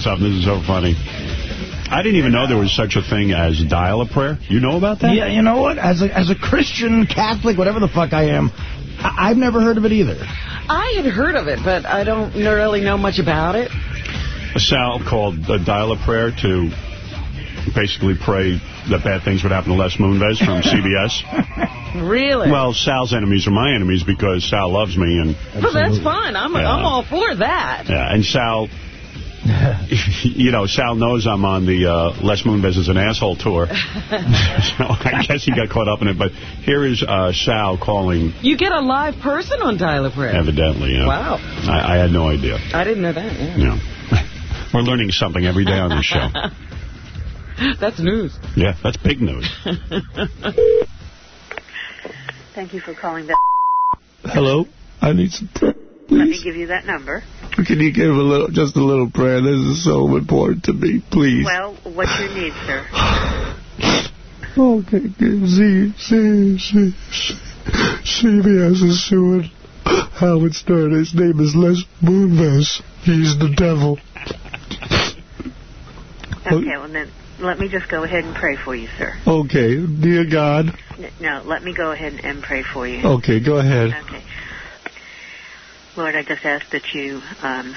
you something. This is so funny. I didn't even know there was such a thing as dial-a-prayer. You know about that? Yeah, you know what? As a, as a Christian, Catholic, whatever the fuck I am, I, I've never heard of it either. I had heard of it, but I don't really know much about it. Sal called uh, a dial-a-prayer to basically pray that bad things would happen to Les Moonves from CBS. Really? Well, Sal's enemies are my enemies because Sal loves me. and Well, that's fine. I'm, Yeah. I'm all for that. Yeah, and Sal, you know, Sal knows I'm on the uh, Les Moonves is an asshole tour. so I guess he got caught up in it. But here is uh, Sal calling, You get a live person on Dial a Prayer. evidently. Yeah. Wow. I, I had no idea. I didn't know that. Yeah. Yeah. We're learning something every day on this show. That's news. Yeah, that's big news. Thank you for calling that. Hello? I need some prayer, Let me give you that number. Can you give a little, just a little prayer? This is so important to me, please. Well, what's your need, sir? Okay, C, C, C, CBS is suing Howard Stern. His name is Les Moonves. He's the devil. Okay, well then, let me just go ahead and pray for you, sir. Okay, dear God. No, let me go ahead and pray for you. Okay, go ahead. Okay. Lord, I just ask that you um,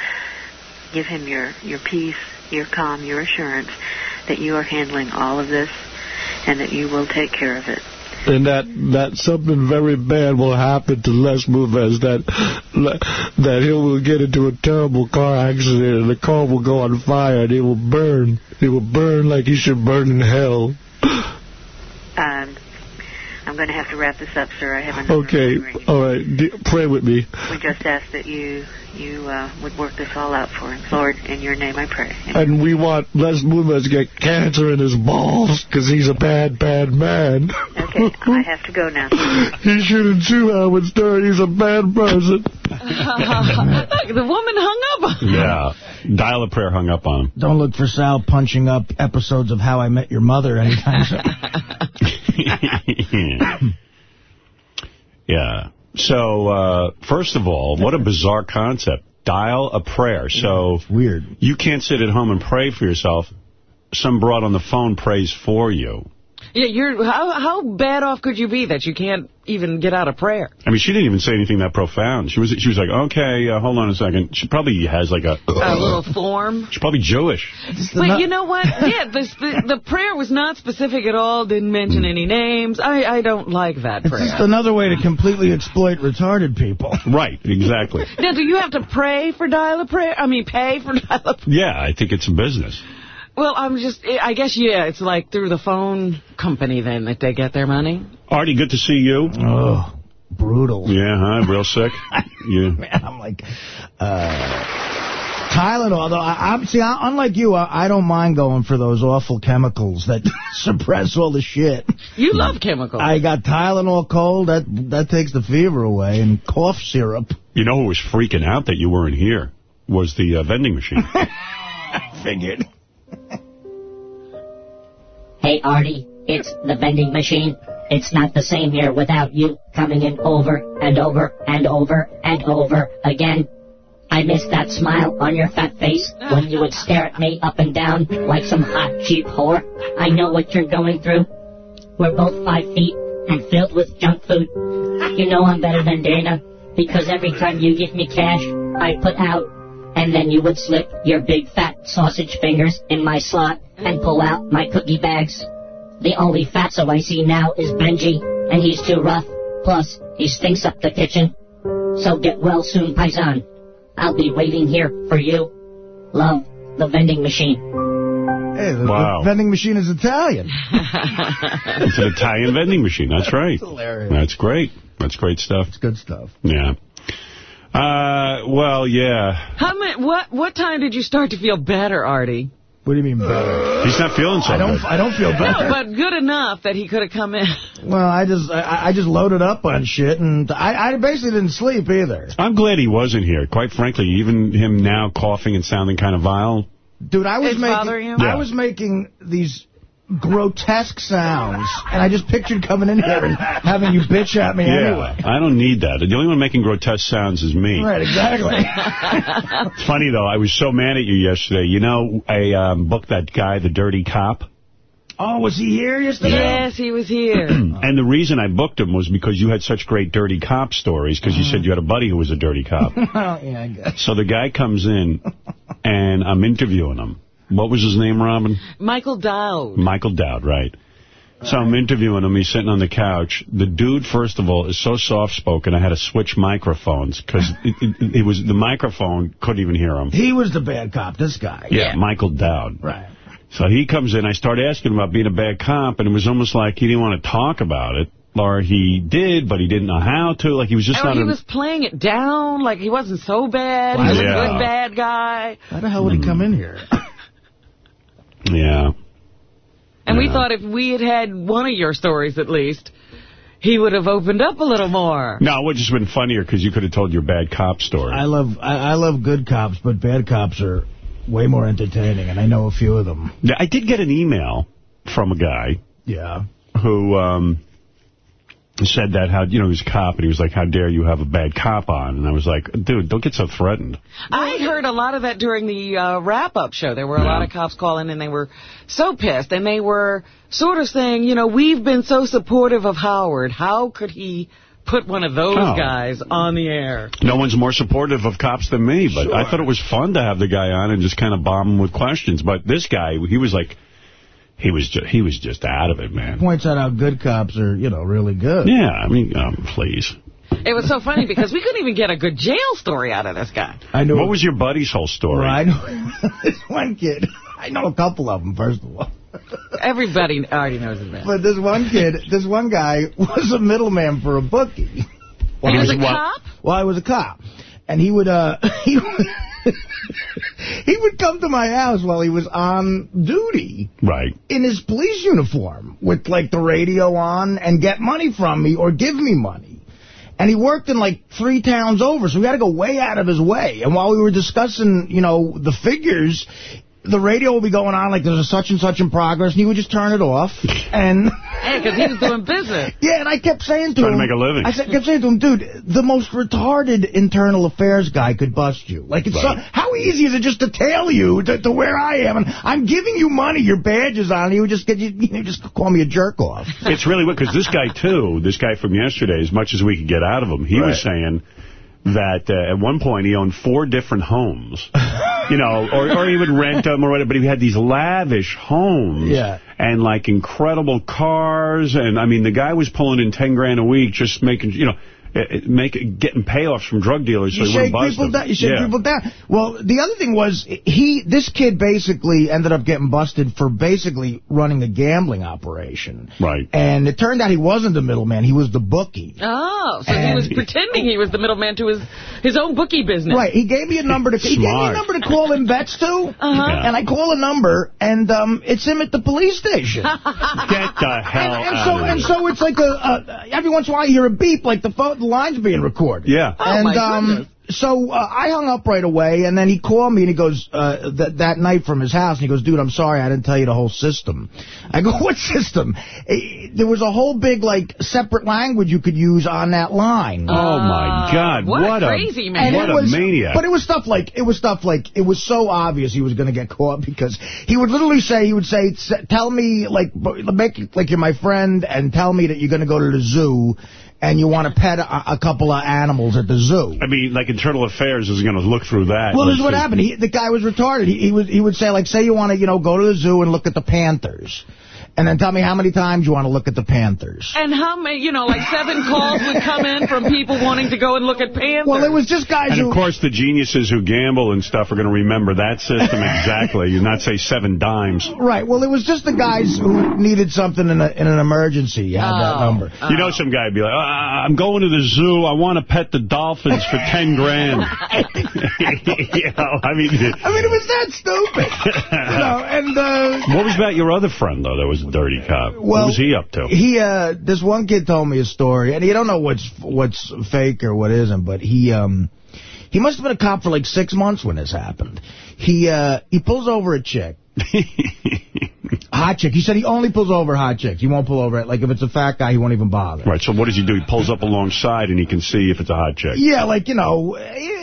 give him your, your peace, your calm, your assurance that you are handling all of this and that you will take care of it. And that, that something very bad will happen to Les Moonves, that, that he will get into a terrible car accident and the car will go on fire and it will burn. It will burn like he should burn in hell. Um, I'm going to have to wrap this up, sir. I have another Okay, ring. all right, D- pray with me. We just ask that you you uh, would work this all out for him. Lord, in your name I pray. And we want Les Moonves to get cancer in his balls because he's a bad, bad man. Okay, I have to go now. he shouldn't sue Howard Stern. He's a bad person. Look, the woman hung up. Yeah. Dial-a-prayer hung up on him. Don't look for Sal punching up episodes of How I Met Your Mother anytime soon. yeah. So, uh, first of all, what a bizarre concept. Dial a prayer. So It's weird. you can't sit at home and pray for yourself. Some broad on the phone prays for you. Yeah, you're. How how bad off could you be that you can't even get out of prayer? I mean, she didn't even say anything that profound. She was she was like, okay, uh, hold on a second. She probably has like a... A little form. She's probably Jewish. But you know what? Yeah, this, the the prayer was not specific at all. Didn't mention any names. I I don't like that It's prayer. just another way to completely exploit retarded people. Right, exactly. Now, do you have to pray for dial a prayer? I mean, pay for dial a prayer? Yeah, I think it's a business. Well, I'm just, I guess, yeah, it's like through the phone company then that they get their money. Artie, good to see you. Oh, brutal. Yeah, huh? I'm real sick? Yeah. Man, I'm like, uh, Tylenol, though, I, I, see, I, unlike you, I, I don't mind going for those awful chemicals that suppress all the shit. You love chemicals. I got Tylenol cold, that that takes the fever away, and cough syrup. You know who was freaking out that you weren't here? Was the uh, vending machine. I figured. Hey, Artie, it's the vending machine. It's not the same here without you coming in over and over and over and over again. I miss that smile on your fat face when you would stare at me up and down like some hot, cheap whore. I know what you're going through. We're both five feet and filled with junk food. You know I'm better than Dana because every time you give me cash, I put out and then you would slip your big fat sausage fingers in my slot and pull out my cookie bags. The only fatso I see now is Benji, and he's too rough. Plus, he stinks up the kitchen. So get well soon, Paisan. I'll be waiting here for you. Love, the vending machine. Hey, the, Wow. the vending machine is Italian. it's an Italian vending machine. That's right. hilarious. That's great. That's great stuff. It's good stuff. Yeah. Uh, well, yeah. How many, what, what time did you start to feel better, Artie? What do you mean better? He's not feeling so I don't. good. I don't feel better. No, better. but good enough that he could have come in. Well, I just I, I just loaded up on shit, and I, I basically didn't sleep either. I'm glad he wasn't here. Quite frankly, even him now coughing and sounding kind of vile. Dude, I was It's making bothering you? I was making these grotesque sounds, and I just pictured coming in here and having you bitch at me yeah, anyway. I don't need that. The only one making grotesque sounds is me. Right, exactly. It's funny, though. I was so mad at you yesterday. You know, I um, booked that guy, the dirty cop. oh, was he here yesterday? Yes, he was here. And the reason I booked him was because you had such great dirty cop stories, because you said you had a buddy who was a dirty cop. Oh, yeah, I guess. so the guy comes in, and I'm interviewing him. What was his name, Robin? Michael Dowd. Michael Dowd, right. So I'm interviewing him. He's sitting on the couch. The dude, first of all, is so soft-spoken, I had to switch microphones, because it, it, it was the microphone couldn't even hear him. He was the bad cop, this guy. Yeah, Michael Dowd. Right. So he comes in, I start asking him about being a bad cop, and it was almost like he didn't want to talk about it. Or he did, but he didn't know how to. Like, he was just Oh, not... he a- was playing it down like he wasn't so bad. He was Yeah. a good bad guy. Why the hell would he come in here? Yeah. And we thought if we had had one of your stories at least, he would have opened up a little more. No, it would have just been funnier because you could have told your bad cop story. I love I, I love good cops, but bad cops are way more entertaining, and I know a few of them. Yeah, I did get an email from a guy Yeah. who um, said that, how you know, he was a cop, and he was like, how dare you have a bad cop on? And I was like, dude, don't get so threatened. I heard a lot of that during the uh, wrap-up show. There were a Yeah. lot of cops calling, and they were so pissed. And they were sort of saying, you know, we've been so supportive of Howard. How could he put one of those Oh. guys on the air? No one's more supportive of cops than me, but I thought it was fun to have the guy on and just kind of bomb him with questions. But this guy, he was like, he was just, he was just out of it, man. Points out how good cops are, you know, really good. Yeah, I mean, um, please. It was so funny because we couldn't even get a good jail story out of this guy. I know. What was your buddy's whole story? Well, I know this one kid. I know a couple of them, first of all. Everybody already knows his name. But this one kid, this one guy was a middleman for a bookie. He was a what? cop? Well, I was a cop. And he would, uh, he would, he would come to my house while he was on duty Right. in his police uniform with, like, the radio on and get money from me or give me money. And he worked in, like, three towns over, so we had to go way out of his way. And while we were discussing, you know, the figures, the radio would be going on like there's a such and such in progress, and he would just turn it off. And Yeah, because he was doing business. yeah, and I kept saying to Trying him, to make a living. I said, kept saying to him, dude, the most retarded internal affairs guy could bust you. Like, it's Right. so, how easy is it just to tail you to, to where I am? And I'm giving you money, your badge is on, and you would just get you, you know, just call me a jerk off. It's really weird, because this guy, too, this guy from yesterday, as much as we could get out of him, he was saying that uh, at one point he owned four different homes. you know, or, or he would rent them or whatever, but he had these lavish homes. Yeah. And, like, incredible cars. And, I mean, the guy was pulling in 10 grand a week just making, you know, make getting payoffs from drug dealers so You he shake wouldn't bust people them. down. You shake yeah. people down. Well, the other thing was he, this kid basically ended up getting busted for basically running a gambling operation. Right. And it turned out he wasn't the middleman; he was the bookie. Oh, so he was pretending he was the middleman to his his own bookie business. Right. He gave me a number to he gave me a number to call in bets to. Uh-huh. Yeah. And I call a number, and um, it's him at the police station. Get the hell and, and out so of and so it's like a, a every once in a while you hear a beep, like the phone, the line's being recorded. Yeah. Oh, and my um, goodness. so uh, I hung up right away, and then he called me, and he goes uh, th that night from his house, and he goes, "Dude, I'm sorry, I didn't tell you the whole system." I go, "What system?" Eh, There was a whole big like separate language you could use on that line. Oh, my God. what a crazy man. What it a was, maniac. But it was stuff like, it was stuff like, it was so obvious he was going to get caught because he would literally say, he would say, tell me, like, make like you're my friend and tell me that you're going to go to the zoo and you want to pet a, a couple of animals at the zoo. I mean, like, Internal Affairs isn't going to look through that. Well, this is what happened. He, the guy was retarded. He, he would he would say like, say you want to you know go to the zoo and look at the panthers, and then tell me how many times you want to look at the panthers. And how many, you know, like seven calls would come in from people wanting to go and look at Panthers. Well, it was just guys And, who. of course, the geniuses who gamble and stuff are going to remember that system exactly and not say seven dimes. Right. Well, it was just the guys who needed something in, a, in an emergency. You had that Oh. number. You know some guy would be like, "Ah, I'm going to the zoo. I want to pet the dolphins for 10 grand. you know, I mean, I mean, it was that stupid. you know, and uh, what was about your other friend, though, that was a dirty cop? well, what was he up to? He, uh, this one kid told me a story, and you don't know what's what's fake or what isn't, but he, um, he must have been a cop for like six months when this happened. He, uh, he pulls over a chick. high Hot chick. He said he only pulls over hot chicks. He won't pull over it. Like, if it's a fat guy, he won't even bother. Right, so what does he do? He pulls up alongside and he can see if it's a hot chick. Yeah, like, you know,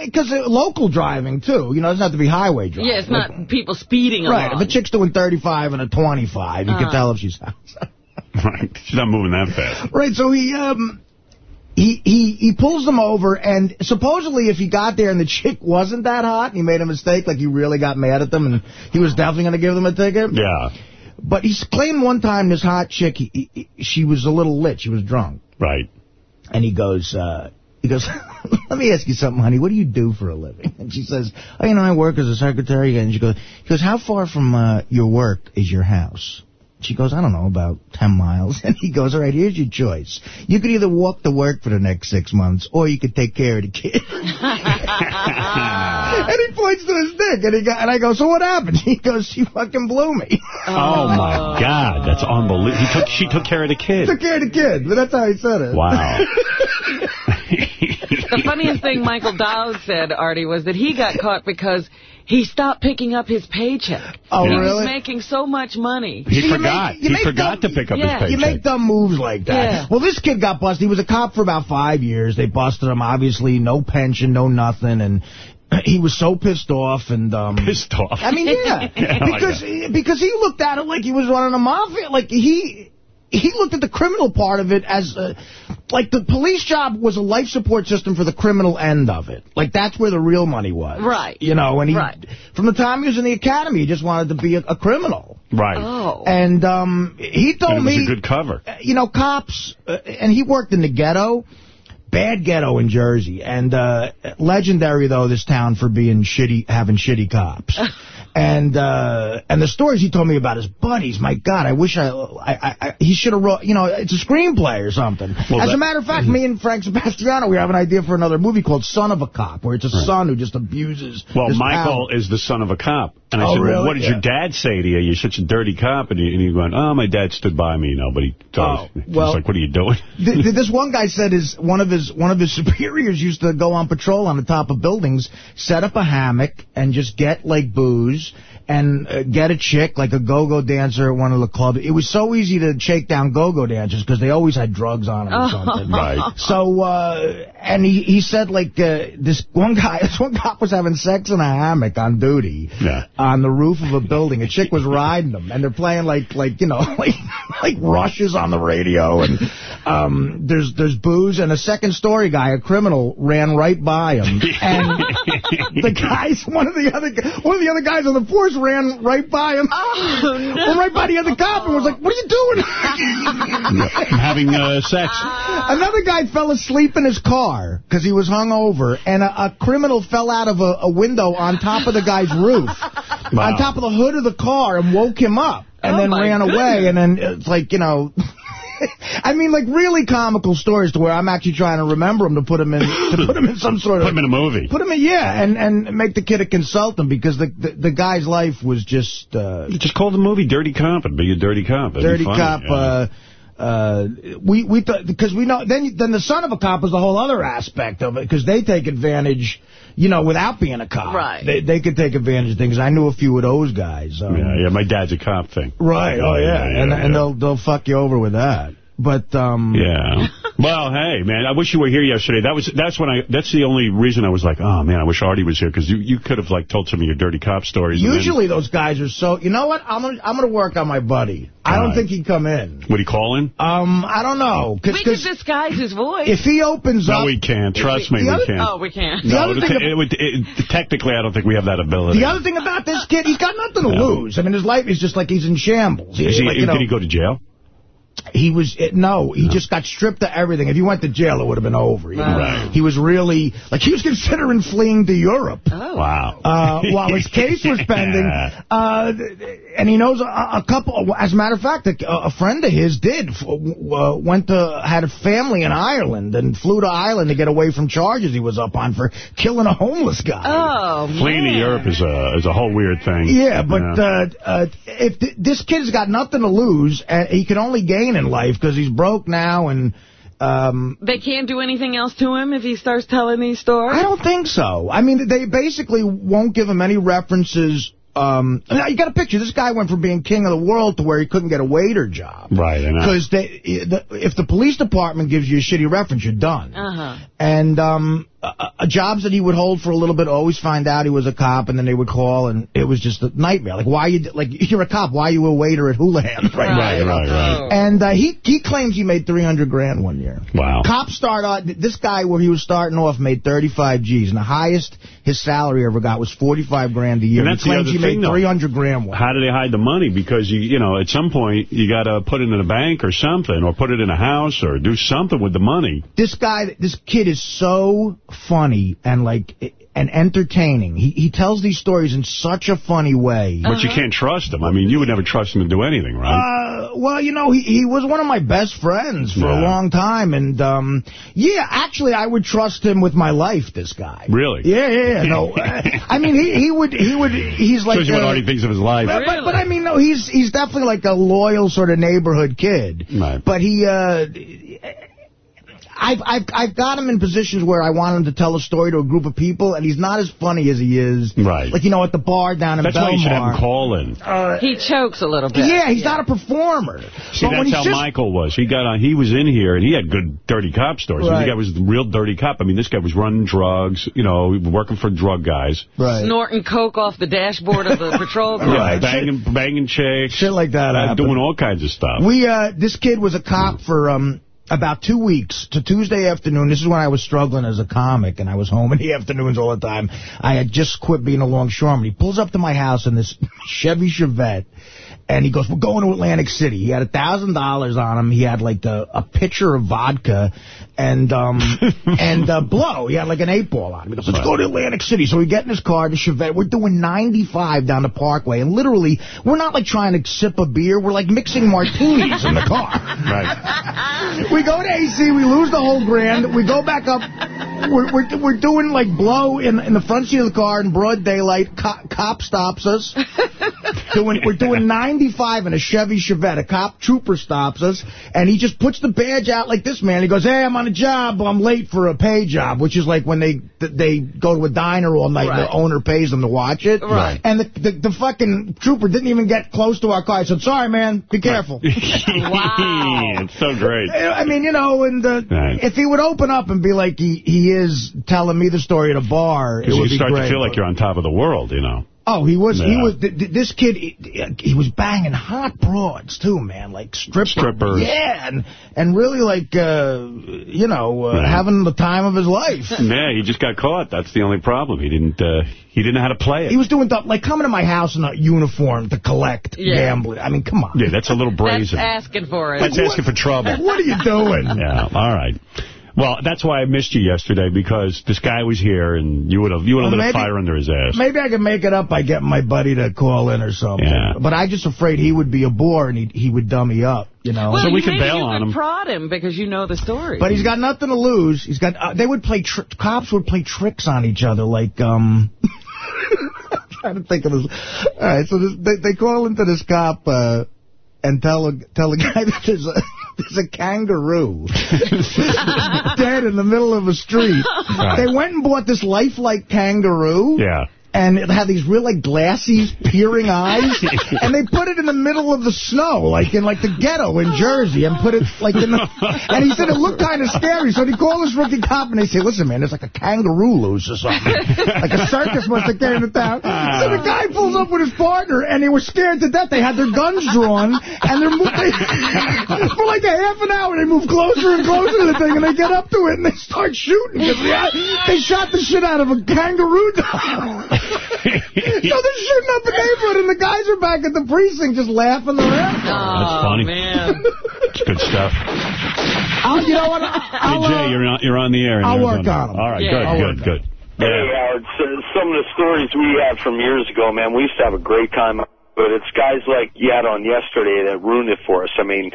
because local driving, too. You know, it doesn't have to be highway driving. Yeah, it's not people speeding Right, along. if a chick's doing 35 and a 25, you Uh. can tell if she's fast. Right, she's not moving that fast. Right, so he um he he he pulls them over, and supposedly if he got there and the chick wasn't that hot, and he made a mistake, like he really got mad at them, and he was definitely going to give them a ticket. Yeah, But he's claimed one time this hot chick, he, he, she was a little lit, she was drunk, right. and he goes. uh he goes, let me ask you something, honey. What do you do for a living? And she says, oh, you know, I work as a secretary. And she goes, he goes, how far from uh, your work is your house? She goes, I don't know, about 10 miles. And he goes, all right, here's your choice. You could either walk to work for the next six months, or you could take care of the kid. and he points to his dick, and, he go, and I go, so what happened? He goes, she fucking blew me. Oh, my oh. God, that's unbelievable. He took, she took care of the kid. took care of the kid, but that's how he said it. Wow. The funniest thing Michael Dowd said, Artie, was that he got caught because he stopped picking up his paycheck. Oh, he really? was making so much money. He See, you forgot. make- you he forgot dumb- to pick up yeah, his paycheck. You paycheck. make dumb moves like that. Yeah. Well, this kid got busted. He was a cop for about five years. They busted him, obviously, no pension, no nothing, and he was so pissed off. And um, Pissed off. I mean, yeah, Yeah, I like because because he looked at it like he was running a mafia. Like he he looked at the criminal part of it as uh, like the police job was a life support system for the criminal end of it. Like that's where the real money was. Right. You know, and he Right. from the time he was in the academy, he just wanted to be a, a criminal. right. Oh. And um, he told And it was me a good cover. you know, cops, uh, and he worked in the ghetto, bad ghetto in Jersey, and uh, legendary, though, this town for being shitty, having shitty cops. And uh, and the stories he told me about his buddies, my God, I wish I, I, I he should have wrote, you know, it's a screenplay or something. Well, As that- a matter of fact, me and Frank Sebastiano, we have an idea for another movie called Son of a Cop, where it's a son who just abuses Well, Michael is the son of a cop. And I Oh, said, well, really? what did Yeah. your dad say to you? You're such a dirty cop. And, he, and he went, oh, my dad stood by me, you know, but he told Oh, us. He well- was like, what are you doing? Th- th- this one guy said his one of his one of his superiors used to go on patrol on the top of buildings, set up a hammock, and just get like booze and uh, get a chick like a go-go dancer at one of the clubs. It was so easy to shake down go-go dancers because they always had drugs on them or something. Right. So, uh, and he, he said, like, uh, this one guy, this one cop was having sex in a hammock on duty Yeah. On the roof of a building. A chick was riding them, and they're playing, like, like you know, like like rushes on the radio, and um, there's there's booze, and a second-story guy, a criminal, ran right by him, and the guys, one of the other one of the other guys on the force ran right by him, Oh, no. Went right by the other cop, and was like, "What are you doing?" I'm having uh, sex. Another guy fell asleep in his car because he was hungover, and a, a criminal fell out of a, a window on top of the guy's roof, Wow. on top of the hood of the car, and woke him up, and Oh, then my ran away. And then it's like, you know... I mean, like, really comical stories to where I'm actually trying to remember them to put them in to put them in some sort of... Put him in a movie. Put them in, yeah, and, and make the kid a consultant because the, the, the guy's life was just... Uh, Just call the movie Dirty Cop and be a dirty cop. That'd dirty funny, cop. yeah. Uh, uh, we we thought because we know then then the son of a cop is the whole other aspect of it because they take advantage, you know, without being a cop. Right. They they could take advantage of things. I knew a few of those guys. Um, yeah, yeah, my dad's a cop thing. Right. Oh yeah. Yeah, yeah, and yeah. and they'll they'll fuck you over with that. But um. Yeah. well, hey, man, I wish you were here yesterday. That was that's when I that's the only reason I was like, oh man, I wish Artie was here because you you could have like told some of your dirty cop stories. and then- Usually those guys are so. You know what? I'm gonna I'm gonna work on my buddy. I don't Right. think he'd come in. would he call in? Um. I don't know. Cause, We could 'cause disguise his voice. if he opens No, up. we can't. Trust me, The we can't. oh, we can't. No, other it, thing- it would, it, technically, I don't think we have that ability. The other thing about this kid, he's got nothing to No. lose. I mean, his life is just like he's in shambles. Is he, Like, you know, did he go to jail? He was it, no, he just got stripped of everything. If he went to jail, it would have been over. you know? Right. He was really like he was considering fleeing to Europe. Oh. Wow. Uh, while his case was pending, Yeah. uh, and he knows a, a couple. As a matter of fact, a, a friend of his did f- uh, went to had a family in Ireland and flew to Ireland to get away from charges he was up on for killing a homeless guy. Oh, Fleeing to. Europe is a is a whole weird thing. Yeah, but Uh, uh, if th this kid's got nothing to lose, and he can only gain in life because he's broke now, and um, They can't do anything else to him if he starts telling these stories? I don't think so. I mean, they basically won't give him any references Um, now you got a picture. This guy went from being king of the world to where he couldn't get a waiter job. Right, I know. Because the, if the police department gives you a shitty reference, you're done. Uh-huh. And um, uh, jobs that he would hold for a little bit, always find out he was a cop, and then they would call, and it was just a nightmare. Like, why you, like, you're a cop, why are you a waiter at Houlihan? Right, right, right, right. And uh, he he claims he made 300 grand one year. Wow. Cop start out, this guy where he was starting off made 35 G's, and the highest his salary ever got was 45 grand a year. And that's he the claims other he thing, made though. 300 grand one. How do they hide the money? Because, you you know, at some point, you got to put it in a bank or something, or put it in a house, or do something with the money. This guy, this kid is so funny and like and entertaining. He he tells these stories in such a funny way. But you can't trust him. I mean, you would never trust him to do anything, right? Uh, well, you know, he he was one of my best friends for a long time, and um, yeah, actually, I would trust him with my life. This guy, Really? Yeah, yeah, yeah. No, I mean, he he would he would he's like Shows you what uh, Artie thinks of his life. But, but, but I mean, no, he's he's definitely like a loyal sort of neighborhood kid. Right. But he, uh, I've, I've, I've got him in positions where I want him to tell a story to a group of people, and he's not as funny as he is. Right. Like, you know, at the bar down in That's Belmar. why you should have him call in. He chokes a little bit. Yeah, he's not a performer. See, but when that's he's how just, Michael was. He got on. He was in here, and he had good dirty cop stories. Right. The guy was the real dirty cop. I mean, this guy was running drugs, you know, working for drug guys. Right. Snorting coke off the dashboard of the patrol car. Right. Banging, banging chicks. Shit like that uh, happened. doing all kinds of stuff. We, uh, this kid was a cop for, um, about two weeks to Tuesday afternoon. This is when I was struggling as a comic, and I was home in the afternoons all the time. I had just quit being a longshoreman. He pulls up to my house in this Chevy Chevette, and he goes, we're going to Atlantic City. He had a $1,000 on him. He had, like, a, a pitcher of vodka and um and uh, blow. He had, like, an eight ball on him. He goes, let's go to Atlantic City. So we get in his car, the Chevette. We're doing 95 down the Parkway, and literally, we're not, like, trying to sip a beer. We're, like, mixing martinis in the car. Right. We go to AC, we lose the whole grand, we go back up, we're, we're, we're doing like blow in, in the front seat of the car in broad daylight, Co cop stops us, doing, we're doing 95 in a Chevy Chevette, a cop trooper stops us, and he just puts the badge out like this, man, he goes, hey, I'm on a job, I'm late for a pay job, which is like when they they go to a diner all night, and the owner pays them to watch it, Right. and the, the, the fucking trooper didn't even get close to our car, he said, sorry, man, be careful. Wow. it's so great. I mean, you know, and uh, Right. if he would open up and be like he he is telling me the story at a bar, it Because would you start great. to feel like you're on top of the world, you know. Oh, he was, he was, th th this kid, he, he was banging hot broads, too, man, like stripper. Strippers. Yeah, and, and really, like, uh, you know, uh, Right. having the time of his life. Yeah, he just got caught. That's the only problem. He didn't. Uh, he didn't know how to play it. He was doing stuff, like coming to my house in a uniform to collect Yeah. gambling. I mean, come on. yeah, that's a little brazen. That's brazen. asking for it. That's asking for trouble. What are you doing? Yeah, all right. Well, that's why I missed you yesterday because this guy was here and you would have you would have Well, lit a fire under his ass. Maybe I could make it up by getting my buddy to call in or something. Yeah. But I'm just afraid he would be a bore and he he would dummy up, you know. well, So we could can maybe bail you on could him. prod him because you know the story. But he's got nothing to lose. He's got. Uh, they would play. Tr cops would play tricks on each other, like um. I'm trying to think of this. All right, so this, they they call into this cop uh, and tell a, tell a guy that there's a there's a kangaroo dead in the middle of a street. They went and bought this lifelike kangaroo. Yeah. And it had these real, like, glassy, peering eyes, and they put it in the middle of the snow, like in, like, the ghetto in Jersey, and put it, like, in the... And he said it looked kind of scary, so he called this rookie cop, and they say, listen, man, there's like a kangaroo loose or something. like a circus must have came to town. So the guy pulls up with his partner, and they were scared to death. They had their guns drawn, and they're moving... for like a half an hour, they move closer and closer to the thing, and they get up to it, and they start shooting, because they, they shot the shit out of a kangaroo dog. So they're shooting up the neighborhood, and the guys are back at the precinct just laughing their ass off. That's oh, funny. man. It's good stuff. I'll, you know what? I'll, hey, Jay, uh, you're on, you're on the air. in I'll work Arizona. on 'em. All right, Yeah. good, I'll good, work good. Hey, Howard, so some of the stories we had from years ago, man, we used to have a great time, but it's guys like you had on yesterday that ruined it for us. I mean,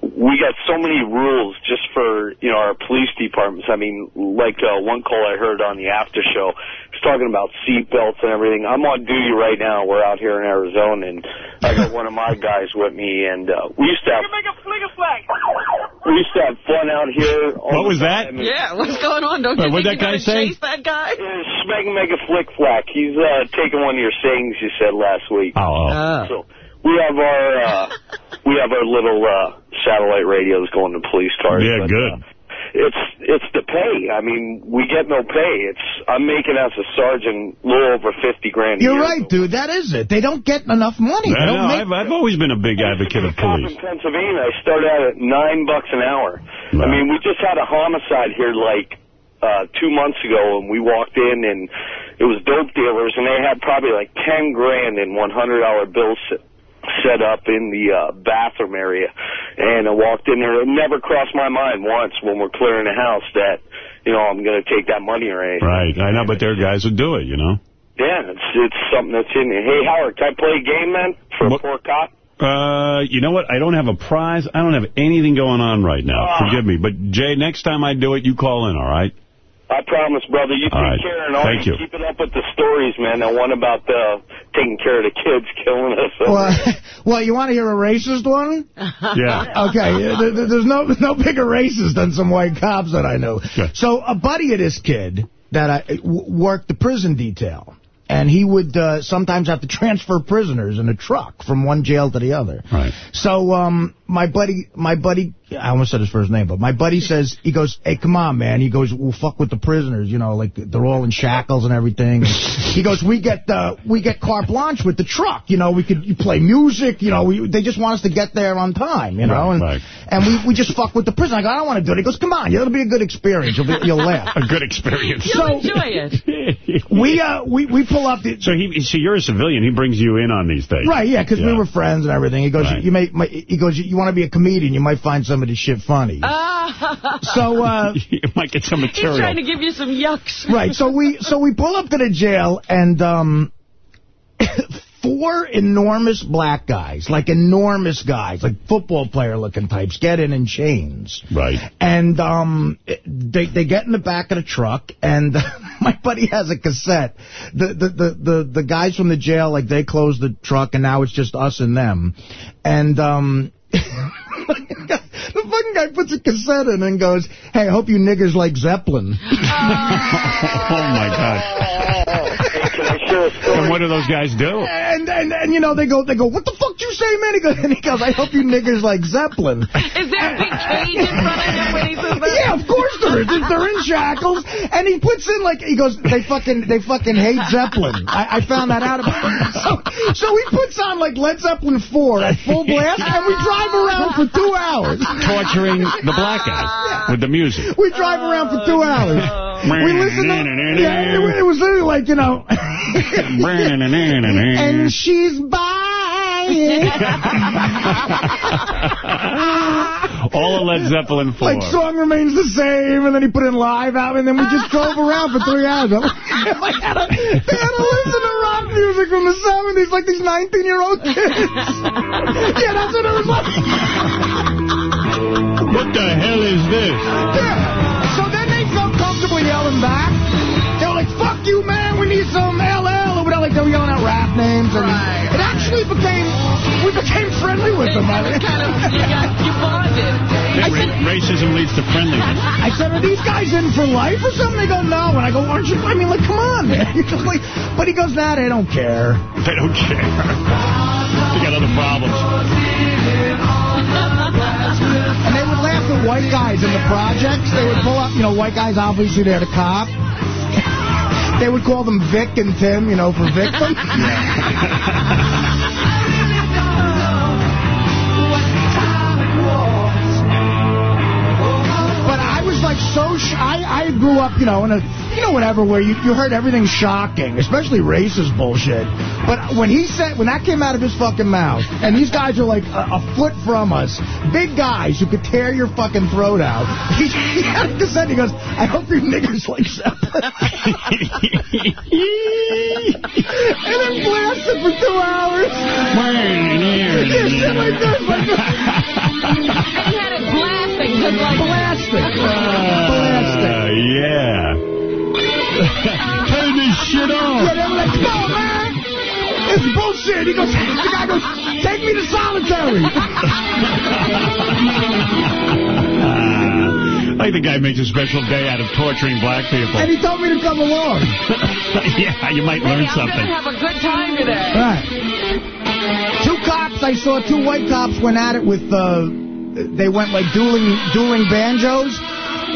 we got so many rules just for, you know, our police departments. I mean, like uh, one call I heard on the after show, was talking about seatbelts and everything. I'm on duty right now. We're out here in Arizona, and I got one of my guys with me, and uh, we used to have... make a flick a flag. we used to have fun out here. What was that? Yeah, what's going on? Don't you what'd think that guy gotta say? chase that guy? Uh, Smeg Mega Flick Flack. He's uh, taking one of your sayings you said last week. Oh, oh. Uh, So we have our uh, we have our little uh, satellite radios going to police cars. Yeah, but, good. uh, it's it's the pay. I mean, we get no pay. It's I'm making as a sergeant a little over 50 grand. a year. You're year. right, dude. That is it. They don't get enough money. I They don't know, make... I've, I've always been a big advocate of Cop police. in Pennsylvania, I started out at nine bucks an hour. I mean, we just had a homicide here like uh two months ago, and we walked in and it was dope dealers, and they had probably like ten grand in one hundred dollar bills set- up in the uh, bathroom area, and I walked in there. It never crossed my mind once when we're clearing the house that you know I'm going to take that money or anything. Right, I know, but there are guys who do it, you know. Yeah, it's it's something that's in there. Hey Howard, can I play a game, man, for What- a poor cop? Uh, you know what? I don't have a prize. I don't have anything going on right now. Ah. Forgive me. But, Jay, next time I do it, you call in, all right? I promise, brother. You All take right. care and all Thank you. Keep it up with the stories, man. That one about uh, taking care of the kids killing us. Well, well, you want to hear a racist one? Yeah. Okay, there- there- there's no no bigger racist than some white cops that I know. Sure. So a buddy of this kid that I worked the prison detail, and he would uh, sometimes have to transfer prisoners in a truck from one jail to the other. Right. So um, my buddy, my buddy, I almost said his first name, but my buddy says, he goes, hey, come on, man. He goes, we'll fuck with the prisoners, you know, like they're all in shackles and everything. he goes, we get uh, we get carte blanche with the truck, you know, we could you play music, you know, we, they just want us to get there on time, you know, Right, and right. and we, we just fuck with the prison. I go, I don't want to do it. He goes, come on, it'll be a good experience. You'll, be, you'll laugh. A good experience. You'll So- enjoy it. We uh we we pull up the So he, so you're a civilian. He brings you in on these things. Right, yeah, because we were friends and everything. He goes, Right. you may, my, he goes, you want to be a comedian, you might find some of this shit funny. Ah, so, uh, you might get some material. he's material. trying to give you some yucks. right, so we, so we pull up to the jail and, um, four enormous black guys, like enormous guys, like football player looking types, get in in chains. Right. And um, they they get in the back of the truck, and my buddy has a cassette. The, the the the the guys from the jail, like they closed the truck, and now it's just us and them. And um, the fucking guy puts a cassette in and goes, "Hey, I hope you niggers like Zeppelin." oh, my God. Hey, can I share a story? And what do those guys do? And, and and you know they go they go what the fuck you say man he goes and he goes I hope you niggers like Zeppelin Is there a big cage in front of him when he says that? Yeah, of course there is. They're in shackles, and he puts in like he goes. They fucking they fucking hate Zeppelin. I, I found that out about. So so he puts on like Led Zeppelin four at full blast, and we drive around for two hours. Torturing the black guys with the music. We drive around for two hours. We listen to. Yeah, it, it was literally like you know. and she's buying. All of Led Zeppelin 4. Like song remains the same, and then he put in live out, and then we just drove around for three hours. I'm like, they had to they had to listen to rock music from the 70s, like these 19-year-old kids. yeah, that's what it was like. What the hell is this? Yeah. So then they felt comfortable yelling back. They were like, fuck you, man, we need some LL, or whatever. Like, they were yelling out rap names. And Right. It actually became, we became friendly with them. I It's kind of, you, got, you bonded. Ra- racism leads to friendliness. I said, are these guys in for life or something? They go, no. And I go, aren't you? I mean, like, come on, man. Like, but he goes, nah, they don't care. They don't care. They got other problems. And they would laugh at white guys in the projects. They would pull up, you know, white guys, obviously, they're the cop. They would call them Vic and Tim, you know, for victim. But like so, sh I, I grew up, you know, in a, you know, whatever, where you, you heard everything shocking, especially racist bullshit. But when he said, when that came out of his fucking mouth, and these guys are like a, a foot from us, big guys who could tear your fucking throat out, he, he had a cassette, he goes, I hope you niggers like Zeppelin. and then blasted for two hours. Yeah, shit like this, like this. Blasting, just like Blasting. Uh, Blasting. yeah. Turn this shit Yeah, off. were like, no, man. It's bullshit. He goes, the guy goes, take me to solitary. Like the guy makes a special day out of torturing black people. And he told me to come along. yeah, you might learn hey, something. I'm going to have a good time today. Right. Two cops, I saw two white cops went at it with, uh, they went like dueling, dueling banjos.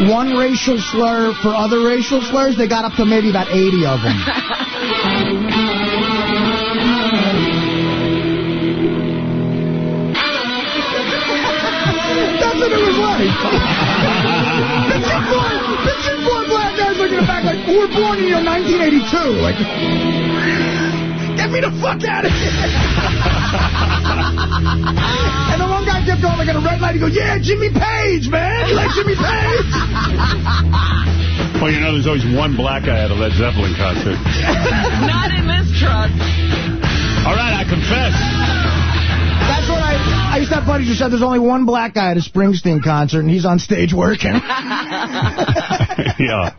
One racial slur for other racial slurs. They got up to maybe about 80 of them. That's what it was like. the two four, the four black guys looking back like, were born in you know, 1982. Like, get me the fuck out of here. and the one guy kept going like at a red light. He go, yeah, Jimmy Page, man. You like Jimmy Page? Well, you know, there's always one black guy at a Led Zeppelin concert. Not in this truck. All right, I confess. That's what I... I used to have buddies who said there's only one black guy at a Springsteen concert, and he's on stage working. yeah.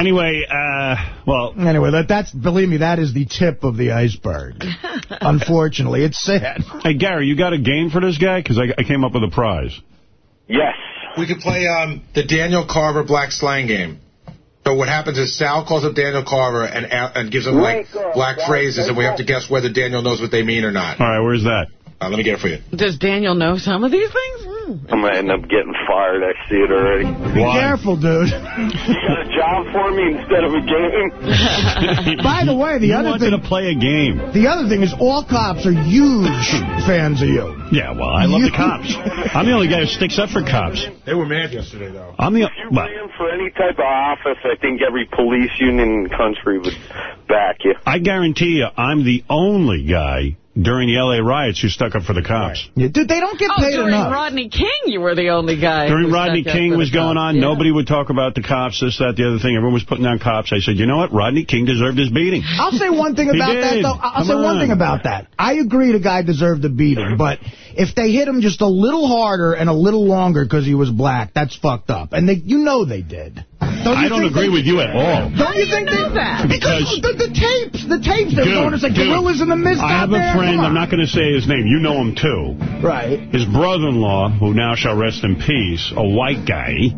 Anyway, uh, well... Anyway, that that's believe me, that is the tip of the iceberg. Unfortunately, it's sad. Hey, Gary, you got a game for this guy? Because I, I came up with a prize. Yes. We could play um, the Daniel Carver black slang game. So what happens is Sal calls up Daniel Carver and and gives him like black phrases, and we have to guess whether Daniel knows what they mean or not. All right, where's that? Uh, let me get it for you. Does Daniel know some of these things? I'm going to end up getting fired. I see it already. Be careful, dude. You got a job for me instead of a game? By the way, the you other wanted thing... to play a game. The other thing is all cops are huge fans of you. Yeah, well, I love the cops. I'm the only guy who sticks up for cops. They were mad yesterday, though. I'm the... If you ran for any type of office, I think every police union in the country would back you. I guarantee you, I'm the only guy during the L.A. riots who stuck up for the cops. Yeah, dude, they don't get Oh, paid during enough. Rodney King, you were the only guy. During Rodney King was going cops. on, Yeah. nobody would talk about the cops, this, that, the other thing. Everyone was putting down cops. I said, you know what? Rodney King deserved his beating. I'll say one thing about that, though. I'll Come say one thing about that. I agree the guy deserved a beating, but if they hit him just a little harder and a little longer because he was black, that's fucked up. And they, you know they did. Don't I don't agree they- with you at all. Don't you think know they... that? Because Because- the, the tapes, the tapes, they're Dude, going, it's like dude, gorillas in the mist I out have there. a friend, I'm not going to say his name. You know him, too. Right. His brother-in-law, who now shall rest in peace, a white guy,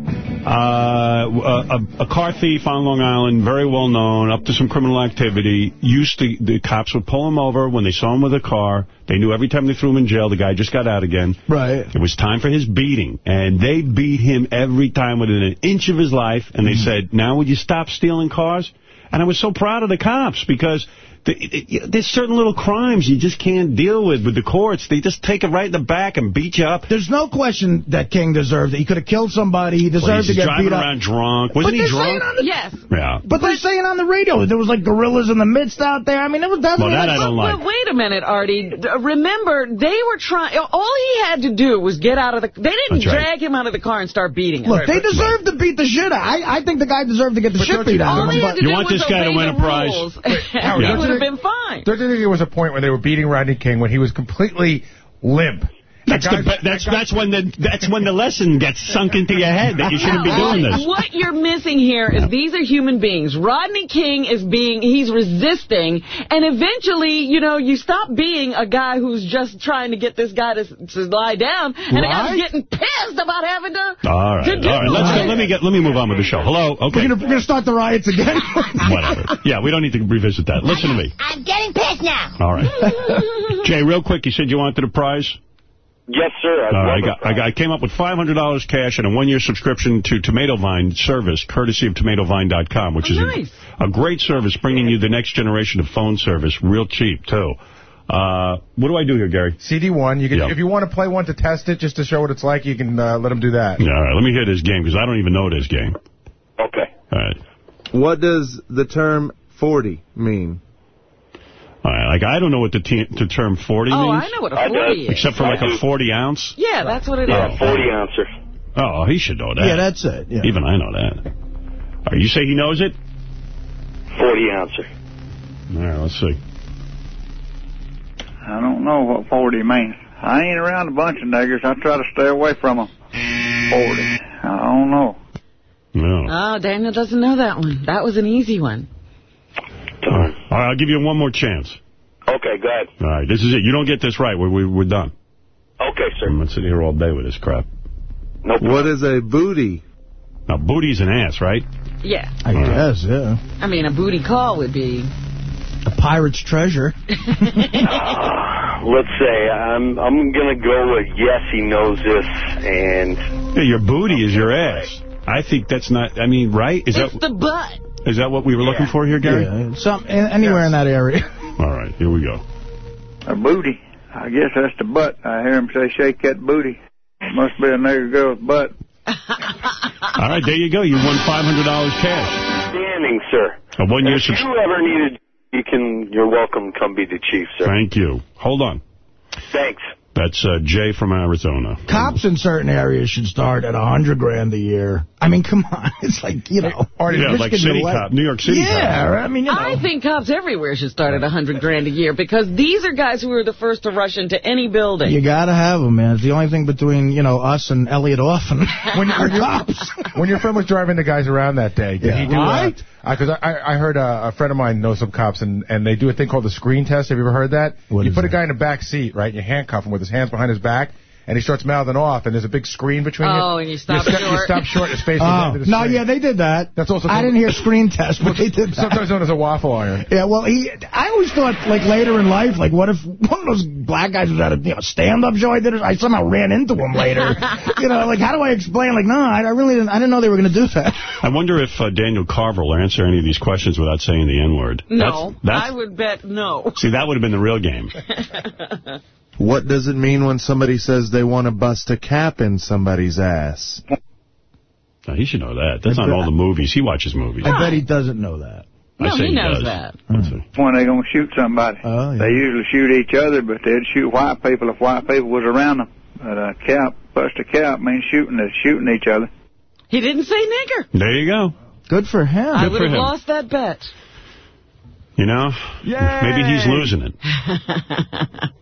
uh, a, a car thief on Long Island, very well known, up to some criminal activity, used to, the cops would pull him over when they saw him with a car. They knew every time they threw him in jail, the guy just got out again. Right. It was time for his beating, and they beat him every time within an inch of his life, and they mm-hmm. said, now would you stop stealing cars? And I was so proud of the cops, because the, it, there's certain little crimes you just can't deal with with the courts. They just take it right in the back and beat you up. There's no question that King deserved it. He could have killed somebody. He deserved Well, to get beat up. around drunk. Wasn't he drunk? the- Yes. Yeah. But they're saying on the radio that there was like gorillas in the midst out there. I mean, it was that's Well, that I don't But like. wait a minute, Artie. Remember, they were trying. All he had to do was get out of the. They didn't That's right. drag him out of the car and start beating him. Look, they deserve to beat the shit out. I, I think the guy deserved to get the shit beat out of him. had But to You want this guy to win a prize? Howard, he don't would have been fine. Don't you think there was a point when they were beating Rodney King when he was completely limp? That's, That the, that's, that's when the that's when the lesson gets sunk into your head that you shouldn't be doing this. What you're missing here is these are human beings. Rodney King is being, he's resisting, and eventually, you know, you stop being a guy who's just trying to get this guy to, to lie down, and the guy's getting pissed about having to, All right, to do all right. Let's go. Let me get. Let me move on with the show. Hello. Okay. we're gonna, we're gonna start the riots again. Whatever. Yeah, we don't need to revisit that. Listen to me. I'm getting pissed now. All right. Jay, real quick, you said you wanted a prize. Yes, sir. I'd All right, I, got. I, got, I came up with $500 cash and a one-year subscription to Tomato Vine service, courtesy of TomatoVine.com, which Oh, is nice. a, a great service, bringing you the next generation of phone service, real cheap, too. Uh, what do I do here, Gary? CD1. You can, Yeah. If you want to play one to test it, just to show what it's like, you can uh, let him do that. Yeah, all right, let me hear this game, because I don't even know this game. Okay. All right. What does the term 40 mean? All right, like, I don't know what the, te- the term 40 Oh, means. I know what a I 40 is. Except for like a 40 ounce. Yeah, that's what it is. Yeah, 40 ouncer. Oh, he should know that. yeah, that's it. Yeah. Even I know that. All right, you say he knows it? 40 ouncer. All right, let's see. I don't know what 40 means. I ain't around a bunch of niggers. I try to stay away from them. 40. I don't know. No. Oh, Daniel doesn't know that one. That was an easy one. Darn. All right, I'll give you one more chance. Okay, go ahead. All right, this is it. You don't get this right, we're, we're, we're done. Okay, sir. I'm not sitting here all day with this crap. No problem. What is a booty? Now, booty's an ass, right? Yeah. I guess, yeah. I mean, a booty call would be... A pirate's treasure. Uh, let's say I'm I'm gonna go with yes, he knows this, and Yeah, your booty is your ass. I think that's not, I mean, right? Is it's that the butt. Is that what we were looking for here, Gary? Yeah, some, anywhere in that area. All right, here we go. A booty. I guess that's the butt. I hear him say, shake that booty. Must be a nigger girl's butt. All right, there you go. You won $500 cash. standing, sir. A one-year If you ever needed, you can. You're welcome. Come be the chief, sir. Thank you. Hold on. Thanks. That's uh, Jay from Arizona. Cops in certain areas should start at a hundred grand a year. I mean, come on. It's like, you know. Yeah, like city Midwest- cop, New York City Yeah, cop. right? I mean, you know. I think cops everywhere should start at a 100 grand a year because these are guys who are the first to rush into any building. You gotta have them, man. It's the only thing between, you know, us and Elliot Offen. When, Our when, cops. when your friend was driving the guys around that day, did Yeah. he do Right. Because I, I I, heard uh, a friend of mine knows some cops, and, and they do a thing called the screen test. Have you ever heard that? What you put a guy in the back seat, right, and you handcuff him with his hands behind his back, and he starts mouthing off, and there's a big screen between you. Oh, and you stop you st- short. You stop short, his face goes Oh, into the no, yeah, they did that. That's also I didn't hear screen test, but they did that. Sometimes known as a waffle iron. Yeah, well, he. I always thought, like, later in life, like, what if one of those black guys was at a you know, stand-up show I did? I somehow ran into him later. you know, like, how do I explain? Like, no, I, I really didn't. I didn't know they were going to do that. I wonder if uh, Daniel Carver will answer any of these questions without saying the N-word. no, That's, that's, I would bet no. See, that would have been the real game. What does it mean when somebody says they want to bust a cap in somebody's ass? Now, he should know that. That's not all the movies. He watches movies. I bet he doesn't know that. I No, say he knows does. that. Let's. Hmm. When they're gonna shoot somebody. Oh, yeah. They usually shoot each other, but they'd shoot white people if white people was around them. But a cap, bust a cap means shooting, they're shooting each other. He didn't say nigger. There you go. Good for him. I would have lost that bet. You know? Maybe he's losing it.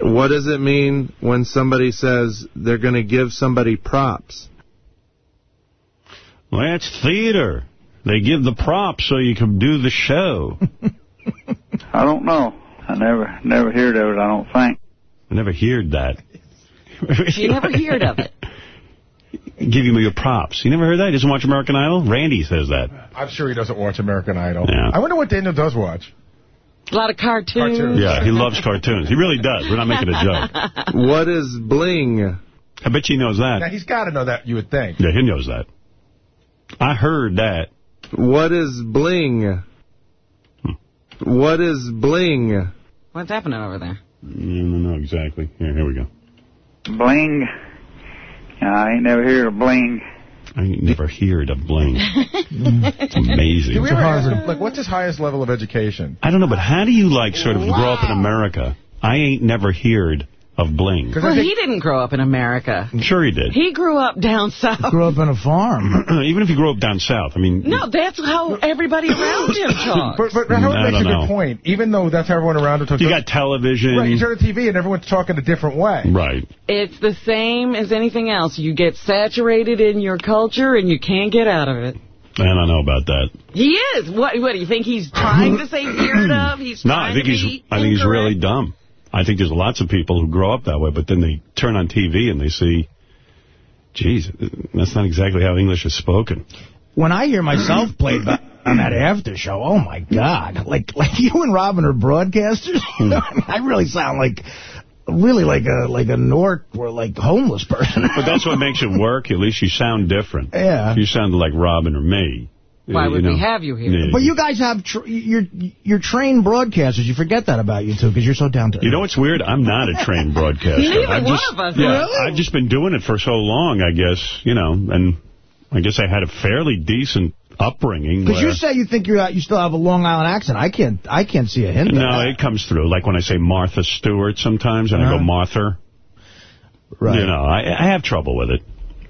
What does it mean when somebody says they're going to give somebody props? Well, that's theater. They give the props so you can do the show. I don't know. I never, never heard of it, I don't think. I never heard that. You never heard of it. Give you your props. You never heard that? He doesn't watch American Idol? Randy says that. I'm sure he doesn't watch American Idol. Yeah. I wonder what Daniel does watch. A lot of cartoons. Cartoons. Yeah, he loves cartoons. He really does. We're not making a joke. What is bling? I bet you he knows Now, that. he's got to know that, you would think. Yeah, he knows that. I heard that. What is bling? What is bling? What's happening over there? I don't know exactly. Here, here we go. Bling. I ain't never heard of bling. I ain't never heard of bling. It's amazing. Do we ever ask him, like, what's his highest level of education? I don't know, but how do you, like, sort of grow up in America? I ain't never heard of bling. Well, he didn't grow up in America. I'm sure he did. He grew up down south. Grew up on a farm. Even if you grew up down south, I mean... No, that's how everybody around him talks. But, but Howard mm, I makes a don't good know. point. Even though that's how everyone around him talks. You got television. Right, you turn the TV and everyone's talking a different way. Right. It's the same as anything else. You get saturated in your culture and you can't get out of it. I don't know about that. He is. What, what do you think he's trying to say feared of? He's No, I think to he's. I think he's really dumb. I think there's lots of people who grow up that way, but then they turn on TV and they see, geez, that's not exactly how English is spoken. When I hear myself played on that after show, oh, my God. Like, like you and Robin are broadcasters. Hmm. I really sound like... Really like a like a Nork or like homeless person. But that's what makes it work. At least you sound different. Yeah. You sounded like Robin or me. Why you would know. we have you here? Yeah. But you guys have, tr you're, you're trained broadcasters. You forget that about you, too, because you're so down to You know what's weird? I'm not a trained broadcaster. Neither I've one just, of us, yeah, really? I've just been doing it for so long, I guess, you know, and I guess I had a fairly decent upbringing. Because you say you think you're you still have a Long Island accent. I can't I can't see a hint of No, it comes through. Like when I say Martha Stewart sometimes, and I go Uh-huh. Martha. Right. You know, I, I have trouble with it.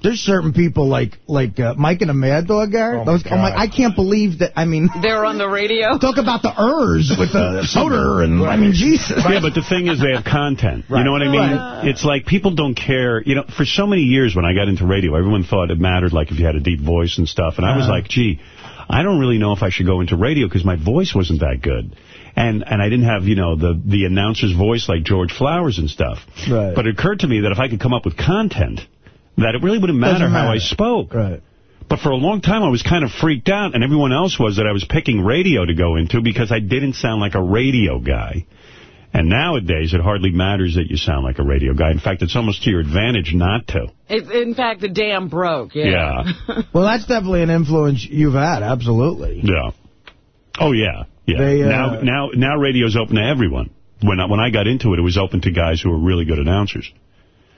There's certain people like like uh, Mike and the Mad Dog, Gary. Oh, my Those, I'm like, I can't believe that. I mean, They're on the radio. talk about the ers with the soda and I mean, Jesus. Yeah, but the thing is they have content. You know what I mean? Right. It's like people don't care. You know, for so many years when I got into radio, everyone thought it mattered, like if you had a deep voice and stuff. And I was Uh-huh. like, gee, I don't really know if I should go into radio because my voice wasn't that good. And and I didn't have, you know, the, the announcer's voice like George Flowers and stuff. Right. But it occurred to me that if I could come up with content, that it really wouldn't matter, Doesn't how I spoke. Right. But for a long time, I was kind of freaked out, and everyone else was that I was picking radio to go into because I didn't sound like a radio guy. And nowadays, it hardly matters that you sound like a radio guy. In fact, it's almost to your advantage not to. It's, in fact, the dam broke. Yeah. Yeah. Well, that's definitely an influence you've had, absolutely. Yeah. Oh, yeah. Yeah. They, uh, now, now, now radio's open to everyone. When I, when I got into it, it was open to guys who were really good announcers.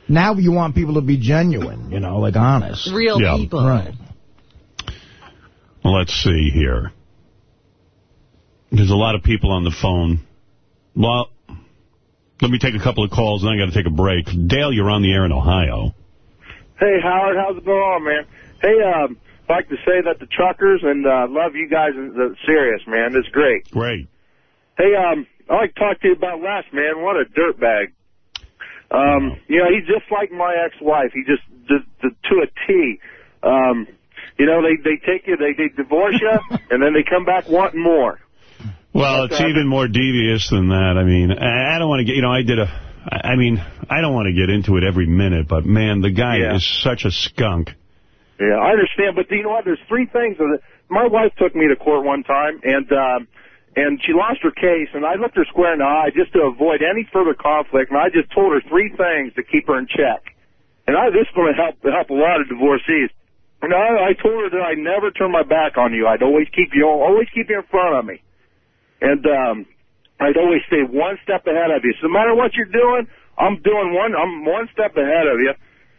Now you want people to be genuine, you know, like honest. Real Yeah. people. Right. Let's see here. There's a lot of people on the phone. Well, let me take a couple of calls, and I got to take a break. Dale, you're on the air in Ohio. Hey, Howard, how's it going, man? Hey, um, I'd like to say that the truckers and uh, love you guys. The Sirius, man. It's great. Great. Hey, um, I'd like to talk to you about last man. What a dirtbag. Um, you know, he's just like my ex-wife. He just, just, to a T. Um, you know, they they take you, they they divorce you, and then they come back wanting more. Well, it's even more devious than that. I mean, I I don't want to get, you know, I did a, I I mean, I don't want to get into it every minute, but man, the guy Yeah. is such a skunk. Yeah, I understand, but you know what? There's three things. My wife took me to court one time, and um, and she lost her case, and I looked her square in the eye just to avoid any further conflict, and I just told her three things to keep her in check. And I, this is going to help help a lot of divorcees. And I, I told her that I'd never turn my back on you. I'd always keep you, always keep you in front of me, and um, I'd always stay one step ahead of you. So no matter what you're doing, I'm doing one. I'm one step ahead of you,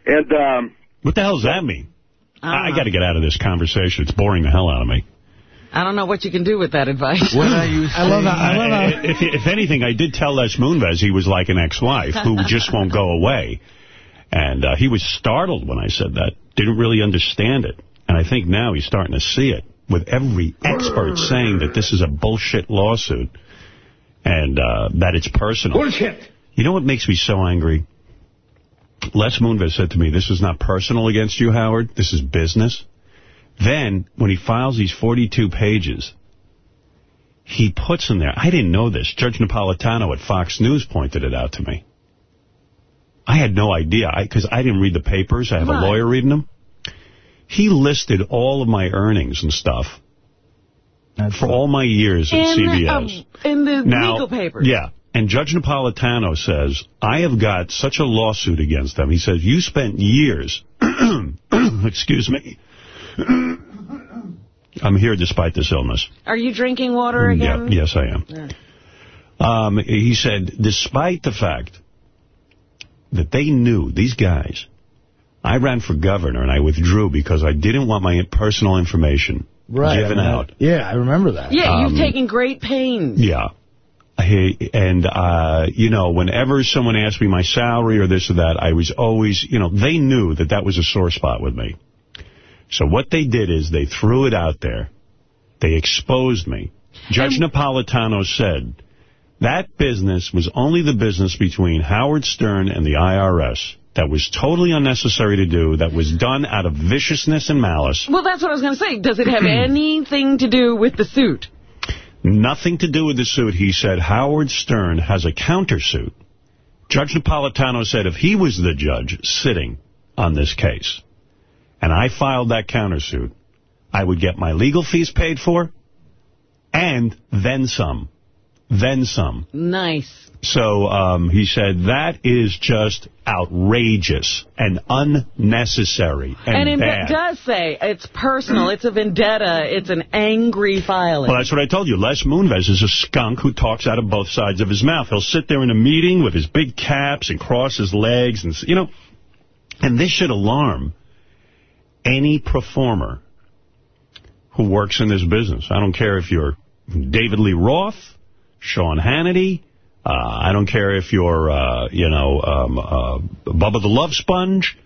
and um, What the hell does that mean? I, I got to get out of this conversation. It's boring the hell out of me. I don't know what you can do with that advice. What are you I love that. I love that. if, if anything, I did tell Les Moonves he was like an ex-wife who just won't go away. And uh, he was startled when I said that. Didn't really understand it. And I think now he's starting to see it with every expert saying that this is a bullshit lawsuit and uh, that it's personal. bullshit. You know what makes me so angry? Les Moonves said to me, this is not personal against you, Howard. This is business. Then, when he files these 42 pages, he puts in there, I didn't know this, Judge Napolitano at Fox News pointed it out to me. I had no idea, because I, didn't read the papers. I have Right. a lawyer reading them. He listed all of my earnings and stuff for all my years at CBS. um, in the Now, legal papers. Yeah. And Judge Napolitano says, I have got such a lawsuit against them. He says, you spent years, excuse me, I'm here despite this illness. Are you drinking water again? Yeah, yes, I am. Um, he said, despite the fact that they knew, these guys, I ran for governor and I withdrew because I didn't want my personal information Right. given I mean, out. Yeah, I remember that. Yeah, Um, you've taken great pains. Yeah. He, and, uh, you know, whenever someone asked me my salary or this or that, I was always, you know, they knew that that was a sore spot with me. So what they did is they threw it out there. They exposed me. Judge Napolitano said that business was only the business between Howard Stern and the IRS. That was totally unnecessary to do. That was done out of viciousness and malice. Well, that's what I was going to say. Does it have anything to do with the suit? Nothing to do with the suit. He said Howard Stern has a countersuit. Judge Napolitano said if he was the judge sitting on this case, and I filed that countersuit, I would get my legal fees paid for, and then some. Then some. Nice. So um, he said that is just outrageous and unnecessary and, And, it does say it's personal. It's a vendetta. It's an angry filing. Well, that's what I told you. Les Moonves is a skunk who talks out of both sides of his mouth. He'll sit there in a meeting with his big caps and cross his legs. and You know, and this should alarm any performer who works in this business. I don't care if you're David Lee Roth, Sean Hannity. Uh, I don't care if you're, uh, you know, um, uh, Bubba the Love Sponge.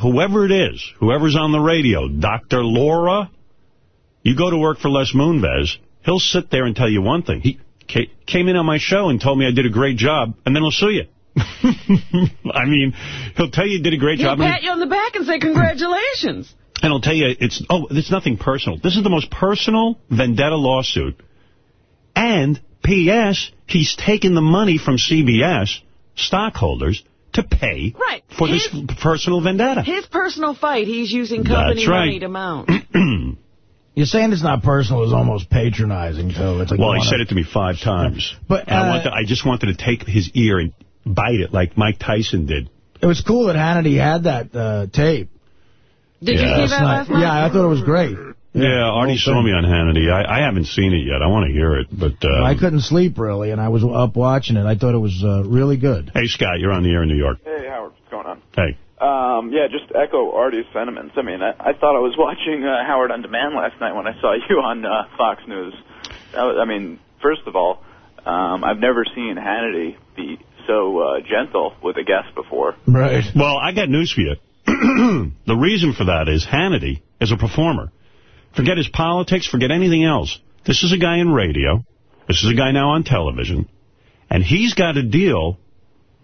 Whoever it is, whoever's on the radio, Dr. Laura, you go to work for Les Moonves, he'll sit there and tell you one thing. He ca- came in on my show and told me I did a great job, and then he'll sue you. I mean, he'll tell you you did a great job. He'll job. and- pat you on the back and say, congratulations. and I'll tell you, it's oh, it's nothing personal. This is the most personal vendetta lawsuit. And, P.S., he's taken the money from CBS stockholders to to pay Right. for this personal vendetta. His personal fight, he's using company That's right. money to mount. You're saying it's not personal is almost patronizing, too. It's like well, he wanna- said it to me five times. But, And I, uh, wanted, I just wanted to take his ear and bite it like Mike Tyson did. It was cool that Hannity had that uh, tape. Did Yeah. you see Last that last night? Yeah, I thought it was great. Yeah, Artie whole saw me on Hannity. I, I haven't seen it yet. I want to hear it, but uh, I couldn't sleep, really, and I was up watching it. I thought it was uh, really good. hey, Scott, you're on the air in New York. Hey, Howard, what's going on? Hey, Um, yeah, just echo Artie's sentiments. I mean, I, I thought I was watching uh, Howard on Demand last night when I saw you on uh, Fox News. That was, I mean, first of all, um, I've never seen Hannity be so uh, gentle with a guest before. Right. Well, I got news for you. the reason for that is Hannity is a performer. Forget his politics, forget anything else. This is a guy in radio. This is a guy now on television. And he's got a deal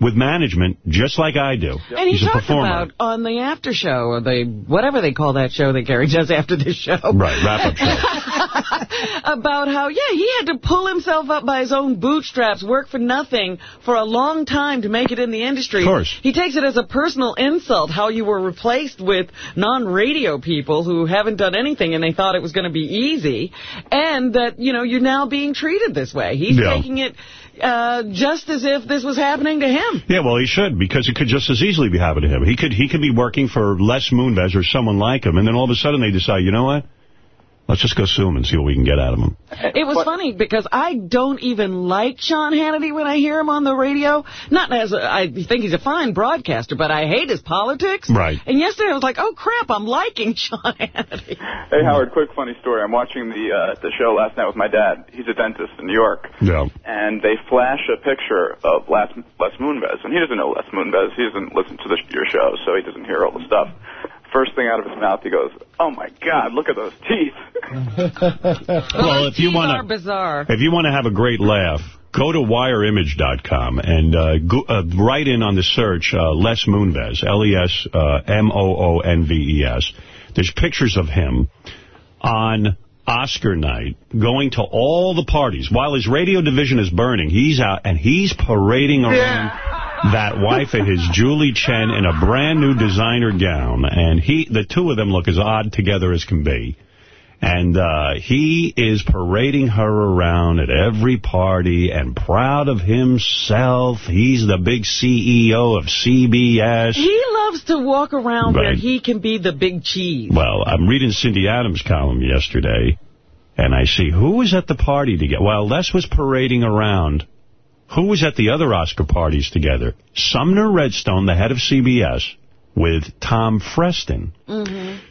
with management just like I do. And he he's a talked performer. about on the after show, or the whatever they call that show that Gary does after this show. Right, wrap-up show. about how, yeah, he had to pull himself up by his own bootstraps, work for nothing for a long time to make it in the industry. Of course. He takes it as a personal insult, how you were replaced with non-radio people who haven't done anything and they thought it was going to be easy, and that, you know, you're now being treated this way. He's Yeah. taking it uh, just as if this was happening to him. Yeah, well, he should, because it could just as easily be happening to him. He could he could be working for Les Moonves or someone like him, and then all of a sudden they decide, you know what? Let's just go sue him and see what we can get out of him. It was funny because I don't even like Sean Hannity when I hear him on the radio. Not as a, I think he's a fine broadcaster, but I hate his politics. Right. And yesterday I was like, oh crap, I'm liking Sean Hannity. Hey, Howard, quick funny story. I'm watching the uh, the show last night with my dad. He's a dentist in New York. Yeah. and they flash a picture of Les, Les Moonves, and he doesn't know Les Moonves. He doesn't listen to the, your show, so he doesn't hear all the stuff. First thing out of his mouth, he goes, "Oh my God, look at those teeth!" well, if you want to bizarre. if you want to have a great laugh, go to wireimage.com and uh, go, uh, write in on the search uh, Les Moonves, L-E-S uh, M-O-O-N-V-E-S. There's pictures of him on Oscar night going to all the parties. While his radio division is burning, he's out and he's parading around that wife of his, Julie Chen, in a brand new designer gown. And he, the two of them look as odd together as can be. And uh, he is parading her around at every party and proud of himself. He's the big CEO of CBS. He loves to walk around where he can be the big cheese. Well, I'm reading Cindy Adams' column yesterday, and I see who was at the party together. While Les was parading around, who was at the other Oscar parties together? Sumner Redstone, the head of CBS, with Tom Freston.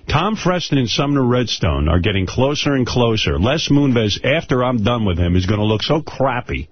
Tom Freston and Sumner Redstone are getting closer and closer. Les Moonves, after I'm done with him, is going to look so crappy.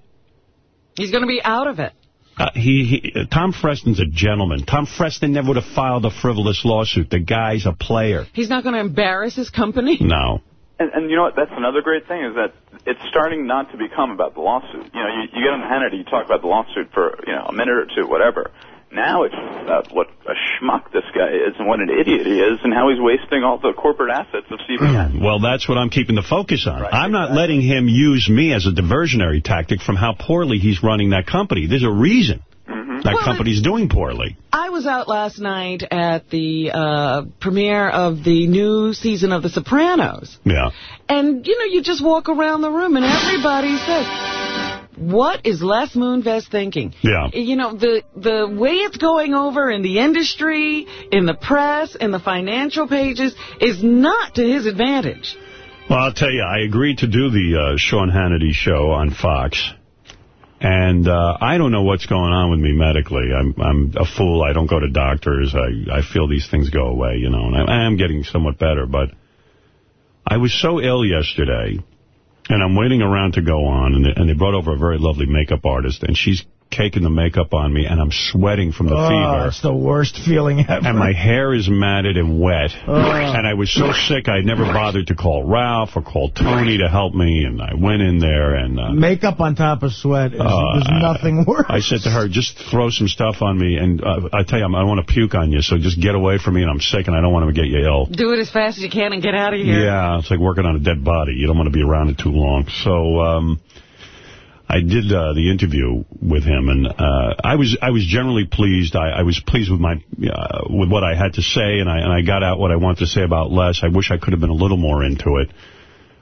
He's going to be out of it. Uh, he, he uh, Tom Freston's a gentleman. Tom Freston never would have filed a frivolous lawsuit. The guy's a player. He's not going to embarrass his company. No. And, and you know what? That's another great thing is that it's starting not to become about the lawsuit. You know, you, you get on Hannity, you talk about the lawsuit for you know a minute or two, whatever. Now it's about what a schmuck this guy is and what an idiot he is and how he's wasting all the corporate assets of CBS. Hmm. Well, that's what I'm keeping the focus on. I'm not letting him use me as a diversionary tactic from how poorly he's running that company. There's a reason mm-hmm. that company's doing poorly. I was out last night at the uh, premiere of the new season of The Sopranos. Yeah. And, you know, you just walk around the room and everybody says, what is Les Moonves thinking? Yeah. You know, the the way it's going over in the industry, in the press, in the financial pages, is not to his advantage. Well, I'll tell you, I agreed to do the uh, Sean Hannity show on Fox. And uh, I don't know what's going on with me medically. I'm I'm a fool. I don't go to doctors. I, I feel these things go away, you know, and I, I am getting somewhat better. But I was so ill yesterday, and I'm waiting around to go on, and they, and they brought over a very lovely makeup artist, and she's caking the makeup on me, and I'm sweating from the oh, fever. it's the worst feeling ever. And my hair is matted and wet. Oh. And I was so sick, I never bothered to call Ralph or call Tony to help me. And I went in there and... Uh, Makeup on top of sweat is uh, there's nothing worse. I said to her, just throw some stuff on me. And uh, I tell you, I'm, I want to puke on you, so just get away from me. And I'm sick, and I don't want to get you ill. Do it as fast as you can and get out of here. Yeah, it's like working on a dead body. You don't want to be around it too long. So um, I did uh, the interview with him, and uh, I was I was generally pleased. I, I was pleased with my uh, with what I had to say, and I and I got out what I wanted to say about Les. I wish I could have been a little more into it.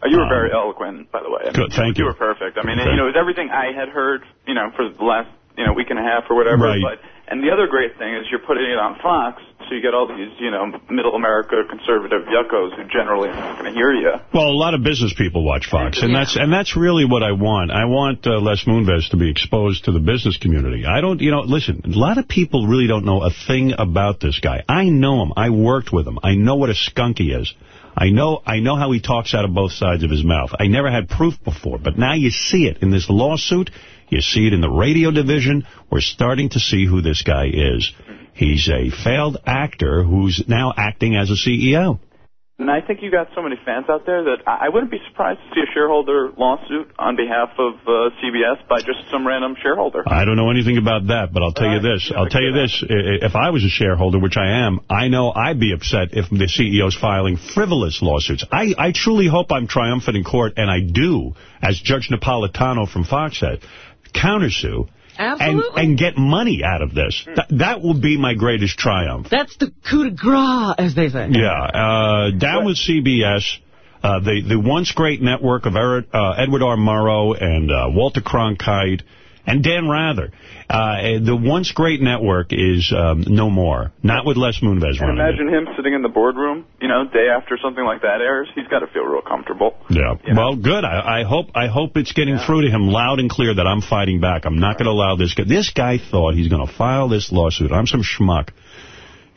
Uh, you were Um, very eloquent, by the way. I mean, good, thank you. you. were perfect. I mean, Okay. you know, it was everything I had heard, you know, for the last, you know, week and a half or whatever. Right. But and the other great thing is you're putting it on Fox, so you get all these, you know, middle America conservative yuckos who generally are not going to hear you. Well, a lot of business people watch Fox, and that's and that's really what I want. I want uh, Les Moonves to be exposed to the business community. I don't, you know, listen, a lot of people really don't know a thing about this guy. I know him. I worked with him. I know what a skunk he is. I know I know how he talks out of both sides of his mouth. I never had proof before, but now you see it in this lawsuit. You see it in the radio division. We're starting to see who this guy is. He's a failed actor who's now acting as a CEO. And I think you got so many fans out there that I wouldn't be surprised to see a shareholder lawsuit on behalf of uh, CBS by just some random shareholder. I don't know anything about that, but I'll tell you this. I'll tell you this. If I was a shareholder, which I am, I know I'd be upset if the CEO's filing frivolous lawsuits. I, I truly hope I'm triumphant in court, and I do, as Judge Napolitano from Fox said, countersue and, and get money out of this. Th that will be my greatest triumph. That's the coup de grace, as they say. Yeah, uh, down with CBS. Uh, the the once great network of uh, Edward R. Murrow and uh, Walter Cronkite and Dan Rather. Uh, the once great network is um, no more. Not with Les Moonves running it. imagine him sitting in the boardroom, you know, day after something like that airs. He's got to feel real comfortable. Yeah. Well, good. I, I hope I hope it's getting through to him loud and clear that I'm fighting back. I'm not going to allow this guy. This guy thought he's going to file this lawsuit. I'm some schmuck.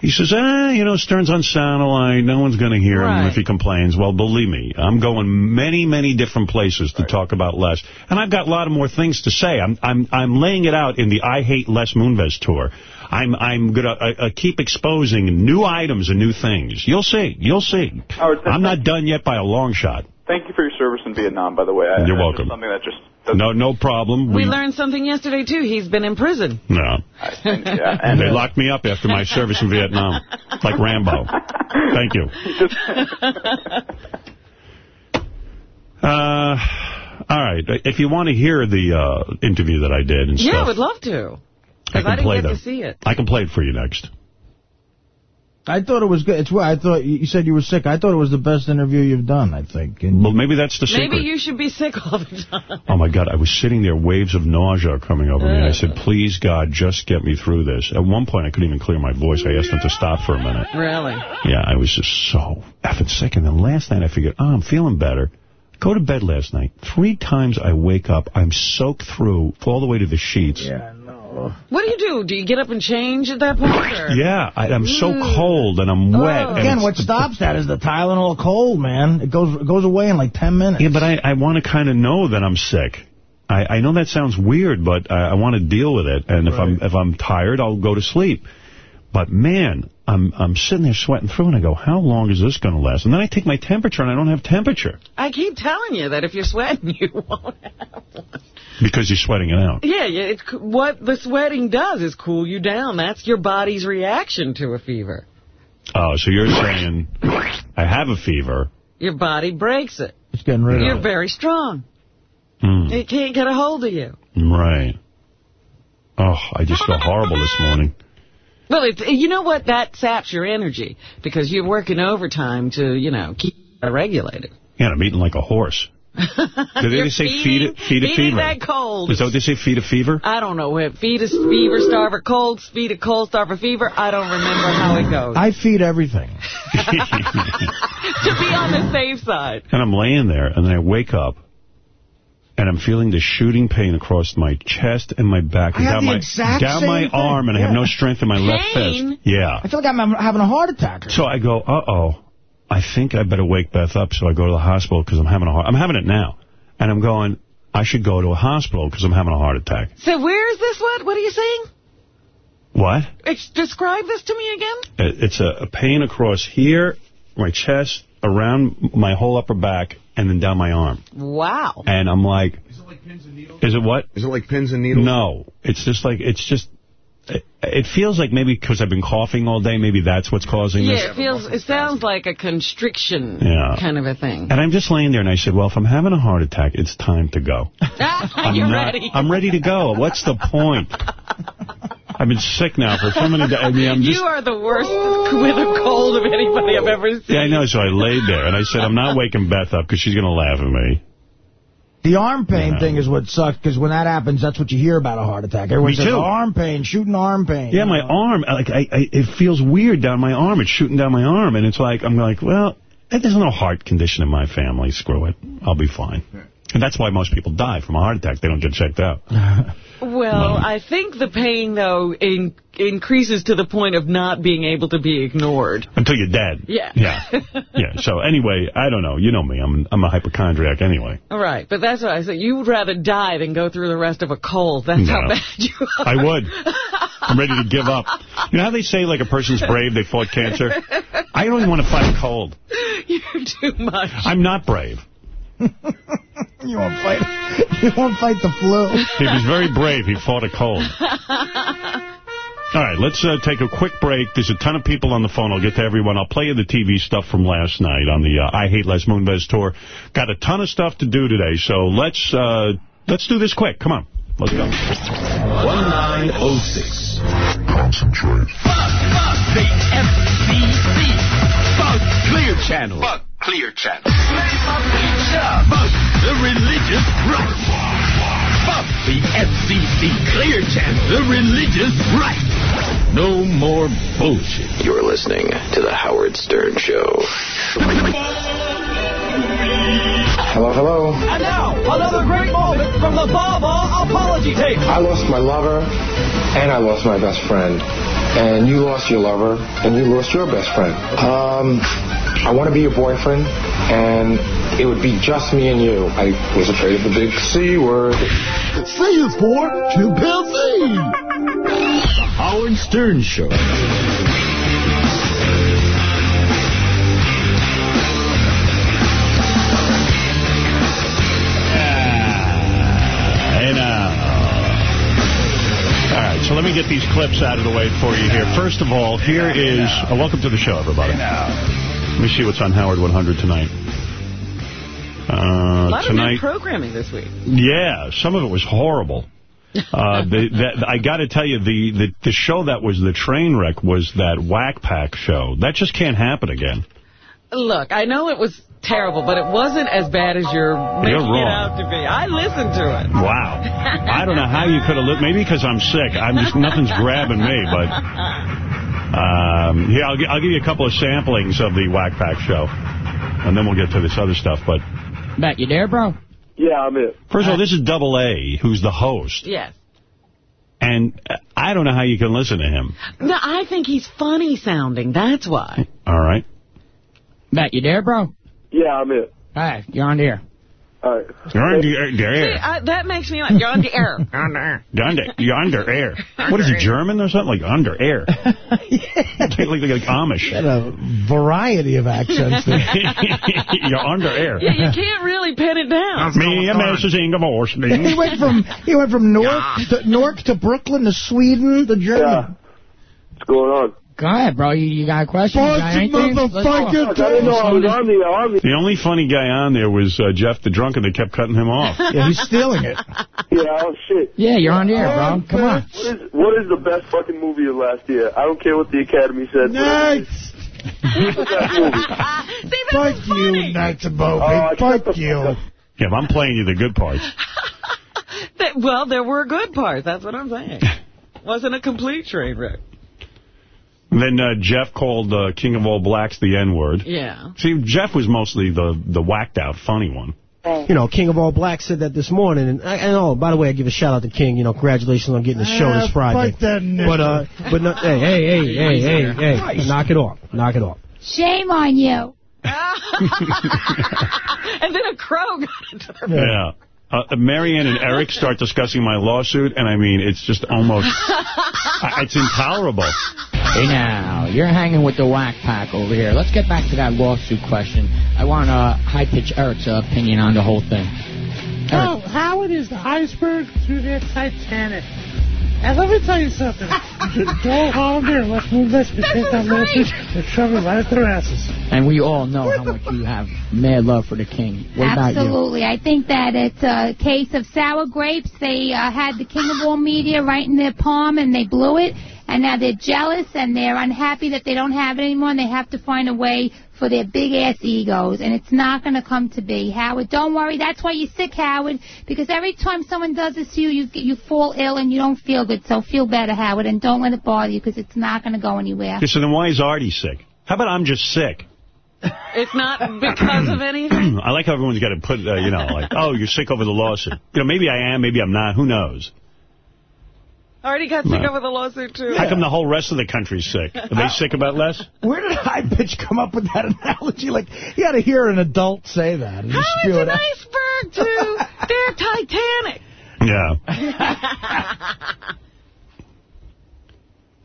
He says, eh, you know, Stern's on satellite. No one's going to hear him if he complains. Well, believe me, I'm going many, many different places to talk about Les. And I've got a lot of more things to say. I'm I'm I'm laying it out in the I Hate Les Moonves tour. I'm I'm going to uh, uh, keep exposing new items and new things. You'll see. You'll see. Howard, I'm not done yet by a long shot. Thank you for your service in Vietnam, by the way. I, You're welcome. Something that just No, no problem. We learned something yesterday, too. He's been in prison. No. yeah, And they locked me up after my service in Vietnam, like Rambo. Thank you. Uh, all right. If you want to hear the uh, interview that I did and Yeah, I would love to. I Because can I, didn't play get them. to see it. I can play it for you next. I thought it was good. It's why I thought you said you were sick. I thought it was the best interview you've done. I think. And Well, maybe that's the secret. Maybe you should be sick all the time. Oh, my God. I was sitting there, waves of nausea are coming over me. And I said, please, God, just get me through this. At one point, I couldn't even clear my voice. I asked them to stop for a minute. Really? Yeah, I was just so effing sick. And then last night I figured, oh, I'm feeling better. Go to bed last night. Three times I wake up, I'm soaked through, all the way to the sheets. Yeah, What do you do? Do you get up and change at that point? Or? yeah I, I'm so mm. cold and I'm wet. Oh. and Again, what stops that is the Tylenol cold, man. It goes it goes away in like 10 minutes. Yeah, but I, I want to kind of know that I'm sick. I, I know that sounds weird, but I, I want to deal with it. And if I'm if I'm tired, I'll go to sleep. But man, I'm I'm sitting there sweating through, and I go, how long is this going to last? And then I take my temperature, and I don't have temperature I keep telling you that if you're sweating, you won't have one. because you're sweating it out. Yeah, yeah. It's, what the sweating does is cool you down. That's your body's reaction to a fever. Oh, so you're saying I have a fever. Your body breaks it. It's getting rid of You're of it. very strong. Hmm, It can't get a hold of you. right. Oh, I just feel horrible this morning. Well, it's, you know what? That saps your energy because you're working overtime to, you know, keep it regulated. Yeah, I'm eating like a horse. Did they You're say feeding- feed it, feed a feeding fever? that cold. Is that what they say, feed a fever? I don't know. what Feed a fever, starve a cold, feed a cold, starve a fever. I don't remember how it goes. I feed everything. to be on the safe side. And I'm laying there, and then I wake up, and I'm feeling the shooting pain across my chest and my back, and I down my down my thing. arm, and I have no strength in my left Pain? fist. Yeah. I feel like I'm having a heart attack. So I go, uh-oh, I think I better wake Beth up. So I go to the hospital because I'm having a heart. I'm having it now, and I'm going. I should go to a hospital because I'm having a heart attack. So where is this what? What are you saying? What? Ex describe this to me again. It's a, a pain across here, my chest, around my whole upper back, and then down my arm. Wow. And I'm like... Is it like pins and needles? Is it what? Is it like pins and needles? No. It's just like, it's just, it- it feels like maybe because I've been coughing all day, maybe that's what's causing this. Yeah, it feels, it sounds like a constriction Yeah. kind of a thing. And I'm just laying there, and I said, well, if I'm having a heart attack, it's time to go. I'm You're not- ready. I'm ready to go. What's the point? I've been sick now for so many days. I mean, I'm just... you are the worst with a cold of anybody I've ever seen. Yeah, I know. So I laid there, and I said, I'm not waking Beth up because she's going to laugh at me. The arm pain Yeah. thing is what sucks, because when that happens, that's what you hear about a heart attack. Everyone Me says, too. arm pain, shooting arm pain. Yeah, my arm, like, I, I, it feels weird down my arm. It's shooting down my arm, and it's like, I'm like, well, there's no heart condition in my family. Screw it. I'll be fine. And that's why most people die from a heart attack. They don't get checked out. Well, I think the pain, though, in, increases to the point of not being able to be ignored. Until you're dead. Yeah. Yeah. Yeah. So anyway, I don't know. You know me. I'm I'm a hypochondriac anyway. Right, but that's what I said. You would rather die than go through the rest of a cold. That's how bad you are. I would. I'm ready to give up. You know how they say, like, a person's brave, they fought cancer? I don't even want to fight a cold. You're too much. I'm not brave. You won't fight. You won't fight the flu. He was very brave. He fought a cold. All right, let's uh, take a quick break. There's a ton of people on the phone. I'll get to everyone. I'll play you the TV stuff from last night on the uh, I Hate Les Moonves tour. Got a ton of stuff to do today, so let's uh, let's do this quick. Come on. Let's go. 1906. Concentrate. The FCC. Fuck Clear Channel. Fuck Clear Channel. Fuck the religious right. Fuck the FCC Clear Channel. The religious right. No more bullshit. You're listening to The Howard Stern Show. Hello, hello. And now, another great moment from the Bubba apology tape. I lost my lover, and I lost my best friend. And you lost your lover, and you lost your best friend. Um, I want to be your boyfriend, and it would be just me and you. I was afraid of the big C word. C is for chimpanzee. The Howard Stern Show. Hey now. All right, so let me get these clips out of the way for you here. First of all, here is... Uh, welcome to the show, everybody. Let me see what's on Howard 100 tonight. A Uh, lot of tonight, new programming this week. yeah, some of it was horrible. Uh, the, that, I got to tell you, the, the the show that was the train wreck was that Whack Pack show. That just can't happen again. Look, I know it was terrible, but it wasn't as bad as you're making it wrong. out to be. I listened to it. Wow. I don't know how you could have lived. Maybe because I'm sick. I'm just nothing's grabbing me. But um, here, I'll, I'll give you a couple of samplings of the Whack Pack show, and then we'll get to this other stuff. But Matt, you there, bro? Yeah, I'm it. first of all, this is Double A, who's the host, Yes. and uh, I don't know how you can listen to him. No, I think he's funny sounding. That's why. All right. Matt, you there, bro? Yeah, I'm it. Hi, you're on the air. All right. You're on uh, the air. the See, air. I, that makes me like, you're on the air. You're on air. You're under, you're under air. What is it, German or something? Like under air. like, like, like Amish. Got a variety of accents there. you're under air. Yeah, you can't really pin it down. Me and Mrs. Ingeborg. he went from he went from Newark to Newark to Brooklyn to Sweden to Germany. What's going on? Go ahead, bro. You, you got a question? You got anything? Let's talk. I didn't know I was on the the. The only funny guy on there was uh, Jeff the drunk, and they kept cutting him off. Yeah, he's stealing it. Yeah, oh shit. Yeah, you're on the air, bro. Come on. What is what is the best fucking movie of last year? I don't care what the Academy said. Next. What's the best movie? Fuck you, Nights above Oh, me. Fuck you. Yeah, but I'm playing you the good parts. That- well, there were good parts. That's what I'm saying. Wasn't a complete train wreck. And then uh, Jeff called uh, King of All Blacks the N-word. Yeah. See, Jeff was mostly the, the whacked-out funny one. You know, King of All Blacks said that this morning. And, I- and oh, by the way, I give a shout out to King. You know, congratulations on getting the show this Friday. fuck that nigga. But, uh, but no, hey, hey, hey, hey, hey, hey, Christ. knock it off. Knock it off. Shame on you. and then a crow got into their Yeah. Uh, Marianne and Eric start discussing my lawsuit, and I mean, it's just almost, I- it's intolerable. Hey, now, you're hanging with the whack pack over here. Let's get back to that lawsuit question. I want uh, high-pitch Eric's uh, opinion on the whole thing. Oh, Howard is the iceberg through the Titanic. And let me tell you something. Joel Hollander and let's move this because that message is shoving right up their asses. And we all know how much you have mad love for the king. What about you? Absolutely. I think that it's a case of sour grapes. They uh, had the king of all media right in their palm and they blew it. And now they're jealous and they're unhappy that they don't have it anymore and they have to find a way for their big-ass egos. And it's not going to come to be. Howard, don't worry. That's why you're sick, Howard, because every time someone does this to you, you, you fall ill and you don't feel good. So feel better, Howard, and don't let it bother you because it's not going to go anywhere. Okay, so then why is Artie sick? How about I'm just sick? It's not because of anything. I like how everyone's got to put, uh, you know, like, oh, you're sick over the lawsuit. You know, maybe I am, maybe I'm not. Who knows? Already got sick No. over the lawsuit, too. How come the whole rest of the country's sick? Are they sick about Les? Where did High Pitch come up with that analogy? Like, you got to hear an adult say that. And just How spew is it an out. iceberg to their Titanic? Yeah.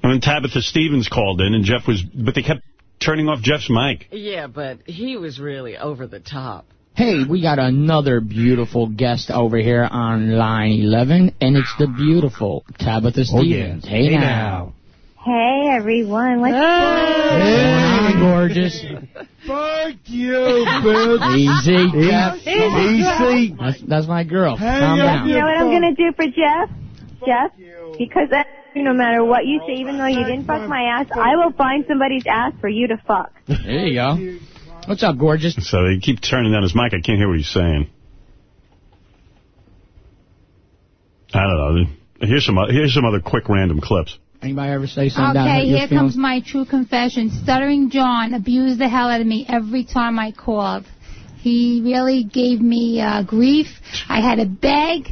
And then Tabitha Stevens called in, and Jeff was, but they kept turning off Jeff's mic. yeah, but he was really over the top. Hey, we got another beautiful guest over here on line 11, and it's the beautiful Tabitha Oh, Stevens. Hey, now. Hey everyone, what's Hi, gorgeous. Fuck you, bitch. Easy, Jeff. Easy. That's, that's my girl. Calm down. You know what I'm gonna do for Jeff? Jeff? Because that, no matter what you say, even though you didn't fuck my ass, I will find somebody's ass for you to fuck. There you go. What's up, gorgeous? So they keep turning down his mic. I can't hear what he's saying. I don't know. Here's some, here's some other quick random clips. Anybody ever say something Okay, hurt here feelings? comes my true confession. Stuttering John abused the hell out of me every time I called. He really gave me uh, grief. I had to beg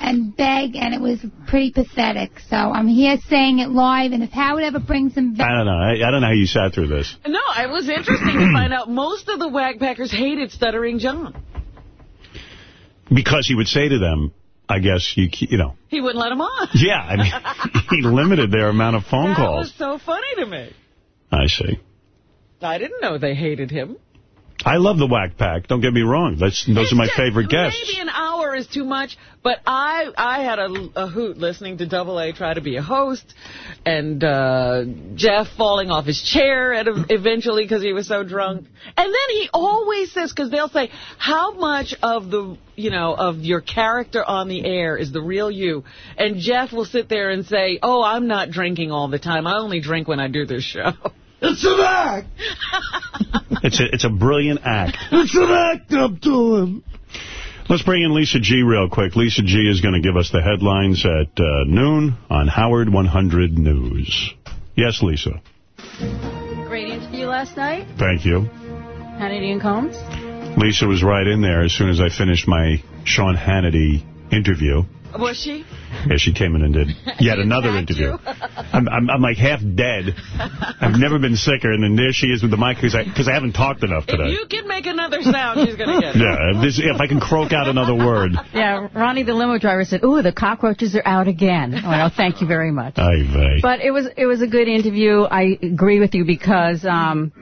and beg, and it was pretty pathetic. So I'm here saying it live, and if Howard ever brings him back... I don't know. I, I don't know how you sat through this. No, it was interesting to find out most of the Whack Packers hated Stuttering John. Because he would say to them, I guess, you you know, He wouldn't let them on. yeah, I mean, he limited their amount of phone that calls. was so funny to me. I see. I didn't know they hated him. I love the Whack Pack. Don't get me wrong. That's, those are my favorite guests. Maybe an hour is too much, but I I had a, a hoot listening to Double A try to be a host, and uh, Jeff falling off his chair at a, eventually because he was so drunk. And then he always says, because they'll say, how much of the you know of your character on the air is the real you? And Jeff will sit there and say, oh, I'm not drinking all the time. I only drink when I do this show. It's an act. It's a, it's a brilliant act. It's an act I'm doing. Let's bring in Lisa G real quick. Lisa G is going to give us the headlines at uh, noon on Howard 100 News. Yes, Lisa. Great interview last night. Thank you. Hannity and Colmes. Lisa was right in there as soon as I finished my Sean Hannity interview. Was she? Yeah, she came in and did yet another interview. I'm, I'm, I'm like half dead. I've never been sicker, and then there she is with the mic because I, 'cause I haven't talked enough If today. you can make another sound, she's going to get it. Yeah, if, this, if I can croak out another word. Yeah, Ronnie the limo driver said, "Ooh, the cockroaches are out again." Well, thank you very much. Ay vey. But it was it was a good interview. I agree with you because um,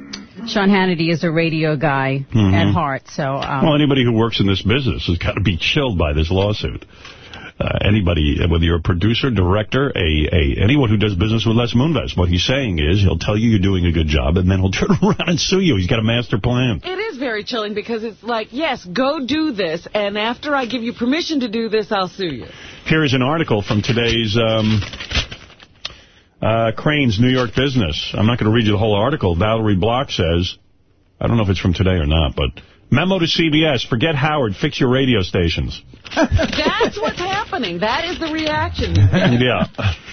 Sean Hannity is a radio guy Mhm. at heart. So um, Well, anybody who works in this business has got to be chilled by this lawsuit. Uh, anybody, whether you're a producer, director, a, a anyone who does business with Les Moonves, what he's saying is he'll tell you you're doing a good job, and then he'll turn around and sue you. He's got a master plan. It is very chilling because it's like, yes, go do this, and after I give you permission to do this, I'll sue you. Here is an article from today's um, uh, Crain's New York Business. I'm not going to read you the whole article. Valerie Block says, I don't know if it's from today or not, but memo to CBS, forget Howard, fix your radio stations. That's what's happening. That is the reaction. yeah.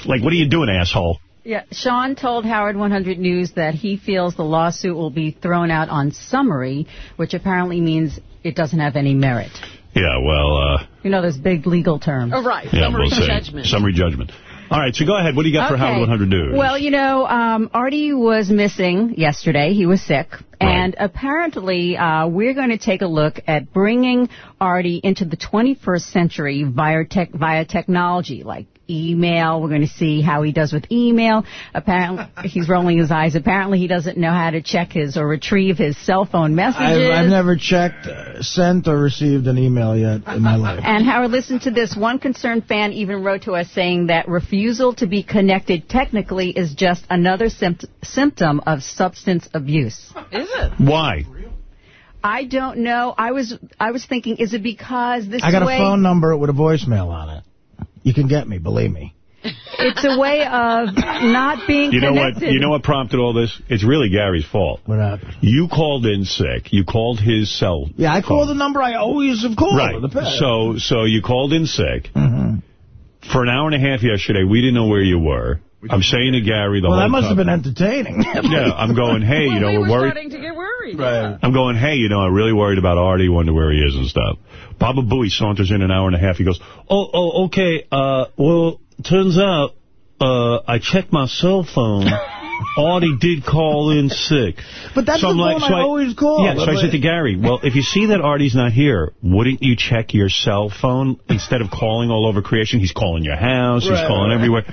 Like, what are you doing, asshole? yeah, Sean told Howard 100 News that he feels the lawsuit will be thrown out on summary, which apparently means it doesn't have any merit. Yeah, well, uh, You know those big legal terms. Oh, right. yeah, Summary we'll see. judgment. Summary judgment. All right, so go ahead. What do you got for Howard 100 News? Well, you know, um, Artie was missing yesterday. He was sick. And apparently, uh, we're going to take a look at bringing Artie into the 21st century via, tech, via technology, like email. We're going to see how he does with email. Apparently, he's rolling his eyes. Apparently, he doesn't know how to check his or retrieve his cell phone messages. I've, I've never checked, uh, sent, or received an email yet in my life. And Howard, listen to this. One concerned fan even wrote to us saying that refusal to be connected technically is just another sympt- symptom of substance abuse. Is it? Why? I don't know. I was I was thinking, is it because this I got way a phone number with a voicemail on it. You can get me, believe me. it's a way of not being You know connected? what? You know what prompted all this? It's really Gary's fault. What happened? You called in sick. You called his cell. Yeah, I call the number I always have called. Right. The. So so you called in sick. Mhm. For an hour and a half yesterday, we didn't know where you were. I'm saying to Gary the Well, whole that must have been entertaining. Yeah, I'm going, hey, you know, we we're were worried. starting to get worried. Right. I'm going, hey, you know, I'm really worried about Artie, wonder where he is and stuff. Baba Booey saunters in an hour and a half. He goes, oh, oh, okay, uh, well, turns out, uh, I checked my cell phone. Artie did call in sick. But that's So the I'm phone like- so I always call. Yeah, so I said to Gary, well, if you see that Artie's not here, wouldn't you check your cell phone instead of calling all over creation? He's calling your house. He's calling right. everywhere.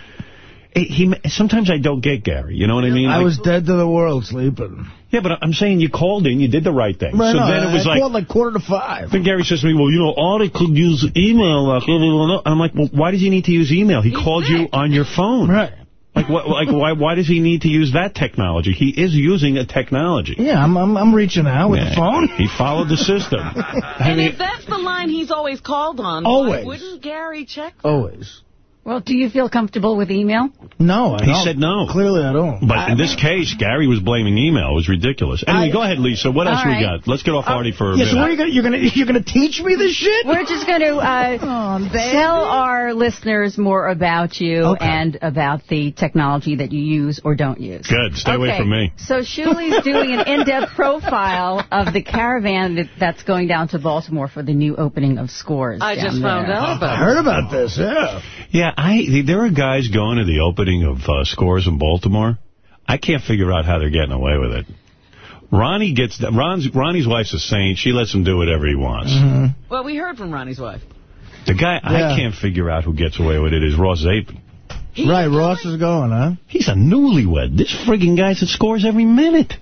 He, he- Sometimes I don't get Gary. You know what I mean? I Like- was dead to the world sleeping. Yeah, but I'm saying you called in. You did the right thing. Right, so no, then it was I like... called like quarter to five. Then Gary says to me, well, you know, Artie could use email like everyone else. I'm like, well, why does he need to use email? He called you on your phone. Right. Like, what, like why Why does he need to use that technology? He is using a technology. Yeah, I'm I'm, I'm reaching out with the Yeah, phone. He followed the system. I And mean, if that's the line he's always called on, Always. why wouldn't Gary check? Always. Well, do you feel comfortable with email? No, I he don't. said no. Clearly, I don't. But in this case, Gary was blaming email. It was ridiculous. Anyway, I- go ahead, Lisa. What else All we got? Let's get off Artie for a Yeah, so what are minute. you gonna you're gonna you're gonna teach me this shit? We're just going to uh, tell our listeners more about you Okay. and about the technology that you use or don't use. Good. Stay away from me. So Shuli's doing an in-depth profile of the caravan that, that's going down to Baltimore for the new opening of Scores. I down just found there. out I heard about this. Yeah. Yeah, I there are guys going to the opening of uh, Scores in Baltimore. I can't figure out how they're getting away with it. Ronnie gets Ron's Ronnie's wife's a saint. She lets him do whatever he wants. Mm-hmm. Well, we heard from Ronnie's wife. The guy Yeah. I can't figure out who gets away with it is Ross Zapin. Right, Ross is going, huh? He's a newlywed. This frigging guy's that scores every minute.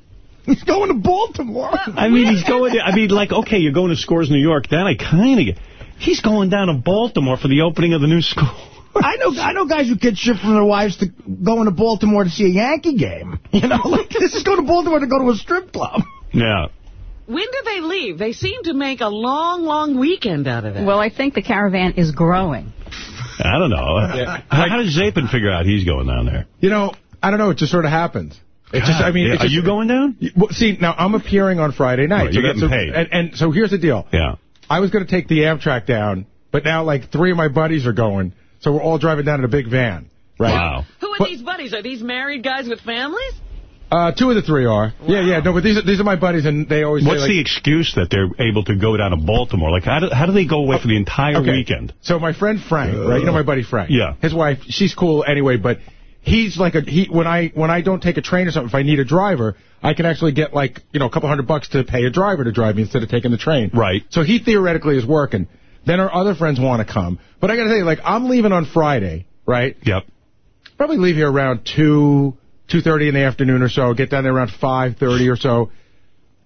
He's going to Baltimore. I mean, he's going. To, I mean, like, okay, you're going to Scores New York. Then I kind of get. He's going down to Baltimore for the opening of the new school. I know I know guys who get shit from their wives to going to Baltimore to see a Yankee game. You know, like this is going to Baltimore to go to a strip club. Yeah. When do they leave? They seem to make a long, long weekend out of it. Well, I think the caravan is growing. I don't know. How, how does Zapin figure out he's going down there? You know, I don't know. It just sort of happens. It just, I mean, Yeah, it's are you going down? Well, see, now I'm appearing on Friday night. Right, you're getting a- paid. And, and so here's the deal. Yeah. I was going to take the Amtrak down, but now like three of my buddies are going, so we're all driving down in a big van. Right. Wow. Who are these buddies? Are these married guys with families? Uh, two of the three are. Yeah, yeah. No, but these are, these are my buddies, and they always What's say, the excuse that they're able to go down to Baltimore? Like, how do, how do they go away for the entire Okay. weekend? So my friend Frank, right? You know my buddy Frank. Yeah. His wife, she's cool anyway, but he's like a he when I when I don't take a train or something, if I need a driver, I can actually get like you know a couple hundred bucks to pay a driver to drive me instead of taking the train. Right. So he theoretically is working. Then our other friends want to come, but I got to tell you, like I'm leaving on Friday, right? Yep. Probably leave here around two two thirty in the afternoon or so. Get down there around five thirty or so.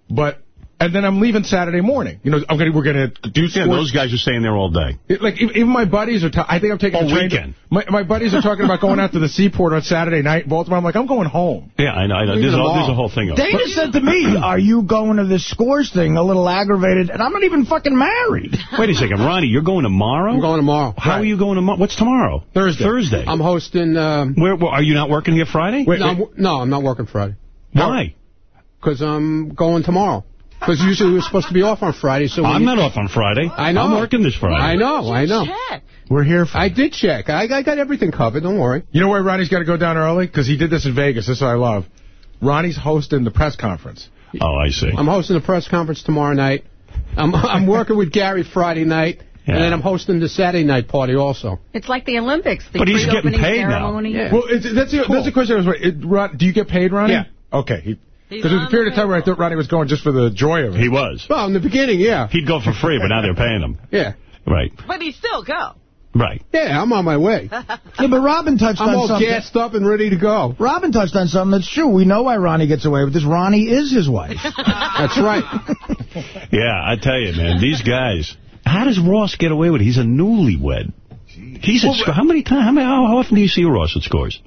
But and then I'm leaving Saturday morning. You know, I'm gonna we're gonna do Yeah, those guys are staying there all day. It- Like even even my buddies are. T- I think I'm taking Oh, a train. weekend. my my buddies are talking about going out to the seaport on Saturday night in Baltimore. I'm like, I'm going home. Yeah, I know. I know. There's, them a, there's a whole thing of it. Dana said to me, are you going to this scores thing a little aggravated? And I'm not even fucking married. Wait a second, Ronnie, you're going tomorrow? I'm going tomorrow. How are you going tomorrow? What's tomorrow? Thursday. Thursday. I'm hosting. Um, Where, where are you not working here Friday? Wait, no, wait. I'm, no, I'm not working Friday Why? because I'm going tomorrow. Because usually we're supposed to be off on Friday. So I'm not off on Friday. I know. I'm working this Friday. I know. I know. Check. We're here for I did check. I, I got everything covered. Don't worry. You know why Ronnie's got to go down early? Because he did this in Vegas. This is what I love. Ronnie's hosting the press conference. Oh, I see. I'm hosting a press conference tomorrow night. I'm I'm working with Gary Friday night, Yeah. and then I'm hosting the Saturday night party also. It's like the Olympics. The But he's getting pre-opening paid now. ceremony. Yeah. Well, it's, that's the that's the question. I was it, Ron, do you get paid, Ronnie? Yeah. Okay. He's Because there was a period the of time where I thought Ronnie was going just for the joy of it. He was. Well, in the beginning, yeah, He'd go for free, but now they're paying him. yeah. Right. But he still go. Right. Yeah, I'm on my way. Yeah, but Robin touched I'm on all something. gassed up and ready to go. Robin touched on something that's true. We know why Ronnie gets away with this. Ronnie is his wife. That's right. Yeah, I tell you, man, these guys. How does Ross get away with it? He's a newlywed. He's at sc- how many times? How, many, how, how often do you see Ross at scores?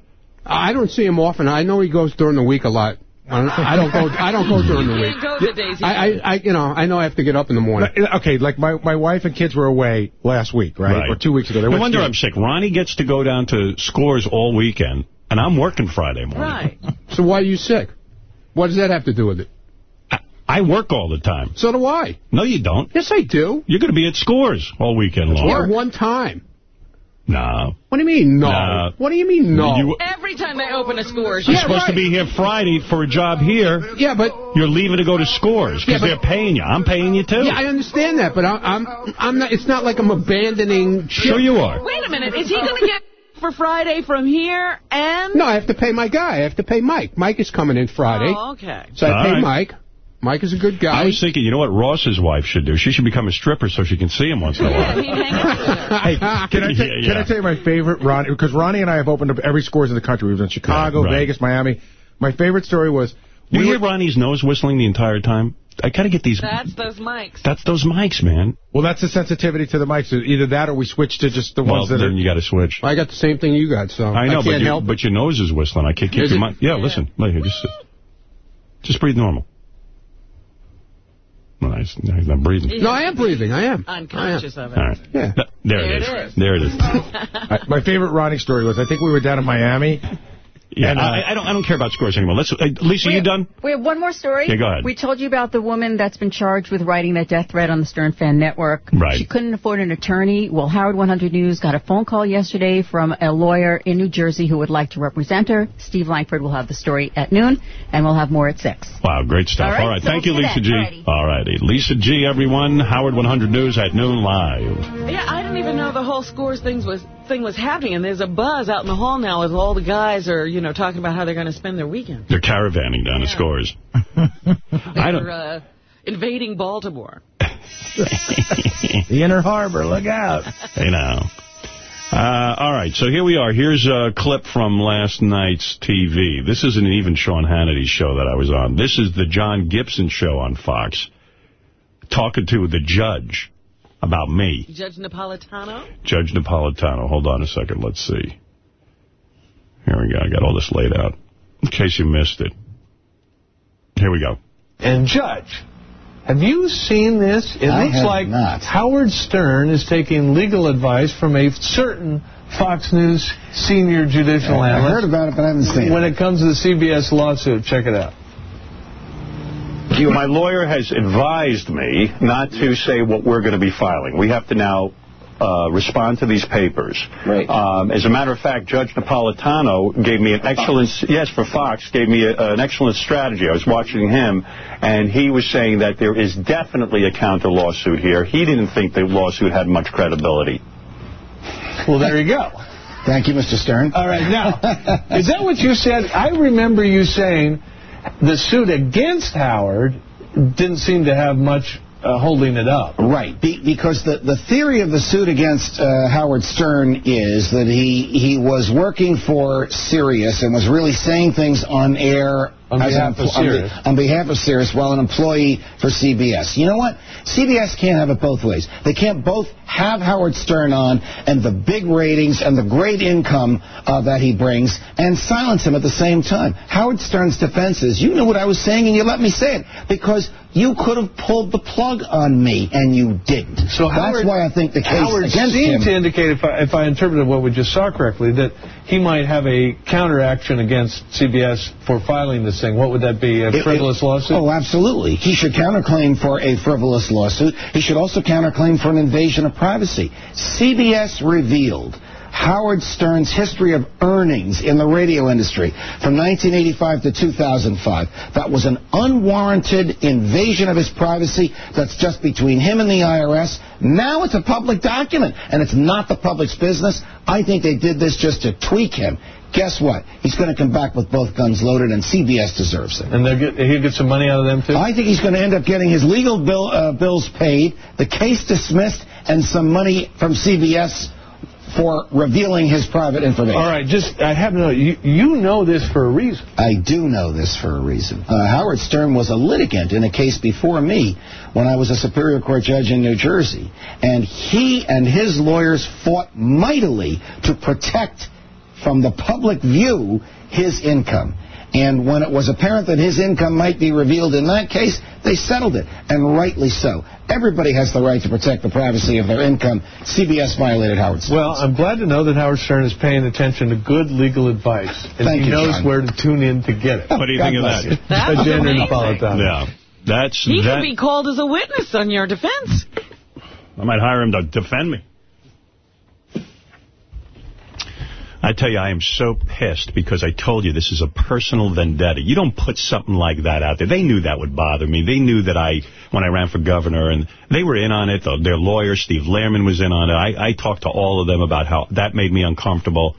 I don't see him often. I know he goes during the week a lot. I don't, I don't go. I don't go during the You week. can't go the days I, I, I, you know, I know I have to get up in the morning. Okay, like my, my wife and kids were away last week, right? Right. Or two weeks ago. They No went wonder skiing. I'm sick. Ronnie gets to go down to scores all weekend, and I'm working Friday morning. Right. So why are you sick? What does that have to do with it? I work all the time. So do I. No, you don't. Yes, I do. You're going to be at scores all weekend long. Yeah, one time. No. What do you mean, no? Nah. What do you mean, no? You, Every time they open a score, you're supposed to be here Friday for a job here. Yeah, but You're leaving to go to scores because Yeah, they're paying you. I'm paying you, too. Yeah, I understand that, but I'm, I'm, I'm not. It's not like I'm abandoning. Shit. Sure you are. Wait a minute. Is he going to get for Friday from here and... No, I have to pay my guy. I have to pay Mike. Mike is coming in Friday, Oh, okay. so I All pay right. Mike. Mike is a good guy. I was thinking, you know what Ross's wife should do? She should become a stripper so she can see him once in a while. Hey, can I, Yeah, tell- yeah. can I tell you my favorite Ronnie? Because Ronnie and I have opened up every scores in the country. We've done Chicago, Right, right. Vegas, Miami. My favorite story was... You we hear were- Ronnie's nose whistling the entire time? I gotta get these... That's those mics. That's those mics, man. Well, that's the sensitivity to the mics. Either that or we switch to just the Well, ones that then are... you got to switch. I got the same thing you got, so I know, can't but, you, help. but your nose is whistling. I can't keep Is your mic. Yeah, listen. Look here, just, just breathe normal. No, he's, no, he's not breathing. no, I am breathing. I am. Unconscious of it. All right. Yeah. There, There it it is. is. There it is. I- my favorite Ronnie story was, I think we were down in Miami. Yeah, And, uh, I, I don't. I don't care about scores anymore. Let's. Uh, Lisa, you done? We have one more story. Yeah, go ahead. We told you about the woman that's been charged with writing that death threat on the Stern Fan Network. Right. She couldn't afford an attorney. Well, Howard 100 News got a phone call yesterday from a lawyer in New Jersey who would like to represent her. Steve Langford will have the story at noon, and we'll have more at 6. Wow, great stuff. All right, All right. so Thank we'll you, Lisa you G. All righty. Lisa G, everyone. Howard 100 News at noon live. Yeah, I didn't even know the whole scores things was thing was happening, and there's a buzz out in the hall now as all the guys are, you know, talking about how they're going to spend their weekend. They're caravanning down to scores. I don't. They're uh, invading Baltimore. The Inner Harbor, look out. You know. Uh, all right, so here we are. Here's a clip from last night's TV. This isn't even Sean Hannity's show that I was on. This is the John Gibson show on Fox, talking to the judge about me, Judge Napolitano? Judge Napolitano. Hold on a second. Let's see. Here we go. I got all this laid out in case you missed it. Here we go. And Judge, have you seen this? It I looks like not. Howard Stern is taking legal advice from a certain Fox News senior judicial analyst. I analyst. heard about it, but I haven't seen When it. When it comes to the CBS lawsuit, check it out. You my lawyer has advised me not to say what we're going to be filing. We have to now uh, respond to these papers. Right. Um, as a matter of fact, Judge Napolitano gave me an excellent, yes, for Fox, gave me a, an excellent strategy. I was watching him, and he was saying that there is definitely a counter lawsuit here. He didn't think the lawsuit had much credibility. Well, there you go. Thank you, Mr. Stern. All right, now, is that what you said? I remember you saying the suit against Howard didn't seem to have much uh, holding it up. Right, be, because the, the theory of the suit against uh, Howard Stern is that he, he was working for Sirius and was really saying things on air On behalf of empl- on be- Sirius. on behalf of Sirius while an employee for CBS. You know what? CBS can't have it both ways. They can't both have Howard Stern on and the big ratings and the great income uh, that he brings and silence him at the same time. Howard Stern's defense is, you knew what I was saying and you let me say it because you could have pulled the plug on me and you didn't. So That's why I think the case Howard against seemed him... to indicate, if I, if I interpreted what we just saw correctly, that he might have a counteraction against CBS for filing this thing. What would that be? A It- frivolous it- lawsuit? Oh, absolutely. He should counterclaim for a frivolous lawsuit. He should also counterclaim for an invasion of privacy. CBS revealed Howard Stern's history of earnings in the radio industry from 1985 to 2005. That was an unwarranted invasion of his privacy that's just between him and the IRS. Now it's a public document, and it's not the public's business. I think they did this just to tweak him. Guess what? He's going to come back with both guns loaded, and CBS deserves it. And get, he'll get some money out of them, too? I think he's going to end up getting his legal bill, uh, bills paid, the case dismissed, and some money from CBS for revealing his private information. All right, just, I have to know, you, you know this for a reason. I do know this for a reason. Uh, Howard Stern was a litigant in a case before me when I was a Superior Court judge in New Jersey. And he and his lawyers fought mightily to protect from the public view his income. And when it was apparent that his income might be revealed in that case, they settled it, and rightly so. Everybody has the right to protect the privacy of their income. CBS violated Howard Stern. Well, I'm glad to know that Howard Stern is paying attention to good legal advice. And Thank he you, knows John. where to tune in to get it. What do you think of that? you. That's Agenda amazing. Napolitano. Yeah. That's He that. could be called as a witness on your defense. I might hire him to defend me. I tell you, I am so pissed because I told you this is a personal vendetta. You don't put something like that out there. They knew that would bother me. They knew that I, when I ran for governor, and they were in on it. Their lawyer, Steve Lehrman, was in on it. I, I talked to all of them about how that made me uncomfortable.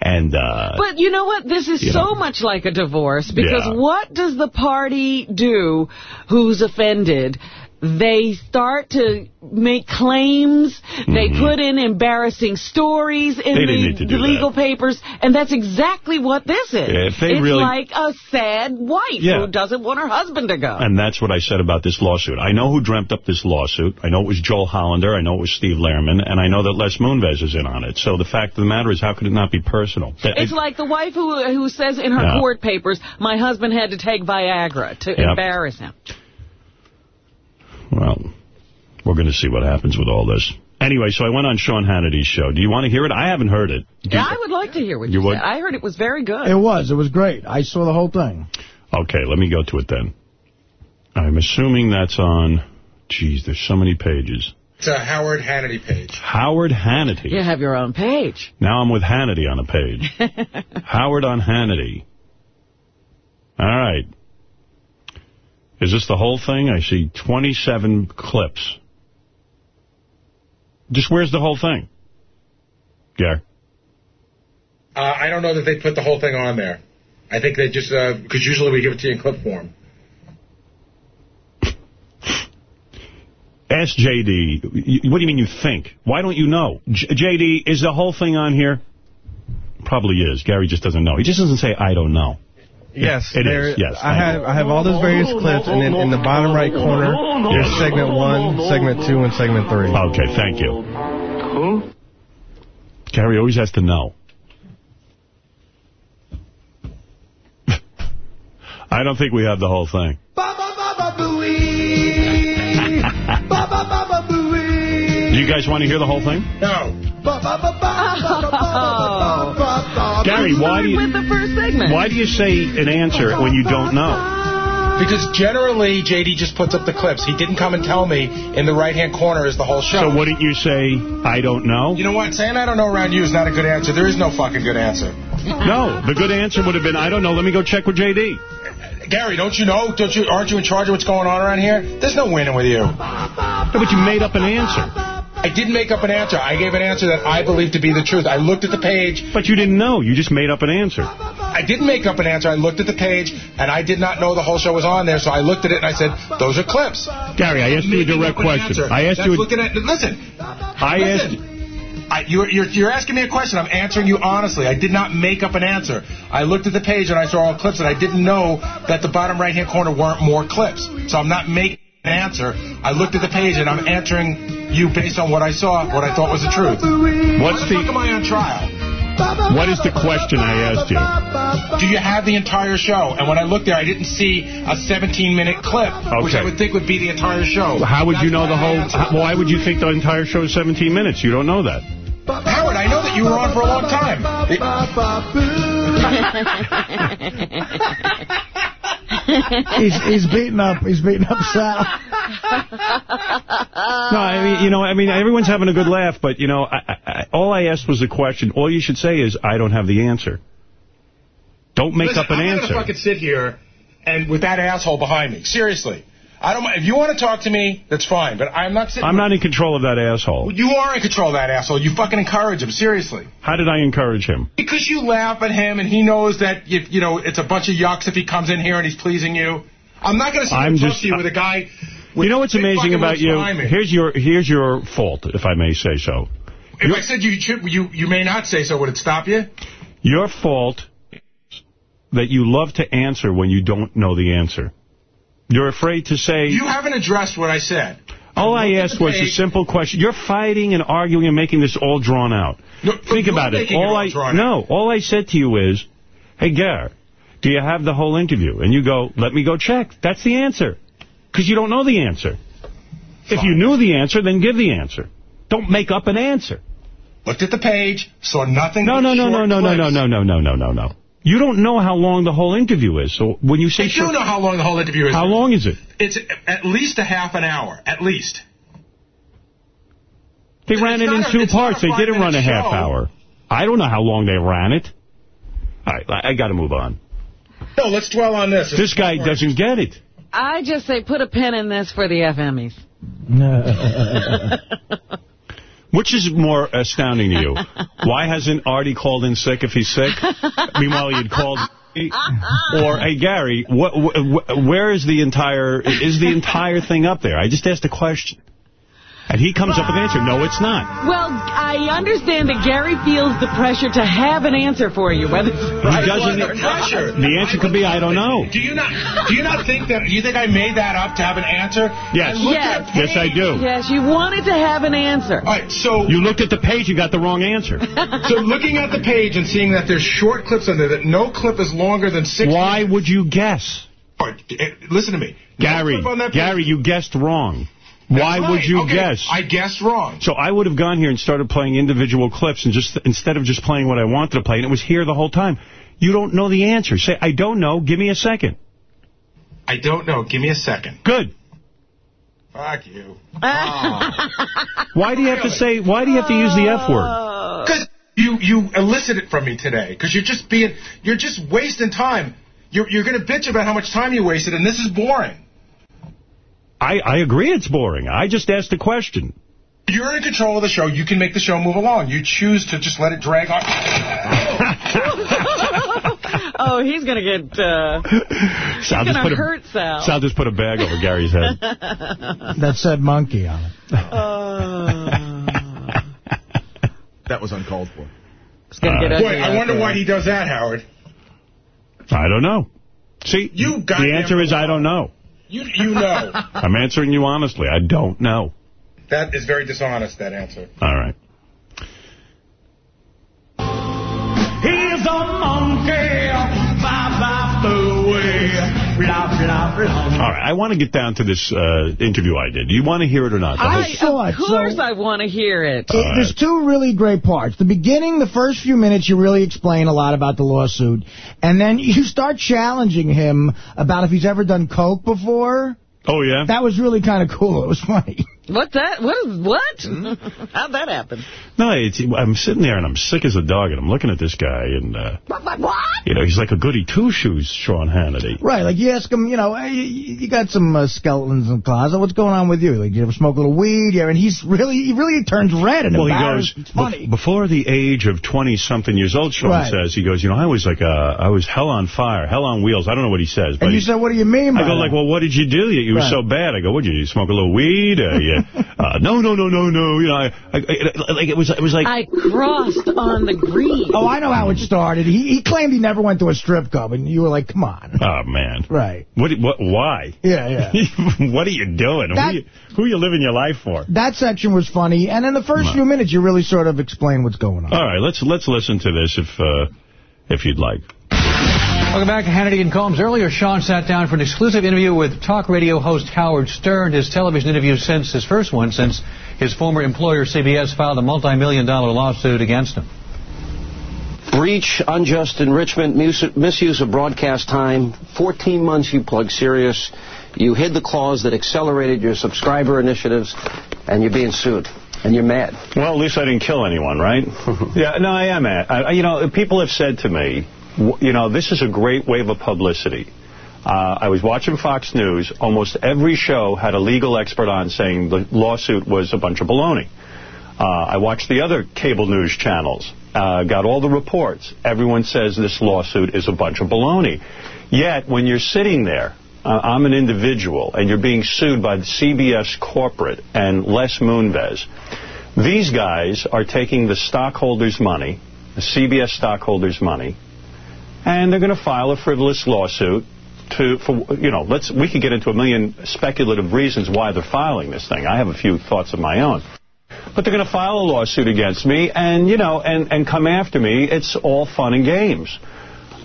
And, uh, But you know what? This is so know. much like a divorce because Yeah. what does the party do who's offended? They start to make claims. They put in embarrassing stories in Mm-hmm. They didn't need to the, legal papers, and that's exactly what this is. Yeah, if they it's really- like a sad wife Yeah. who doesn't want her husband to go. And that's what I said about this lawsuit. I know who dreamt up this lawsuit. I know it was Joel Hollander. I know it was Steve Lehrman. And I know that Les Moonves is in on it. So the fact of the matter is, how could it not be personal? It's like the wife who who says in her Yeah. court papers, my husband had to take Viagra to Yep. embarrass him. Well, we're going to see what happens with all this. Anyway, so I went on Sean Hannity's show. Do you want to hear it? I haven't heard it. Do Yeah, I would like to hear what You you, would? said. I heard it was very good. It was. It was great. I saw the whole thing. Okay, let me go to it then. I'm assuming that's on... Geez, there's so many pages. It's a Howard Hannity page. Howard Hannity. You have your own page. Now I'm with Hannity on a page. Howard on Hannity. All right. Is this the whole thing? I see 27 clips. Just where's the whole thing? Yeah. Uh, I don't know that they put the whole thing on there. I think they just, because usually we give it to you in clip form. Ask JD. What do you mean you think? Why don't you know? J JD, is the whole thing on here? Probably is. Gary just doesn't know. He just doesn't say, I don't know. Yes, It there, is, yes, I thank have you. I have all those various clips, and then in the bottom right corner, there's segment one, segment two, and segment three. Okay, thank you. Gary always has to know. I don't think we have the whole thing. Do you guys want to hear the whole thing? No. Oh. Gary, why do you with the first segment? why do you say an answer when you don't know? Because generally, JD just puts up the clips. He didn't come and tell me in the right-hand corner is the whole show. So wouldn't you say, I don't know? You know what? Saying I don't know around you is not a good answer. There is no fucking good answer. No, the good answer would have been, I don't know, let me go check with JD. Gary, don't you know? Don't you? Aren't you in charge of what's going on around here? There's no winning with you. No, but you made up an answer. I didn't make up an answer. I gave an answer that I believe to be the truth. I looked at the page. But you didn't know. You just made up an answer. I didn't make up an answer. I looked at the page, and I did not know the whole show was on there, so I looked at it and I said, those are clips. Gary, I asked you a direct up an question. I asked That's you a- looking at, listen. I asked... I, you're, you're, you're asking me a question. I'm answering you honestly. I did not make up an answer. I looked at the page and I saw all clips, and I didn't know that the bottom right-hand corner weren't more clips. So I'm not making answer. I looked at the page, and I'm answering you based on what I saw, what I thought was the truth. What's Why the fuck am I on trial? What is the question I asked you? Do you have the entire show? And when I looked there, I didn't see a 17-minute clip, which I would think would be the entire show. How would you know the whole... how- Why would you think the entire show is 17 minutes? You don't know that. Howard, I know that you were on for a long time. he's he's beating up. He's beating up Sal. No, I mean, you know, I mean, everyone's having a good laugh, but, you know, I, I, I, all I asked was a question. All you should say is, I don't have the answer. Don't make Listen, up an I'm not answer. gonna fucking sit here and with that asshole behind me. Seriously. I don't. If you want to talk to me, that's fine. But I'm not sitting. I'm not in control of that asshole. You are in control of that asshole. You fucking encourage him. Seriously. How did I encourage him? Because you laugh at him and he knows that you, you know it's a bunch of yucks if he comes in here and he's pleasing you. I'm not going to sit and talk to you with a guy. With You know what's amazing about you? Here's your here's your fault, if I may say so. If I said you should, you you may not say so, would it stop you? Your fault that you love to answer when you don't know the answer. You're afraid to say... You haven't addressed what I said. All I asked was a simple question. You're fighting and arguing and making this all drawn out. Think about it. making it All all I no, all I said to you is, "Hey, Gar, do you have the whole interview?" And you go, "Let me go check." That's the answer, because you don't know the answer. If you knew the answer, then give the answer. Don't make up an answer. Looked at the page, saw nothing. No, no, no, no, no, no, no, no, no, no, no, no, no. You don't know how long the whole interview is. So when you say I do know how long the whole interview is. how long is it? It's at least a half an hour, at least. They ran it in a- two parts. They didn't run a five-minute half show. hour. I don't know how long they ran it. All right, I, I got to move on. No, let's dwell on this. This guy doesn't get it. I just say put a pin in this for the FMEs. Which is more astounding to you? Why hasn't Artie called in sick if he's sick? Meanwhile, you'd called... Or, hey, Gary, what, wh where is the entire... Is the entire thing up there? I just asked a question. And he comes up with an answer. No, it's not. Well, I understand that Gary feels the pressure to have an answer for you, whether it's He doesn't... or pressure. The answer could be, I don't know. Do you not? Do you not think that? You think I made that up to have an answer? Yes. Yes. Yes, I do. Yes, you wanted to have an answer. All right, so You looked at the page, you got the wrong answer. so looking at the page and seeing that there's short clips on there, that no clip is longer than six. Why would you guess? All right, eh, listen to me. No Gary, clip on that page. Gary, you guessed wrong. That's Why right. would you Okay, guess? I guessed wrong. So I would have gone here and started playing individual clips and just instead of just playing what I wanted to play, and it was here the whole time. You don't know the answer. Say, I don't know. Give me a second. I don't know. Give me a second. Good. Fuck you. Why do you have to say, why do you have to use the F word? Oh. Because you you elicited from me today. Because you're just being you're just wasting time. You're you're going to bitch about how much time you wasted, and this is boring. I, I agree it's boring. I just asked a question. You're in control of the show. You can make the show move along. You choose to just let it drag on. oh, he's going to get... Uh, he's Sal going just put to a- hurt Sal. Sal just put a bag over Gary's head. That said monkey on it. That was uncalled for. It's gonna get Uh, ugly Boy, I wonder there. why he does that, Howard. I don't know. See, You got the answer is I don't know. You you know. I'm answering you honestly. I don't know. that is very dishonest, that answer. All right. He's a monkey, All right. I want to get down to this uh, interview I did. Do you want to hear it or not? I, saw of course so- I want to hear it. It- there's two really great parts. The beginning, the first few minutes, you really explain a lot about the lawsuit. And then you start challenging him about if he's ever done coke before. oh, yeah? That was really kind of cool. It was funny. What's that? What is what? Hmm? How'd that happen? No, it's, I'm sitting there and I'm sick as a dog and I'm looking at this guy and, uh, What? What? what? you know, he's like a goody two-shoes, Sean Hannity. Right, like you ask him, you know, hey, you you got some uh, skeletons in the closet. What's going on with you? Like, you ever smoke a little weed? Yeah, and he's really, he really turns red and Well, he goes, It's funny. "Bef- before the age of 20-something years old, Sean Right. says, he goes, you know, I was like, uh, I was hell on fire, hell on wheels. I don't know what he says. But and you he- said, what do you mean by I go that? like, well, what did you do? You, you were so bad. I go, what did you, you smoke a little weed? Uh, you, uh, no, no, no, no, no. You know, I, I, I, like it was, it was like, I crossed on the green. Oh, I know how it started. He he claimed he never went to a strip club, and you were like, come on. oh man, Right. what, what, why? Yeah, yeah. what are you doing? That- who, you, who you living your life for? That section was funny, and in the first few minutes, you really sort of explain what's going on. All right, let's let's listen to this if uh, if you'd like. Welcome back to Hannity and Colmes. Earlier, Sean sat down for an exclusive interview with talk radio host Howard Stern. His television interview since his first one since his former employer CBS filed a multi-million dollar lawsuit against him. breach, unjust enrichment, misuse of broadcast time. 14 months you plug Sirius. You hid the clause that accelerated your subscriber initiatives, and you're being sued. And you're mad. Well, at least I didn't kill anyone, right? yeah, no, I am mad. I, you know, people have said to me, w- you know, this is a great wave of publicity. Uh, I was watching Fox News. Almost every show had a legal expert on saying the lawsuit was a bunch of baloney. Uh, I watched the other cable news channels, uh, got all the reports. Everyone says this lawsuit is a bunch of baloney. Yet, when you're sitting there, uh, I'm an individual, and you're being sued by the CBS corporate and Les Moonves. These guys are taking the stockholders' money, the CBS stockholders' money, and they're going to file a frivolous lawsuit to, for, you know, let's, we could get into a million speculative reasons why they're filing this thing. I have a few thoughts of my own. But they're going to file a lawsuit against me and, you know, and, and come after me. It's all fun and games.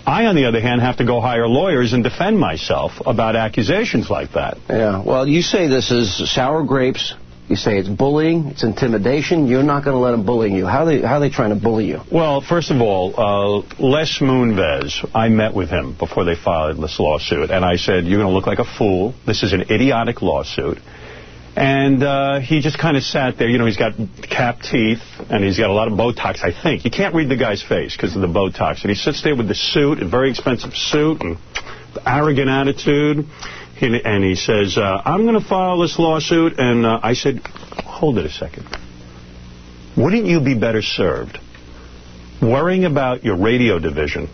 I, on the other hand, have to go hire lawyers and defend myself about accusations like that. Yeah, well, you say this is sour grapes. You say it's bullying, it's intimidation. You're not going to let them bully you. How are they, how are they trying to bully you? Well, first of all, uh, Les Moonves, I met with him before they filed this lawsuit, and I said, you're going to look like a fool. This is an idiotic lawsuit. And uh, he just kind of sat there. You know, he's got capped teeth, and he's got a lot of Botox, I think. You can't read the guy's face because of the Botox. And he sits there with the suit, a very expensive suit, and arrogant attitude. And he says, uh, I'm going to file this lawsuit. And uh, I said, hold it a second. Wouldn't you be better served worrying about your radio division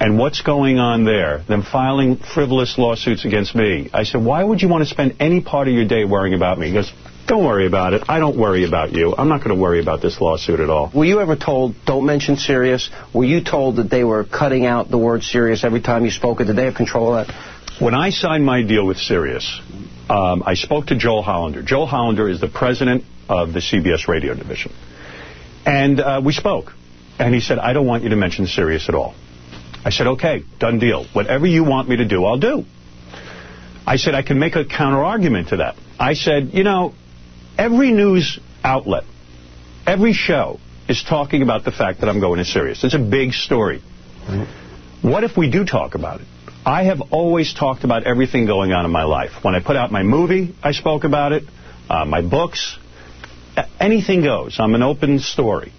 and what's going on there than filing frivolous lawsuits against me? I said, why would you want to spend any part of your day worrying about me? He goes, don't worry about it. I don't worry about you. I'm not going to worry about this lawsuit at all. Were you ever told, don't mention Sirius? Were you told that they were cutting out the word Sirius every time you spoke it? Did they have control of that? When I signed my deal with Sirius, um, I spoke to Joel Hollander. Joel Hollander is the president of the CBS radio division. And uh, we spoke. And he said, I don't want you to mention Sirius at all. I said, okay, done deal. Whatever you want me to do, I'll do. I said, I can make a counter-argument to that. I said, you know, every news outlet, every show is talking about the fact that I'm going to Sirius. It's a big story. What if we do talk about it? I have always talked about everything going on in my life. When I put out my movie, I spoke about it. Uh, my books. Anything goes. I'm an open story.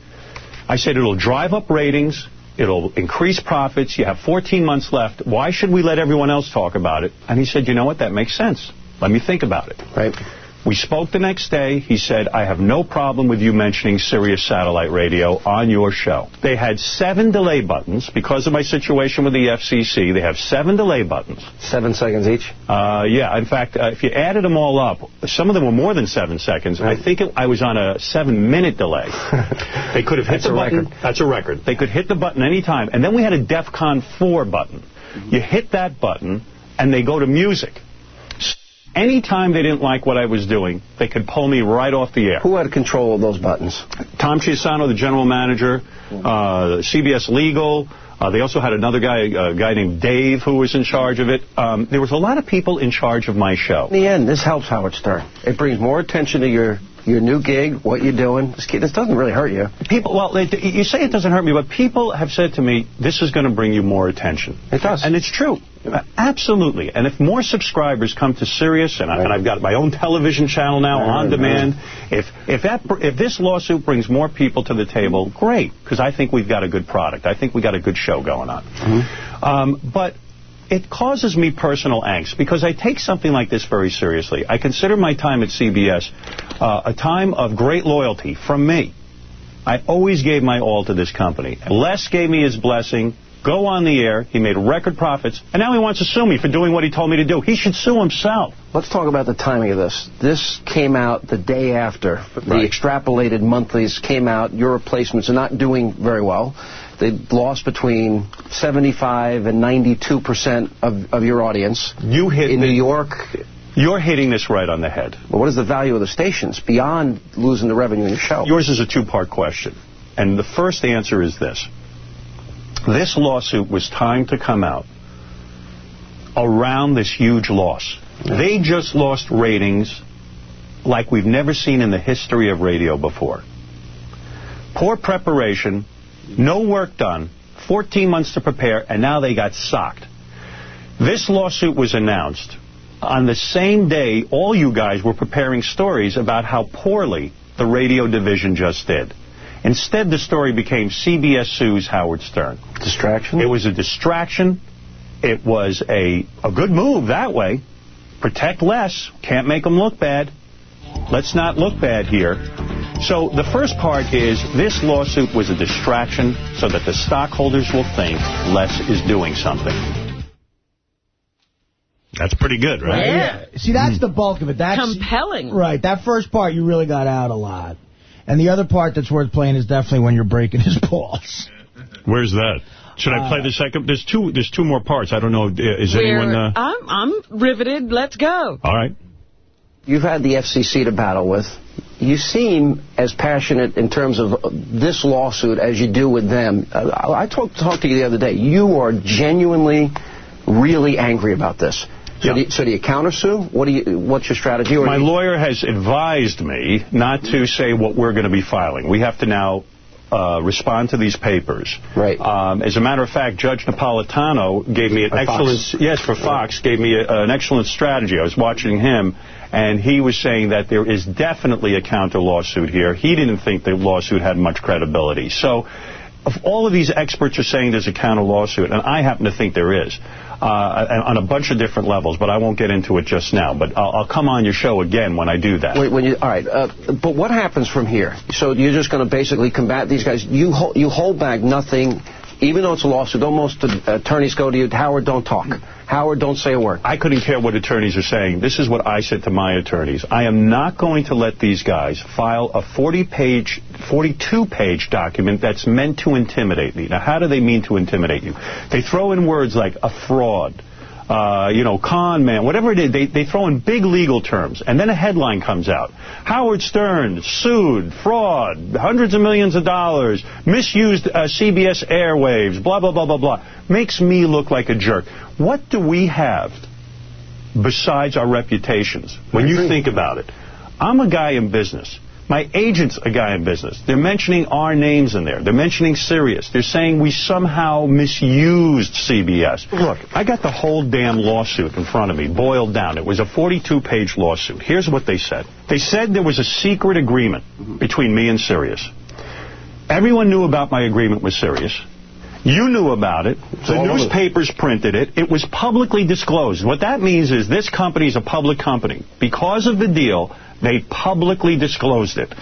I said it'll drive up ratings. It'll increase profits. You have 14 months left. Why should we let everyone else talk about it? And he said, you know what? That makes sense. Let me think about it. Right. We spoke the next day. He said, I have no problem with you mentioning Sirius Satellite Radio on your show. They had seven delay buttons because of my situation with the FCC. They have seven delay buttons. Seven seconds each? Uh, yeah. In fact, uh, if you added them all up, some of them were more than seven seconds. Right. I think it, I was on a seven-minute delay. they could have hit That's the a button. record. That's a record. They could hit the button any time. And then we had a DEF CON 4 button. You hit that button, and they go to music. Anytime they didn't like what I was doing, they could pull me right off the air. Who had control of those buttons? Tom Chiusano, the general manager, uh, CBS Legal. Uh, they also had another guy, a guy named Dave, who was in charge of it. Um, there was a lot of people in charge of my show. In the end, this helps Howard Stern. It brings more attention to your your new gig, what you're doing. This, this doesn't really hurt you. People, well, they, you say it doesn't hurt me, but people have said to me, this is going to bring you more attention. It does. And it's true. Absolutely. And if more subscribers come to Sirius, and, I, and I've got my own television channel now on demand, if if that if this lawsuit brings more people to the table, great, because I think we've got a good product. I think we got a good show going on. Um, but it causes me personal angst because I take something like this very seriously. I consider my time at CBS uh, a time of great loyalty from me. I always gave my all to this company. Les gave me his blessing. Go on the air. He made record profits. And now he wants to sue me for doing what he told me to do. He should sue himself. Let's talk about the timing of this. This came out the day after. The Right. extrapolated monthlies came out. Your replacements are not doing very well. They lost between 75 and 92 percent of, of your audience. You hit in New York. You're hitting this right on the head. But what is the value of the stations beyond losing the revenue in your show? Yours is a two-part question. And the first answer is this. This lawsuit was timed to come out around this huge loss. They just lost ratings like we've never seen in the history of radio before. Poor preparation, no work done, 14 months to prepare, and now they got socked. This lawsuit was announced on the same day all you guys were preparing stories about how poorly the radio division just did. Instead, the story became CBS sues Howard Stern. Distraction? It was a distraction. It was a, a good move that way. Protect Les. Can't make them look bad. Let's not look bad here. So the first part is this lawsuit was a distraction so that the stockholders will think Les is doing something. That's pretty good, right? Yeah. See, that's the bulk of it. That's Compelling. Right. That first part, you really got out a lot. And the other part that's worth playing is definitely when you're breaking his balls. Where's that? Should I play the second? There's two. There's two more parts. I don't know. Is anyone? Uh... I'm, I'm riveted. Let's go. All right. You've had the FCC to battle with. You seem as passionate in terms of this lawsuit as you do with them. Uh, I talked, talked to you the other day. You are genuinely, really angry about this. So, do, you, so do you countersue? What do you? What's your strategy? Or My you- lawyer has advised me not to say what we're going to be filing. We have to now uh, respond to these papers. Right. Um, as a matter of fact, Judge Napolitano gave me an For excellent Fox. yes for Fox gave me a, an excellent strategy. I was watching him, and he was saying that there is definitely a counter lawsuit here. He didn't think the lawsuit had much credibility. So. If all of these experts are saying there's a counter lawsuit, and I happen to think there is, uh, on a bunch of different levels, but I won't get into it just now. But I'll, I'll come on your show again when I do that. When you, all right, uh, but what happens from here? So you're just going to basically combat these guys. You hold, you hold back nothing, even though it's a lawsuit. Most attorneys go to you, Howard, don't talk. Howard, don't say a word. I couldn't care what attorneys are saying. This is what I said to my attorneys. I am not going to let these guys file a 40-page, 42-page document that's meant to intimidate me. Now, how do they mean to intimidate you? They throw in words like a fraud, uh, you know, con man, whatever it is. They, they throw in big legal terms, and then a headline comes out. Howard Stern sued, fraud, hundreds of millions of dollars, misused uh, CBS airwaves, blah, blah, blah, blah, blah. Makes me look like a jerk. What do we have besides our reputations when you think about it? I'm a guy in business. My agent's a guy in business. They're mentioning our names in there. They're mentioning Sirius. They're saying we somehow misused CBS. Look, I got the whole damn lawsuit in front of me, boiled down. It was a 42-page lawsuit. Here's what they said. They said there was a secret agreement between me and Sirius. Everyone knew about my agreement with Sirius. You knew about it. The all over. newspapers printed it. It was publicly disclosed. What that means is this company is a public company. Because of the deal, they publicly disclosed it.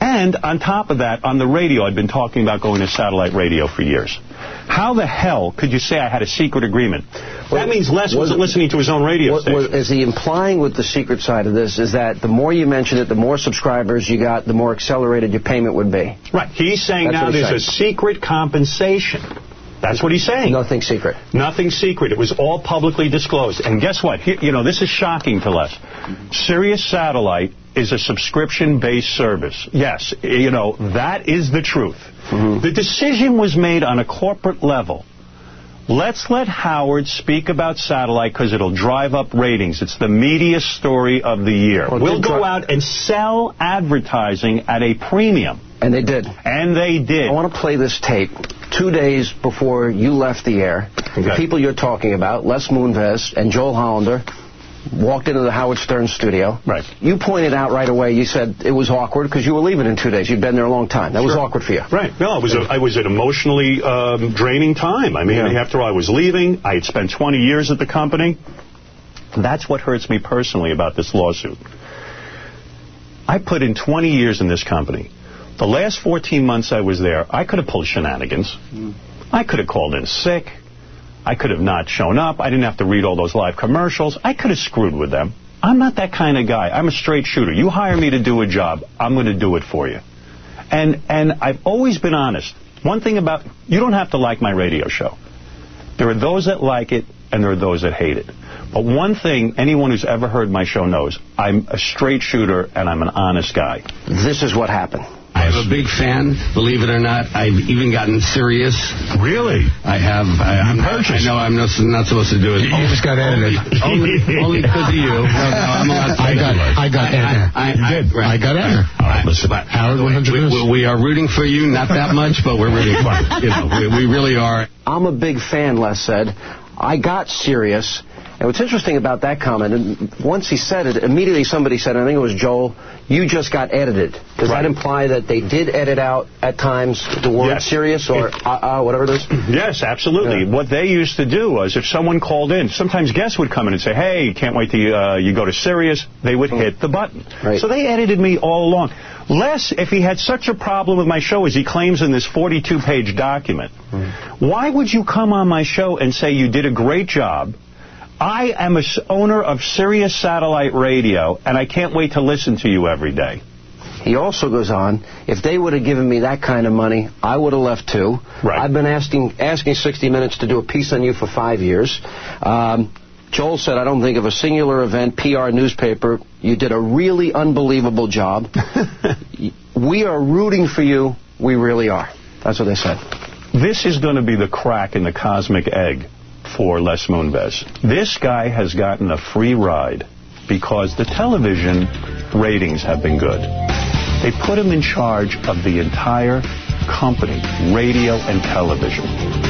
And on top of that, on the radio, I'd been talking about going to satellite radio for years. How the hell could you say I had a secret agreement? That means Les wasn't listening to his own radio What, station. is he implying with the secret side of this is that the more you mention it, the more subscribers you got, the more accelerated your payment would be. Right. He's saying That's now there's a secret compensation. That's what he's saying. Nothing secret. Nothing secret. It was all publicly disclosed. And guess what? Here, you know, this is shocking to Les. Sirius Satellite is a subscription-based service. Yes, you know, that is the truth. Mm-hmm. The decision was made on a corporate level. Let's let Howard speak about satellite because it'll drive up ratings. It's the media story of the year. Well, we'll go out and sell advertising at a premium. And they did. And they did. I want to play this tape two days before you left the air. The people you're talking about, Les Moonves and Joel Hollander, walked into the Howard Stern studio. Right. You pointed out right away, you said it was awkward because you were leaving in two days. You'd been there a long time. That was awkward for you. Right. No, it was a, it was an emotionally um, draining time. I mean, after I was leaving, I had spent 20 years at the company. That's what hurts me personally about this lawsuit. I put in 20 years in this company. The last 14 months I was there, I could have pulled shenanigans. Mm. I could have called in sick. I could have not shown up. I didn't have to read all those live commercials. I could have screwed with them. I'm not that kind of guy. I'm a straight shooter. You hire me to do a job, I'm going to do it for you. And and I've always been honest. One thing about you don't have to like my radio show. There are those that like it and there are those that hate it. But one thing anyone who's ever heard my show knows, I'm a straight shooter and I'm an honest guy. This is what happened. I'm a big fan, believe it or not. I've even gotten Sirius. Really? I have. I, I'm not, I know I'm not, not supposed to do it. You just got edited. Only, only because of you. No, no, I'm allowed to I got, I got edited. I, you did. I got edited. All right, listen. Howard 100 we, we, we are rooting for you, not that much, but we're rooting for you. You know, we, we really are. I'm a big fan, Les said. I got Sirius. And what's interesting about that comment, and once he said it, immediately somebody said, I think it was Joel, you just got edited. Does that imply that they did edit out at times the word Yes. Sirius or uh, uh, whatever it is? Yes, absolutely. What they used to do was if someone called in, sometimes guests would come in and say, hey, can't wait till you, uh, you go to Sirius. They would hit the button. So they edited me all along. Les, if he had such a problem with my show as he claims in this 42-page document, why would you come on my show and say you did a great job? I am a owner of Sirius Satellite Radio, and I can't wait to listen to you every day. He also goes on, if they would have given me that kind of money, I would have left too. Right. I've been asking asking 60 Minutes to do a piece on you for five years. Um, Joel said, I don't think of a singular event, PR, newspaper. You did a really unbelievable job. we are rooting for you. We really are. That's what they said. This is going to be the crack in the cosmic egg for Les Moonves. This guy has gotten a free ride because the television ratings have been good. They put him in charge of the entire company, radio and television.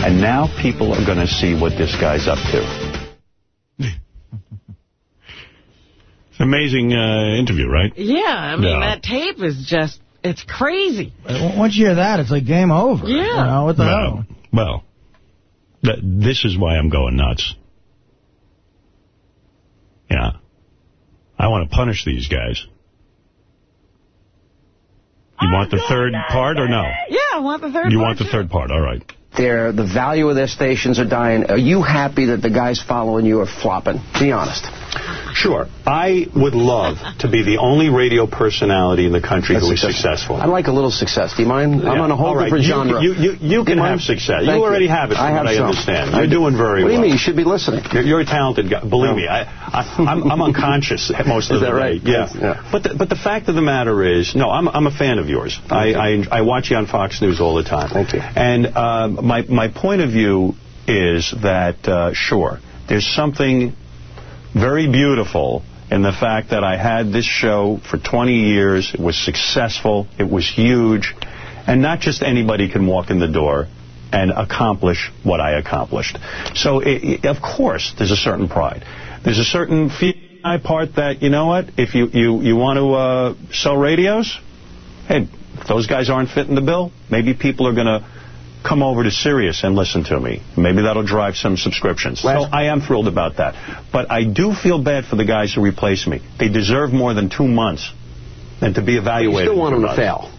And now people are going to see what this guy's up to. Amazing uh, interview, right? Yeah, I mean, Yeah. that tape is just, it's crazy. Once you hear that, it's like game over. Yeah. You know, what the Well, hell? Well, th this is why I'm going nuts. Yeah. I want to punish these guys. You want the third part or no? Yeah, I want the third You part, You want the too. third part, all right. Their, the value of their stations are dying. Are you happy that the guys following you are flopping? Be honest. Sure. I would love to be the only radio personality in the country who is successful. I like a little success. Do you mind? I'm on a whole right. different You- genre. you- you- you can have success. You Thank already have it, from I have what I some. understand. You're do. doing very well. What do you well. mean? You should be listening. You're, you're a talented guy. Believe me, I, I, I'm, I'm unconscious most of Is the day. right? Yeah. Yeah. But the, but the fact of the matter is, no, I'm I'm a fan of yours. I, I I watch you on Fox News all the time. Thank you. And um, my my point of view is that uh, sure, there's something very beautiful in the fact that I had this show for 20 years. It was successful. It was huge. And not just anybody can walk in the door and accomplish what I accomplished. So, it, it- of course, there's a certain pride. There's a certain feel part that, you know what, if you, you, you want to uh, sell radios, hey, if those guys aren't fitting the bill, maybe people are going to come over to Sirius and listen to me. Maybe that'll drive some subscriptions. So I am thrilled about that. But I do feel bad for the guys who replace me. They deserve more than two months and to be evaluated. You still want them to fail.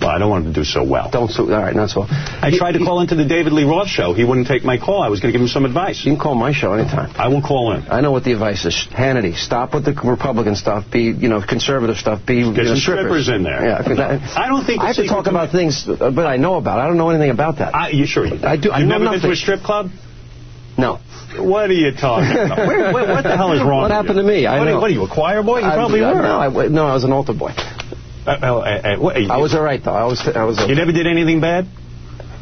Well, I don't want them to do so well. Don't so, all right, not so. I tried to call into the David Lee Roth show. He wouldn't take my call. I was going to give him some advice. You can call my show anytime. I will call in. I know what the advice is. Hannity, stop with the Republican stuff. Be, you know, conservative stuff. Be you Get know, some strippers in there. Yeah, 'cause I, I don't think I have to talk about things, uh, but I know about. it. I don't know anything about that. I, you sure? You, I do. I You've know never been nothing. to a strip club? No. What are you talking about? Where, what the hell is wrong What happened you? to me? I what, know. Are, what are you, a choir boy? You I- probably I, were. No, I, no, I was an altar boy. Uh, uh, uh, what, I was all right though. I was. I was. You never did anything bad?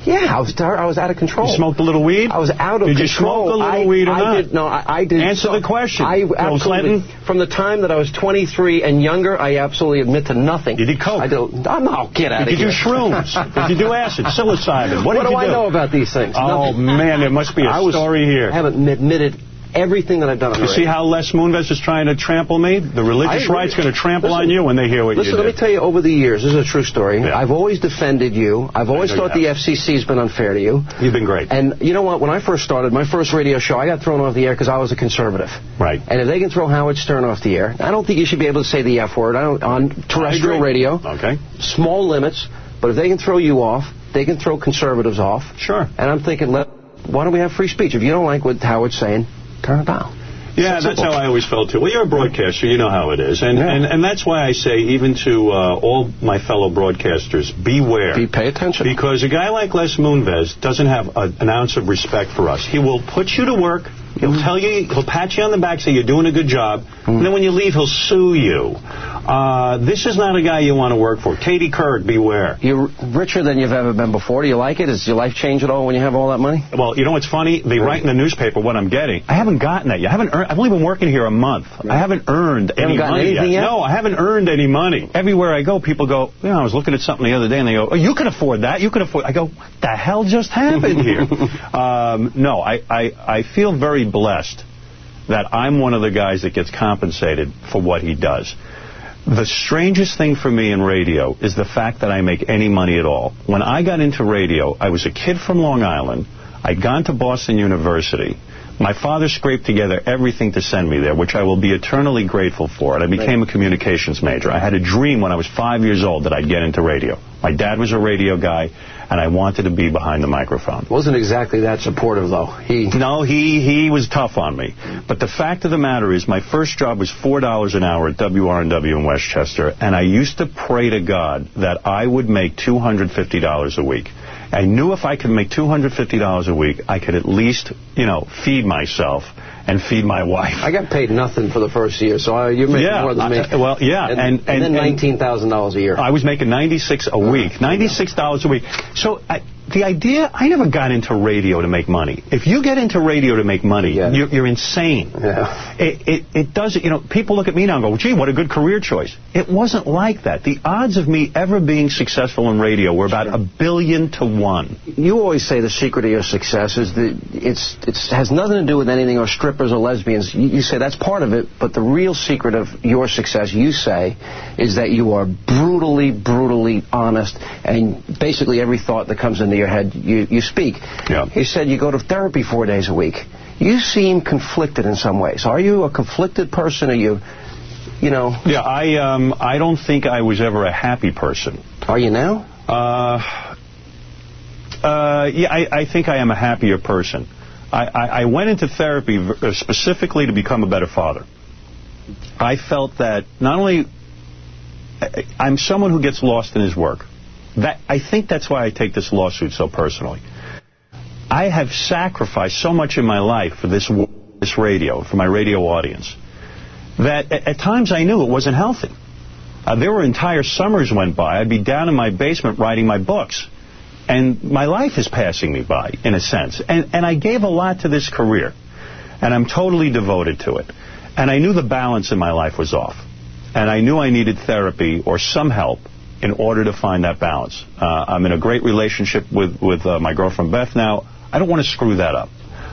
Yeah, I was. I was out of control. You smoked a little weed? I was out of Did you control. smoke a little I, weed or I not? Did, no, I, I did. Answer the question. I absolutely. Clinton? From the time that I was 23 and younger, I absolutely admit to nothing. You did coke? I do. Oh, no, get out Did of you do shrooms? did you do acid, psilocybin? What, What, did do you I do? know about these things? Oh, Nothing. man, there must be a I was- story here. I haven't admitted everything that I've done on You see how Les Moonves is trying to trample me? The religious right's going to trample Listen, on you when they hear what Listen, you Listen, let me tell you, over the years, this is a true story. I've always defended you. I've always thought the FCC's been unfair to you. You've been great. And you know what? When I first started, my first radio show, I got thrown off the air because I was a conservative. Right. And if they can throw Howard Stern off the air, I don't think you should be able to say the F word I don't, on terrestrial radio. Okay. Small limits. But if they can throw you off, they can throw conservatives off. Sure. And I'm thinking, let, why don't we have free speech? If you don't like what Howard's saying, turn it down. Yeah, that's how I always felt too. Well, you're a broadcaster, you know how it is, and and, and that's why I say even to uh, all my fellow broadcasters, beware. Be, pay attention. Because a guy like Les Moonves doesn't have a, an ounce of respect for us. He will put you to work. He'll Mm-hmm. tell you, he'll pat you on the back, say you're doing a good job, and then when you leave, he'll sue you. Uh, this is not a guy you want to work for. Katie Couric, beware. You're richer than you've ever been before. Do you like it? Does your life change at all when you have all that money? Well, you know what's funny? They write in the newspaper what I'm getting. I haven't gotten that yet. I haven't earned, I've only been working here a month. I haven't earned You any haven't money anything yet? No, I haven't earned any money. Everywhere I go, people go, you know, I was looking at something the other day, and they go, oh, you can afford that. You can afford I go, what the hell just happened here? um, no, I, I, I feel very blessed that I'm one of the guys that gets compensated for what he does. The strangest thing for me in radio is the fact that I make any money at all. When I got into radio, I was a kid from Long Island. I'd gone to Boston University. My father scraped together everything to send me there, which I will be eternally grateful for. And I became a communications major. I had a dream when I was five years old that I'd get into radio. My dad was a radio guy, and I wanted to be behind the microphone. Wasn't exactly that supportive, though. He No, he, he was tough on me. But the fact of the matter is, my first job was $4 an hour at WRNW in Westchester, and I used to pray to God that I would make $250 a week. I knew if I could make $250 a week, I could at least, you know, feed myself and feed my wife. I got paid nothing for the first year, so I, you're making Yeah, more than me. I- well, yeah, and, and- and- then nineteen thousand dollars a year. I was making 96 a week, $96 a week. So I, the idea, I never got into radio to make money. If you get into radio to make money, you're, you're insane. It, it, it does, you know, people look at me now and go, gee, what a good career choice. It wasn't like that. The odds of me ever being successful in radio were about a billion to one. You always say the secret of your success is that it's it's has nothing to do with anything or strippers or lesbians. You, you say that's part of it, but the real secret of your success, you say, is that you are brutally, brutally honest, and basically every thought that comes into your head, you you speak. Yeah. You said you go to therapy four days a week. You seem conflicted in some ways. Are you a conflicted person? Are you, you know? Yeah, I um, I don't think I was ever a happy person. Are you now? Uh, uh, yeah, I, I think I am a happier person. I, I, I went into therapy uh, specifically to become a better father. I felt that not only I'm someone who gets lost in his work. That I think that's why I take this lawsuit so personally. I have sacrificed so much in my life for this this radio, for my radio audience, that at, at times I knew it wasn't healthy. Uh, there were entire summers went by. I'd be down in my basement writing my books. And my life is passing me by, in a sense. And, and I gave a lot to this career. And I'm totally devoted to it. And I knew the balance in my life was off. And I knew I needed therapy or some help in order to find that balance. Uh, I'm in a great relationship with, with uh, my girlfriend Beth now. I don't want to screw that up.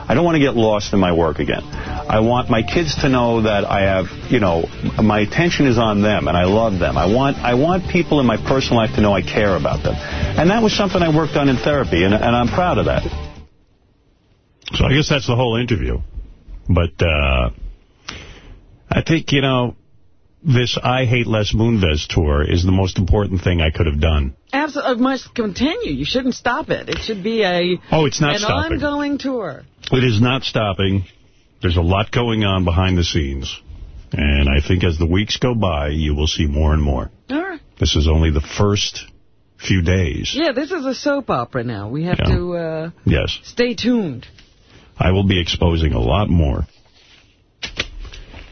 I don't want to get lost in my work again. I want my kids to know that I have, you know, my attention is on them and I love them. I want I want people in my personal life to know I care about them. And that was something I worked on in therapy, and, and I'm proud of that. So I guess that's the whole interview. But uh, I think, you know, this I Hate Les Moonves tour is the most important thing I could have done. Absolutely, must continue. You shouldn't stop it. It should be a Oh, it's not an stopping. ongoing tour. It is not stopping. There's a lot going on behind the scenes. And I think as the weeks go by, you will see more and more. All right. This is only the first few days. Yeah, this is a soap opera now. We have Yeah. to uh, Yes. stay tuned. I will be exposing a lot more.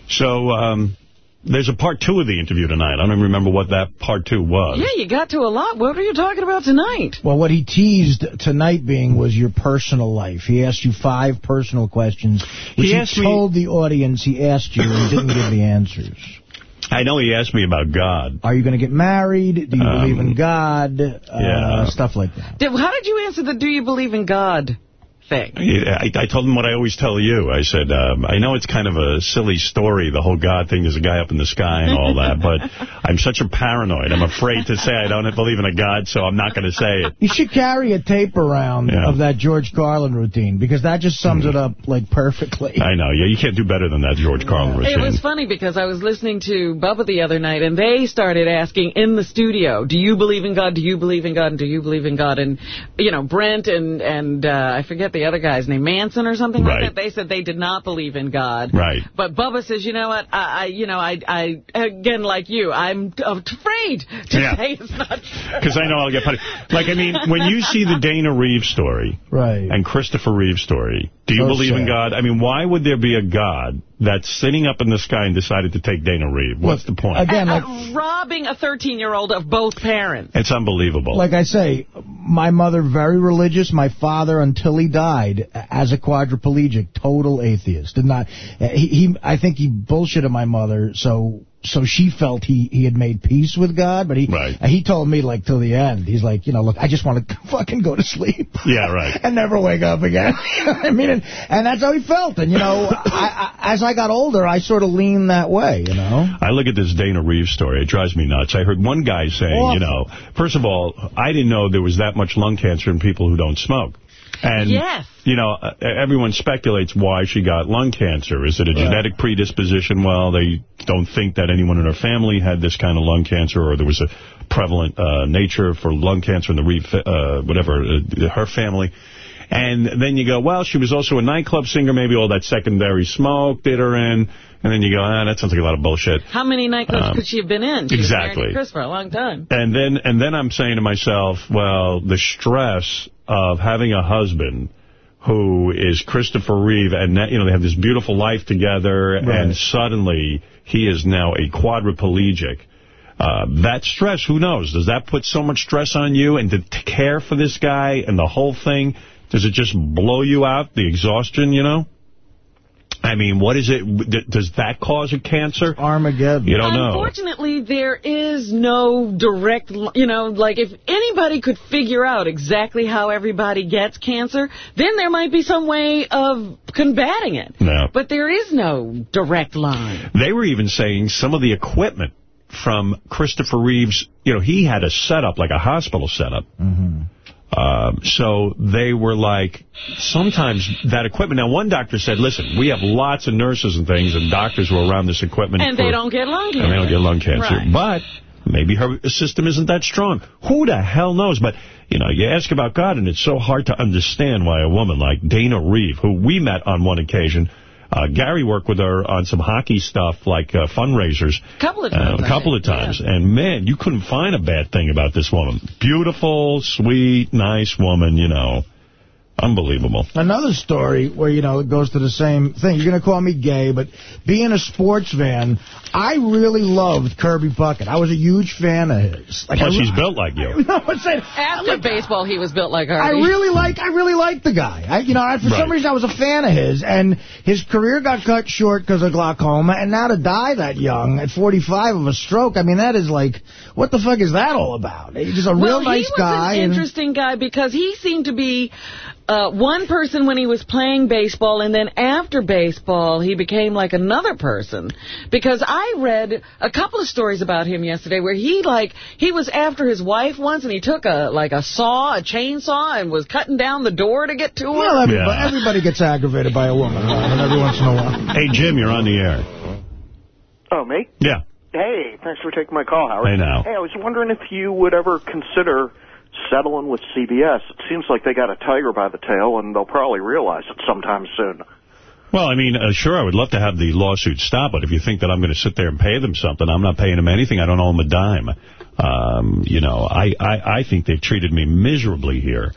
So, um, there's a part two of the interview tonight. I don't even remember what that part two was. Yeah, you got to a lot. What are you talking about tonight? Well, what he teased tonight being was your personal life. He asked you five personal questions, which He he, asked me- told the audience he asked you and didn't give the answers. I know he asked me about God. Are you going to get married? Do you Um, believe in God? Uh, yeah. Stuff like that. Did, how did you answer the do you believe in God thing? I, I told him what I always tell you. I said, um, I know it's kind of a silly story, the whole God thing. There's a guy up in the sky and all that, but I'm such a paranoid. I'm afraid to say I don't believe in a God, so I'm not going to say it. You should carry a tape around Yeah. of that George Carlin routine because that just sums it up like perfectly. I know. Yeah, you can't do better than that George Carlin routine. It was funny because I was listening to Bubba the other night, and they started asking in the studio, do you believe in God? Do you believe in God? And do you believe in God? And, you know, Brent and, and uh, I forget the other guy's name, Manson or something Right. like that, they said they did not believe in God. Right. But Bubba says, you know what, I, I you know, I, I, again, like you, I'm afraid to Yeah. say it's not true. Because I know I'll get punished. Like, I mean, when you see the Dana Reeves story right. and Christopher Reeves story, do you So believe in. God? I mean, why would there be a God that's sitting up in the sky and decided to take Dana Reeves? What's the point? Again, Uh, like, robbing a 13-year-old of both parents. It's unbelievable. like I say, my mother very religious. My father, until he died, as a quadriplegic, total atheist. Did not. He, he I think he bullshitted my mother, so so she felt he he had made peace with God. But he right. he told me like till the end. He's like, you know, look, I just want to fucking go to sleep. yeah, right. and never wake up again. You know what I mean, and, and that's how he felt. And you know, I, I, as I got older, I sort of leaned that way. You know. I look at this Dana Reeves story. It drives me nuts. I heard one guy saying, you know, first of all, I didn't know there was that much lung cancer in people who don't smoke. And, Yes. you know, uh, everyone speculates why she got lung cancer. Is it a genetic predisposition? Well, they don't think that anyone in her family had this kind of lung cancer or there was a prevalent uh, nature for lung cancer in the uh, whatever, uh, her family. And then you go, well, she was also a nightclub singer. Maybe all that secondary smoke did her in. And then you go, ah, that sounds like a lot of bullshit. How many nightclubs Um, could she have been in? She exactly. Chris for a long time. And then and then I'm saying to myself, well, the stress of having a husband who is Christopher Reeve, and you know they have this beautiful life together, and suddenly he is now a quadriplegic. Uh, that stress, who knows? Does that put so much stress on you? And to t- care for this guy and the whole thing, does it just blow you out, the exhaustion, you know? I mean, what is it? Does that cause a cancer? Armageddon. You don't know. Unfortunately, there is no direct, you know, like if anybody could figure out exactly how everybody gets cancer, then there might be some way of combating it. No. But there is no direct line. They were even saying some of the equipment from Christopher Reeves, you know, he had a setup, like a hospital setup. Mm-hmm. Um, so they were like, sometimes that equipment, now one doctor said, listen, we have lots of nurses and things and doctors who are around this equipment. And for- they don't get lung cancer. And they don't get lung cancer. Right. But maybe her system isn't that strong. Who the hell knows? But, you know, you ask about God, and it's so hard to understand why a woman like Dana Reeve, who we met on one occasion, uh, Gary worked with her on some hockey stuff, like uh, fundraisers. couple of Uh, times. a couple of times. And, man, you couldn't find a bad thing about this woman. Beautiful, sweet, nice woman, you know. Unbelievable. Another story where, you know, it goes to the same thing. You're going to call me gay, but being a sports fan, I really loved Kirby Puckett. I was a huge fan of his. Plus, I, she's built like you. No, I'm saying, After baseball, he was built like I really like I really like the guy. I, you know, I, for Right. some reason I was a fan of his, and his career got cut short because of glaucoma, and now to die that young at 45 of a stroke, I mean, that is like, what the fuck is that all about? He's just a well, real nice he was guy. an interesting guy because he seemed to be uh, one person when he was playing baseball, and then after baseball, he became like another person. Because I read a couple of stories about him yesterday where he like he was after his wife once, and he took a like a saw, a chainsaw, and was cutting down the door to get to her. well, everybody, everybody gets aggravated by a woman Ryan, every once in a while. Hey, Jim, you're on the air. Oh, me? Yeah. Hey, thanks for taking my call, Howard. Hey, now. Hey, I was wondering if you would ever consider settling with CBS. It seems like they got a tiger by the tail, and they'll probably realize it sometime soon. Well, I mean, uh, sure, I would love to have the lawsuit stop, but if you think that I'm going to sit there and pay them something, I'm not paying them anything. I don't owe them a dime. Um, you know, I, I, I think they've treated me miserably here.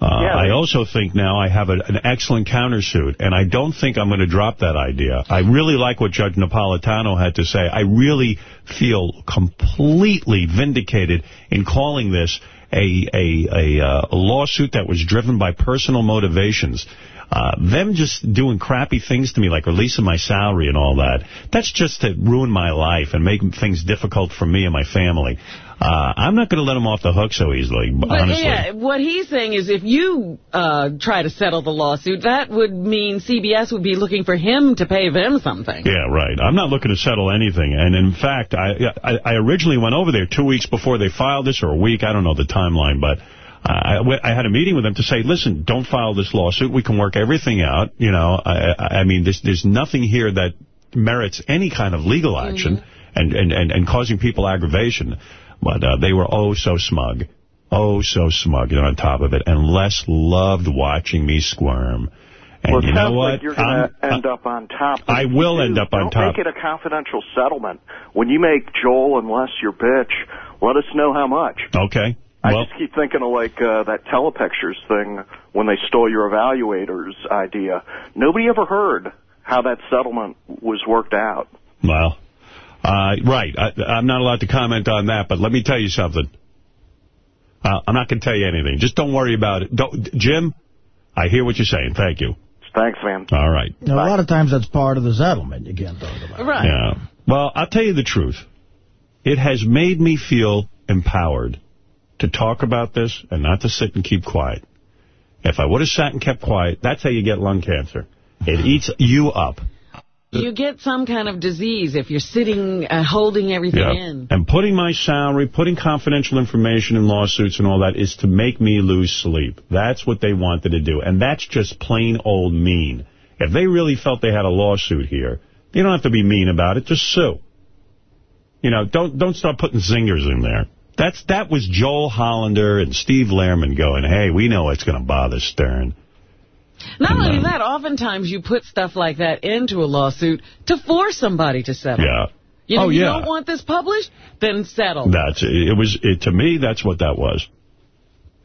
Uh, Yeah, I also think now I have a, an excellent countersuit, and I don't think I'm going to drop that idea. I really like what Judge Napolitano had to say. I really feel completely vindicated in calling this a, a, a, uh, a lawsuit that was driven by personal motivations. Uh, them just doing crappy things to me, like releasing my salary and all that, that's just to ruin my life and make things difficult for me and my family. Uh, I'm not going to let him off the hook so easily, But honestly. yeah, what he's saying is if you uh, try to settle the lawsuit, that would mean CBS would be looking for him to pay them something. Yeah, right. I'm not looking to settle anything. And in fact, I, I I originally went over there two weeks before they filed this, or a week. I don't know the timeline, but I, I had a meeting with them to say, listen, don't file this lawsuit. We can work everything out. You know, I, I I mean, there's, there's nothing here that merits any kind of legal action and, and, and, and causing people aggravation. But uh, they were oh so smug. Oh, so smug and on top of it. And Les loved watching me squirm. And well, it you know sounds what? like you're going to end up on top. I will you end up on don't top. make it a confidential settlement. When you make Joel and Les your bitch, let us know how much. Okay. I Well, just keep thinking of like uh, that telepictures thing when they stole your evaluators idea. Nobody ever heard how that settlement was worked out. Well, uh, right. I, I'm not allowed to comment on that, but let me tell you something. Uh, I'm not going to tell you anything. Just don't worry about it. Don't, Jim, I hear what you're saying. Thank you. Thanks, man. All right. You know, a lot of times that's part of the settlement. You can't talk about. Right. Yeah. Well, I'll tell you the truth. It has made me feel empowered to talk about this and not to sit and keep quiet. If I would have sat and kept quiet, that's how you get lung cancer. It eats you up. You get some kind of disease if you're sitting, uh, holding everything Yeah. in. And putting my salary, putting confidential information in lawsuits and all that is to make me lose sleep. That's what they wanted to do. And that's just plain old mean. If they really felt they had a lawsuit here, You don't have to be mean about it. Just sue. You know, don't don't start putting zingers in there. That's That was Joel Hollander and Steve Lerman going, hey, we know it's going to bother Stern. Not only that, oftentimes you put stuff like that into a lawsuit to force somebody to settle. Yeah. You know, oh, you don't want this published? Then settle. That's it. Was it, to me, that's what that was.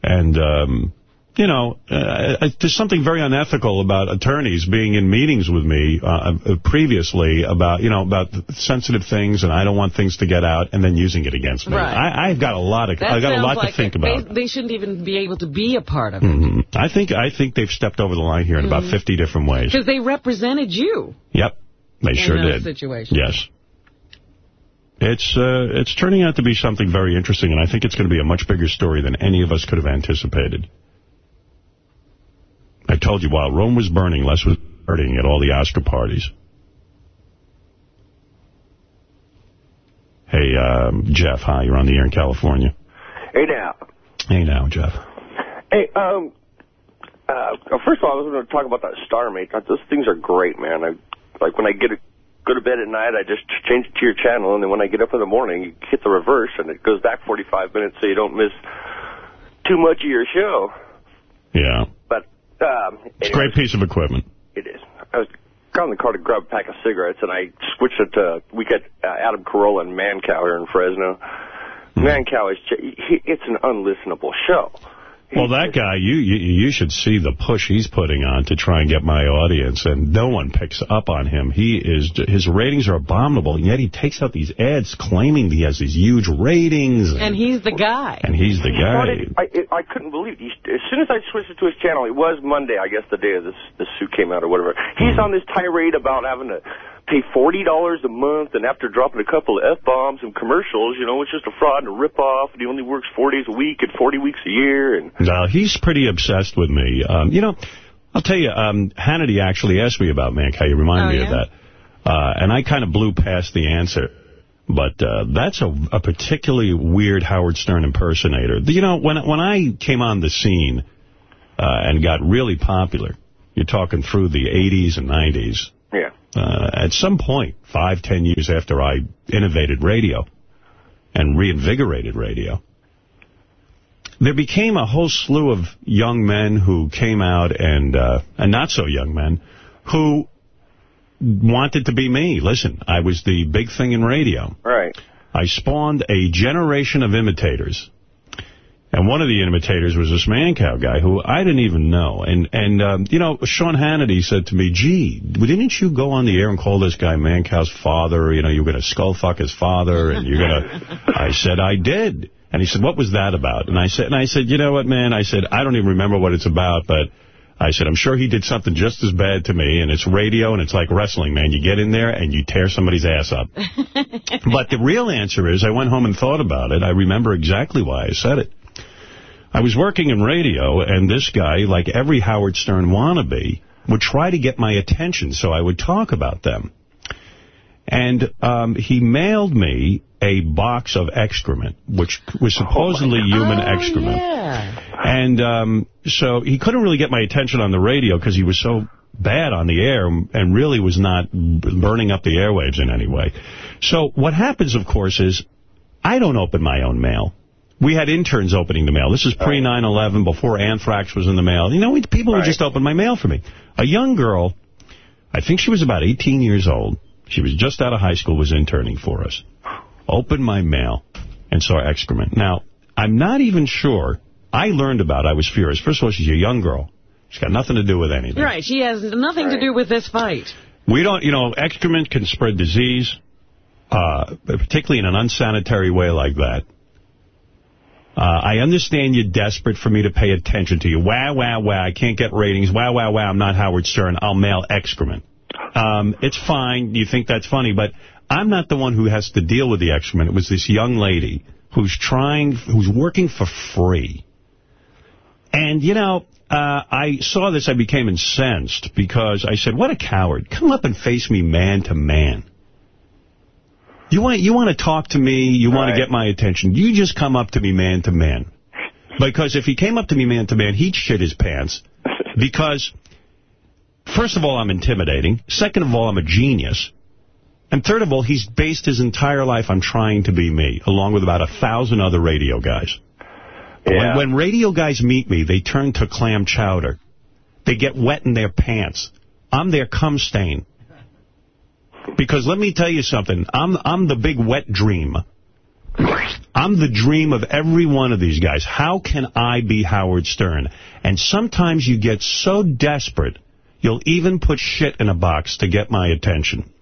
And, um, you know, uh, there's something very unethical about attorneys being in meetings with me uh, uh, previously about, you know, about sensitive things, and I don't want things to get out, and then using it against me. Right. I, have got a lot of, that I got a lot like to think they, about. They shouldn't even be able to be a part of it. Mm -hmm. I think I think they've stepped over the line here in mm -hmm. about 50 different ways. Because they represented you. Yep, they sure did. situation. Yes. It's uh, it's turning out to be something very interesting, and I think it's going to be a much bigger story than any of us could have anticipated. I told you, while Rome was burning, Les was burning at all the Oscar parties. Hey, um, Jeff, hi, you're on the air in California. Hey, now. Hey, now, Jeff. Hey, um, uh, first of all, I was going to talk about that Starmate. Those things are great, man. I Like, when I get a, go to bed at night, I just change it to your channel, and then when I get up in the morning, you hit the reverse, and it goes back 45 minutes so you don't miss too much of your show. Yeah. But um, it's a great piece of equipment. It is. I was got in the car to grab a pack of cigarettes, and I switched it to, we got uh, Adam Carolla and Mancow here in Fresno. Mm. Mancow is, he, it's an unlistenable show. Well, that guy, you, you you should see the push he's putting on to try and get my audience, and no one picks up on him. He is His ratings are abominable, and yet he takes out these ads claiming he has these huge ratings. And, and he's the guy. And he's the guy. I, it, I couldn't believe it. As soon as I switched it to his channel, it was Monday, I guess, the day of this, this suit came out or whatever. He's mm. on this tirade about having to pay $40 a month, and after dropping a couple of F-bombs and commercials, you know, it's just a fraud and a rip-off, and he only works four days a week and 40 weeks a year. And No, he's pretty obsessed with me. Um, you know, I'll tell you, um, Hannity actually asked me about Mancow. You remind oh, me yeah? of that. Uh, and I kind of blew past the answer. But uh, that's a, a particularly weird Howard Stern impersonator. You know, when when I came on the scene uh, and got really popular, you're talking through the 80s and 90s, yeah. Uh, at some point, five, ten years after I innovated radio and reinvigorated radio, there became a whole slew of young men who came out and, uh, and not so young men, who wanted to be me. Listen, I was the big thing in radio. Right. I spawned a generation of imitators. And one of the imitators was this Mancow guy who I didn't even know. And, and um, you know, Sean Hannity said to me, gee, didn't you go on the air and call this guy Mancow's father? You know, you're going to skull fuck his father. And you're going to... I said, I did. And he said, what was that about? And I said, and I said, you know what, man? I said, I don't even remember what it's about, but... I said, I'm sure he did something just as bad to me, and it's radio, and it's like wrestling, man. You get in there, and you tear somebody's ass up. but the real answer is, I went home and thought about it. I remember exactly why I said it. I was working in radio, and this guy, like every Howard Stern wannabe, would try to get my attention so I would talk about them. And um, he mailed me a box of excrement, which was supposedly oh human oh, excrement. Yeah. And um, so he couldn't really get my attention on the radio because he was so bad on the air and really was not burning up the airwaves in any way. So what happens, of course, is I don't open my own mail. We had interns opening the mail. This is pre-9-11, before anthrax was in the mail. You know, we, people right. would just open my mail for me. A young girl, I think she was about 18 years old. She was just out of high school, was interning for us. Opened my mail and saw excrement. Now, I'm not even sure. I learned about I was furious. First of all, she's a young girl. She's got nothing to do with anything. Right. She has nothing right. to do with this fight. We don't, you know, excrement can spread disease, uh, particularly in an unsanitary way like that. Uh, I understand you're desperate for me to pay attention to you. Wow, wow, wow, I can't get ratings. Wow, wow, wow, I'm not Howard Stern. I'll mail excrement. Um, it's fine. You think that's funny, but I'm not the one who has to deal with the excrement. It was this young lady who's trying, who's working for free. And, you know, uh, I saw this, I became incensed because I said, what a coward. Come up and face me man to man. You want you want to talk to me, you want right. to get my attention. You just come up to me man to man. Because if he came up to me man to man, he'd shit his pants. Because, first of all, I'm intimidating. Second of all, I'm a genius. And third of all, he's based his entire life on trying to be me, along with about a thousand other radio guys. Yeah. When, when radio guys meet me, they turn to clam chowder. They get wet in their pants. I'm their cum stain. Because let me tell you something. I'm I'm the big wet dream. I'm the dream of every one of these guys. How can I be Howard Stern? And sometimes you get so desperate, you'll even put shit in a box to get my attention.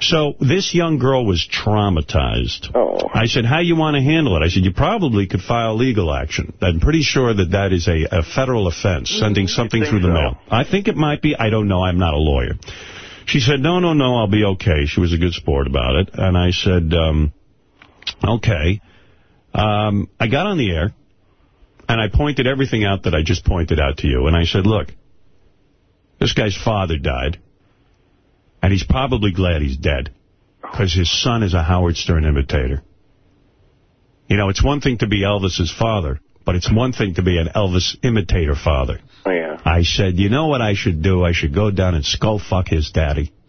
So this young girl was traumatized. Oh. I said, how you want to handle it? I said, you probably could file legal action. I'm pretty sure that that is a, a federal offense, mm, sending something through the so? mail. I think it might be. I don't know. I'm not a lawyer. She said, no, no, no, I'll be okay. She was a good sport about it. And I said, um, okay. Um, I got on the air, and I pointed everything out that I just pointed out to you. And I said, look, this guy's father died, and he's probably glad he's dead, because his son is a Howard Stern imitator. You know, it's one thing to be Elvis's father, but it's one thing to be an Elvis imitator father. Oh, yeah. I said, you know what I should do? I should go down and skull fuck his daddy.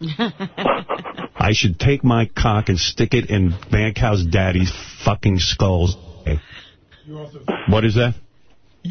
I should take my cock and stick it in Mancow's daddy's fucking skulls. What is that?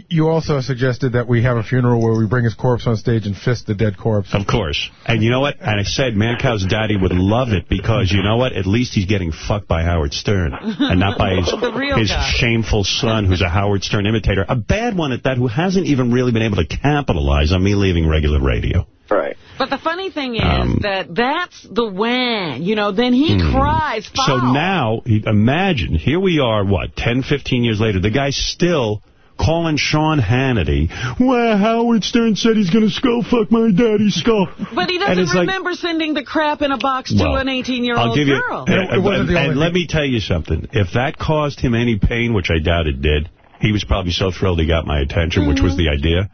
You also suggested that we have a funeral where we bring his corpse on stage and fist the dead corpse. Of course. And you know what? And I said Mancow's daddy would love it because, you know what? At least he's getting fucked by Howard Stern and not by his, his shameful son who's a Howard Stern imitator. A bad one at that who hasn't even really been able to capitalize on me leaving regular radio. Right. But the funny thing is Um, that that's the when. You know, then he Hmm. cries foul. So now, imagine, here we are, what, 10, 15 years later, the guy's still calling Sean Hannity, well, Howard Stern said he's going to skull fuck my daddy's skull. But he doesn't it's like- remember sending the crap in a box Well, to an 18-year-old I'll give you, girl. and, and- and let me tell you something. If that caused him any pain, which I doubt it did, he was probably so thrilled he got my attention, which was the idea.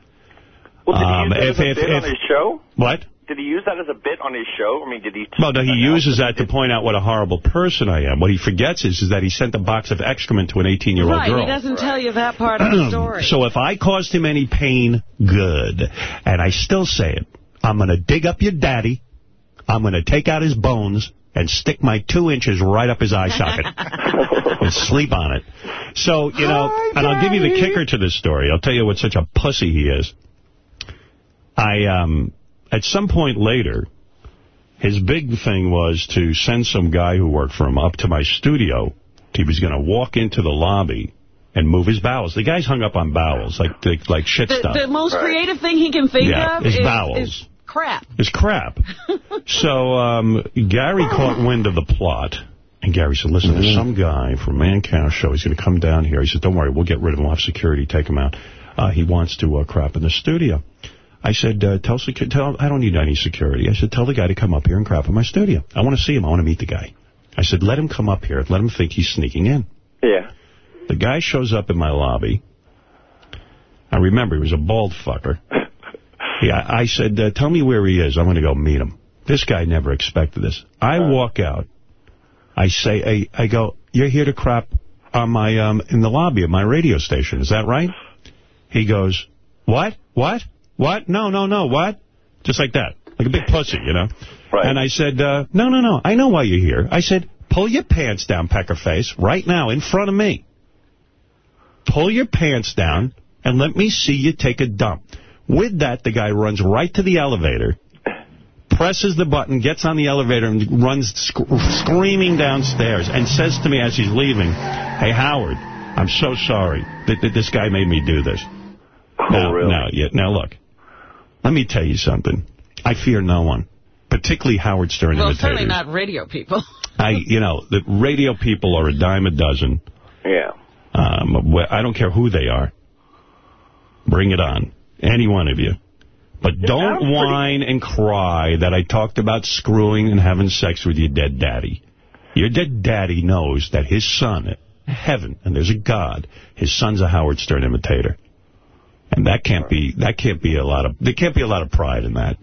Well, did he Um, use that if- if- on his show? What? Did he use that as a bit on his show? I mean, did he... Well, no, he uses that to point out what a horrible person I am. What he forgets is, is that he sent a box of excrement to an 18-year-old Right, girl. he doesn't tell you that part of the story. So if I caused him any pain, good. And I still say it. I'm going to dig up your daddy. I'm going to take out his bones and stick my two inches right up his eye socket and sleep on it. So, you know, and I'll give you the kicker to this story. I'll tell you what such a pussy he is. I, um, at some point later, his big thing was to send some guy who worked for him up to my studio. He was going to walk into the lobby and move his bowels. The guy's hung up on bowels, like like, like shit the, stuff. the most creative thing he can think Yeah, of his is, bowels. is crap. It's crap. so um, Gary caught wind of the plot. And Gary said, listen, there's some guy from Mancow's show. He's going to come down here. He said, don't worry, we'll get rid of him. We'll have security take him out. Uh, he wants to uh, crap in the studio. I said, uh, tell, tell, I don't need any security. I said, tell the guy to come up here and crap in my studio. I want to see him. I want to meet the guy. I said, let him come up here. Let him think he's sneaking in. Yeah. The guy shows up in my lobby. I remember he was a bald fucker. Yeah, I said, uh, tell me where he is. I'm going to go meet him. This guy never expected this. I walk out. I say, hey, I go, you're here to crap on my, um, in the lobby of my radio station. Is that right? He goes, what? What? What? No, no, no. What? Just like that. Like a big pussy, you know? Right. And I said, uh, no, no, no. I know why you're here. I said, pull your pants down, Peckerface, right now in front of me. Pull your pants down and let me see you take a dump. With that, the guy runs right to the elevator, presses the button, gets on the elevator, and runs sc screaming downstairs and says to me as he's leaving, hey, Howard, I'm so sorry that, that this guy made me do this. Oh, now, now, yeah, now, look, let me tell you something. I fear no one, particularly Howard Stern Well, imitators. certainly not radio people. I, you know, the radio people are a dime a dozen. Yeah. Um, I don't care who they are. Bring it on. Any one of you. But don't whine and cry that I talked about screwing and having sex with your dead daddy. Your dead daddy knows that his son, heaven, and there's a God, his son's a Howard Stern imitator. And that can't be that can't be a lot of there can't be a lot of pride in that.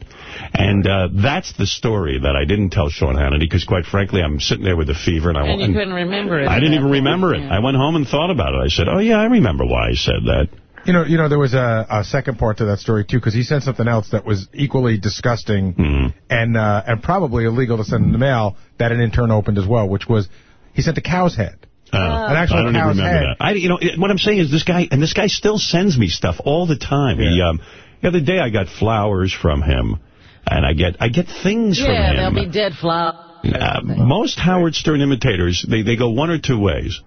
And uh, that's the story that I didn't tell Sean Hannity because quite frankly I'm sitting there with a fever and I And you and couldn't remember it. I didn't even remember it. I went home and thought about it. I said, "Oh yeah, I remember why I said that." You know, you know, there was a, a second part to that story too, because he sent something else that was equally disgusting Mm-hmm. and uh, and probably illegal to send in the mail that an intern opened as well, which was he sent a cow's head. Uh, An actual I don't even remember head. that. I, you know, it- what I'm saying is this guy, and this guy still sends me stuff all the time. He, um, the other day I got flowers from him, and I get I get things Yeah, from him. Yeah, they'll be dead flowers. Uh, most Howard Stern imitators, they, they go one or two ways.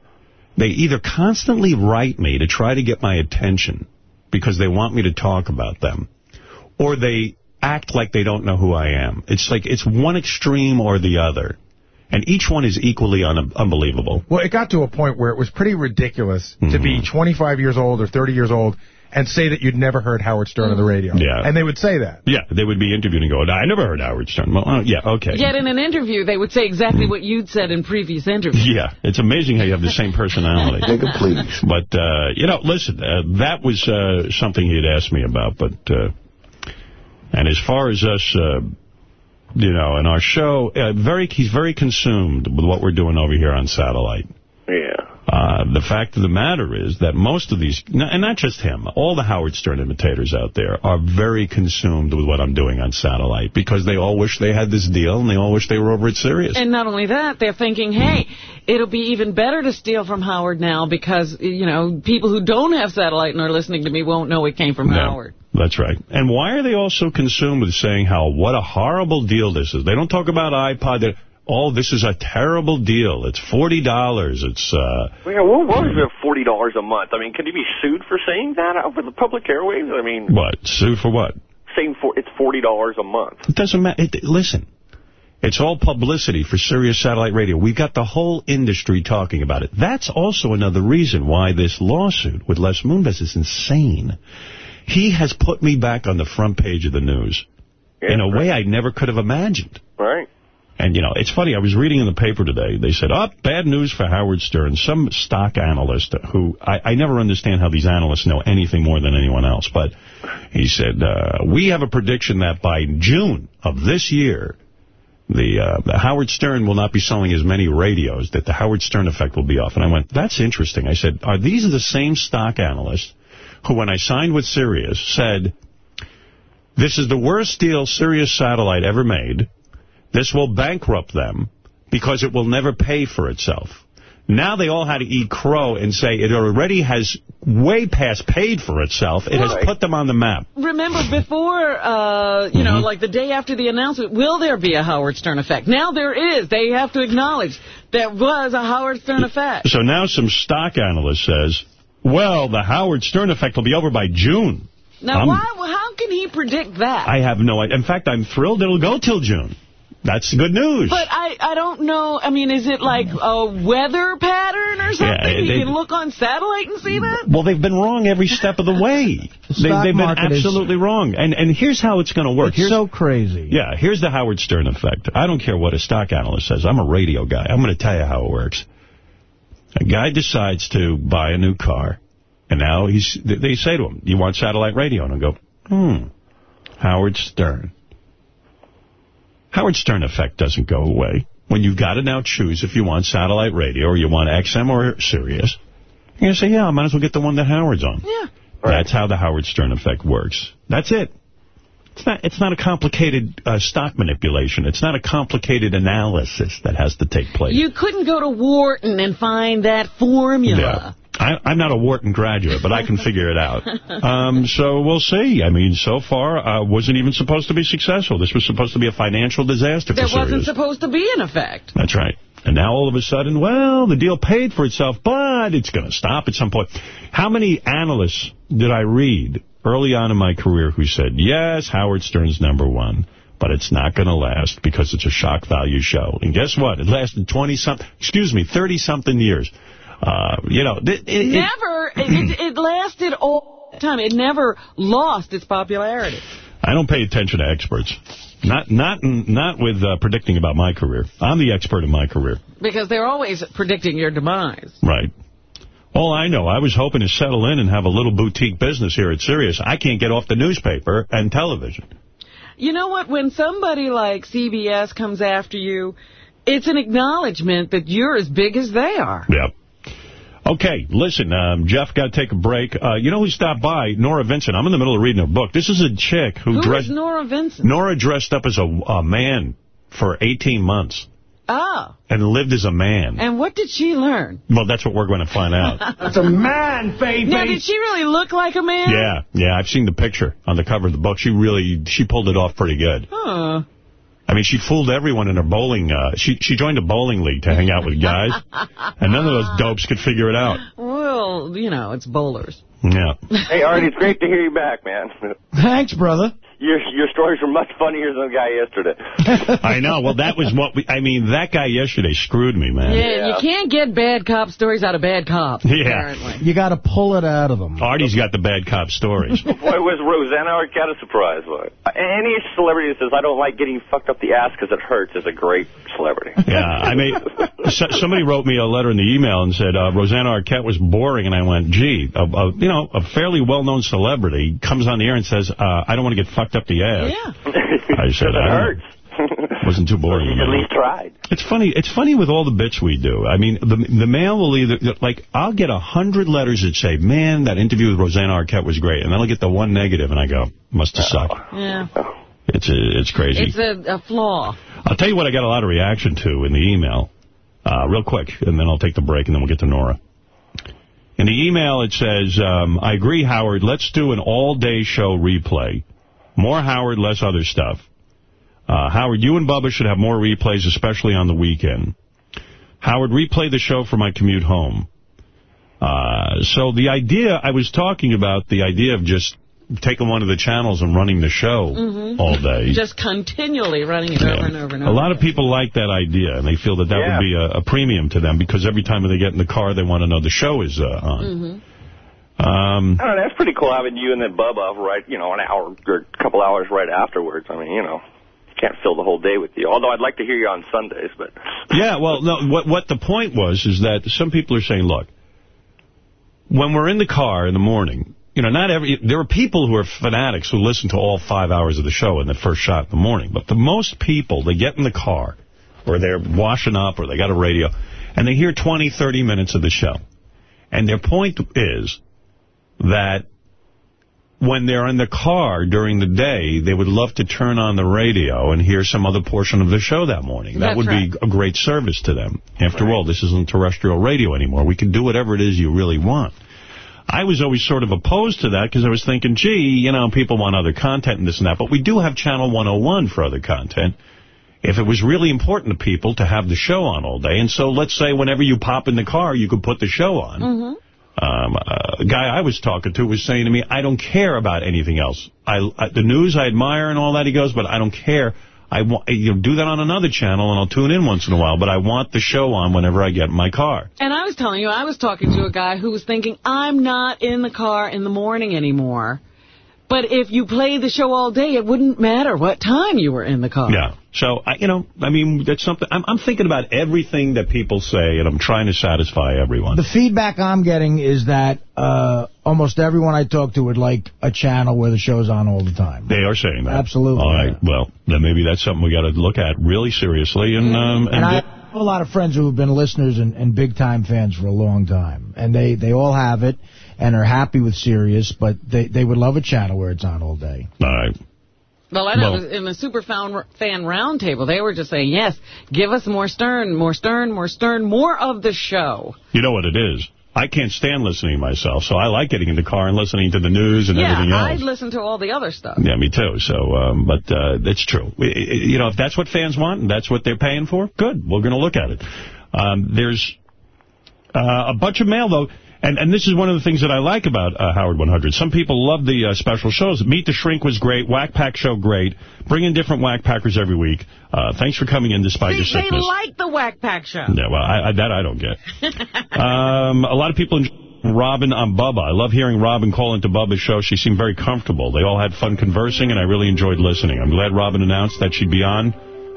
They either constantly write me to try to get my attention because they want me to talk about them, or they act like they don't know who I am. It's like it's one extreme or the other. And each one is equally un unbelievable. Well, it got to a point where it was pretty ridiculous to be Mm-hmm. 25 years old or 30 years old and say that you'd never heard Howard Stern on the radio. Yeah. And they would say that. Yeah, they would be interviewed and go, I never heard Howard Stern. Well, uh, yeah, okay. Yet in an interview, they would say exactly what you'd said in previous interviews. Yeah, it's amazing how you have the same personality. Nigga, please. But, uh, you know, listen, uh, that was uh, something he had asked me about. But, uh, and as far as us, uh, you know, in our show, uh, very he's very consumed with what we're doing over here on satellite. Yeah. Uh, the fact of the matter is that most of these, and not just him, all the Howard Stern imitators out there are very consumed with what I'm doing on satellite because they all wish they had this deal and they all wish they were over at Sirius. And not only that, they're thinking, hey, it'll be even better to steal from Howard now because, you know, people who don't have satellite and are listening to me won't know it came from No, Howard. That's right. And why are they all so consumed with saying how, what a horrible deal this is? They don't talk about iPod. They're, oh, this is a terrible deal. It's $40. It's, uh, Yeah, what was it forty dollars a month? I mean, could you be sued for saying that over the public airwaves? I mean, what? Sued for what? saying for it's forty dollars a month. It doesn't matter. It, listen, it's all publicity for Sirius Satellite Radio. We've got the whole industry talking about it. That's also another reason why this lawsuit with Les Moonves is insane. He has put me back on the front page of the news in a way I never could have imagined. Right. And, you know, it's funny, I was reading in the paper today, they said, oh, bad news for Howard Stern. Some stock analyst who, I, I never understand how these analysts know anything more than anyone else, but he said, uh, we have a prediction that by June of this year, the, uh, the Howard Stern will not be selling as many radios, that the Howard Stern effect will be off. And I went, that's interesting. I said, are these the same stock analysts who, when I signed with Sirius, said, this is the worst deal Sirius Satellite ever made. This will bankrupt them because it will never pay for itself. Now they all had to eat crow and say it already has way past paid for itself. It has put them on the map. Remember, before, uh, you know, Mhm. like the day after the announcement, will there be a Howard Stern effect? Now there is. They have to acknowledge there was a Howard Stern effect. So now some stock analyst says, well, the Howard Stern effect will be over by June. Now, I'm- why? How can he predict that? I have no idea. In fact, I'm thrilled it'll go till June. That's good news. But I, I don't know. I mean, is it like a weather pattern or something? Yeah, you can look on satellite and see that? Well, they've been wrong every step of the way. they, stock they've been market is- absolutely wrong. And and here's how it's going to work. It's Here's, so crazy. Yeah, here's the Howard Stern effect. I don't care what a stock analyst says. I'm a radio guy. I'm going to tell you how it works. A guy decides to buy a new car, and now he's. they say to him, you want satellite radio? And I go, hmm, Howard Stern. Howard Stern effect doesn't go away. When you've got to now choose if you want satellite radio or you want XM or Sirius, you're going to say, yeah, I might as well get the one that Howard's on. Yeah. That's how the Howard Stern effect works. That's it. It's not, it's not a complicated uh, stock manipulation. It's not a complicated analysis that has to take place. You couldn't go to Wharton and find that formula. I, I'm not a Wharton graduate, but I can figure it out. Um, so we'll see. I mean, so far, uh, wasn't even supposed to be successful. This was supposed to be a financial disaster There wasn't supposed to be an effect. That's right. And now all of a sudden, well, the deal paid for itself, but it's going to stop at some point. How many analysts did I read early on in my career who said, yes, Howard Stern's number one, but it's not going to last because it's a shock value show. And guess what? It lasted 20-something, excuse me, 30-something years. Uh, you know, it, it, Never. It, it lasted all the time. It never lost its popularity. I don't pay attention to experts. Not not not with uh, predicting about my career. I'm the expert in my career. Because they're always predicting your demise. Right. All I know, I was hoping to settle in and have a little boutique business here at Sirius. I can't get off the newspaper and television. You know what? When somebody like CBS comes after you, it's an acknowledgement that you're as big as they are. Yep. Okay, listen, um, Jeff got to take a break. Uh, you know who stopped by? Norah Vincent. I'm in the middle of reading a book. This is a chick who Who dressed... Norah Vincent? Norah dressed up as a, a man for 18 months Oh, and lived as a man. and what did she learn? Well, that's what we're going to find out. That's a man, baby. Now, did she really look like a man? yeah, yeah, I've seen the picture on the cover of the book. She really, she pulled it off pretty good. Huh. I mean, she fooled everyone in her bowling. Uh, she she joined a bowling league to hang out with guys, and none of those dopes could figure it out. Well, you know, it's bowlers. Yeah. Hey, Artie, it's great to hear you back, man. Thanks, brother. Your your stories were much funnier than the guy yesterday. I know. Well, that was what we, I mean, that guy yesterday screwed me, man. Yeah, you can't get bad cop stories out of bad cops. Yeah. Apparently. You got to pull it out of them. Artie's got the bad cop stories. Boy, was Rosanna Arquette a surprise, boy. Any celebrity that says, I don't like getting fucked up the ass because it hurts is a great celebrity. Yeah, I mean, so, somebody wrote me a letter in the email and said uh, Rosanna Arquette was boring, and I went, gee, a, a, you know, a fairly well-known celebrity comes on the air and says, uh, I don't want to get fucked up the ass. Yeah. I said, it I hurts. wasn't too boring. You at least tried. It's funny. It's funny with all the bits we do. I mean, the the mail will either like I'll get a hundred letters that say, "Man, that interview with Rosanna Arquette was great," and then I'll get the one negative, and I go, "Must have sucked." Yeah. It's a, it's crazy. It's a, a flaw. I'll tell you what I got a lot of reaction to in the email, uh, real quick, and then I'll take the break, and then we'll get to Norah. In the email, it says, um, I agree, Howard, let's do an all-day show replay. More Howard, less other stuff. Uh, Howard, you and Bubba should have more replays, especially on the weekend. Howard, replay the show for my commute home. Uh, so the idea, I was talking about the idea of just taking one of the channels and running the show Mhm. all day. Just continually running it Yeah. over and over and over. A lot of people like that idea, and they feel that that Yeah. would be a, a premium to them because every time they get in the car, they want to know the show is uh, on. Mhm. Um, I don't know, that's pretty cool having you and then Bubba right, you know, an hour or a couple hours right afterwards. I mean, you know, can't fill the whole day with you. Although I'd like to hear you on Sundays, but yeah, well, no. What what the point was is that some people are saying, look, when we're in the car in the morning, you know, not every there are people who are fanatics who listen to all five hours of the show in the first shot in the morning. But the most people, they get in the car, or they're washing up, or they got a radio, and they hear 20, 30 minutes of the show, and their point is that when they're in the car during the day, they would love to turn on the radio and hear some other portion of the show that morning. That would right. be a great service to them. After all, this isn't terrestrial radio anymore. We can do whatever it is you really want. I was always sort of opposed to that because I was thinking, gee, you know, people want other content and this and that. But we do have Channel 101 for other content. If it was really important to people to have the show on all day, and so let's say whenever you pop in the car, you could put the show on. Mm-hmm. Um, uh, a guy I was talking to was saying to me, I don't care about anything else. I, I The news I admire and all that, he goes, but I don't care. I want you know, do that on another channel, and I'll tune in once in a while, but I want the show on whenever I get in my car. And I was telling you, I was talking to a guy who was thinking, I'm not in the car in the morning anymore. But if you played the show all day, it wouldn't matter what time you were in the car. Yeah. So, I, you know, I mean, that's something, I'm, I'm thinking about everything that people say, and I'm trying to satisfy everyone. The feedback I'm getting is that uh, almost everyone I talk to would like a channel where the show's on all the time. They are saying that. Absolutely. All right. Well, then maybe that's something we got to look at really seriously. And, um, and, And I have a lot of friends who have been listeners and, and big-time fans for a long time. And they, they all have it and are happy with Sirius, but they, they would love a channel where it's on all day. all right. Well, I know Well- in the super fan, fan roundtable, they were just saying, yes, give us more Stern, more Stern, more Stern, more of the show. You know what it is? I can't stand listening to myself, so I like getting in the car and listening to the news and yeah, everything else. Yeah, I'd listen to all the other stuff. Yeah, me too. So, um, but uh, it's true. I- I- You know, if that's what fans want and that's what they're paying for, good. We're going to look at it. Um, there's uh, a bunch of mail, though. And, and this is one of the things that I like about uh, Howard 100. Some people love the uh, special shows. Meet the Shrink was great. Whack Pack Show, great. Bring in different Whack Packers every week. Uh, thanks for coming in despite your See, they like the Whack Pack show. Yeah, well, I, I, that I don't get. um, a lot of people enjoy Robin on Bubba. I love hearing Robin call into Bubba's show. She seemed very comfortable. They all had fun conversing, and I really enjoyed listening. I'm glad Robin announced that she'd be on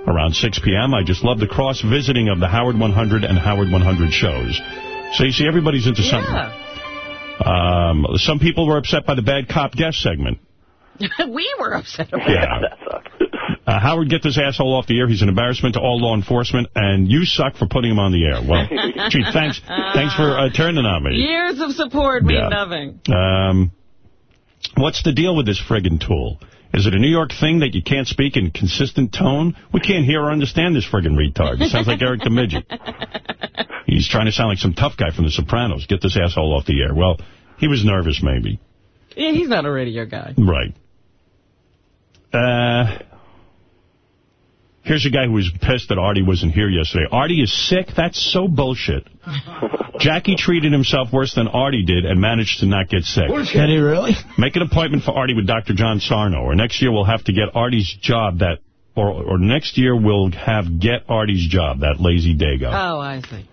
around 6 p.m. I just love the cross-visiting of the Howard 100 and Howard 100 shows. So you see, everybody's into something. Um, some people were upset by the bad cop guest segment. we were upset about Yeah. it. Uh, Howard, get this asshole off the air. He's an embarrassment to all law enforcement, and you suck for putting him on the air. Well, gee, thanks, thanks for uh, turning on me. Years of support mean nothing. Um, what's the deal with this friggin' tool? Is it a New York thing that you can't speak in consistent tone? We can't hear or understand this friggin' retard. He sounds like Eric the Midget. He's trying to sound like some tough guy from The Sopranos. Get this asshole off the air. Well, he was nervous, maybe. Yeah, he's not a radio guy. Right. Uh, here's a guy who was pissed that Artie wasn't here yesterday. Artie is sick? That's so bullshit. Jackie treated himself worse than Artie did and managed to not get sick. Can he really? Make an appointment for Artie with Dr. John Sarno, or next year we'll have to get Artie's job that, or, or next year we'll have get Artie's job, that lazy dago. Oh, I see.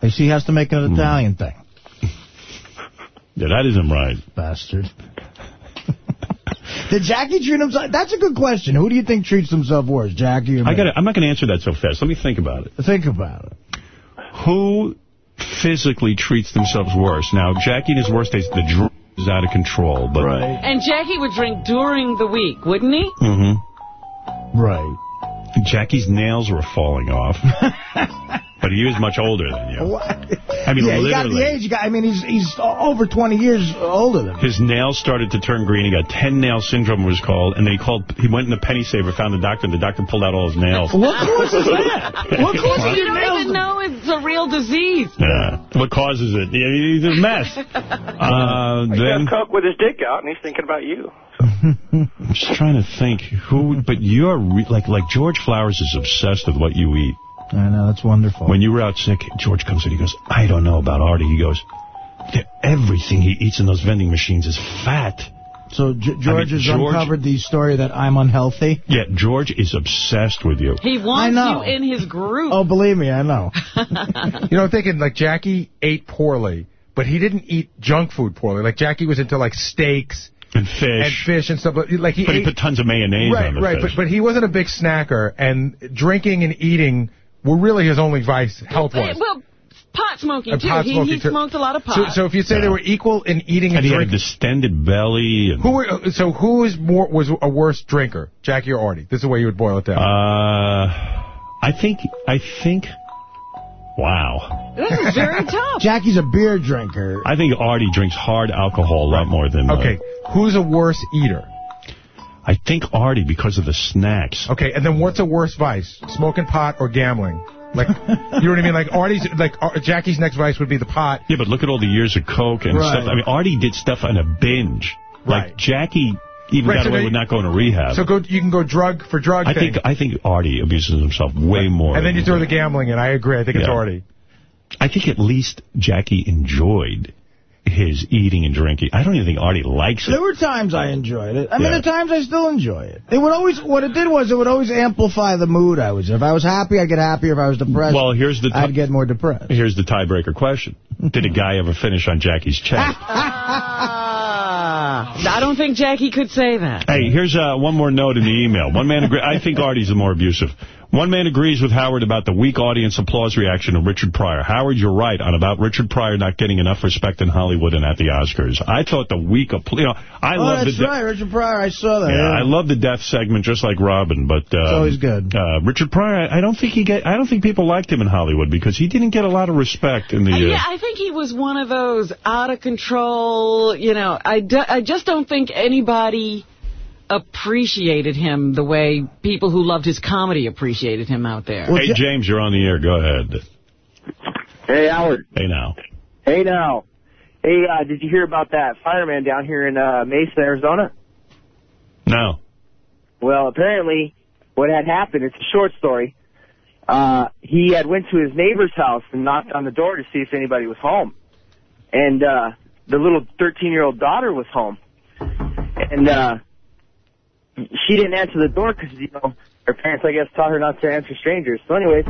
Hey, She has to make an hmm. Italian thing. Yeah, that isn't right. Bastard. Did Jackie treat himself? That's a good question. Who do you think treats himself worse, Jackie or me? I gotta, I'm not going to answer that so fast. Let me think about it. Think about it. Who physically treats themselves worse? Now, Jackie in his worst days, the drink is out of control. But And Jackie would drink during the week, wouldn't he? Mm-hmm. Right. Jackie's nails were falling off. but he was much older than you. I mean, yeah, he got the age. Guy. I mean, he's he's over 20 years older than me. His nails started to turn green. He got 10 nail syndrome, was called. And then he called. He went in the penny saver, found the doctor, and the doctor pulled out all his nails. What causes that? What causes You don't nails? even know it's a real disease. Yeah. What causes it? Yeah, He's a mess. Uh, He then got Coke with his dick out, and he's thinking about you. I'm just trying to think who. But you're re like like George Flowers is obsessed with what you eat. I know that's wonderful. When you were out sick, George comes in. He goes, I don't know about Artie. He goes, everything he eats in those vending machines is fat. So G- George I mean, has George- uncovered the story that I'm unhealthy. Yeah, George is obsessed with you. He wants know. you in his group. Oh, believe me, I know. You know, I'm thinking, like, Jackie ate poorly, but he didn't eat junk food poorly. Like, Jackie was into, like, steaks and fish and fish and stuff. Like, he but he put tons of mayonnaise right, on the right, fish. but, but he wasn't a big snacker, and drinking and eating were really his only vice, health-wise. Well, pot smoking, And too. pot he smoking, he too. smoked a lot of So, pot. so if you say they were equal in eating and, and he had a distended belly. And, who were, so who is more was a worse drinker, Jackie or Artie? This is the way you would boil it down. Uh, I think, I think, wow. This is very tough. Jackie's a beer drinker. I think Artie drinks hard alcohol a lot more than... uh, okay, who's a worse eater? I think Artie because of the snacks. Okay, and then what's a worse vice? Smoking pot or gambling? Like, you know what I mean? Like Artie's, like uh, Jackie's next vice would be the pot. Yeah, but look at all the years of coke and Right. stuff. I mean, Artie did stuff on a binge. Right. Like Jackie even Right, got so away with not going to rehab. So go, you can go drug for drug I thing. think I think Artie abuses himself way more. and then you throw the gambling in. I agree. I think it's Artie. I think at least Jackie enjoyed his eating and drinking. I don't even think Artie likes it. There were times I enjoyed it. I mean, Yeah. at times I still enjoy it. It would always, what it did was, it would always amplify the mood I was in. If I was happy, I'd get happier. If I was depressed, Well, here's the I'd get more depressed. here's the tiebreaker question: Did a guy ever finish on Jackie's check? Ah, I don't think Jackie could say that. Hey, here's uh, one more note in the email. One man agree. I think Artie's the more abusive. One man agrees with Howard about the weak audience applause reaction of Richard Pryor. Howard, you're right on about Richard Pryor not getting enough respect in Hollywood and at the Oscars. I thought the weak, applause, you know, I oh, love that's the. de- right, Richard Pryor. I saw that. Yeah, I love the death segment just like Robin, but uh, always good. Uh, Richard Pryor, I I don't think he get. I don't think people liked him in Hollywood because he didn't get a lot of respect in the. Uh, Uh, yeah, I think he was one of those out of control, you know, I, do, I just don't think anybody appreciated him the way people who loved his comedy appreciated him out there. hey, James, you're on the air. Go ahead. Hey, Howard. Hey, now. Hey, now. Hey, uh, did you hear about that fireman down here in uh, Mesa, Arizona? No. Well, apparently, what had happened, it's a short story. Uh, he had went to his neighbor's house and knocked on the door to see if anybody was home. And, uh, the little 13-year-old daughter was home. And, uh, she didn't answer the door because, you know, her parents, I guess, taught her not to answer strangers. So anyways,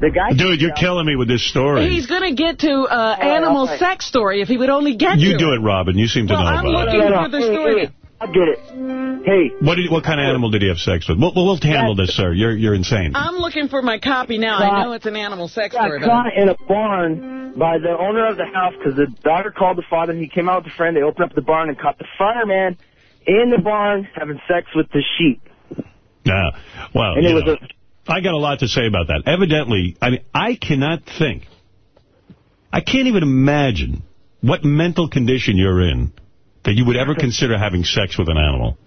the guy... Dude, you're killing me with this story. He's going to get to uh, animal right. sex story if he would only get You to do it, Robin. You seem to Well, know I'm about looking it. for the story. I'll get it. Hey. What did, what kind of animal did he have sex with? We'll, we'll handle this, sir. You're you're insane. I'm looking for my copy now. I know it's an animal sex got story. but- caught in a barn by the owner of the house because the daughter called the father. He came out with a friend. They opened up the barn and caught the fireman in the barn having sex with the sheep. Yeah. Well, And it you was know, I got a lot to say about that. Evidently, I mean, I cannot think. I can't even imagine what mental condition you're in that you would ever consider having sex with an animal.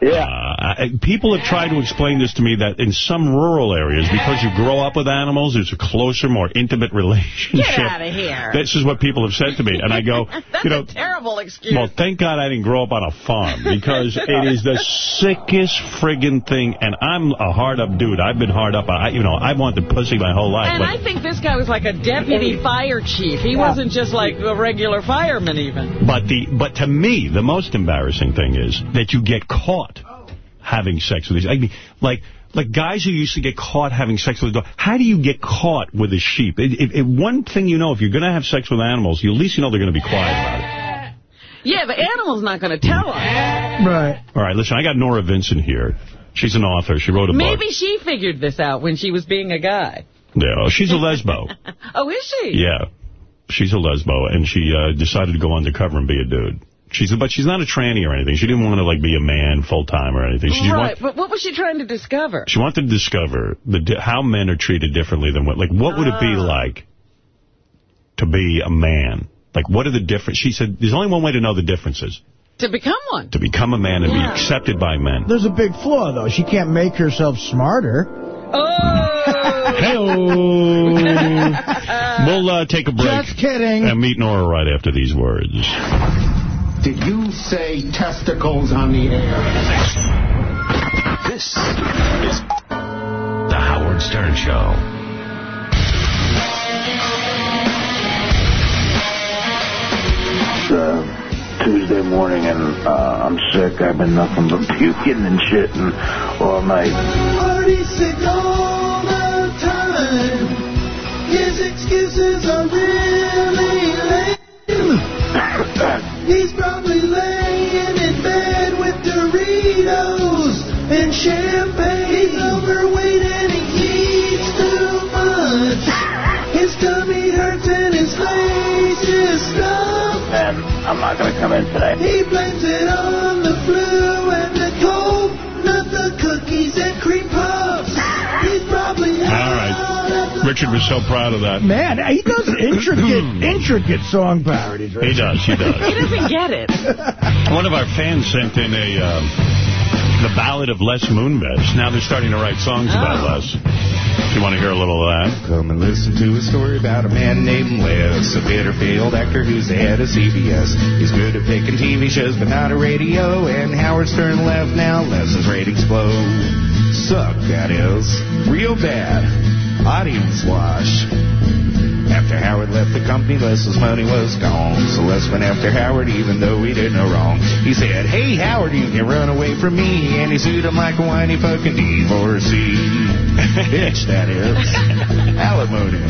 Yeah. Uh, people have tried to explain this to me that in some rural areas, because you grow up with animals, there's a closer, more intimate relationship. Get out of here. This is what people have said to me. And I go, That's you know, a terrible excuse. well, thank God I didn't grow up on a farm because it is the sickest friggin' thing. And I'm a hard-up dude. I've been hard up. I, you know, I wanted pussy my whole life. and but I think this guy was like a deputy fire chief. He wasn't just like a regular fireman even. But the but to me, the most embarrassing thing is that you get caught having sex with these. I mean, like like guys who used to get caught having sex with a dog. How do you get caught with a sheep? It, it, it, one thing you know, if you're going to have sex with animals, you at least you know they're going to be quiet about it. Yeah, the animal's not going to tell us. Right. All right, listen, I got Norah Vincent here. She's an author. She wrote a book. Maybe she figured this out when she was being a guy. Yeah, she's a lesbo. Oh, is she? yeah, she's a lesbo, and she uh, decided to go undercover and be a dude. She's, but she's not a tranny or anything. She didn't want to like be a man full time or anything. She right, want- but what was she trying to discover? She wanted to discover the how men are treated differently than what. Like, what would it be Ah. like to be a man? Like, what are the difference? She said, there's only one way to know the differences. To become one. To become a man and Yeah. be accepted by men. There's a big flaw, though. She can't make herself smarter. Oh! we'll uh, take a break. Just kidding. And meet Norah right after these words. Did you say testicles on the air? This is The Howard Stern Show. It's uh, Tuesday morning and uh, I'm sick. I've been nothing but puking and shitting all night. Party sick all the time. His excuses are really lame. He's probably laying in bed with Doritos and champagne. He's overweight and he eats too much. His tummy hurts and his face is stuffed. And I'm not going to come in today. He blames it on the flu Richard was so proud of that. Man, he does intricate, intricate song parodies. Right? He does, he does. He doesn't get it. One of our fans sent in a um, the ballad of Les Moonves. Now they're starting to write songs about Oh. Les. If you want to hear a little of that. Come and listen to a story about a man named Les, a bitter failed actor who's the head of CBS. He's good at picking TV shows, but not a radio. And Howard Stern left, now Les's ratings blow. Suck, that is. Real bad. Audience wash. After Howard left the company, Les's money was gone. So Les went after Howard, even though he did no wrong. He said, Hey, Howard, you can run away from me. And he sued him like a whiny fucking divorcee. Bitch, that is. Alimony.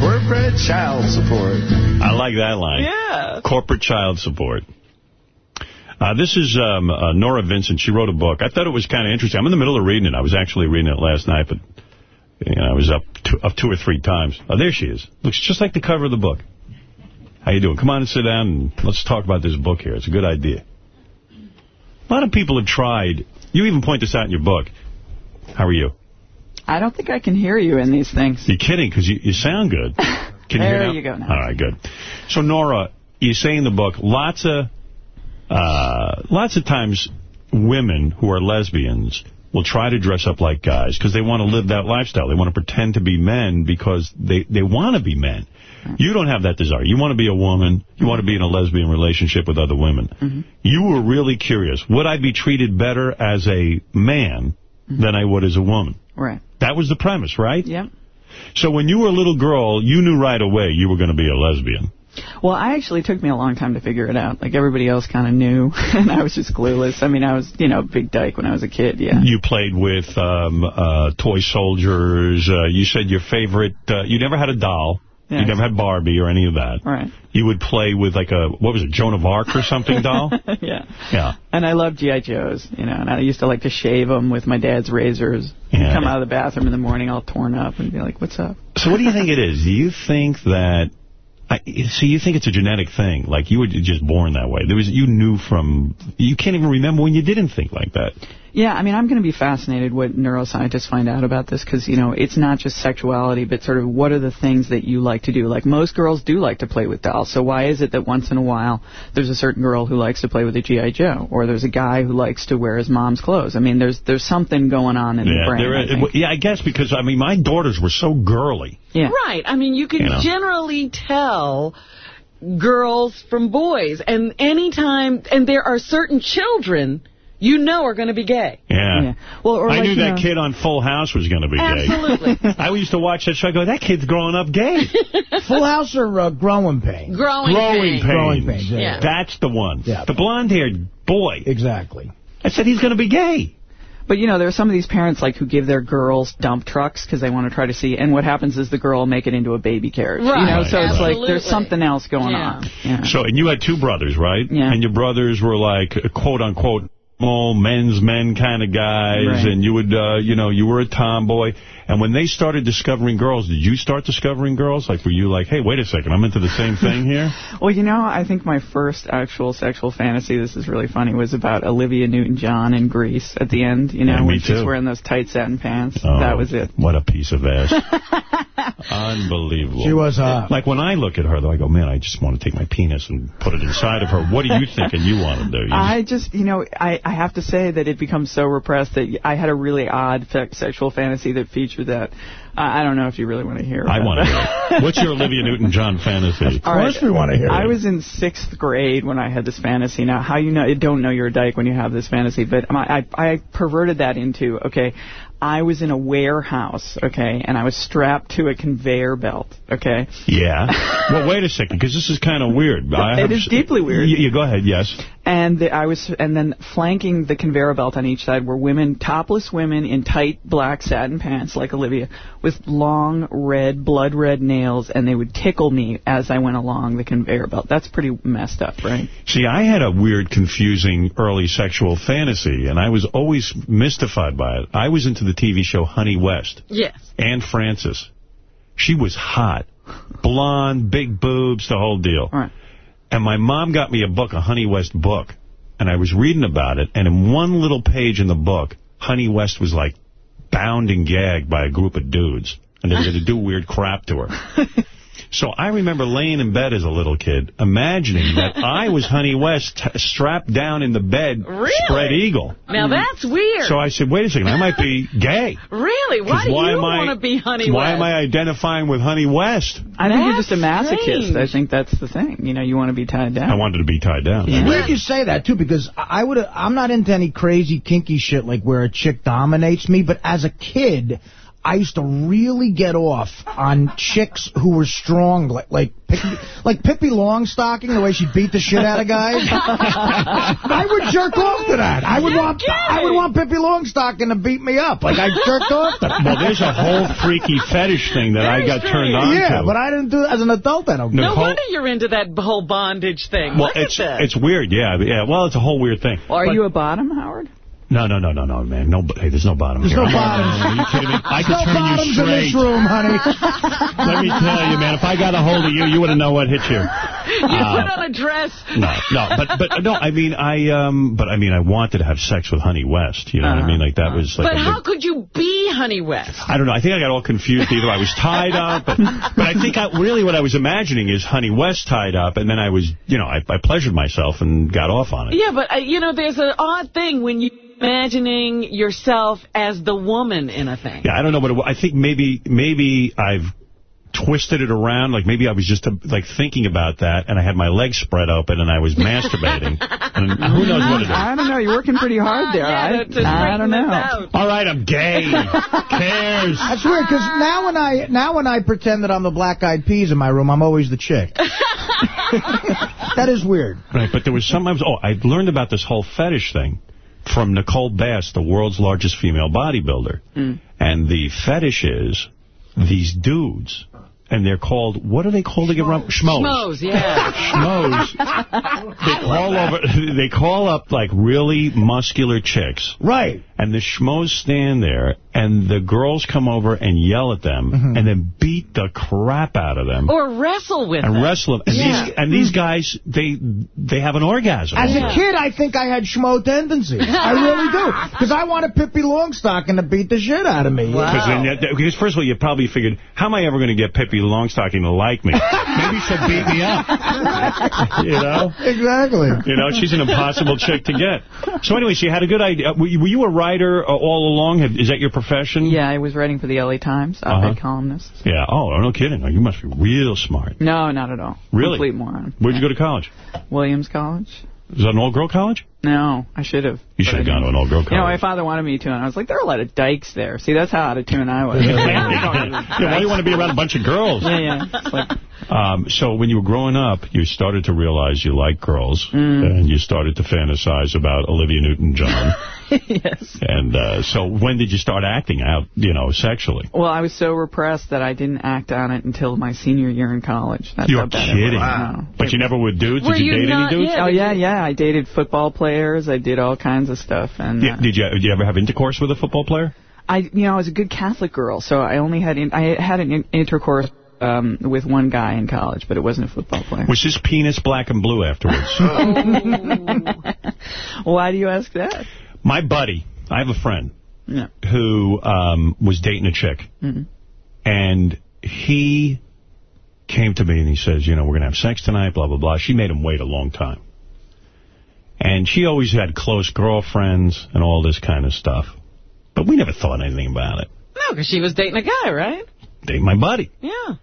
Corporate child support. I like that line. Yeah. Corporate child support. Uh, this is um, uh, Norah Vincent. She wrote a book. I thought it was kind of interesting. I'm in the middle of reading it. I was actually reading it last night, but you know, I was up, two, up two or three times. Oh, there she is. Looks just like the cover of the book. How you doing? Come on and sit down and let's talk about this book here. It's a good idea. A lot of people have tried. You even point this out in your book. How are you? I don't think I can hear you in these things. You're kidding, because you, you sound good. Can you There hear now? you go now. All right, good. So, Norah, you say in the book, lots of, uh, lots of times women who are lesbians will try to dress up like guys because they want to live that lifestyle. They want to pretend to be men because they, they want to be men. You don't have that desire. You want to be a woman. You want to be in a lesbian relationship with other women. Mm-hmm. You were really curious. Would I be treated better as a man than I would as a woman? Right. That was the premise, right? Yep. So when you were a little girl, you knew right away you were going to be a lesbian. Well, I actually took me a long time to figure it out. Like everybody else kind of knew, and I was just clueless. I mean, I was, you know, a big dyke when I was a kid. Yeah. You played with um, uh, toy soldiers. Uh, you said your favorite, uh, you never had a doll. You never had Barbie or any of that. Right. You would play with like a, what was it, Joan of Arc or something doll? yeah. Yeah. And I love GI Joes, you know, and I used to like to shave them with my dad's razors. Yeah. Come out of the bathroom in the morning all torn up and be like, "What's up?" So what do you think it is? Do you think that, I, so you think it's a genetic thing? Like you were just born that way? There was You knew from, you can't even remember when you didn't think like that. Yeah, I mean, I'm going to be fascinated what neuroscientists find out about this because, you know, it's not just sexuality, but sort of what are the things that you like to do. Like, most girls do like to play with dolls, so why is it that once in a while there's a certain girl who likes to play with a G.I. Joe, or there's a guy who likes to wear his mom's clothes? I mean, there's there's something going on in the brain. there I is- yeah, I guess because, I mean, my daughters were so girly. Yeah. Right. I mean, you can You know. generally tell girls from boys. And anytime, and there are certain children you know are going to be gay. Yeah. Well, or I like, knew that know- kid on Full House was going to be gay. Absolutely. I used to watch that show. I go, that kid's growing up gay. Full House or uh, Growing Pains? Growing, Growing pains. pains. Growing pains, yeah. Yeah. That's the one. Yeah. The blonde-haired boy. Exactly. I said he's going to be gay. But, you know, there are some of these parents, like, who give their girls dump trucks because they want to try to see, and what happens is the girl will make it into a baby carriage. You know, Right. so it's like there's something else going Yeah. on. Yeah. So, and you had two brothers, right? Yeah. And your brothers were like, quote small men's men kind of guys, Right. and you would, uh, you know, you were a tomboy. And when they started discovering girls, did you start discovering girls? Like, were you like, hey, wait a second, I'm into the same thing here? Well, you know, I think my first actual sexual fantasy, this is really funny, was about Olivia Newton-John in Grease at the end, you know, Yeah, me when she's wearing those tight satin pants. Oh, that was it. What a piece of ass. Unbelievable. She was hot. Like, when I look at her, though, I go, man, I just want to take my penis and put it inside of her. What are you thinking you want to do? You I just, you know, I, I have to say that it becomes so repressed that I had a really odd sexual fantasy that featured that. I I don't know if you really want to hear I want to hear it. What's your Olivia Newton-John fantasy? All right. hear I was in sixth grade when I had this fantasy. Now, how you know you don't know you're a dyke when you have this fantasy, but I, I, I perverted that into okay. I was in a warehouse, okay, and I was strapped to a conveyor belt, okay. Yeah. Well, wait a second, because this is kind of weird. I It have is deeply weird. Y- you go ahead, yes. And the, I was, and then flanking the conveyor belt on each side were women, topless women in tight black satin pants like Olivia, with long red, blood red nails, and they would tickle me as I went along the conveyor belt. That's pretty messed up, right? See, I had a weird, confusing early sexual fantasy, and I was always mystified by it. I was into the TV show Honey West. Yes. Anne Francis. She was hot. Blonde, big boobs, the whole deal. And my mom got me a book, a Honey West book, and I was reading about it, and in one little page in the book, Honey West was like bound and gagged by a group of dudes, and they were going to do weird crap to her. So I remember laying in bed as a little kid, imagining that I was Honey West strapped down in the bed, Really? spread eagle. Now hmm. that's weird. So I said, wait a second, I might be gay. really? Why 'Cause do why you am I- want to be Honey Why West? Why am I identifying with Honey West? I think you're just a masochist. strange. I think that's the thing. You know, you want to be tied down. I wanted to be tied down. It's weird you say that, too, because I would I'm not into any crazy, kinky shit like where a chick dominates me, but as a kid, I used to really get off on chicks who were strong, like like Pippi, like Pippi Longstocking, the way she beat the shit out of guys. I would jerk off to that. I would want I would want Pippi Longstocking to beat me up. Like I jerked off to that. Well, there's a whole freaky fetish thing that I got turned on Yeah, to. but I didn't do it as an adult. I don't. No Nicole- wonder you're into that whole bondage thing. Well, Look it's at that. it's weird, yeah, yeah. Well, it's a whole weird thing. Are But- you a bottom, Howard? No, no, no, no, no, man. No, hey, there's no bottom There's here. no I'm- bottoms. Are you kidding me? I could no turn you bottoms in this straight. room, honey. Let me tell you, man. If I got a hold of you, you wouldn't know what hit you. you Uh, put on a dress. No, no, but but no. I mean, I um, but I mean, I wanted to have sex with Honey West. You know what I mean? Like that was like. But how big- could you be Honey West? I don't know. I think I got all confused. Either I was tied up, but, but I think I, really what I was imagining is Honey West tied up, and then I was, you know, I, I pleasured myself and got off on it. Yeah, but, uh, you know, there's an odd thing when you imagining yourself as the woman in a thing. Yeah, I don't know, but it, I think maybe maybe I've twisted it around. Like maybe I was just uh, like thinking about that, and I had my legs spread open, and I was masturbating. and who knows what it is? I don't know. You're working pretty hard there. I, I don't know. All right, I'm gay. cares? That's weird because now when I now when I pretend that I'm the Black Eyed Peas in my room, I'm always the chick. that is weird. Right, but there was sometimes. Oh, I learned about this whole fetish thing from Nicole Bass, the world's largest female bodybuilder. Mm. And the fetish is these dudes and they're called, what are they called again? Schmoes. Schmoes, yeah. Schmoes. They call over, they call up like really muscular chicks. Right. And the schmoes stand there, and the girls come over and yell at them, Mm-hmm. and then beat the crap out of them. Or wrestle with and them. And wrestle them. And Yeah. these and these guys, they they have an orgasm. As over a kid, I think I had schmo tendencies. I really do. Because I wanted Pippi Longstocking to beat the shit out of me. Because, then that- because first of all, you probably figured, how am I ever going to get Pippi Longstocking to like me? Maybe she'll beat me up. you know? Exactly. You know, she's an impossible chick to get. So anyway, she had a good idea. Were you, were you a writer uh, all along? Had- Is that your profession? Yeah, I was writing for the LA Times, op-ed Uh-huh. columnist. Yeah. Oh, no kidding. Oh, You must be real smart. No, not at all. Really? Complete moron. Where'd you go to college? Williams College? Is that an all-girl college? No, I should have. You should have gone to an all-girl college. You know, my father wanted me to, and I was like, there are a lot of dykes there. See, that's how out of tune I was. yeah, why do you want to be around a bunch of girls? Yeah, yeah. Like, Um, so when you were growing up, you started to realize you like girls, Mm. and you started to fantasize about Olivia Newton-John. yes. And uh, so when did you start acting out, you know, sexually? Well, I was so repressed that I didn't act on it until my senior year in college. That's You're kidding. It was. No. But you never with dudes? Were did you, you date not- any dudes? oh, yeah, yeah. I dated football players. I did all kinds of stuff. And Did, uh, did you did you ever have intercourse with a football player? I, you know, I was a good Catholic girl, so I only had in, I had an in, intercourse um, with one guy in college, but it wasn't a football player. Was his penis black and blue afterwards? Why do you ask that? My buddy, I have a friend Yeah. who um, was dating a chick, Mhm. and he came to me and he says, you know, we're going to have sex tonight, blah, blah, blah. She made him wait a long time. And she always had close girlfriends and all this kind of stuff. But we never thought anything about it. No, because she was dating a guy, right? Date my buddy. Yeah.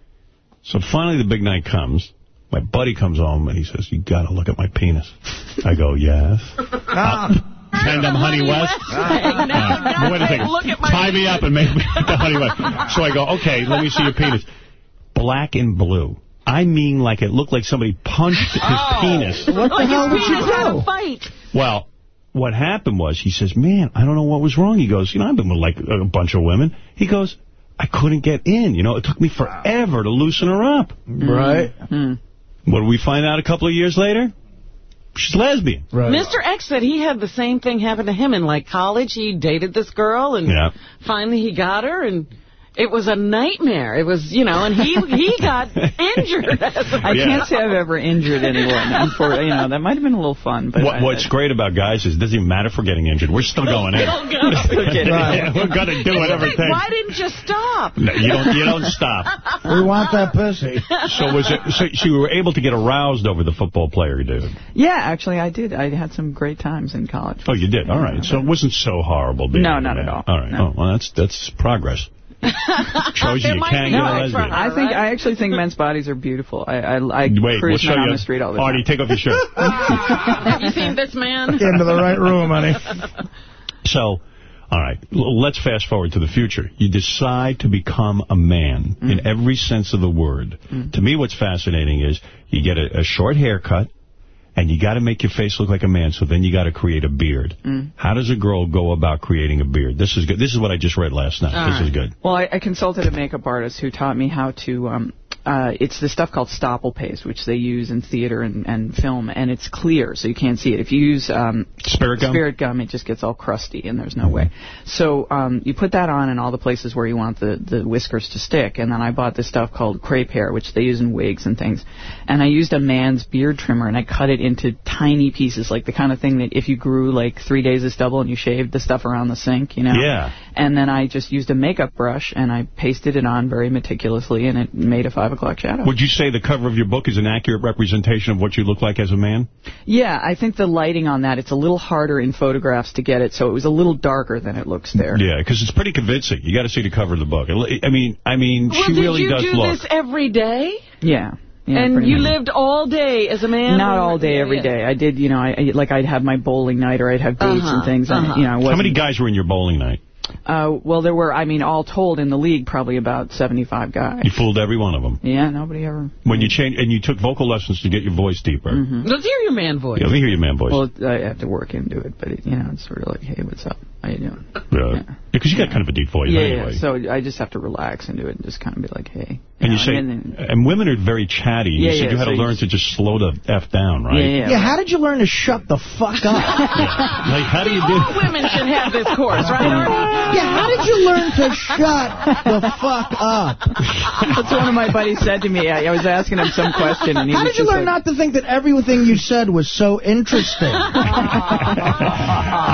So finally the big night comes. My buddy comes home and he says, you got to look at my penis. I go, yes. Pretend I'm Honey West. But wait a second. Look at my Tie me up and make me the Honey West. So I go, okay, let me see your penis. Black and blue. I mean like it looked like somebody punched his oh. penis. What the like hell his did you do? a fight. Well, what happened was, he says, man, I don't know what was wrong. He goes, you know, I've been with like a bunch of women. He goes, I couldn't get in. You know, it took me forever to loosen her up. Mm. Right. Mm. What did we find out a couple of years later? She's lesbian. Right. Mr. X said he had the same thing happen to him in like college. He dated this girl and Yeah. finally he got her and it was a nightmare. It was, you know, and he he got injured. As a I can't say I've ever injured anyone. For you know, that might have been a little fun. But What, what's great about guys is it doesn't even matter if we're getting injured. We're still going in. Still going. Yeah, we're going to do whatever it Wait, takes. why didn't you stop? No, you don't. You don't stop. We want that pussy. So was it? So, so you were able to get aroused over the football player, dude? yeah, actually, I did. I had some great times in college. Oh, you did. All right. So it wasn't so horrible. Being No, not man. at all. All right. No. Oh, well, that's that's progress. Shows you There you might can be get a no. I think I actually think men's bodies are beautiful. I I, I Wait, cruise we'll men on the street all the time. Artie, take off your shirt. Have you seen this man? Into the right room, honey. So, all right, let's fast forward to the future. You decide to become a man Mm. in every sense of the word. To me, what's fascinating is you get a, a short haircut, and you got to make your face look like a man, so then you got to create a beard. Mm. How does a girl go about creating a beard? This is good. This is what I just read last night. All this is good. Well, I, I consulted a makeup artist who taught me how to. Um, uh, it's the stuff called stubble paste, which they use in theater and, and film, and it's clear, so you can't see it. If you use um, Spirit gum? spirit gum, it just gets all crusty, and there's no way. So um, you put that on in all the places where you want the, the whiskers to stick, and then I bought this stuff called crepe hair, which they use in wigs and things. And I used a man's beard trimmer, and I cut it into tiny pieces, like the kind of thing that if you grew like three days of stubble and you shaved the stuff around the sink, you know. Yeah. And then I just used a makeup brush and I pasted it on very meticulously, and it made a five o'clock shadow. Would you say the cover of your book is an accurate representation of what you look like as a man? Yeah, I think the lighting on that, it's a little harder in photographs to get it, so it was a little darker than it looks there. Yeah, because it's pretty convincing. You got to see the cover of the book. I mean, I mean, Well, she did really you does do look. this every day? Yeah. yeah and you much. lived all day as a man? Not all day, Yeah, every yeah. day. I did, you know, I, I like I'd have my bowling night or I'd have dates Uh-huh, and things, and uh-huh. you know, I How wasn't- many guys were in your bowling night? Uh, well, there were, I mean, all told in the league, probably about 75 guys. You fooled every one of them. Yeah, nobody ever. When you change, and you took vocal lessons to get your voice deeper. Mhm. Let's hear your man voice. Yeah, let me hear your man voice. Well, I have to work into it, but it, you know, it's sort of like, hey, what's up? How you doing? Yeah. Because because you got kind of a deep voice yeah, anyway. yeah, so I just have to relax into it and just kind of be like, hey. and you know, say, and then- and women are very chatty. Yeah, you said yeah, you had so to you learn to just slow the F down, right? Yeah, Yeah, how did you learn to shut the fuck up? Like, how do you do... All women should have this course, right, Artie? Yeah, how did you learn to shut the fuck up? That's what one of my buddies said to me. I, I was asking him some question, and he How was did you learn like, not to think that everything you said was so interesting?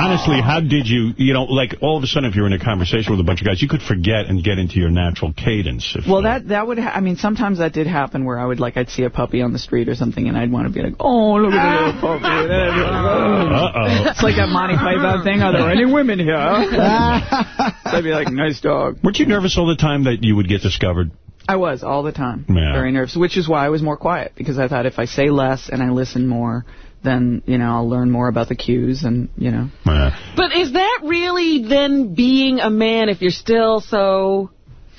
Honestly, how did you, you know, like all of a sudden if you're in a conversation with a bunch of guys, you could forget and get into your natural cadence. If, Well, that that would. Ha I mean, sometimes that did happen where I would like I'd see a puppy on the street or something, and I'd want to be like, "Oh, look at the little puppy." And then I'd be like, "Oh." Uh-oh. It's like that Monty Python thing. Are there any women here? I'd be like, "Nice dog." Weren't you nervous all the time that you would get discovered? I was all the time, Yeah. very nervous, which is why I was more quiet because I thought if I say less and I listen more, then you know I'll learn more about the cues and you know. But is that really then being a man if you're still so...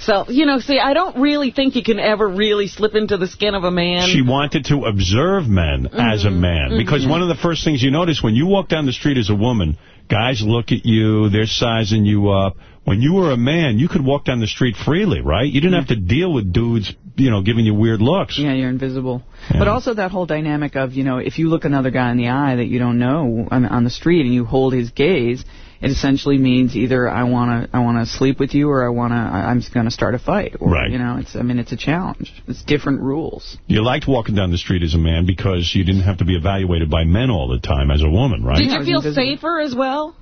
So, you know, see, I don't really think you can ever really slip into the skin of a man. She wanted to observe men mm-hmm. as a man. Mm-hmm. Because one of the first things you notice when you walk down the street as a woman, guys look at you, they're sizing you up. When you were a man, you could walk down the street freely, right? You didn't mm-hmm. have to deal with dudes, you know, giving you weird looks. Yeah, you're invisible. But also that whole dynamic of, you know, if you look another guy in the eye that you don't know on, on the street and you hold his gaze, it essentially means either I want to I want to sleep with you or I want to I'm going to start a fight. Or, Right. You know, it's I mean it's a challenge. It's different rules. You liked walking down the street as a man because you didn't have to be evaluated by men all the time as a woman, right? Did you feel safer as well?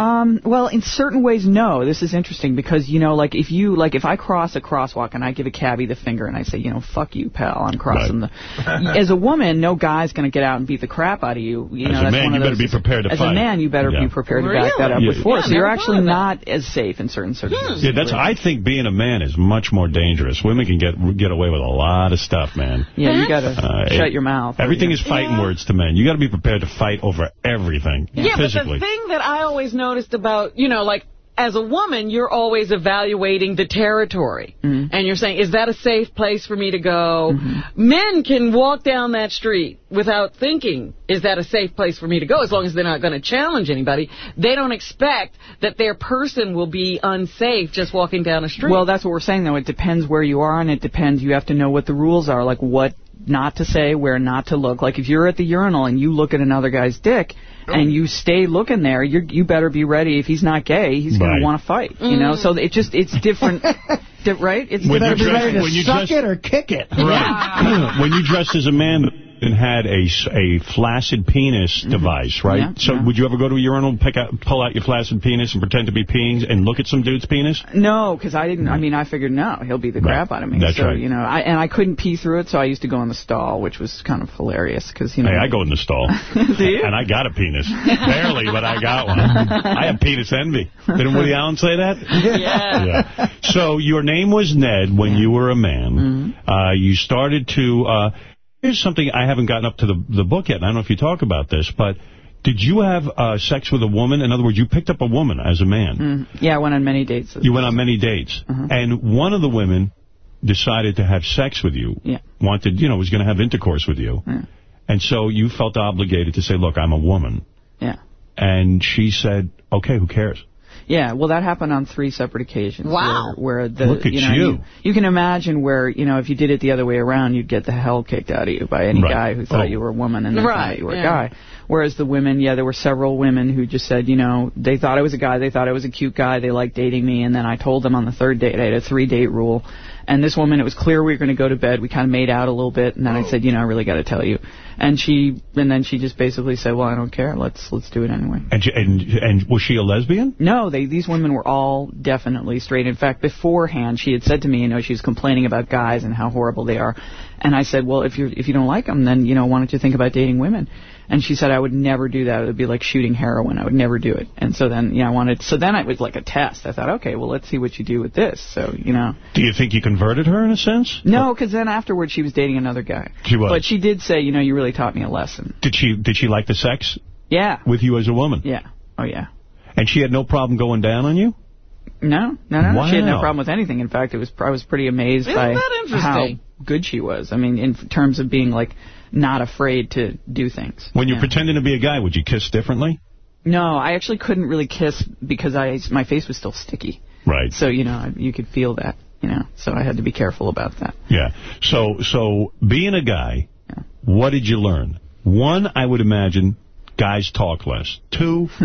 Um, well, in certain ways, no. This is interesting because, you know, like if you, like if I cross a crosswalk and I give a cabbie the finger and I say, you know, fuck you, pal, I'm crossing the... As a woman, no guy's going to get out and beat the crap out of you. you As know, a that's man, one you of better those- be prepared to As fight. a man, you better Yeah. be prepared to back that up Yeah. with force. Yeah, so you're actually not as safe in certain circumstances. Yeah, that's. I think being a man is much more dangerous. Women can get get away with a lot of stuff, man. Yeah, you got to Uh, shut it- your mouth. Everything you is know. fighting words to men. You got to be prepared to fight over everything Yeah, but the thing that I always noticed about, you know, like, as a woman, you're always evaluating the territory. Mm-hmm. And you're saying, is that a safe place for me to go? Men can walk down that street without thinking, is that a safe place for me to go? As long as they're not going to challenge anybody. They don't expect that their person will be unsafe just walking down a street. Well, that's what we're saying, though. It depends where you are, and it depends. You have to know what the rules are, like what not to say, where not to look. Like if you're at the urinal and you look at another guy's dick, and you stay looking there, you you better be ready. If he's not gay, he's going Right. to want to fight. You know, so it just it's different, di- right? It's You better different. be ready to when you suck just- it or kick it. Right. when you dress as a man and had a, a flaccid penis device, right? Yeah, so yeah. would you ever go to a urinal, pick out, pull out your flaccid penis and pretend to be peeing and look at some dude's penis? No, because I didn't. I mean, I figured no, he'll beat the crap out of me. That's so right. you know, I, and I couldn't pee through it, so I used to go in the stall, which was kind of hilarious because you know. Hey, I go in the stall. Do you? And I got a penis. Barely, but I got one. I have penis envy. Didn't Woody Allen say that? Yeah. So your name was Ned when you were a man. Mm-hmm. Uh, you started to... Uh, here's something I haven't gotten up to the, the book yet. and I don't know if you talk about this, but did you have uh, sex with a woman? In other words, you picked up a woman as a man. Mm, yeah, I went on many dates. You went on many dates. Uh-huh. And one of the women decided to have sex with you. Yeah. Wanted, you know, was going to have intercourse with you. Yeah. And so you felt obligated to say, look, I'm a woman. Yeah. And she said, okay, who cares? Yeah, well, that happened on three separate occasions. Wow. Where, where the Look at you, know, you. you. can imagine where you know if you did it the other way around, you'd get the hell kicked out of you by any Right. guy who thought Oh. you were a woman and then Right, thought you were yeah. a guy. Whereas the women, yeah, there were several women who just said, you know, they thought I was a guy, they thought I was a cute guy, they liked dating me, and then I told them on the third date I had a three date rule. And this woman, it was clear we were going to go to bed. We kind of made out a little bit, and then I said, you know, I really got to tell you. And she, and then she just basically said, well, I don't care. Let's let's do it anyway. And, she, and and was she a lesbian? No, they these women were all definitely straight. In fact, beforehand, she had said to me, you know, she was complaining about guys and how horrible they are. And I said, well, if you if you don't like them, then you know, why don't you think about dating women? And she said, I would never do that. It would be like shooting heroin. I would never do it. And so then, yeah, I wanted. So then it was like a test. I thought, okay, well, let's see what you do with this. So you know, Do you think you converted her in a sense? no, because then afterwards she was dating another guy. She was. But she did say, you know, you really taught me a lesson. Did she did she like the sex Yeah. with you as a woman? Yeah. Oh yeah. And she had no problem going down on you? No, no, no, no. She had no problem with anything. In fact, it was I was pretty amazed Isn't by how good she was. I mean, in terms of being like not afraid to do things. When you're Yeah. pretending to be a guy, would you kiss differently? No, I actually couldn't really kiss because I my face was still sticky. Right. So, you know, you could feel that, you know. So I had to be careful about that. Yeah. So, so being a guy, what did you learn? One, I would imagine guys talk less. Two,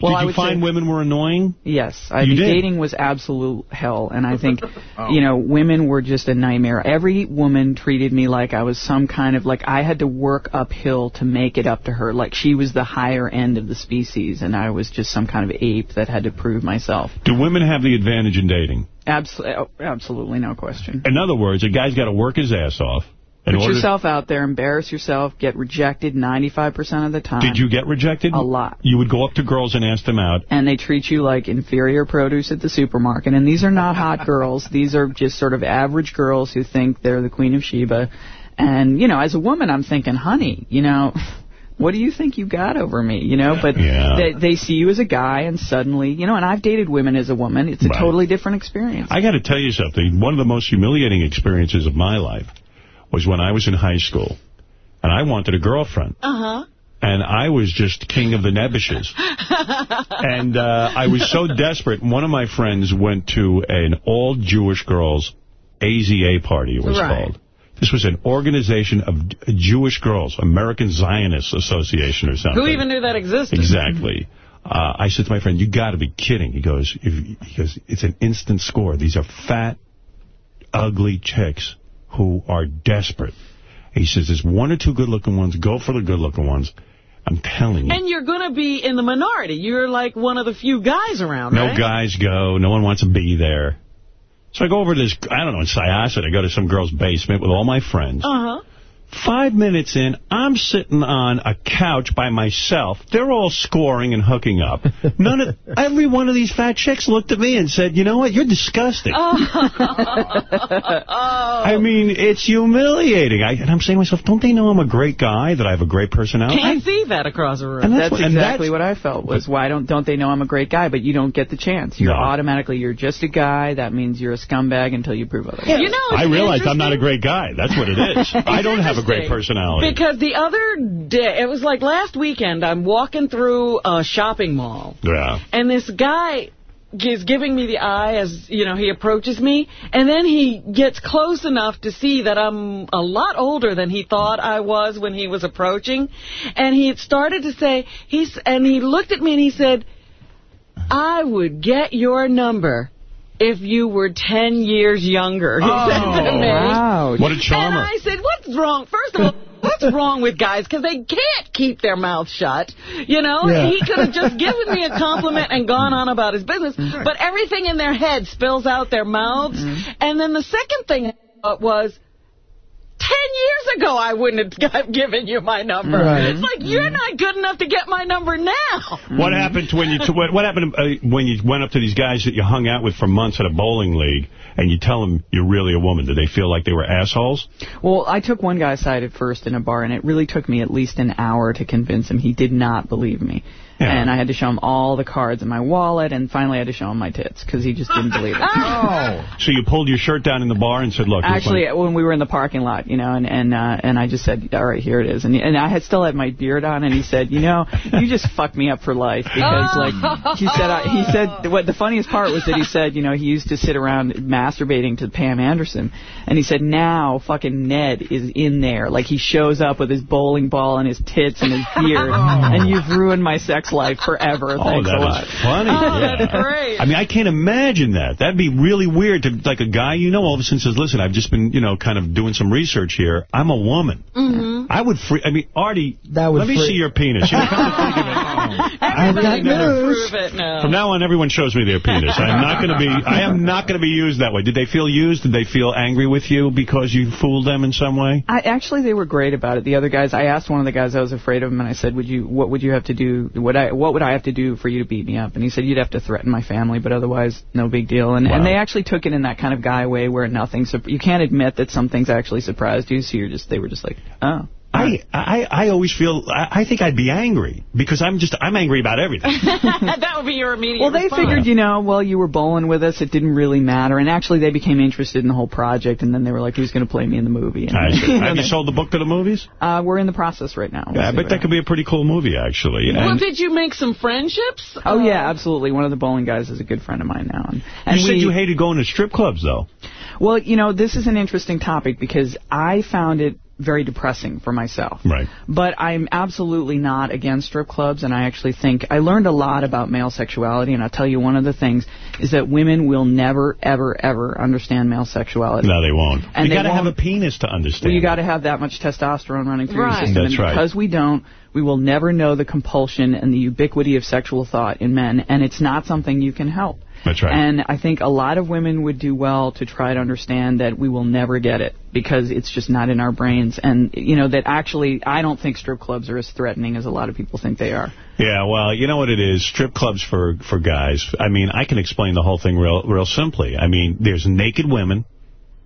Well, did you would find say- women were annoying? Yes, I You mean, did? dating was absolute hell, and I think, oh. you know, women were just a nightmare. Every woman treated me like I was some kind of, like I had to work uphill to make it up to her, like she was the higher end of the species, and I was just some kind of ape that had to prove myself. Do women have the advantage in dating? Absolutely, oh, absolutely no question. In other words, a guy's got to work his ass off. In Put yourself out there, embarrass yourself, get rejected 95% of the time. Did you get rejected? A lot. You would go up to girls and ask them out. and they treat you like inferior produce at the supermarket. And these are not hot girls. These are just sort of average girls who think they're the Queen of Sheba. And, you know, as a woman, I'm thinking, honey, you know, what do you think you got over me? You know, but Yeah. they, they see you as a guy and suddenly, you know, and I've dated women as a woman. It's a Right. totally different experience. I got to tell you something. One of the most humiliating experiences of my life was when I was in high school, and I wanted a girlfriend. Uh-huh. And I was just king of the nebbishes. and uh, I was so desperate. One of my friends went to an all-Jewish girls AZA party, it was Right. called. This was an organization of Jewish girls, American Zionist Association or something. Who even knew that existed? Exactly. Uh, I said to my friend, you got to be kidding. He goes, if, he goes, it's an instant score. These are fat, ugly chicks who are desperate. He says, there's one or two good-looking ones. Go for the good-looking ones. I'm telling you. And you're going to be in the minority. You're like one of the few guys around, No right? guys go. No one wants to be there. So I go over to this, I don't know, in Syosset. I go to some girl's basement with all my friends. Uh-huh. Five minutes in, I'm sitting on a couch by myself. They're all scoring and hooking up. None of every one of these fat chicks looked at me and said, "You know what? You're disgusting." Oh. I mean, it's humiliating. I, and I'm saying to myself, don't they know I'm a great guy, that I have a great personality? Can't see that across the room. And that's, what- and exactly that's- what I felt was why don't don't they know I'm a great guy, but you don't get the chance. You're No. automatically you're just a guy. That means you're a scumbag until you prove otherwise. You know, I realize I'm not a great guy. That's what it is. I don't have a great personality. Because the other day, it was like last weekend, I'm walking through a shopping mall, Yeah. and this guy is giving me the eye as, you know, he approaches me, and then he gets close enough to see that I'm a lot older than he thought I was when he was approaching, and he had started to say, he's, and he looked at me and he said, I would get your number if you were 10 years younger, he said to oh, me. Wow. What a charmer. And I said, what's wrong? First of all, what's wrong with guys? Because they can't keep their mouth shut. You know, Yeah. he could have just given me a compliment and gone on about his business. But everything in their head spills out their mouths. Mm-hmm. And then the second thing was, Ten years ago, I wouldn't have given you my number. Right. It's like, you're not good enough to get my number now. What happened when you what, what happened uh, when you went up to these guys that you hung out with for months at a bowling league and you tell them you're really a woman? Did they feel like they were assholes? Well, I took one guy's side at first in a bar, and it really took me at least an hour to convince him he did not believe me. Yeah. And I had to show him all the cards in my wallet, and finally I had to show him my tits, because he just didn't believe it. Oh. So you pulled your shirt down in the bar and said, look. Actually, when we were in the parking lot, you know, and and uh, and I just said, all right, here it is, and and I had still had my beard on, and he said, you know, you just fucked me up for life because like he said, I, he said what the funniest part was that he said, you know, he used to sit around masturbating to Pam Anderson, and he said now fucking Ned is in there, like he shows up with his bowling ball and his tits and his beard, and you've ruined my sex life forever. Oh, Thanks that a is lot. funny. Oh, yeah. that's great. I mean, I can't imagine that. That'd be really weird to, like, a guy you know all of a sudden says, listen, I've just been, you know, kind of doing some research here. I'm a woman. Mm-hmm. I would free, I mean, Artie, That would let me free- see your penis. You know, come to think of it. I've got news. Prove it now. From now on, everyone shows me their penis. I'm not going to be. I am not going to be used that way. Did they feel used? Did they feel angry with you because you fooled them in some way? I actually they were great about it. The other guys, I asked one of the guys I was afraid of him, and I said, "Would you? What would you have to do? What I? What would I have to do for you to beat me up?" And he said, "You'd have to threaten my family, but otherwise, no big deal." And Wow. and they actually took it in that kind of guy way where nothing. So You can't admit that some things actually surprised you, so you're just they were just like, "Oh." I I, I, I always feel, I, I think I'd be angry because I'm just, I'm angry about everything. that would be your immediate Well, they response. figured, you know, well, you were bowling with us. It didn't really matter. And actually, they became interested in the whole project. And then they were like, who's going to play me in the movie? And I see. you know, Have you they- sold the book to the movies? uh, we're in the process right now. We'll Yeah, I bet what that could be a pretty cool movie, actually. Well, did you make some friendships? Oh, yeah, absolutely. One of the bowling guys is a good friend of mine now. And, and you said we- you hated going to strip clubs, though. Well, you know, this is an interesting topic because I found it very depressing for myself. Right. But I'm absolutely not against strip clubs, and I actually think I learned a lot about male sexuality, and I'll tell you one of the things is that women will never, ever, ever understand male sexuality. No, they won't. And you got to have a penis to understand. Well, you got to have that much testosterone running through Right. your system. That's and right. because we don't, we will never know the compulsion and the ubiquity of sexual thought in men, and it's not something you can help. That's right. And I think a lot of women would do well to try to understand that we will never get it because it's just not in our brains. And, you know, that actually, I don't think strip clubs are as threatening as a lot of people think they are. Yeah, well, you know what it is? Strip clubs for for guys. I mean, I can explain the whole thing real real simply. I mean, there's naked women.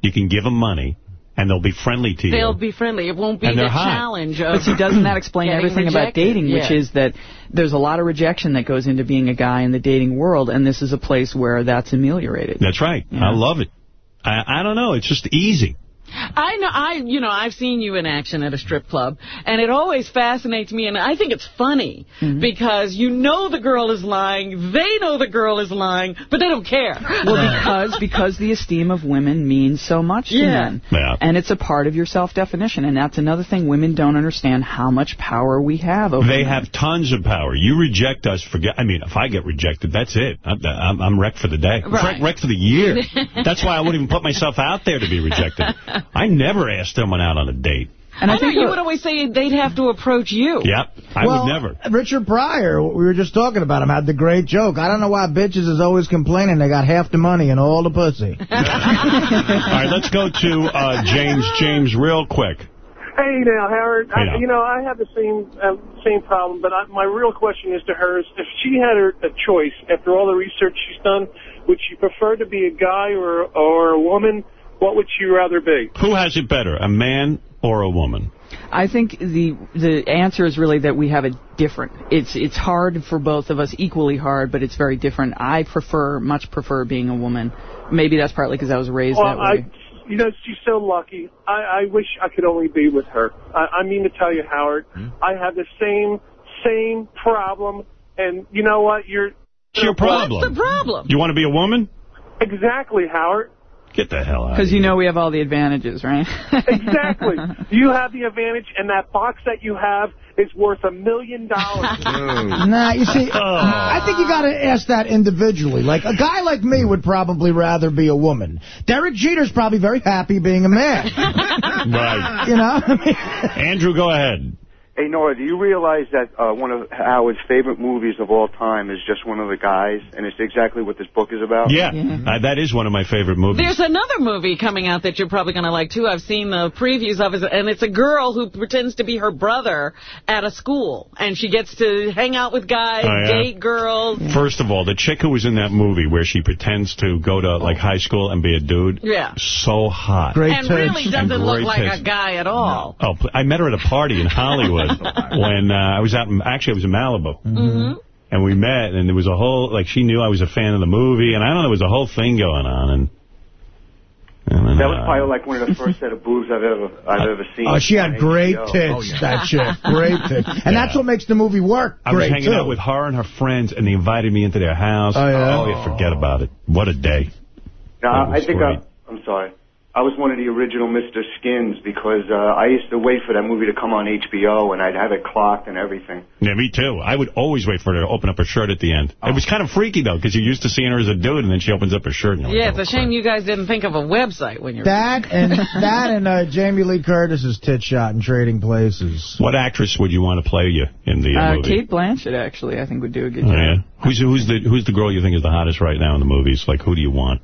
You can give them money, and they'll be friendly to you. They'll be friendly. It won't be And the challenge of But see, doesn't that explain getting everything about rejected? dating, which is that there's a lot of rejection that goes into being a guy in the dating world, and this is a place where that's ameliorated. That's right. I love it. I I don't know. It's just easy. I know, I, you know, I've seen you in action at a strip club, and it always fascinates me, and I think it's funny, Mm-hmm. because you know the girl is lying, they know the girl is lying, but they don't care. Well, because because the esteem of women means so much to Yeah. men, Yeah. and it's a part of your self-definition, and that's another thing women don't understand how much power we have over. They men. have tons of power. You reject us, forget. I mean, if I get rejected, that's it. I'm, I'm, I'm wrecked for the day. Right. Wrecked, wrecked for the year. that's why I wouldn't even put myself out there to be rejected. I never asked someone out on a date. And I, I know think you would always say they'd have to approach you. Yep. I well, would never. Richard Pryor, we were just talking about him, had the great joke. I don't know why bitches is always complaining they got half the money and all the pussy. All right, let's go to uh, James. James, real quick. Hey now, Howard. Hey, I, now. you know, I have the same uh, same problem, but I, my real question is to her: is if she had her, a choice after all the research she's done, would she prefer to be a guy or or a woman? What would you rather be? Who has it better, a man or a woman? I think the the answer is really that we have a different. It's it's hard for both of us, equally hard, but it's very different. I prefer, much prefer being a woman. Maybe that's partly because I was raised Well, that way. I, you know, she's so lucky. I, I wish I could only be with her. I, I mean to tell you, Howard, Hmm? I have the same same problem, and you know what? You're What's your problem? What's the problem? You want to be a woman? exactly, Howard. Get the hell out. Because you know we have all the advantages, right? Exactly. you have the advantage, and that box that you have is worth a million dollars. Nah, you see, oh. I think you got to ask that individually. Like, a guy like me would probably rather be a woman. Derek Jeter's probably very happy being a man. Right. You know? Andrew, go ahead. Hey, Norah, do you realize that uh, one of Howard's favorite movies of all time is just one of the guys, and it's exactly what this book is about? Yeah, uh, that is one of my favorite movies. There's another movie coming out that you're probably going to like, too. I've seen the previews of it, and it's a girl who pretends to be her brother at a school, and she gets to hang out with guys, Oh, yeah? date girls. First of all, the chick who was in that movie where she pretends to go to like high school and be a dude, Yeah. so hot. Great and tits. really doesn't And look like tits. a guy at all. Oh, I met her at a party in Hollywood when uh, I was out. In, actually, I was in Malibu. Mm-hmm. And we met, and there was a whole, like, she knew I was a fan of the movie, and I don't know, there was a whole thing going on, and... and then, That was uh, probably like one of the first set of boobs I've ever I've ever seen. Oh, she had great HBO. tits, that chick. Great tits. And that's what makes the movie work I was hanging too. out with her and her friends, and they invited me into their house. Oh, yeah? Oh, yeah, forget about it. What a day. No, I think great. I, I'm sorry. I was one of the original Mr. Skins because uh, I used to wait for that movie to come on HBO, and I'd have it clocked and everything. Yeah, me too. I would always wait for her to open up her shirt at the end. It was kind of freaky, though, because you're used to seeing her as a dude, and then she opens up her shirt. And Yeah, it's a shame you guys didn't think of a website when you were... That and that and uh, Jamie Lee Curtis's tit shot in Trading Places. What actress would you want to play you in the uh, Uh, movie? Cate Blanchett, actually, I think would do a good Oh, job. yeah. Who's who's the who's the girl you think is the hottest right now in the movies? Like, who do you want?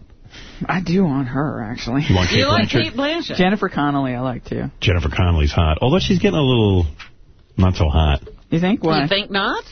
I do want her, actually. You want Cate You like Cate Blanchett? Jennifer Connelly, I like too. Jennifer Connelly's hot, although she's getting a little not so hot. You think? Why? You think not?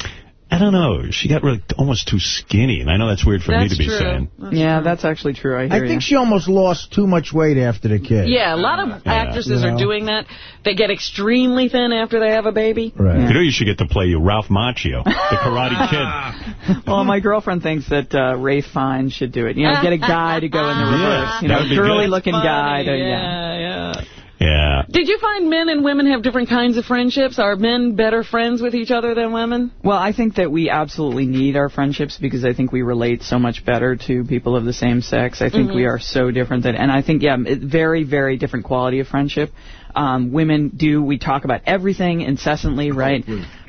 I don't know. She got really almost too skinny, and I know that's weird for That's me to be true. saying. yeah, that's actually true. I I think you. she almost lost too much weight after the kid. Yeah, a lot of actresses You are doing that. They get extremely thin after they have a baby. Right. You know, you should get to play you Ralph Macchio, the Karate Kid. well, my girlfriend thinks that uh, Ralph Fiennes should do it. You know, get a guy to go in the reverse. You know, would girly-looking guy. To, Funny, yeah. yeah, yeah. Yeah. Did you find men and women have different kinds of friendships? Are men better friends with each other than women? Well, I think that we absolutely need our friendships because I think we relate so much better to people of the same sex. I think Mhm. we are so different that, and I think yeah, it, very very different quality of friendship. Um, women do we talk about everything incessantly, right?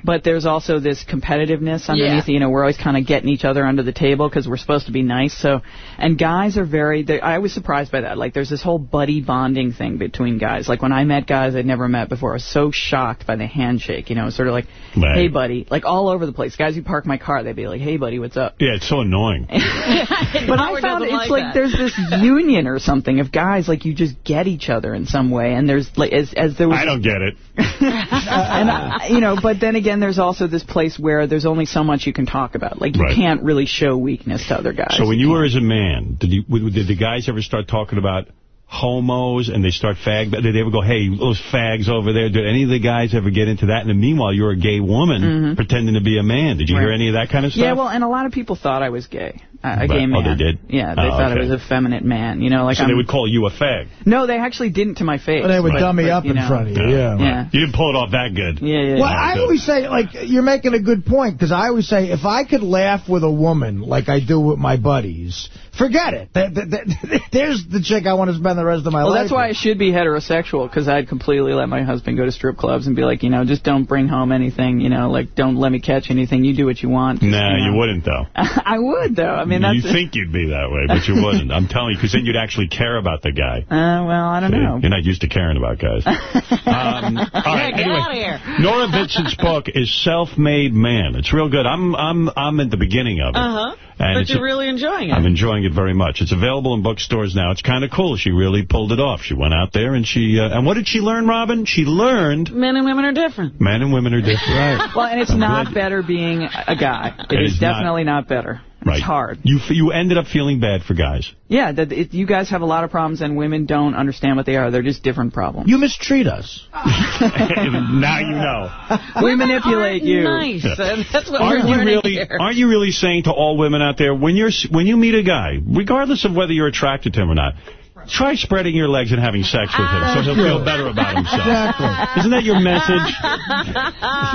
But there's also this competitiveness underneath. Yeah. You know, we're always kind of getting each other under the table because we're supposed to be nice. So, and guys are very. they- I was surprised by that. Like, there's this whole buddy bonding thing between guys. Like when I met guys I'd never met before, I was so shocked by the handshake. You know, sort of like, Right. hey buddy, like all over the place. Guys who park my car, they'd be like, hey buddy, what's up? Yeah, it's so annoying. But I found it's like like, there's this union or something of guys like you just get each other in some way, and there's like as as there was. I don't get it. and I, you know, but then again, there's also this place where there's only so much you can talk about. Like you Right. can't really show weakness to other guys. So when you were as a man, did you did the guys ever start talking about homos and they start fag? Did they ever go, hey, those fags over there? Did any of the guys ever get into that? And then meanwhile, you're a gay woman Mhm. pretending to be a man. Did you hear any of that kind of stuff? Yeah, well, and a lot of people thought I was gay, a But- gay oh, they did? Yeah, they Oh, thought I okay. was a feminine man. You know, like so I'm, they would call you a fag. No, they actually didn't to my face. But they would But- dummy but, up you in know. front of you, yeah. Yeah. You didn't pull it off that good. Yeah, yeah. Well, I always say, like, you're making a good point, because I always say, if I could laugh with a woman like I do with my buddies, forget it. Th- th- th- There's the chick I want to spend the rest of my Well, life that's why I should be heterosexual, because I'd completely let my husband go to strip clubs and be like, you know, just don't bring home anything, you know, like, don't let me catch anything. You do what you want. Just, Nah, you, you wouldn't, though. I would, though. I mean, that's... you think you'd be that way, but you wouldn't. I'm telling you, because then you'd actually care about the guy. Uh, well, I don't know. You're not used to caring about guys. um, all right, Get anyway, outta here. Norah Vincent's book is Self-Made Man. It's real good. I'm I'm I'm at the beginning of it. Uh-huh. But you're a- really enjoying it. I'm enjoying it very much. It's available in bookstores now. It's kind of cool. She really pulled it off. She went out there and she uh, and what did she learn, Robin? She learned Men and women are different. men and women are different. Right. Well, and it's I'm not better being a guy. It it is, is not. definitely not, better. Right. It's hard. You f- you ended up feeling bad for guys. Yeah, that it, you guys have a lot of problems, and women don't understand what they are. They're just different problems. You mistreat us. now you know. we manipulate you. Nice. Yeah. That's what Aren't we're you really? here. Aren't you really saying to all women out there when you're when you meet a guy, regardless of whether you're attracted to him or not, try spreading your legs and having sex with him, so he'll feel better about himself. Exactly. Isn't that your message?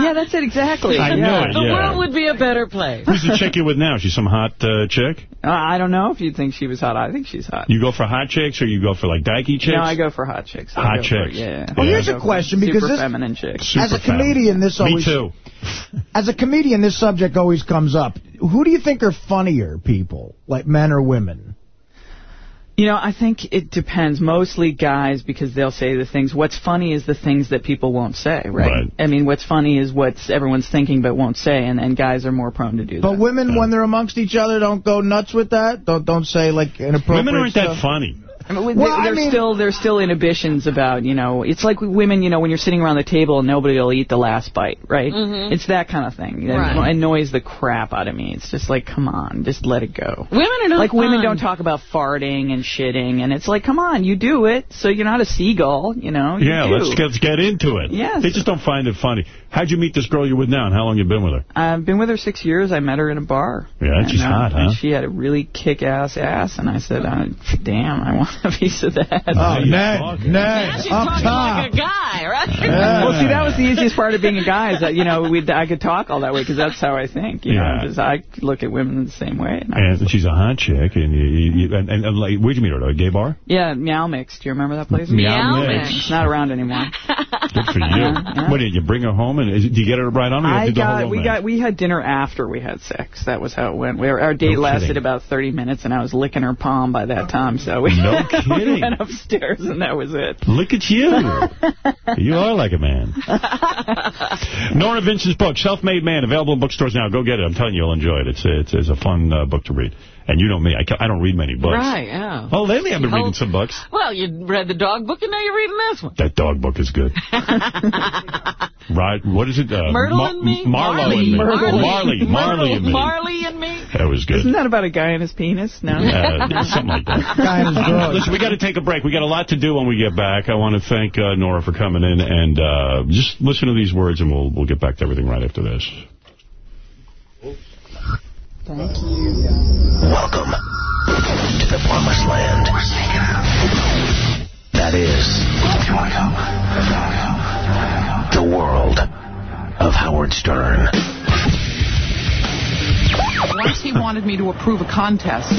yeah, that's it exactly. I yeah. know it, The yeah. world would be a better place. Who's the chick you're with now? She's some hot uh, chick. Uh, I don't know if you'd think she was hot. I think she's hot. You go for hot chicks or you go for like dykey chicks? No, I go for hot chicks. I Hot go for- chicks. yeah. Well, Yeah. here's a go for question, because super this- feminine chicks. Super As a comedian, this Me always... too. As a comedian, this subject always comes up. Who do you think are funnier people, like men or women? You know, I think it depends. Mostly guys, because they'll say the things. What's funny is the things that people won't say, right? Right. I mean, what's funny is what everyone's thinking but won't say, and, and guys are more prone to do that. But women, when they're amongst each other, don't go nuts with that? Don't don't say, like, inappropriate Women aren't stuff? that funny. I mean, Well, there- I there's mean- still there's still inhibitions about you know it's like women you know when you're sitting around the table and nobody will eat the last bite right Mhm. it's that kind of thing it Right. annoys the crap out of me it's just like come on just let it go Women are no like women don't talk about farting and shitting and it's like come on you do it so you're not a seagull you know you Yeah, do. let's get, let's get into it. Yes. They just don't find it funny. How'd you meet this girl you're with now, and how long you been with her? I've been with her six years. I met her in a bar. Yeah, she's And, uh, hot, huh? And she had a really kick-ass ass, and I said, uh, "Damn, I want a piece of that." Oh, Ned, Now Ned, she's up talking top. like a guy, right? Well, see, that was the easiest part of being a guy is that you know we I could talk all that way because that's how I think. You Yeah. know, just I look at women the same way. And I- And she's a hot chick, and you, you, you and, and, and like, where'd you meet her? At a gay bar? yeah, Meow Mix. Do you remember that place? Meow Meow Mix. It's not around anymore. Good for you. yeah. What did you bring her home, and is, do you get her right on? Or you I to the whole got we got we had dinner after we had sex. That was how it went. We, our date No lasted kidding. about 30 minutes, and I was licking her palm by that time. So we, No kidding. went upstairs, and that was it. Look at you. You are like a man. Norah Vincent's book, Self-Made Man, available in bookstores now. Go get it. I'm telling you, you'll enjoy it. It's a, it's, it's a fun uh, book to read. And you know me, I, I don't read many books. Right, yeah. Oh, lately I've been reading some books. Well, you read the dog book, and now you're reading this one. That dog book is good. right? What is it? Uh, Myrtle Ma- and me? Marlowe Marley. and me. Marley. Marley. Marley and me. Marley and me. That was good. Isn't that about a guy and his penis? No. Uh, something like that. Guy and his drug. Listen, we got to take a break. We got a lot to do when we get back. I want to thank uh, Norah for coming in, and uh, just listen to these words, and we'll we'll get back to everything right after this. Thank you. Welcome to the promised land. That is the world of Howard Stern. Once he wanted me to approve a contest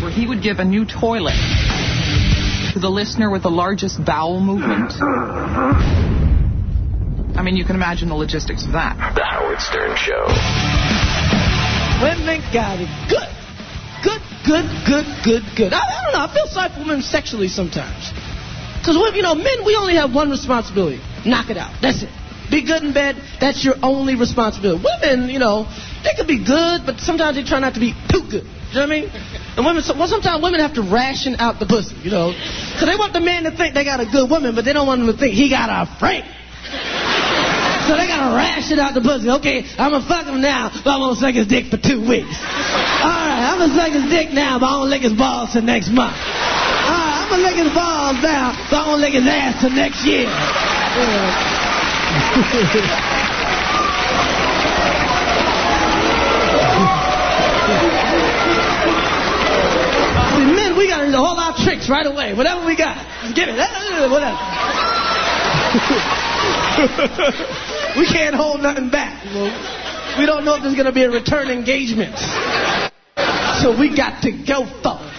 where he would give a new toilet to the listener with the largest bowel movement. I mean, you can imagine the logistics of that. The Howard Stern Show. Women got it good. Good, good, good, good, good. I, I don't know. I feel sorry for women sexually sometimes. Because, you know, men, we only have one responsibility. Knock it out. That's it. Be good in bed. That's your only responsibility. Women, you know, they could be good, but sometimes they try not to be too good. You know what I mean? And women, so, well, sometimes women have to ration out the pussy, you know. They want the man to think they got a good woman, but they don't want him to think he got a friend. So they gotta ration out the pussy. Okay, I'm gonna fuck him now, but I'm gonna suck his dick for two weeks. Alright, I'm gonna suck his dick now, but I'm gonna lick his balls till next month. Alright, I'm gonna lick his balls now, but I'm gonna lick his ass till next year. Men, we gotta use all our tricks right away. Whatever we got, give it. Whatever. We can't hold nothing back. We don't know if there's going to be a return engagement. So we got to go for it.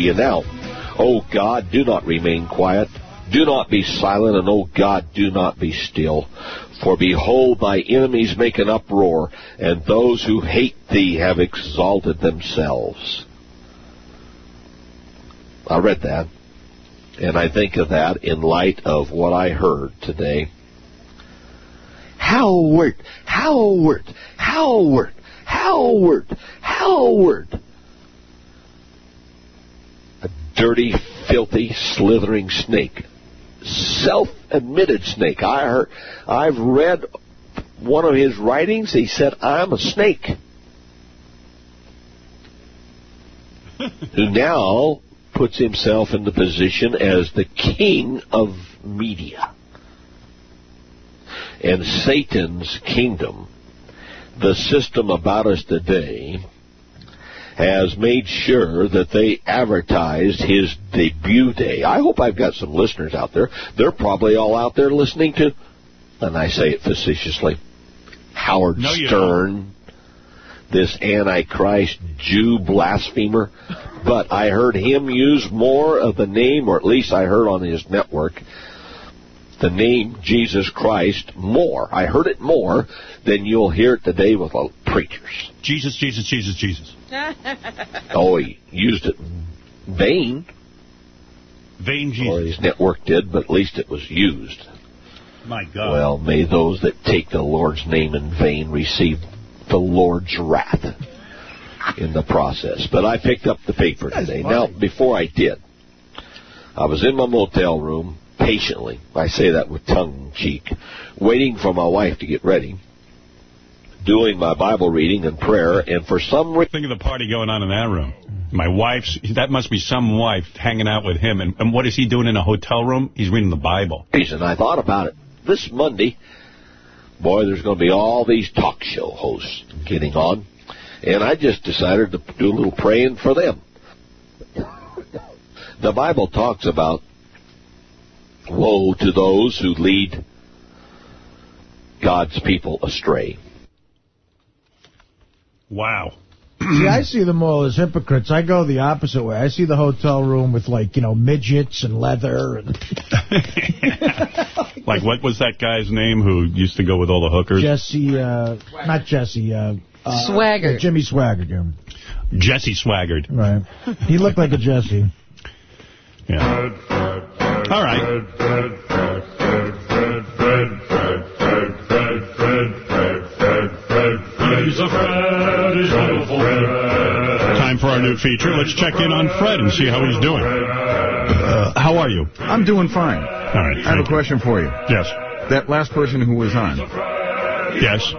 You now. O God, do not remain quiet. Do not be silent, and O God, do not be still. For behold, thy enemies make an uproar, and those who hate thee have exalted themselves. I read that, and I think of that in light of what I heard today. Howard, Howard, Howard, Howard, Howard dirty, filthy, slithering snake. Self-admitted snake. I heard, I've read one of his writings. He said, I'm a snake. Who now puts himself in the position as the king of media. And Satan's kingdom, the system about us today, has made sure that they advertised his debut day. I hope I've got some listeners out there. They're probably all out there listening to, and I say it facetiously, Howard No, Stern, this Antichrist Jew blasphemer. But I heard him use more of the name, or at least I heard on his network, the name Jesus Christ more. I heard it more than you'll hear it today with preachers. Jesus, Jesus, Jesus, Jesus. Oh, he used it vain. Vain Jesus. Or his network did, but at least it was used. My God. Well, may those that take the Lord's name in vain receive the Lord's wrath in the process. But I picked up the paper today. Now, before I did, I was in my motel room patiently. I say that with tongue in cheek, waiting for my wife to get ready, doing my Bible reading and prayer, and for some reason, Think of the party going on in that room. My wife's, that must be some wife hanging out with him. And, and what is he doing in a hotel room? He's reading the Bible. reason I thought about it this Monday. Boy, there's going to be all these talk show hosts getting on, and I just decided to do a little praying for them. the Bible talks about woe to those who lead God's people astray. Wow. See, I see them all as hypocrites. I go the opposite way. I see the hotel room with, like, you know, midgets and leather. and Like, what was that guy's name who used to go with all the hookers? Jesse, uh, not Jesse. Uh, uh, Swaggart. uh, Jimmy Swaggart, yeah. Jesse swaggered. Right. He looked like a Jesse. Yeah. All right. Time for our new feature. Let's check in on Fred and see how he's doing. Uh, how are you? I'm doing fine. All right. I have a question for you. Yes. That last person who was on. Yes.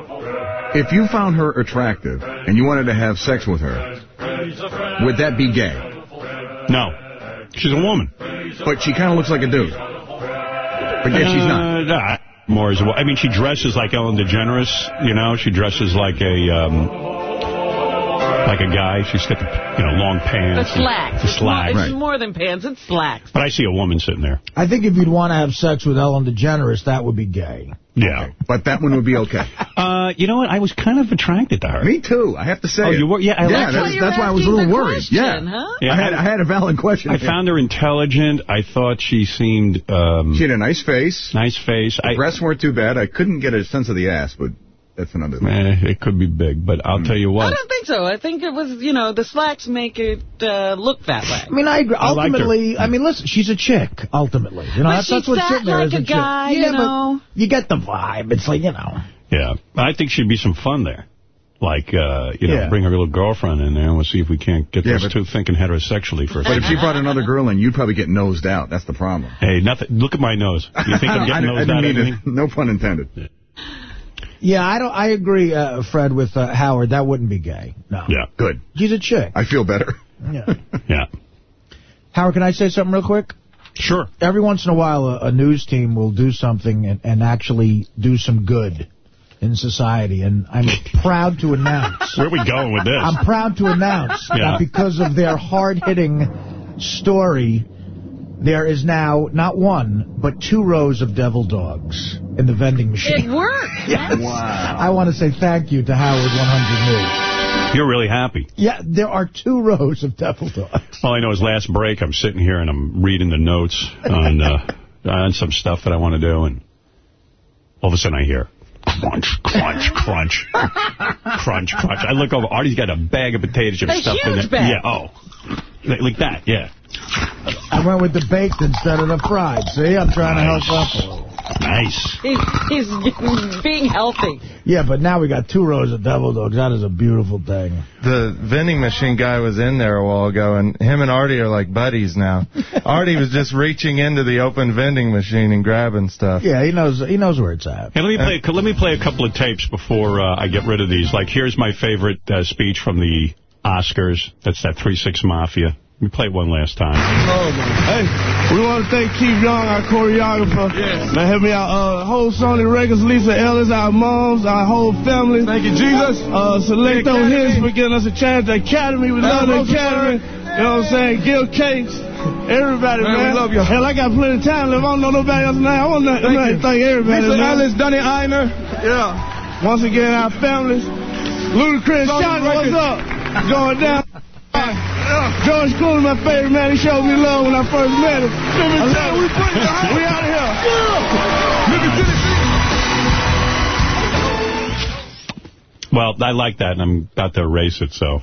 If you found her attractive and you wanted to have sex with her, would that be gay? No. She's a woman. But she kind of looks like a dude. But yet she's not. Uh, more as well. I mean, she dresses like Ellen DeGeneres, you know. She dresses like a um, like a guy. She's got the, you know, long pants. and- slacks. The It's, more, slacks. it's more than pants. It's slacks. But I see a woman sitting there. I think if you'd want to have sex with Ellen DeGeneres, that would be gay. Yeah. But that one would be okay. Uh, you know what? I was kind of attracted to her. Me too. I have to say. Oh, it. you were? Yeah, I yeah, liked her. that's, that's why I was a little worried. yeah. Huh? Yeah, I had I had a valid question. I here. found her intelligent. I thought she seemed... Um, She had a nice face. Nice face. The I, breasts weren't too bad. I couldn't get a sense of the ass, but that's another thing. eh, it could be big, but I'll tell you what. I don't think so. I think it was, you know, the slacks make it uh, look that way. I mean, I agree. I. Ultimately, I, mean, listen, she's a chick, ultimately. You know, But that's, she that's what's sat sitting there like as a a chick. guy, yeah, you know. but you get the vibe. It's like, you know. Yeah. I think she'd be some fun there. Like, uh, you know, Yeah. bring her little girlfriend in there and we'll see if we can't get Yeah, those but- two thinking heterosexually for a But if she brought another girl in, you'd probably get nosed out. That's the problem. Hey, nothing. Look at my nose. You think I'm getting didn't- I nosed didn't out mean of to- No pun intended. Yeah, I don't. I agree, uh, Fred, with uh, Howard. That wouldn't be gay. No. Yeah. Good. She's a chick. I feel better. Yeah. Yeah. Howard, can I say something real quick? Sure. Every once in a while, a, a news team will do something and, and actually do some good in society, and I'm proud to announce. Where are we going with this? I'm proud to announce Yeah. that because of their hard-hitting story, there is now not one, but two rows of devil dogs in the vending machine. It worked. Yes. I want to say thank you to Howard 100 News. You're really happy. Yeah, there are two rows of devil dogs. All I know is last break, I'm sitting here and I'm reading the notes on uh, on some stuff that I want to do, and all of a sudden I hear crunch, crunch, crunch, crunch, crunch. I look over. Artie's got a bag of potato chips A stuffed in huge there. bag. Yeah. Oh, like, like that. Yeah. I went with the baked instead of the fried. See, I'm trying to help up a little. Nice. He's, he's being healthy. Yeah, but now we got two rows of devil dogs. That is a beautiful thing. The vending machine guy was in there a while ago, and him and Artie are like buddies now. Artie was just reaching into the open vending machine and grabbing stuff. Yeah, he knows he knows where it's at. Hey, let me play. Let me play a couple of tapes before uh, I get rid of these. Like, here's my favorite uh, speech from the Oscars. That's that 3-6 Mafia. We played one last time. Oh, Hey, we want to thank Keith Young, our choreographer. Yes. That helped me out. Uh, whole Sony Records, Lisa Ellis, our moms, our whole family. Thank you, Jesus. Uh, Select-O-Hits for giving us a chance. The Academy, we love the Academy. You know what I'm saying? Gil Cates. Everybody, man. Man, we love you. Hell, I got plenty of time left. I don't know nobody else now. I want to thank, you. thank everybody. Lisa man. Ellis, Donnie Ienner. Yeah. Once again, our families. Ludacris, Sony Shot, what's up? Going down. George Clooney, my favorite man. He showed me love when I first met him. I love we, we out of here. Well, I like that, and I'm about to erase it, so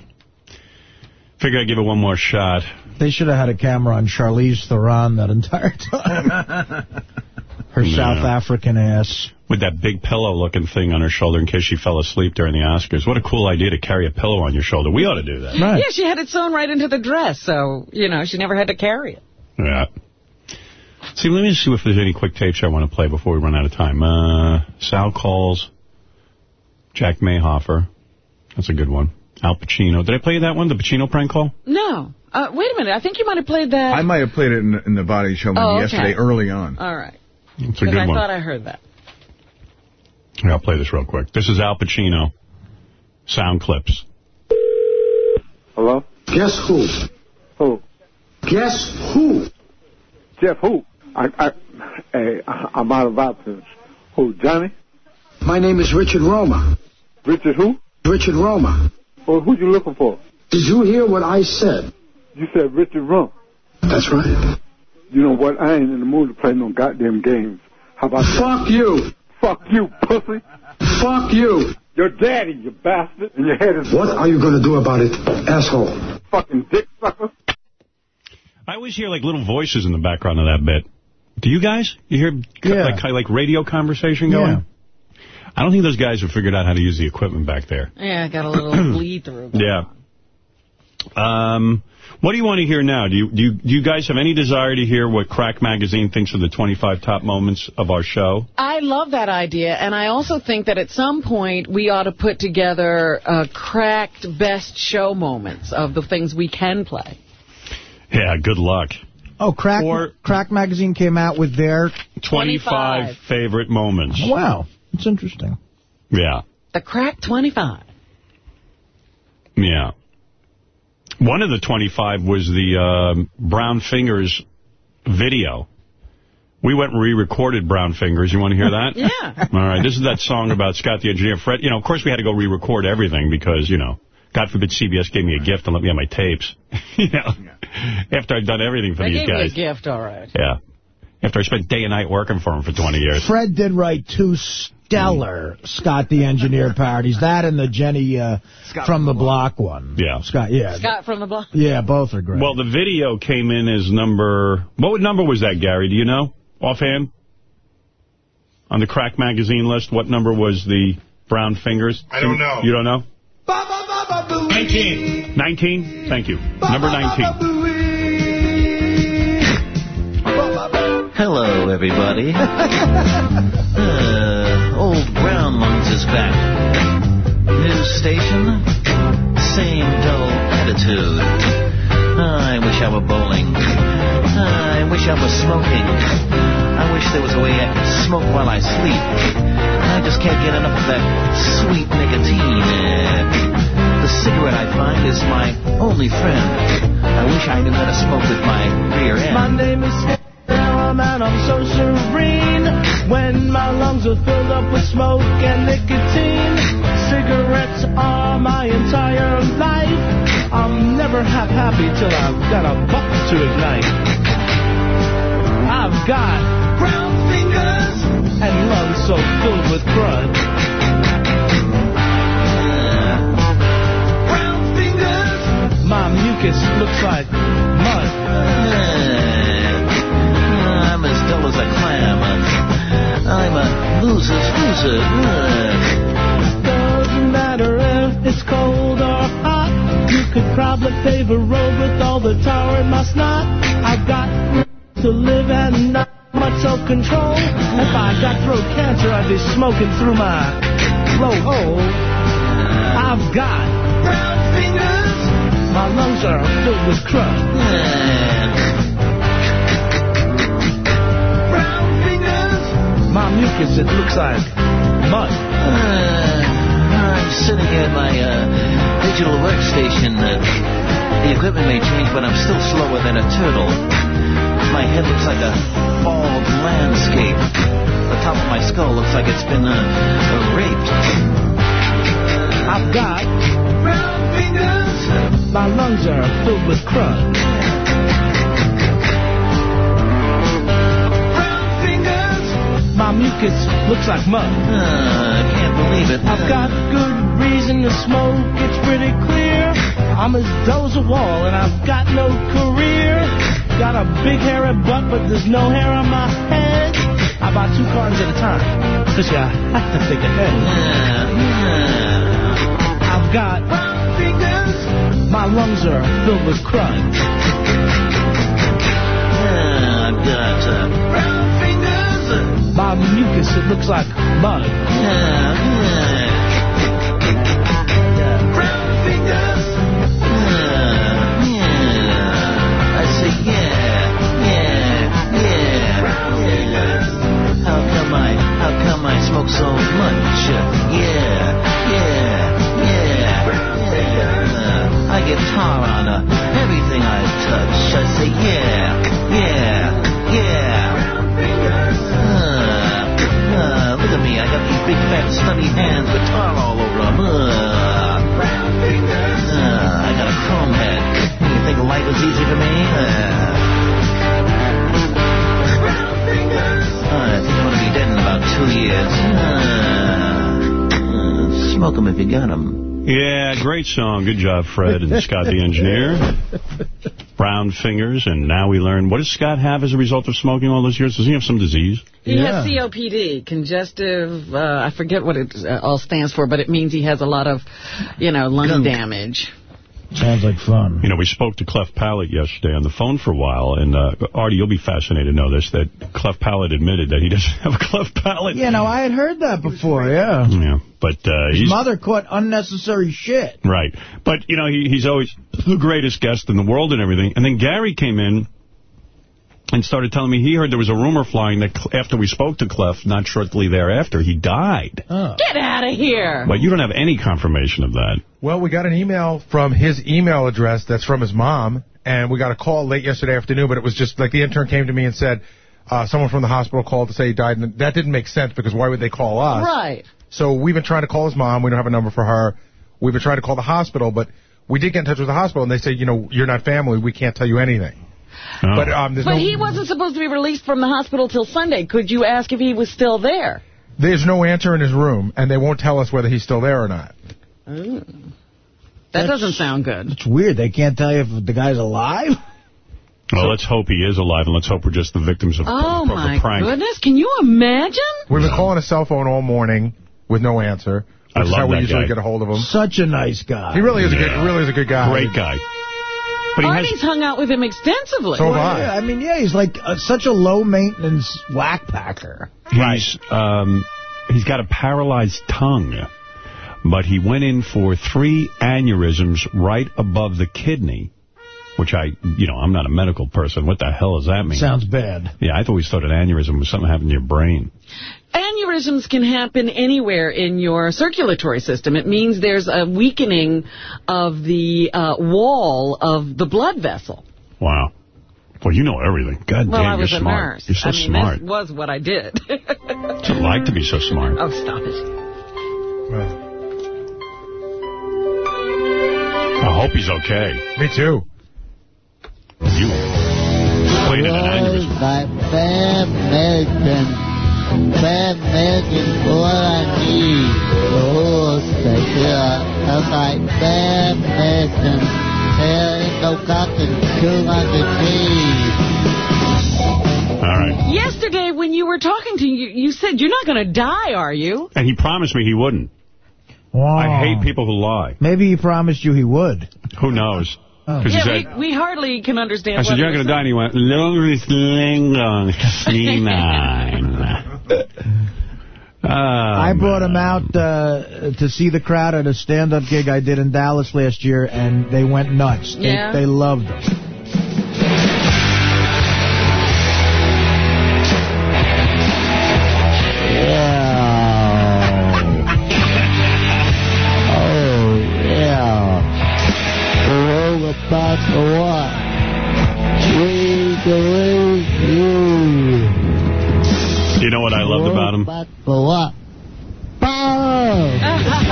figure I'd give it one more shot. They should have had a camera on Charlize Theron that entire time. Her Yeah. South African ass. With that big pillow-looking thing on her shoulder in case she fell asleep during the Oscars. What a cool idea to carry a pillow on your shoulder. We ought to do that. Yeah, she had it sewn right into the dress, so, you know, she never had to carry it. Yeah. See, let me see if there's any quick tapes I want to play before we run out of time. Uh, Sal calls Jack Mayhofer. That's a good one. Al Pacino. Did I play that one, the Pacino prank call? No. Uh, wait a minute. I think you might have played that. I might have played it in, in the body show Oh, okay. yesterday early on. All right. It's a Because good I one. thought I heard that. Here, I'll play this real quick. This is Al Pacino. Sound clips. Hello? Guess who? Who? Guess who? Jeff who? I, I, hey, I'm out of options. Who, Johnny? My name is Richard Roma. Richard who? Richard Roma. Well, who you looking for? Did you hear what I said? You said Richard Rum. That's right. You know what? I ain't in the mood to play no goddamn games. How about that? Fuck you. Fuck you, pussy. Fuck you. Your daddy, you bastard. And your head is... What are you going to do about it, asshole? Fucking dick sucker. I always hear like little voices in the background of that bit. Do you guys? You hear Yeah. like like radio conversation going? Yeah. I don't think those guys have figured out how to use the equipment back there. Yeah, I got a little bleed through. Yeah. Um, what do you want to hear now? Do you, do you do you guys have any desire to hear what Crack Magazine thinks are the 25 top moments of our show? I love that idea, and I also think that at some point we ought to put together uh, cracked best show moments of the things we can play. Yeah, good luck. Oh, Crack Crack Magazine came out with their... 25 favorite moments. Wow. It's interesting. Yeah. The Crack 25. Yeah. One of the 25 was the um, Brown Fingers video. We went and re-recorded Brown Fingers. You want to hear that? yeah. All right. This is that song about Scott the Engineer. Fred, you know, of course we had to go re-record everything because, you know, God forbid CBS gave me a gift and let me have my tapes. you know, after I'd done everything for They these gave guys. me a gift, all right. Yeah. After I spent day and night working for them for 20 years. Fred did write two stellar Scott the Engineer parodies. That and the Jenny uh, from the Block one. Yeah. Scott, yeah. Scott from the block. Yeah, both are great. Well, the video came in as number... What number was that, Gary? Do you know? Offhand? On the Crack Magazine list, what number was the Brown Fingers? I don't know. You don't know? 19. 19? Thank you. Number 19. Hello, everybody. uh, old Brown Lungs is back. New station, same dull attitude. I wish I were bowling. I wish I was smoking. I wish there was a way I could smoke while I sleep. I just can't get enough of that sweet nicotine. Uh, the cigarette I find is my only friend. I wish I knew how to smoke with my rear end. My name is Sarah, man, I'm so serene. When my lungs are filled up with smoke and nicotine, cigarettes are my entire life. I'm never half happy till I've got a buck to ignite. I've got brown fingers and lungs so filled with crud. My mucus looks like dull as a clam. I'm a loser's loser. Doesn't matter if it's cold or hot. You could probably pave a road with all the tar in my snot. I've got to live and not much self-control. If I got throat cancer, I'd be smoking through my blowhole. I've got brown fingers. My lungs are filled with crud. My mucus, it looks like mud. I'm sitting at my uh, digital workstation. Uh, the equipment may change, but I'm still slower than a turtle. My head looks like a bald landscape. The top of my skull looks like it's been uh, uh, raped. I've got brown fingers. My lungs are filled with crud. My mucus looks like mud. Uh, I can't believe it. I've got good reason to smoke. It's pretty clear. I'm as dull as a wall, and I've got no career. Got a big hairy butt, but there's no hair on my head. I buy two cartons at a time. Cause yeah, I have to think ahead. Uh, uh. I've got brown fingers. My lungs are filled with crud. I've got uh. My mucus, it looks like mud. I say yeah, yeah, yeah, yeah. How come I, how come I smoke so much? Yeah, yeah, yeah, yeah. I get tar on uh, everything I touch. I say smoke 'em if you got 'em. Yeah, great song. Good job, Fred and Scott the engineer. Brown fingers, and now we learn, what does Scott have as a result of smoking all those years? Does he have some disease? He has COPD, congestive, uh, I forget what it uh, all stands for, but it means he has a lot of, you know, lung damage. Sounds like fun. You know, we spoke to Clef Pallet yesterday on the phone for a while, and uh, Artie, you'll be fascinated to know this, that Clef Pallet admitted that he doesn't have a cleft palate. Yeah, no, I had heard that before, yeah. Yeah, but uh, His he's... mother caught unnecessary shit. Right. But, you know, he, he's always the greatest guest in the world and everything. And then Gary came in and started telling me he heard there was a rumor flying that after we spoke to Clef, not shortly thereafter, he died. Get out of here. But you don't have any confirmation of that. Well, we got an email from his email address that's from his mom, and we got a call late yesterday afternoon, but it was just like the intern came to me and said, uh, someone from the hospital called to say he died, and that didn't make sense because why would they call us? Right. So we've been trying to call his mom. We don't have a number for her. We've been trying to call the hospital, but we did get in touch with the hospital, and they said, you know, you're not family. We can't tell you anything. But um, But no he wasn't supposed to be released from the hospital till Sunday. Could you ask if he was still there? there's no answer in his room, and they won't tell us whether he's still there or not. Mm. That doesn't sound good. It's weird. They can't tell you if the guy's alive. Well, let's hope he is alive, and let's hope we're just the victims of, Oh, of, of my a prank. goodness. Can you imagine? We've been calling his cell phone all morning with no answer. I Which is love how we usually guy. get a hold of him. Such a nice guy. He really is a good. Yeah. Really is a good guy. Great guy. But he has Artie's hung out with him extensively. Well, yeah, I mean, yeah, he's like uh, such a low-maintenance whack packer. He's, um, he's got a paralyzed tongue, but he went in for three aneurysms right above the kidney, which I, you know, I'm not a medical person. What the hell does that mean? Sounds bad. Yeah, I've always thought an aneurysm was something happening to your brain. Aneurysms can happen anywhere in your circulatory system. It means there's a weakening of the uh, wall of the blood vessel. Wow. Well, you know everything. God well, damn, I was you're a smart. nurse. You're so I mean, smart. this was what I did. What's it like to be so smart? oh, stop it. I hope he's okay. Me too. You completed an aneurysm. Fat milk is what I need. The horse they feel like bad medicine. There ain't no cotton too much to All right. Yesterday, when you were talking to you, you said, you're not going to die, are you? And he promised me he wouldn't. Wow. I hate people who lie. Maybe he promised you he would. Who knows? Oh. Yeah, said, we, we, hardly can understand. I said, you're not going to die. And he went, longest ling on C9. Oh, I brought man. him out uh, to see the crowd at a stand-up gig I did in Dallas last year, and they went nuts. They, yeah. they loved it. I loved about him? About the what?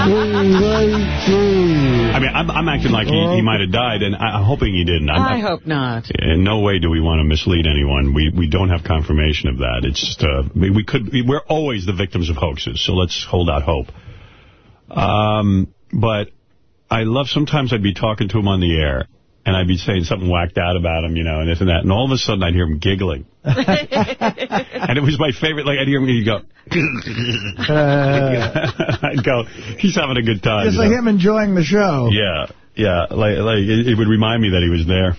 We believe you. I mean, I'm, I'm acting like he, he might have died, and I, I'm hoping he didn't. I'm, I hope not. In no way do we want to mislead anyone. We we don't have confirmation of that. It's just, uh, we, we could we're always the victims of hoaxes, so let's hold out hope. Um, but I love sometimes I'd be talking to him on the air, and I'd be saying something whacked out about him, you know, and this and that, and all of a sudden I'd hear him giggling. and it was my favorite. Like I'd hear him, he'd go. I'd go. He's having a good time. Just you like know? him enjoying the show. Yeah, yeah. Like, like it, it would remind me that he was there.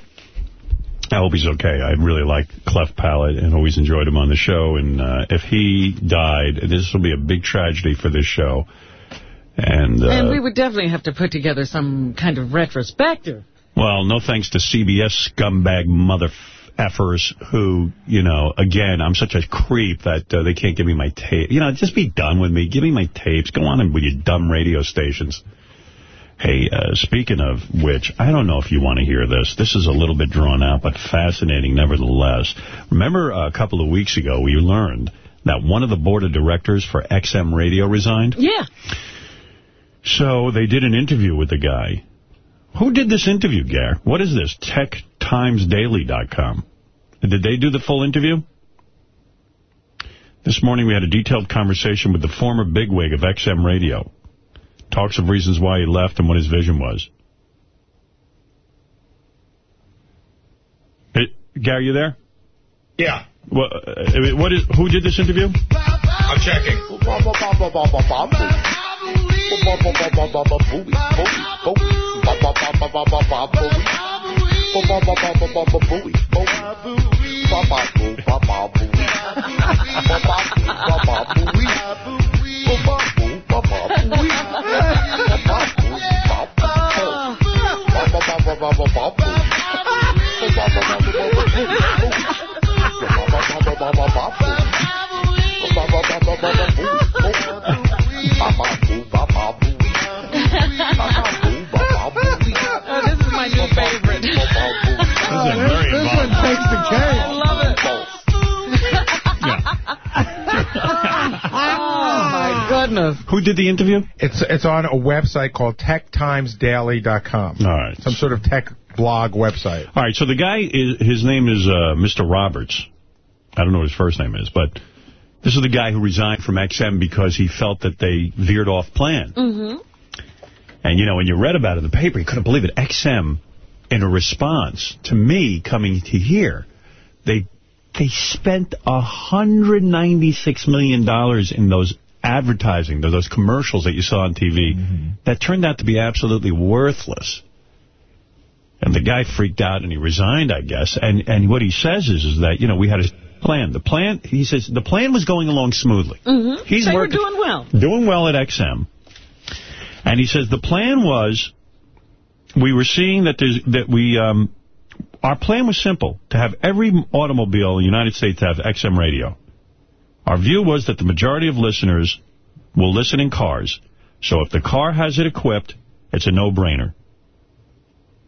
I hope he's okay. I really like Clef Palate and always enjoyed him on the show. And uh, if he died, this will be a big tragedy for this show. And, uh, and we would definitely have to put together some kind of retrospective. Well, no thanks to CBS scumbag mother effers who, you know, again, I'm such a creep that uh, they can't give me my tape. You know, just be done with me. Give me my tapes. Go on with your dumb radio stations. Hey, uh, speaking of which, I don't know if you want to hear this. This is a little bit drawn out, but fascinating nevertheless. Remember uh, a couple of weeks ago we learned that one of the board of directors for XM Radio resigned? Yeah. So they did an interview with the guy. Who did this interview, Gare? What is this? TechTimesDaily.com. Did they do the full interview? This morning we had a detailed conversation with the former bigwig of XM Radio. talks of reasons why he left and what his vision was. Hey, Gary, you there? Yeah. What, uh, what is? Who did this interview? I'm checking. Oh, Who did the interview? It's it's on a website called techtimesdaily.com. All right. Some sort of tech blog website. All right, so the guy, is his name is uh, Mr. Roberts. I don't know what his first name is, but this is the guy who resigned from XM because he felt that they veered off plan. Mm-hmm. And, you know, when you read about it in the paper, you couldn't believe it. XM, in a response to me coming to here, they they spent $196 million in those advertising, those commercials that you saw on TV, that turned out to be absolutely worthless. And the guy freaked out and he resigned, I guess. And and what he says is, is that, you know, we had a plan. The plan, he says, the plan was going along smoothly. Mm-hmm. He's they working- were doing well. doing well at XM. And he says the plan was, we were seeing that there's that we, um, our plan was simple, to have every automobile in the United States have XM radio. Our view was that the majority of listeners will listen in cars. So if the car has it equipped, it's a no-brainer.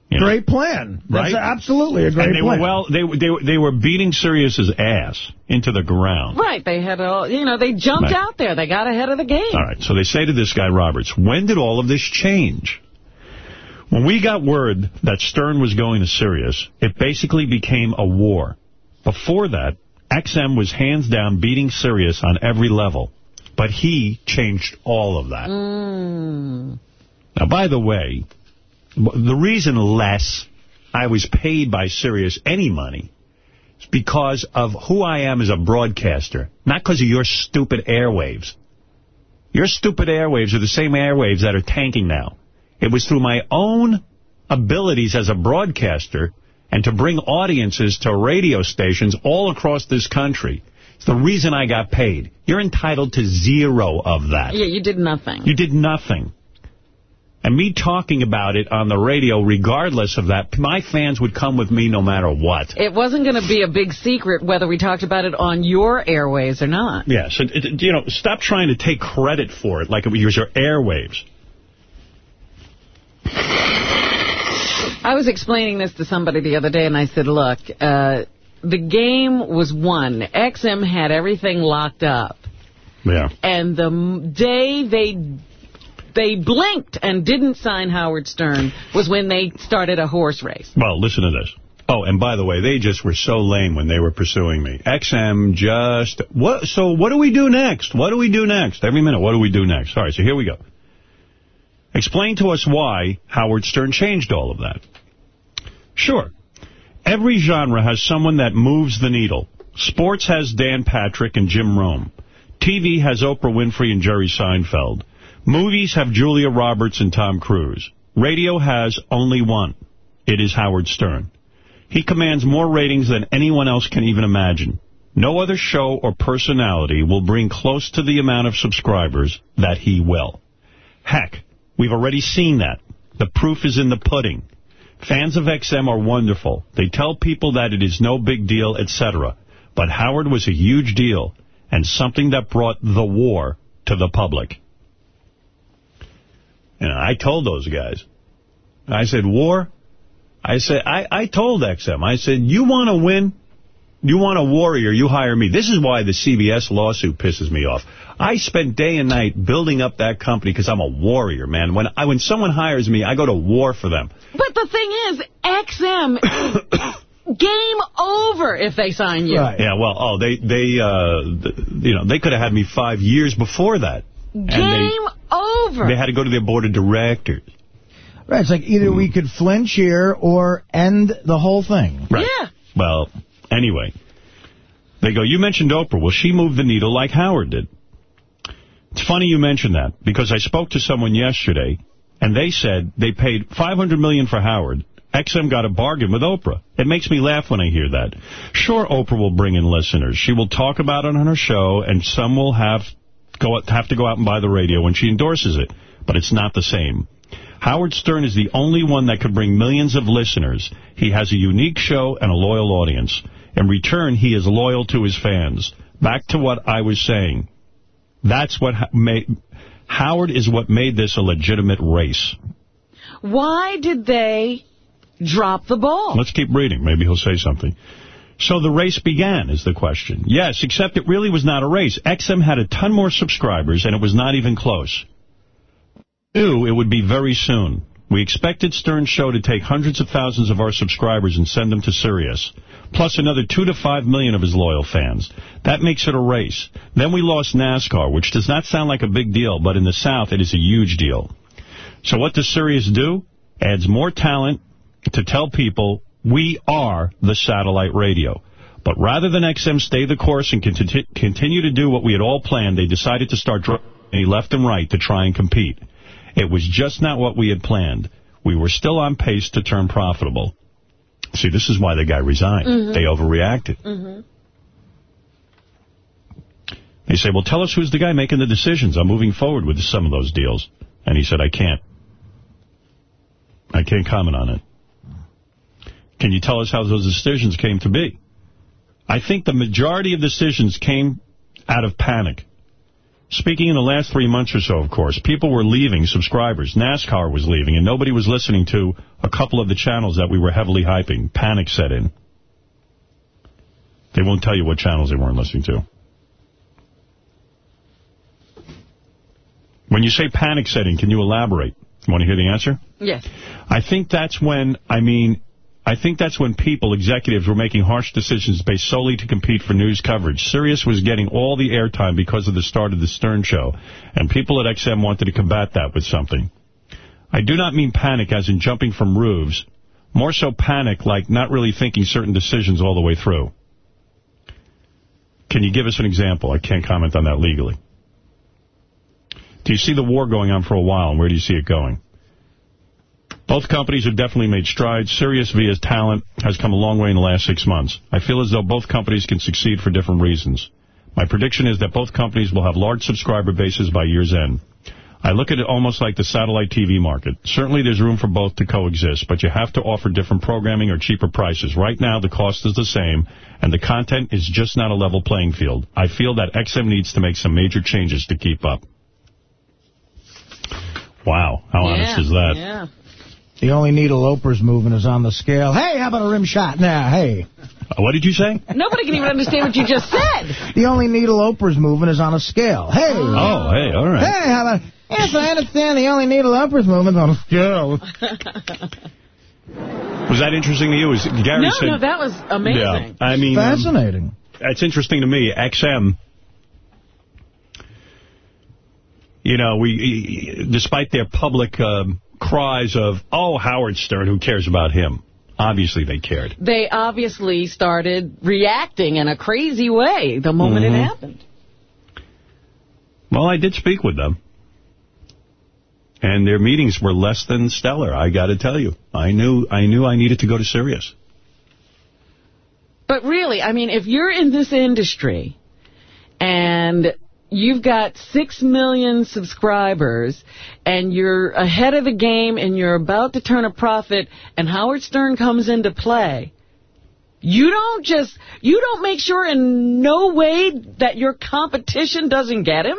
You know? Great plan. That's Right? absolutely a great and they plan. were well, they they they were beating Sirius's ass into the ground. Right, they had all, you know, they jumped Right. out there. They got ahead of the game. All right, so they say to this guy, Roberts, when did all of this change? When we got word that Stern was going to Sirius, it basically became a war. Before that, XM was hands down beating Sirius on every level. But he changed all of that. Mm. Now, by the way, the reason Les I was paid by Sirius any money is because of who I am as a broadcaster, not because of your stupid airwaves. Your stupid airwaves are the same airwaves that are tanking now. It was through my own abilities as a broadcaster and to bring audiences to radio stations all across this country. It's the reason I got paid. You're entitled to zero of that. Yeah, you did nothing. You did nothing. And me talking about it on the radio, regardless of that, my fans would come with me no matter what. It wasn't going to be a big secret whether we talked about it on your airways or not. Yeah, so, it, you know, stop trying to take credit for it like it was your airwaves. I was explaining this to somebody the other day, and I said, look, uh, the game was won. XM had everything locked up. Yeah. And the day they they blinked and didn't sign Howard Stern was when they started a horse race. Well, listen to this. Oh, and by the way, they just were so lame when they were pursuing me. XM just... what? So what do we do next? What do we do next? Every minute, what do we do next? All right, so here we go. Explain to us why Howard Stern changed all of that. Sure. Every genre has someone that moves the needle. Sports has Dan Patrick and Jim Rome. TV has Oprah Winfrey and Jerry Seinfeld. Movies have Julia Roberts and Tom Cruise. Radio has only one. It is Howard Stern. He commands more ratings than anyone else can even imagine. No other show or personality will bring close to the amount of subscribers that he will. Heck, we've already seen that. The proof is in the pudding. Fans of XM are wonderful. They tell people that it is no big deal, etc. But Howard was a huge deal and something that brought the war to the public. And I told those guys. I said, war? I said, I, I told XM, I said, you want to win? You want a warrior, you hire me. This is why the CBS lawsuit pisses me off. I spent day and night building up that company because I'm a warrior, man. When I when someone hires me, I go to war for them. But the thing is, XM, game over if they sign you. Yeah, well, oh, they, they, uh, th- you know, they could have had me five years before that. Game they, over. They had to go to their board of directors. Right, it's like either we could flinch here or end the whole thing. Right. Yeah. Well, anyway, they go, you mentioned Oprah. Well, she moved the needle like Howard did. It's funny you mentioned that, because I spoke to someone yesterday, and they said they paid 500 million for Howard. XM got a bargain with Oprah. It makes me laugh when I hear that. Sure, Oprah will bring in listeners. She will talk about it on her show, and some will have go have to go out and buy the radio when she endorses it. But it's not the same. Howard Stern is the only one that could bring millions of listeners. He has a unique show and a loyal audience. In return, he is loyal to his fans. Back to what I was saying. That's what made... Howard is what made this a legitimate race. Why did they drop the ball? Let's keep reading. Maybe he'll say something. So the race began, is the question. Yes, except it really was not a race. XM had a ton more subscribers, and it was not even close. Ew, it would be very soon. We expected Stern's show to take hundreds of thousands of our subscribers and send them to Sirius, plus another two to five million of his loyal fans. That makes it a race. Then we lost NASCAR, which does not sound like a big deal, but in the South it is a huge deal. So what does Sirius do? Adds more talent to tell people we are the satellite radio. But rather than XM stay the course and conti continue to do what we had all planned, they decided to start drawing left and right to try and compete. It was just not what we had planned. We were still on pace to turn profitable. See, this is why the guy resigned. Mm -hmm. They overreacted. Mm -hmm. They say, well, tell us who's the guy making the decisions. I'm moving forward with some of those deals. And he said, I can't. I can't comment on it. Can you tell us how those decisions came to be? I think the majority of decisions came out of panic. Speaking in the last three months or so, of course, people were leaving subscribers. NASCAR was leaving, and nobody was listening to a couple of the channels that we were heavily hyping. Panic set in. They won't tell you what channels they weren't listening to. When you say panic setting, can you elaborate? You want to hear the answer? Yes. I think that's when, I mean, I think that's when people, executives, were making harsh decisions based solely to compete for news coverage. Sirius was getting all the airtime because of the start of the Stern Show, and people at XM wanted to combat that with something. I do not mean panic as in jumping from roofs, more so panic like not really thinking certain decisions all the way through. Can you give us an example? I can't comment on that legally. Do you see the war going on for a while, and where do you see it going? Both companies have definitely made strides. Sirius via's talent has come a long way in the last six months. I feel as though both companies can succeed for different reasons. My prediction is that both companies will have large subscriber bases by year's end. I look at it almost like the satellite TV market. Certainly there's room for both to coexist, but you have to offer different programming or cheaper prices. Right now, the cost is the same, and the content is just not a level playing field. I feel that XM needs to make some major changes to keep up. Wow, how Yeah, honest is that? Yeah. The only needle Oprah's moving is on the scale. Hey, how about a rim shot now? Hey. Uh, What did you say? Nobody can even understand what you just said. The only needle Oprah's moving is on a scale. Hey. Oh, hey, all right. Hey, how about... Yes, I understand the only needle Oprah's moving is on a scale. Was that interesting to you? Was Gary no, said, no, that was amazing. Yeah, I mean, um, Fascinating. it's interesting to me. XM, you know, we, despite their public um, cries of, oh, Howard Stern, who cares about him? Obviously they cared. They obviously started reacting in a crazy way the moment Mhm. it happened. Well, I did speak with them. And their meetings were less than stellar, I got to tell you. I knew I knew I needed to go to Sirius. But really, I mean, if you're in this industry and you've got six million subscribers and you're ahead of the game and you're about to turn a profit and Howard Stern comes into play, you don't just, you don't make sure in no way that your competition doesn't get him?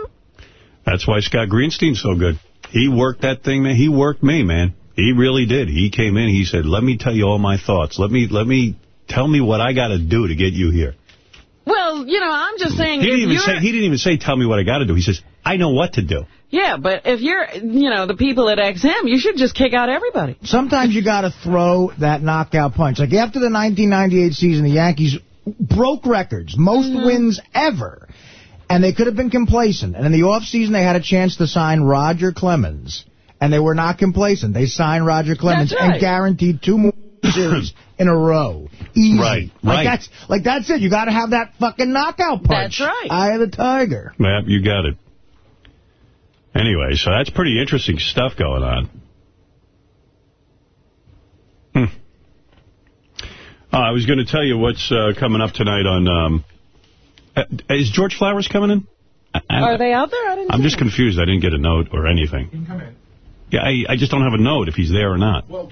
That's why Scott Greenstein's so good. He worked that thing, man. He worked me, man. He really did. He came in, he said, let me tell you all my thoughts. Let me, let me, tell me what I got to do to get you here. Well, you know, I'm just saying He didn't, even say, he didn't even say, tell me what I got to do. He says, I know what to do. Yeah, but if you're, you know, the people at XM, you should just kick out everybody. Sometimes you got to throw that knockout punch. Like after the 1998 season, the Yankees broke records, most Mm-hmm. wins ever. And they could have been complacent. And in the offseason, they had a chance to sign Roger Clemens. And they were not complacent. They signed Roger Clemens right. and guaranteed two more series in a row. Easy. Right, Like right. that's like that's it. You got to have that fucking knockout punch. That's right. Eye of the tiger. Yeah, you got it. Anyway, so that's pretty interesting stuff going on. Hmm. Uh, I was going to tell you what's uh, coming up tonight on... Um, uh, is George Flowers coming in? I, I- Are they out there? I didn't I'm just them. confused. I didn't get a note or anything. You can come in. Yeah, I, I just don't have a note if he's there or not. Well,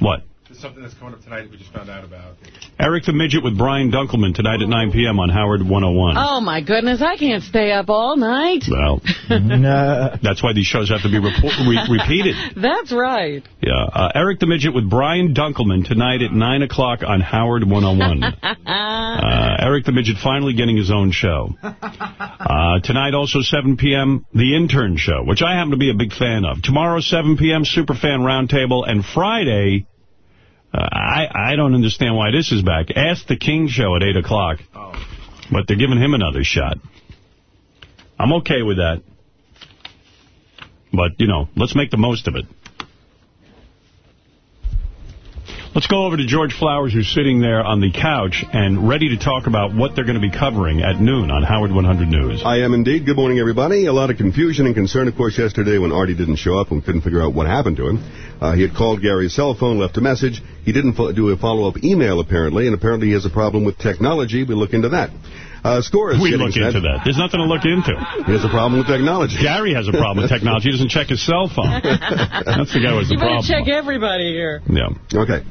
What? There's something that's coming up tonight that we just found out about. Eric the Midget with Brian Dunkleman tonight at 9 p.m. on Howard 101. Oh, my goodness. I can't stay up all night. Well, that's why these shows have to be report, re repeated. That's right. Yeah, uh, Eric the Midget with Brian Dunkleman tonight at 9 o'clock on Howard 101. Uh, Eric the Midget finally getting his own show. Uh, tonight also 7 p.m., The Intern Show, which I happen to be a big fan of. Tomorrow 7 p.m., Superfan Roundtable. And Friday, uh, I, I don't understand why this is back. Ask the King Show at 8 o'clock. But they're giving him another shot. I'm okay with that. But, you know, let's make the most of it. Let's go over to George Flowers, who's sitting there on the couch and ready to talk about what they're going to be covering at noon on Howard 100 News. I am indeed. Good morning, everybody. A lot of confusion and concern, of course, yesterday when Artie didn't show up and couldn't figure out what happened to him. Uh, he had called Gary's cell phone, left a message. He didn't fo- do a follow-up email, apparently, and apparently he has a problem with technology. We look into that. Uh, scores. We look set. into that. There's nothing to look into. He has a problem with technology. Gary has a problem with technology. He doesn't check his cell phone. That's the guy who has the You better problem. check everybody here. Yeah. Okay.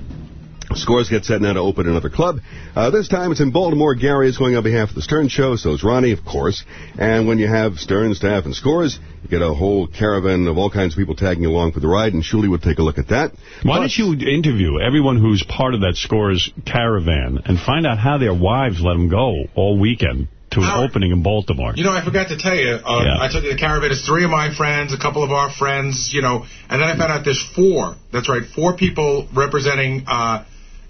Scores get set now to open another club. Uh, this time it's in Baltimore. Gary is going on behalf of the Stern Show, so is Ronnie, of course. And when you have Stern, Staff, and Scores, you get a whole caravan of all kinds of people tagging along for the ride, and Shuli would take a look at that. Why don't you interview everyone who's part of that Scores caravan and find out how their wives let them go all weekend to an opening in Baltimore? You know, I forgot to tell you, uh, Yeah. I took you to the caravan. It's three of my friends, a couple of our friends, you know, and then I found out there's four. That's right, four people representing uh,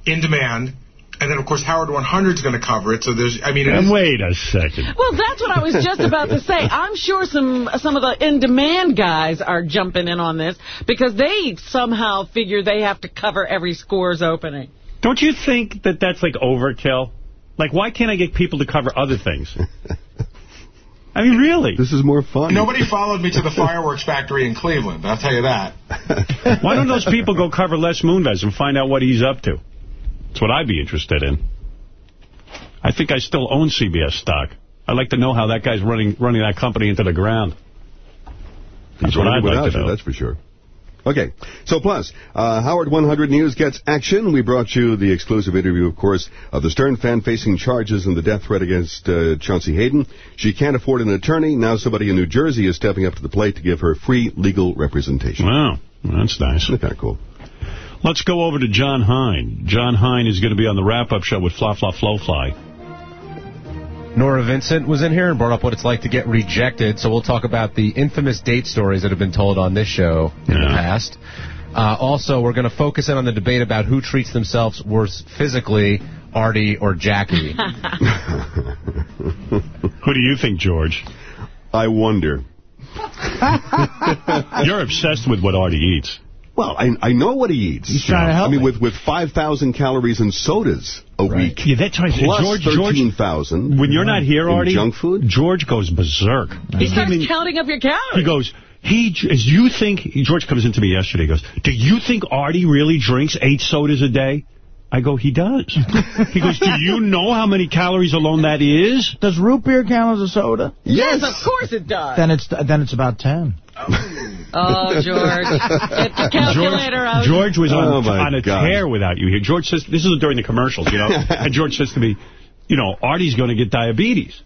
In Demand. And then, of course, Howard 100 is going to cover it. So there's, I mean, And wait a second. Well, that's what I was just about to say. I'm sure some some of the in-demand guys are jumping in on this because they somehow figure they have to cover every scores opening. Don't you think that that's like overkill? Like, why can't I get people to cover other things? I mean, really? This is more fun. Nobody followed me to the fireworks factory in Cleveland, I'll tell you that. Why don't those people go cover Les Moonves and find out what he's up to? That's what I'd be interested in. I think I still own CBS stock. I'd like to know how that guy's running running that company into the ground. That's He's what I'd like to you, know. That's for sure. Okay, so plus, uh, Howard 100 News gets action. We brought you the exclusive interview, of course, of the Stern fan facing charges in the death threat against uh, Chauncey Hayden. She can't afford an attorney. Now somebody in New Jersey is stepping up to the plate to give her free legal representation. Wow, that's nice. That's Kind of cool. Let's go over to John Hein. John Hein is going to be on the wrap-up show with Fla Fla Flo Fly. Norah Vincent was in here and brought up what it's like to get rejected. So we'll talk about the infamous date stories that have been told on this show in the past. Uh, also, we're going to focus in on the debate about who treats themselves worse physically, Artie or Jackie. Who do you think, George? I wonder. You're obsessed with what Artie eats. Well, I I know what he eats. He's trying to help I mean, me. with with 5,000 calories in sodas a week. Yeah, that's right. Plus George- George- 13,000. When you're not here, in Artie, junk food. George goes berserk. He starts counting up your calories. He goes, he, as you think, George comes into me yesterday, he goes, do you think Artie really drinks eight sodas a day? I go, he does. he goes, do you know how many calories alone that is? Does root beer count as a soda? Yes, of course it does. Then it's then it's about 10. Oh, George. Get the calculator out. George was on, Oh, my on a God. tear without you here. George says, this is during the commercials, you know, and George says to me, you know, Artie's going to get diabetes.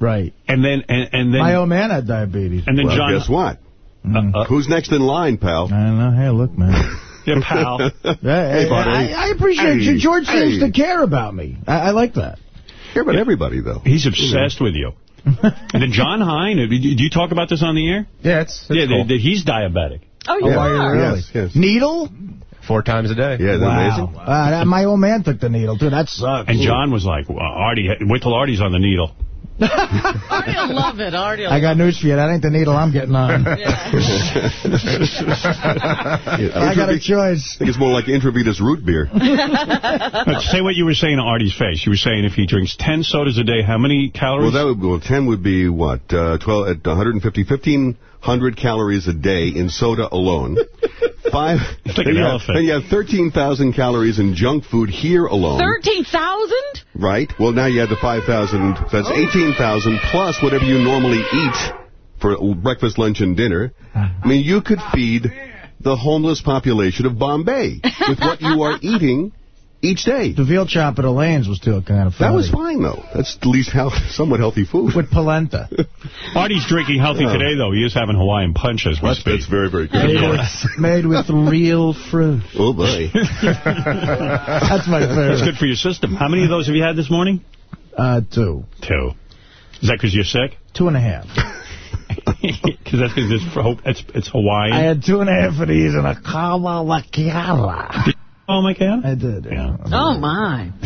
Right. And then, and, and then, My old man had diabetes. and then well, John, guess what? Mm-hmm. Who's next in line, pal? I don't know. Hey, look, man. yeah, pal. Hey, buddy. I, I appreciate Hey, you. George seems to care about me. I, I like that. Care about everybody, though. He's obsessed with you. and then John Hein, uh, do you talk about this on the air? yeah, it's, it's yeah, cool. that he's diabetic. Oh, you Yeah. are. Really? Yes, yes. Needle? Four times a day. Yeah, isn't that amazing? Uh, that, my old man took the needle, too. That sucks. And John was like, well, Artie, wait till Artie's on the needle. Artie will love it. Artie will I got news for you. That ain't the needle I'm getting on. I got a choice. I think it's more like intravenous root beer. Let's say what you were saying to Artie's face. You were saying if he drinks 10 sodas a day, how many calories? Well, that would well, 10 would be what? Uh, 12 at 150, 1500 calories a day in soda alone. Five. It's like an you elephant. Have, then you have 13,000 calories in junk food here alone. 13,000? Right. Well, now you add the 5,000. That's 18,000 plus whatever you normally eat for breakfast, lunch, and dinner. I mean, you could feed the homeless population of Bombay with what you are eating each day. The veal chop at Elaine's was still kind of funny. That was fine, though. That's at least health, somewhat healthy food. With polenta. Artie's drinking healthy Yeah. today, though. He is having Hawaiian punch as we That's, speak. that's very, very good. Made with, made with real fruit. Oh, boy. That's my That's favorite. good for your system. How many of those have you had this morning? Uh, two. Two. Is that because you're sick? Two and a half. Because that's because it's, for- it's, it's Hawaiian? I had two and a half of these and a kawalakiara. oh, Oh, my God. I did. Yeah. Oh, my.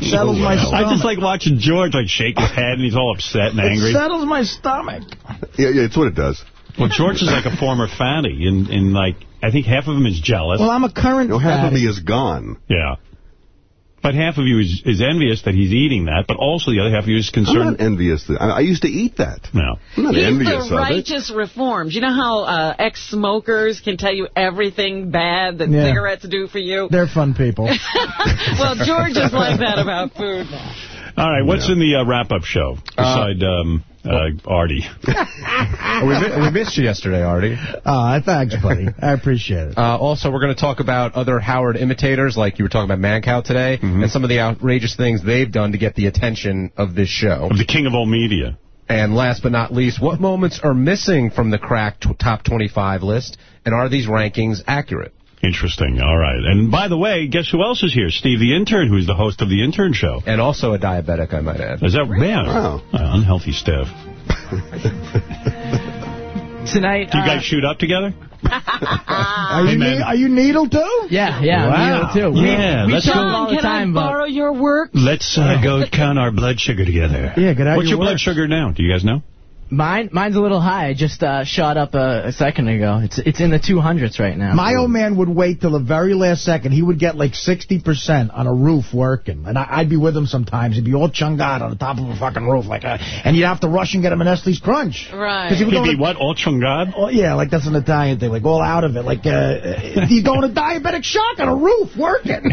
Settles my stomach. I just like watching George like shake his head and he's all upset and angry. It settles my stomach. Yeah, yeah, it's what it does. Well, George is like a former fatty, and, and like, I think half of him is jealous. Well, I'm a current No, half of fatty. me is gone. Yeah. But half of you is, is envious that he's eating that, but also the other half of you is concerned. I'm concerned. not envious. I, I used to eat that. No. I'm not He's envious the of it. righteous reforms. You know how uh, ex-smokers can tell you everything bad that Yeah. cigarettes do for you? They're fun people. well, George is like that about food now. All right, what's in the uh, wrap-up show beside um, uh, Artie? we, we missed you yesterday, Artie. Oh, thanks, buddy. I appreciate it. Uh, also, we're going to talk about other Howard imitators, like you were talking about Mancow today, and some of the outrageous things they've done to get the attention of this show. Of the king of all media. And last but not least, what moments are missing from the crack t- top 25 list, and are these rankings accurate? Interesting. All right. And by the way, guess who else is here? Steve the intern, who's the host of the intern show. And also a diabetic, I might add. Is that man? Wow. Uh, unhealthy stuff. Tonight, Do you uh, guys shoot up together? Are you, Hey, man. are you needle too? Yeah, yeah, Wow. me too. We, Yeah, we let's talk go. all the Can time, I borrow your work? Let's uh, go count our blood sugar together. Yeah, get out What's your your blood work. sugar now? Do you guys know? Mine, mine's a little high. I just uh, shot up a, a second ago. It's it's in the 200s right now. My old man would wait till the very last second. He would get like 60% on a roof working. And I, I'd be with him sometimes. He'd be all chunged out on the top of a fucking roof. like uh, And you'd have to rush and get him an Nestle's Crunch. Right. 'Cause he would He'd be like- what? All chungad? Oh, yeah, like that's an Italian thing, like all out of it. Like uh, he's going to diabetic shock on a roof working.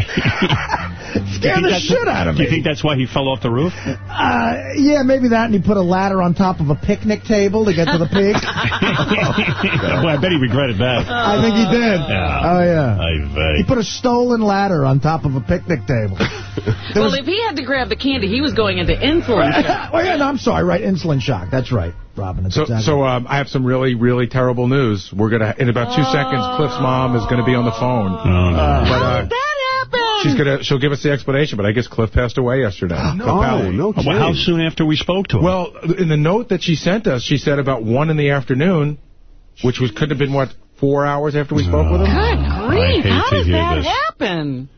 Scared the shit out of him. Do you think that's why he fell off the roof? Uh, yeah, maybe that, and he put a ladder on top of a picnic table to get to the pig. well, I bet he regretted that. I think he did. Yeah. Oh, yeah. I He put a stolen ladder on top of a picnic table. There Well, was- if he had to grab the candy, he was going into insulin shock. oh, yeah, no, I'm sorry, right, insulin shock. That's right, Robin. That's So, exactly so um, I have some really, really terrible news. We're gonna in about two seconds. Cliff's mom is gonna be on the phone. Oh, no. But uh, That happened. She's gonna she'll give us the explanation. But I guess Cliff passed away yesterday. Cliff Oh, Pally. no Oh, well, how soon after we spoke to him? Well, in the note that she sent us, she said about one in the afternoon, which was could have been what four hours after we spoke with him. Good grief. How does that this. happen?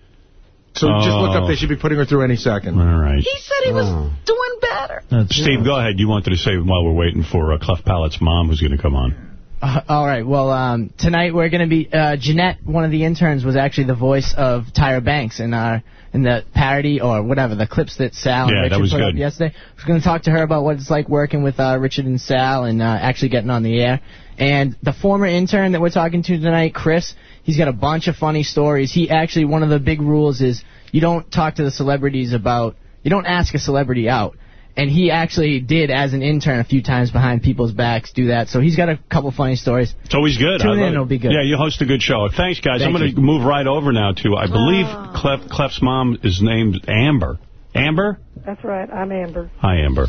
So just look Oh. up. They should be putting her through any second. All right. He said he was doing better. Steve, go ahead. You wanted to say while we're waiting for uh, Clef Palate's mom who's going to come on. Uh, all right. Well, um, tonight we're going to be uh, Jeanette. One of the interns was actually the voice of Tyra Banks in our in the parody or whatever the clips that Sal and Yeah, that Richard was put up yesterday. I was going to talk to her about what it's like working with uh, Richard and Sal and uh, actually getting on the air. And the former intern that we're talking to tonight, Chris, he's got a bunch of funny stories. He actually one of the big rules is you don't talk to the celebrities about you don't ask a celebrity out. And he actually did, as an intern, a few times behind people's backs, do that. So he's got a couple funny stories. It's always good. Tune in, it. it'll be good. Yeah, you host a good show. Thanks, guys. Thank I'm going to move right over now to, I believe Clef, Clef's mom is named Amber. Amber? That's right. I'm Amber. Hi, Amber.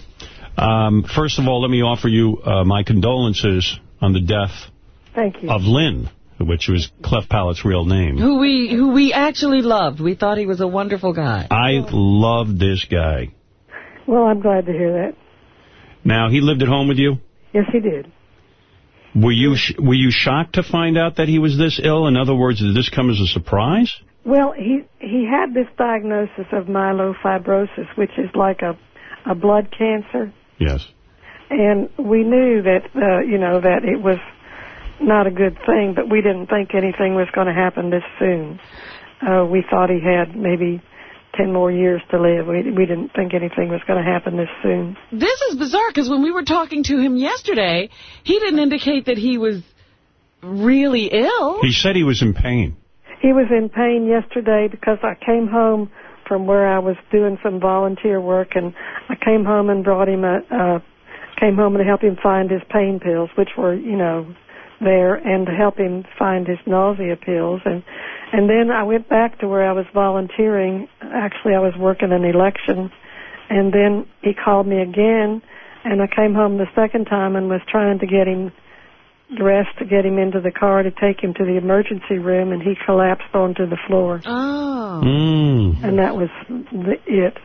Um, first of all, let me offer you uh, my condolences on the death Thank you. of Lynn, which was Clef Palate's real name. Who we who we actually loved. We thought he was a wonderful guy. I loved this guy. Well, I'm glad to hear that. Now, he lived at home with you? Yes, he did. Were you sh were you shocked to find out that he was this ill? In other words, did this come as a surprise? Well, he he had this diagnosis of myelofibrosis, which is like a a blood cancer, Yes. and we knew that uh, you know that it was not a good thing, but we didn't think anything was going to happen this soon. Uh, we thought he had maybe ten more years to live. We we didn't think anything was going to happen this soon. This is bizarre because when we were talking to him yesterday, he didn't indicate that he was really ill. He said he was in pain. He was in pain yesterday because I came home from where I was doing some volunteer work, and I came home and brought him a, uh, came home to help him find his pain pills, which were, you know, there, and to help him find his nausea pills, and and then I went back to where I was volunteering. Actually, I was working an election, and then he called me again, and I came home the second time and was trying to get him dressed to get him into the car to take him to the emergency room, and he collapsed onto the floor. Oh. Mm. And that was the, it.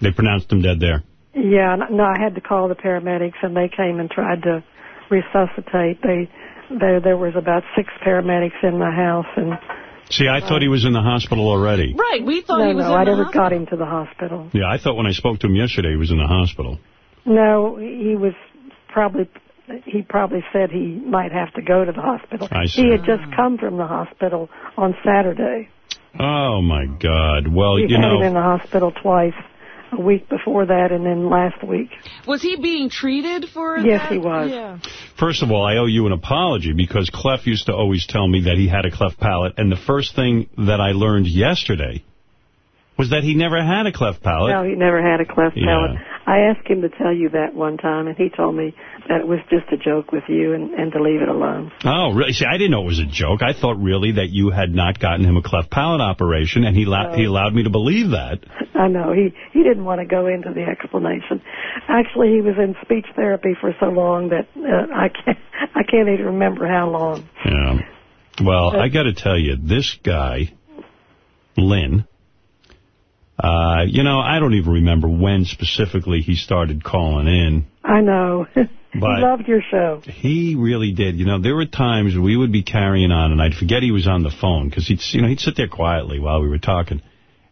They pronounced him dead there. Yeah, no, I had to call the paramedics, and they came and tried to resuscitate. They, there, there was about six paramedics in my house, and See, I thought he was in the hospital already. Right, we thought no, he was no, in I the never hospital. got him to the hospital. Yeah, I thought when I spoke to him yesterday he was in the hospital. No, he was probably. He probably said he might have to go to the hospital. I see. He had just come from the hospital on Saturday. Oh, my God. Well, you know he you had in the hospital twice, a week before that, and then last week. Was he being treated for Yes, that? he was. Yeah. first of all, I owe you an apology because Clef used to always tell me that he had a cleft palate, and the first thing that I learned yesterday was that he never had a cleft palate. No, he never had a cleft Yeah. palate. I asked him to tell you that one time, and he told me that it was just a joke with you and, and to leave it alone. Oh, really? See, I didn't know it was a joke. I thought really that you had not gotten him a cleft palate operation, and he, la- No. he allowed me to believe that. I know he he didn't want to go into the explanation. Actually, he was in speech therapy for so long that uh, I can't I can't even remember how long. Yeah. Well, I got to tell you, this guy, Lynn, uh, you know, I don't even remember when specifically he started calling in. I know. he loved your show. He really did. You know, there were times we would be carrying on, and I'd forget he was on the phone because he'd, you know, he'd sit there quietly while we were talking,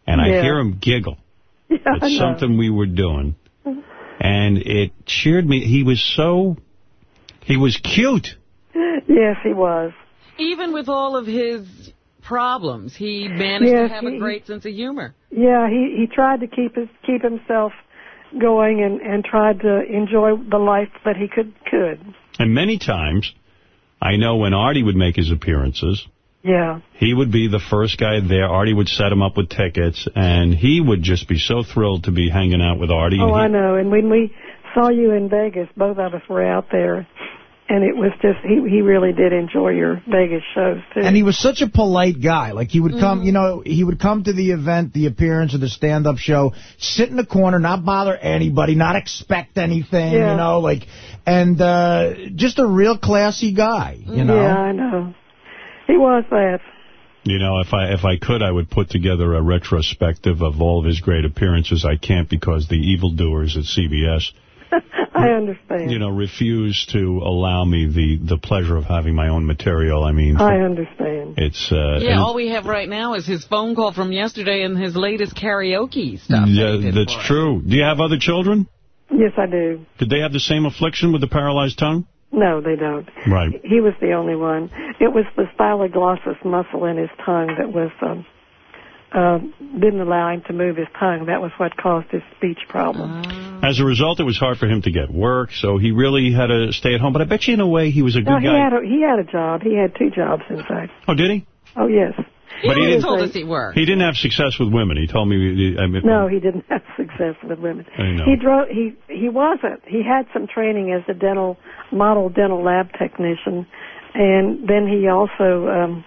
and I'd hear him giggle Yeah, at something we were doing, and it cheered me. He was so, he was cute. Yes, he was. Even with all of his problems, he managed Yes, to have a great sense of humor. Yeah, he he tried to keep his keep himself going and and tried to enjoy the life that he could could. And many times, I know when Artie would make his appearances, Yeah. he would be the first guy there. Artie would set him up with tickets, and he would just be so thrilled to be hanging out with Artie. Oh, he- I know. And when we saw you in Vegas, both of us were out there, and it was just he he really did enjoy your Vegas shows too. And he was such a polite guy. Like, he would come, Mm-hmm. you know, he would come to the event, the appearance, of the stand-up show, sit in the corner, not bother anybody, not expect anything, Yeah. you know, like, and uh just a real classy guy, you know? Yeah, I know. He was that. You know, if I if I could, I would put together a retrospective of all of his great appearances. I can't because the evildoers at CBS, I understand. you know, refuse to allow me the the pleasure of having my own material. I mean, I understand. it's uh, Yeah, and- all we have right now is his phone call from yesterday and his latest karaoke stuff. yeah, that's true. Do you have other children? Yes, I do. Did they have the same affliction with the paralyzed tongue? No, they don't. Right. He was the only one. It was the styloglossus muscle in his tongue that was um, uh, didn't allow him to move his tongue. That was what caused his speech problem. As a result, it was hard for him to get work, so he really had to stay at home. But I bet you, in a way, he was a good no, he guy. had a, he had a job. He had two jobs, in fact. Oh, did he? Oh yes. But he didn't- told us he worked. He didn't have success with women. He told me. I mean, No, he didn't have success with women. I know. He drove. He he wasn't. He had some training as a dental model dental lab technician, and then he also um,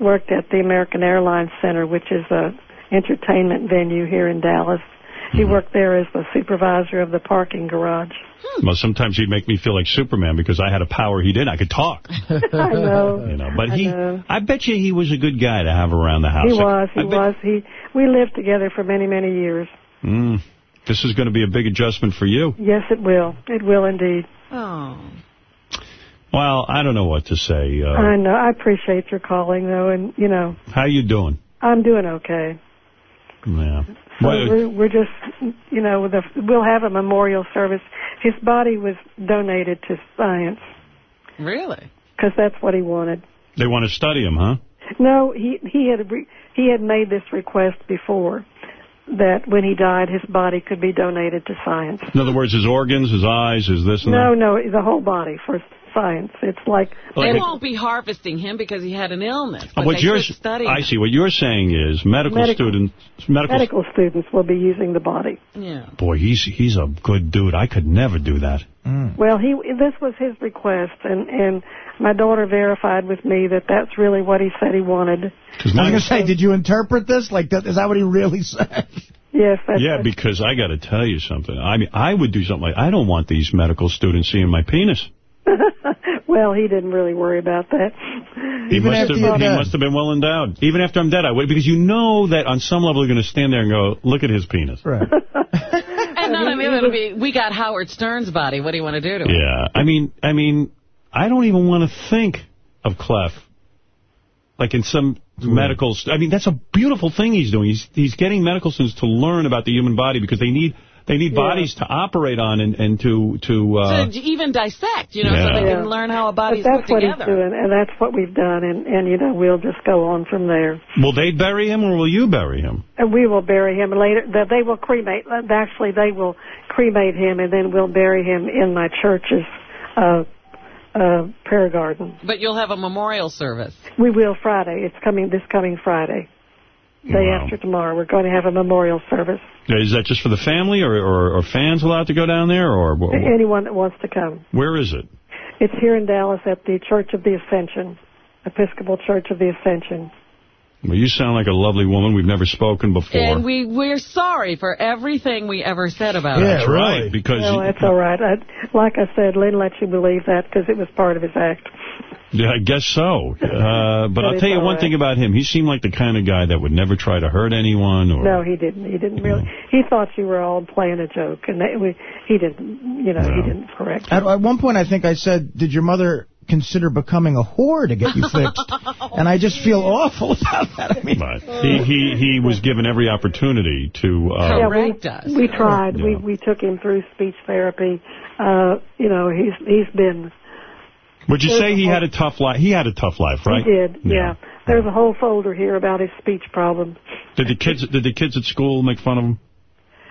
worked at the American Airlines Center, which is a entertainment venue here in Dallas. He Mm-hmm. worked there as the supervisor of the parking garage. Well, sometimes he'd make me feel like Superman because I had a power he didn't. I could talk. I know. You know, but I he, know. I bet you he was a good guy to have around the house. He was. He I was. He. We lived together for many, many years. Mm, this is going to be a big adjustment for you. Yes, it will. It will indeed. Oh. Well, I don't know what to say. Uh, I know. I appreciate your calling, though, and you know, how you doing? I'm doing okay. Yeah. So Well, we're, we're just, you know, the, we'll have a memorial service. His body was donated to science Really? because that's what he wanted. They want to study him, huh? No, he he had re, he had made this request before that when he died, his body could be donated to science. In other words, his organs, his eyes, his this and No, that. no, no, the whole body for science. It's like They won't be harvesting him because he had an illness. Uh, But what you're, study I see. What you're saying is medical, Medical- students, medical. medical students will be using the body. Yeah. Boy, he's he's a good dude. I could never do that. Well, he this was his request, and and my daughter verified with me that that's really what he said he wanted. I was going to say, did you interpret this? Like, that, is that what he really said? Yes, that's Yeah, because I got to tell you something. I mean, I would do something like I don't want these medical students seeing my penis. well, he didn't really worry about that. He must have he must have been well endowed. Even after I'm dead, I would because you know that on some level you're going to stand there and go, look at his penis. Right. And not only that, it'll be, we got Howard Stern's body. What do you want to do to him? Yeah, I mean, I mean, I don't even want to think of Clef. Like in some medical, st- I mean, that's a beautiful thing he's doing. He's he's getting medical students to learn about the human body because they need they need Yeah. bodies to operate on and and to to. Uh, to even dissect, you know, Yeah. so they Yeah. can learn how a But body's that's put what together. he's doing, and that's what we've done, and and you know we'll just go on from there. will they bury him or will you bury him? And we will bury him later. They will cremate. uh, Actually, they will cremate him, and then we'll bury him in my church's uh, uh, prayer garden. But you'll have a memorial service. We will Friday. It's coming this coming Friday, day Wow. after tomorrow. We're going to have a memorial service. Is that just for the family or or, or fans allowed to go down there or wh- wh- Anyone that wants to come. where is it? It's here in Dallas at the Church of the Ascension, Episcopal Church of the Ascension. Well, you sound like a lovely woman. We've never spoken before. And we, we're sorry for everything we ever said about it. That's right, because No, you- that's all right. I, like I said, Lynn let you believe that because it was part of his act. Yeah, I guess so. Uh, but I'll tell you one right. thing about him. He seemed like the kind of guy that would never try to hurt anyone. Or No, he didn't. He didn't really. He thought you were all playing a joke, and that we, he didn't. You know, he didn't correct. At, at one point, I think I said, did your mother consider becoming a whore to get you fixed? and I just feel awful about that. I mean, but he he he was given every opportunity to. Uh, yeah, we, we tried. We we took him through speech therapy. Uh, you know, he's he's been. Would you say he had a tough life? He had a tough life, right? He did. Yeah. There's a whole folder here about his speech problems. Did the kids did the kids at school make fun of him?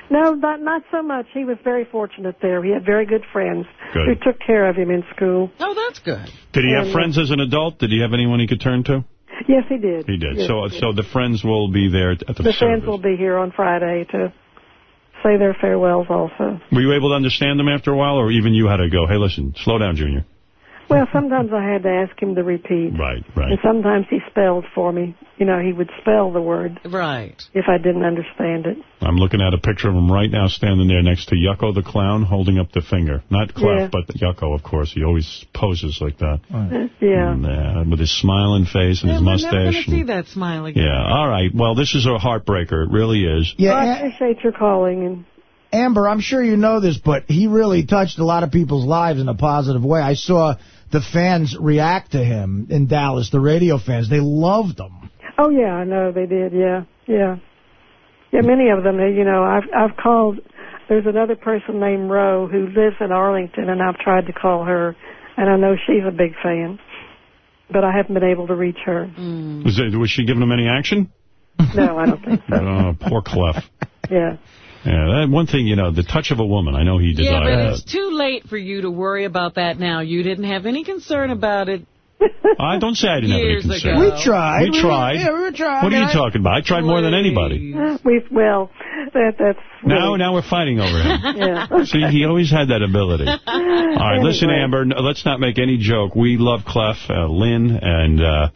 No, not not so much. He was very fortunate there. He had very good friends Good. who took care of him in school. Oh, that's good. Did he have And, uh, friends as an adult? Did he have anyone he could turn to? Yes, he did. He did. Yes, so he did. so the friends will be there at the, the service. friends will be here on Friday to say their farewells also. Were you able to understand them after a while, or even you had to go, hey, listen, slow down, Junior? Well, sometimes I had to ask him to repeat. Right, right. And sometimes he spelled for me. You know, he would spell the word Right. if I didn't understand it. I'm looking at a picture of him right now standing there next to Yucko the Clown holding up the finger. Not Clef, Yeah. but Yucko, of course. He always poses like that. Yeah. And, uh, with his smiling face and his We're never going mustache. to see that smile again. yeah, all right. Well, this is a heartbreaker. It really is. Yeah, Well, I appreciate your calling. And Amber, I'm sure you know this, but he really touched a lot of people's lives in a positive way. I saw the fans react to him in Dallas, the radio fans. They loved him. oh yeah, I know they did. Yeah, yeah, yeah. Many of them. You know, I've I've called. There's another person named Roe who lives in Arlington, and I've tried to call her, and I know she's a big fan, but I haven't been able to reach her. Was, it, was she giving him any action? No, I don't think so. Oh, poor Clef. Yeah. Yeah, that one thing, you know, the touch of a woman. I know he desired. Yeah, desired but that. it's too late for you to worry about that now. You didn't have any concern about it. I don't say I didn't Years have any concern. ago. We tried. We tried. yeah, we were trying. What are you I- talking about? I tried more than anybody. We've well, that that's Now, now we're fighting over him. yeah. See, he always had that ability. All right, listen, Amber, n- let's not make any joke. We love Clef, uh, Lynn, and uh,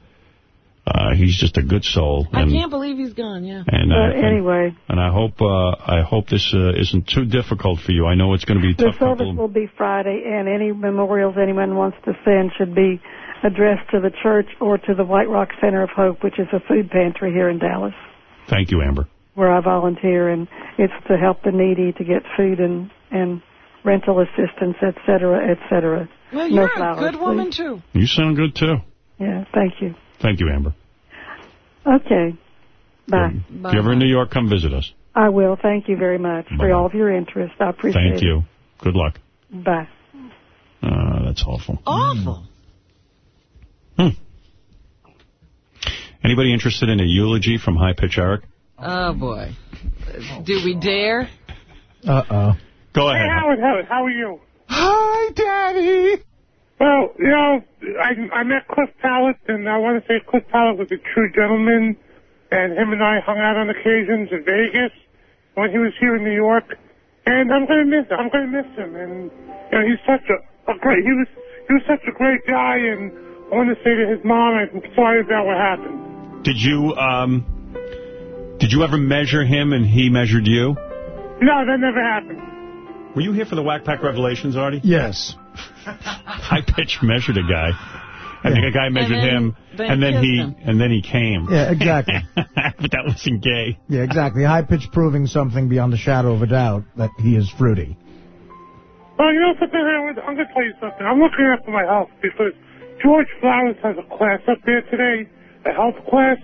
uh, he's just a good soul. I can't believe he's gone, yeah. and, uh, But anyway, and I hope uh, I hope this uh, isn't too difficult for you. I know it's going to be a the service will be Friday, and any memorials anyone wants to send should be addressed to the church or to the White Rock Center of Hope, which is a food pantry here in Dallas, Thank you, Amber. where I volunteer, and it's to help the needy to get food and and rental assistance, et cetera, et cetera. Well, No you're a flowers, good woman, please. too. You sound good, too. Yeah, thank you. Thank you, Amber. Okay, bye. If you're ever in New York, come visit us. I will. Thank you very much for all of your interest. I appreciate it. Thank you. Good luck. Bye. Uh, that's awful. Awful. Hmm. Anybody interested in a eulogy from High Pitch Eric? Oh, boy. Do we dare? Uh-oh. Go Hey, Howard, Howard, how are you? Hi, Daddy. Well, you know, I, I met Cliff Pallet, and I want to say Cliff Pallet was a true gentleman, and him and I hung out on occasions in Vegas when he was here in New York, and I'm going to miss I'm going to miss him, and you know, he's such a, a great, he was, he was such a great guy, and I want to say to his mom, I'm sorry about what happened. Did you, um, did you ever measure him and he measured you? No, that never happened. Were you here for the Whack Pack Revelations, Artie? Yes. High Pitch measured a guy. I think a guy measured then- him, then and then he him. and then he came. Yeah, exactly. but that wasn't gay. Yeah, exactly. High pitch proving something beyond the shadow of a doubt that he is fruity. Well, you know something, Howard? I'm going to tell you something. I'm looking after my health because George Flowers has a class up there today, a health class,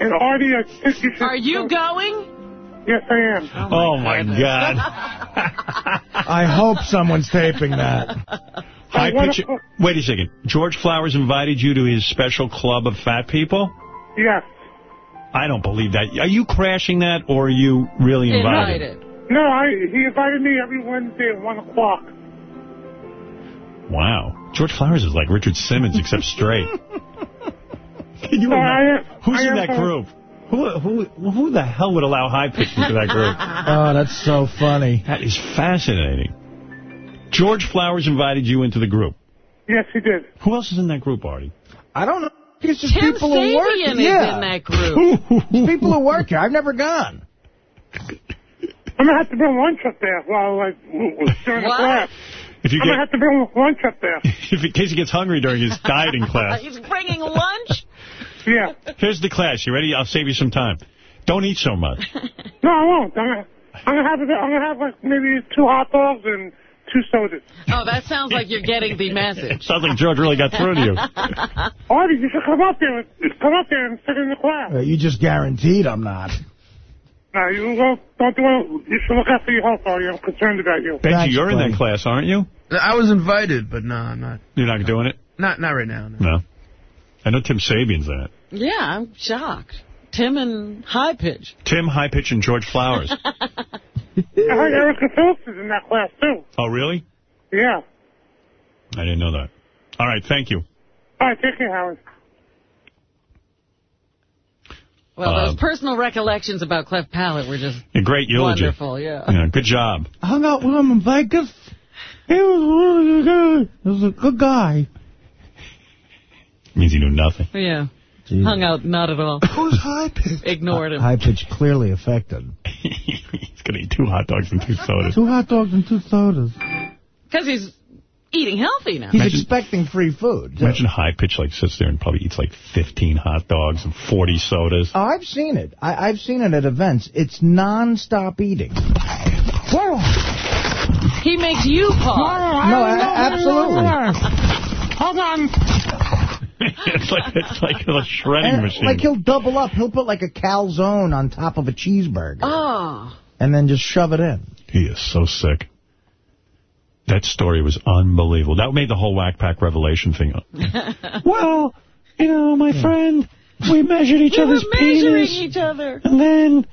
and Artie, I think you should... Are you going? Yes, I am. Oh, my oh, God. I hope someone's taping that. High wanna Pitch. Wait a second. George Flowers invited you to his special club of fat people? Yes. I don't believe that. Are you crashing that, or are you really invited? invited. No, I, he invited me every Wednesday at 1 o'clock. Wow. George Flowers is like Richard Simmons, except straight. Can you So I imagine? am- Who's I in that from- group? Who, who, who the hell would allow high pitch into that group? Oh, that's so funny. That is fascinating. George Flowers invited you into the group. Yes, he did. Who else is in that group, Artie? I don't know. It's just Tim people who work Sabean is yeah. in that group. It's people who work here. I've never gone. I'm going to have to bring lunch up there while, like, during the class. If you I'm going to have to bring lunch up there. if in case he gets hungry during his dieting class. He's bringing lunch? Yeah. Here's the class. You ready? I'll save you some time. Don't eat so much. No, I won't. I'm going to I'm gonna have, I'm gonna have, like, maybe two hot dogs and two sodas. Oh, that sounds like you're getting the message. Sounds like George really got through to you. Artie, you should come up there. Come up there and sit in the class. Uh, you just guaranteed I'm not. No, you don't, don't do it. You should look after your health, Artie. I'm concerned about you. Benji, you, you're in that class, aren't you? I was invited, but no, I'm not. You're not doing it? Not not right now. No. No. I know Tim Sabean's in it. Yeah, I'm shocked. Tim and High Pitch. Tim, High Pitch, and George Flowers. I heard Erica Phillips is in that class, too. oh, really? Yeah. I didn't know that. All right, thank you. All right, take care, Howard. Well, Uh, those personal recollections about Clef Palate were just A great eulogy. wonderful, yeah. Yeah, good job. I hung out with him in Vegas. He was really good. He was a good guy. Means he knew nothing. Yeah. Hung out, not at all. Who's high pitch? Ignored him. High pitch clearly affected. He's going to eat two hot dogs and two sodas. Two hot dogs and two sodas. Because he's eating healthy now. He's expecting free food. too. Imagine High Pitch like sits there and probably eats like 15 hot dogs and 40 sodas. Oh, I've seen it. I, I've seen it at events. It's non-stop eating. Whoa. He makes you pause. No, a- absolutely. Hold on. it's like it's like a shredding And, machine. like he'll double up. He'll put like a calzone on top of a cheeseburger Oh. and then just shove it in. He is so sick. That story was unbelievable. That made the whole Whack Pack Revelation thing. Up. well, you know, my friend, we measured each we other's were measuring penis. each other. And then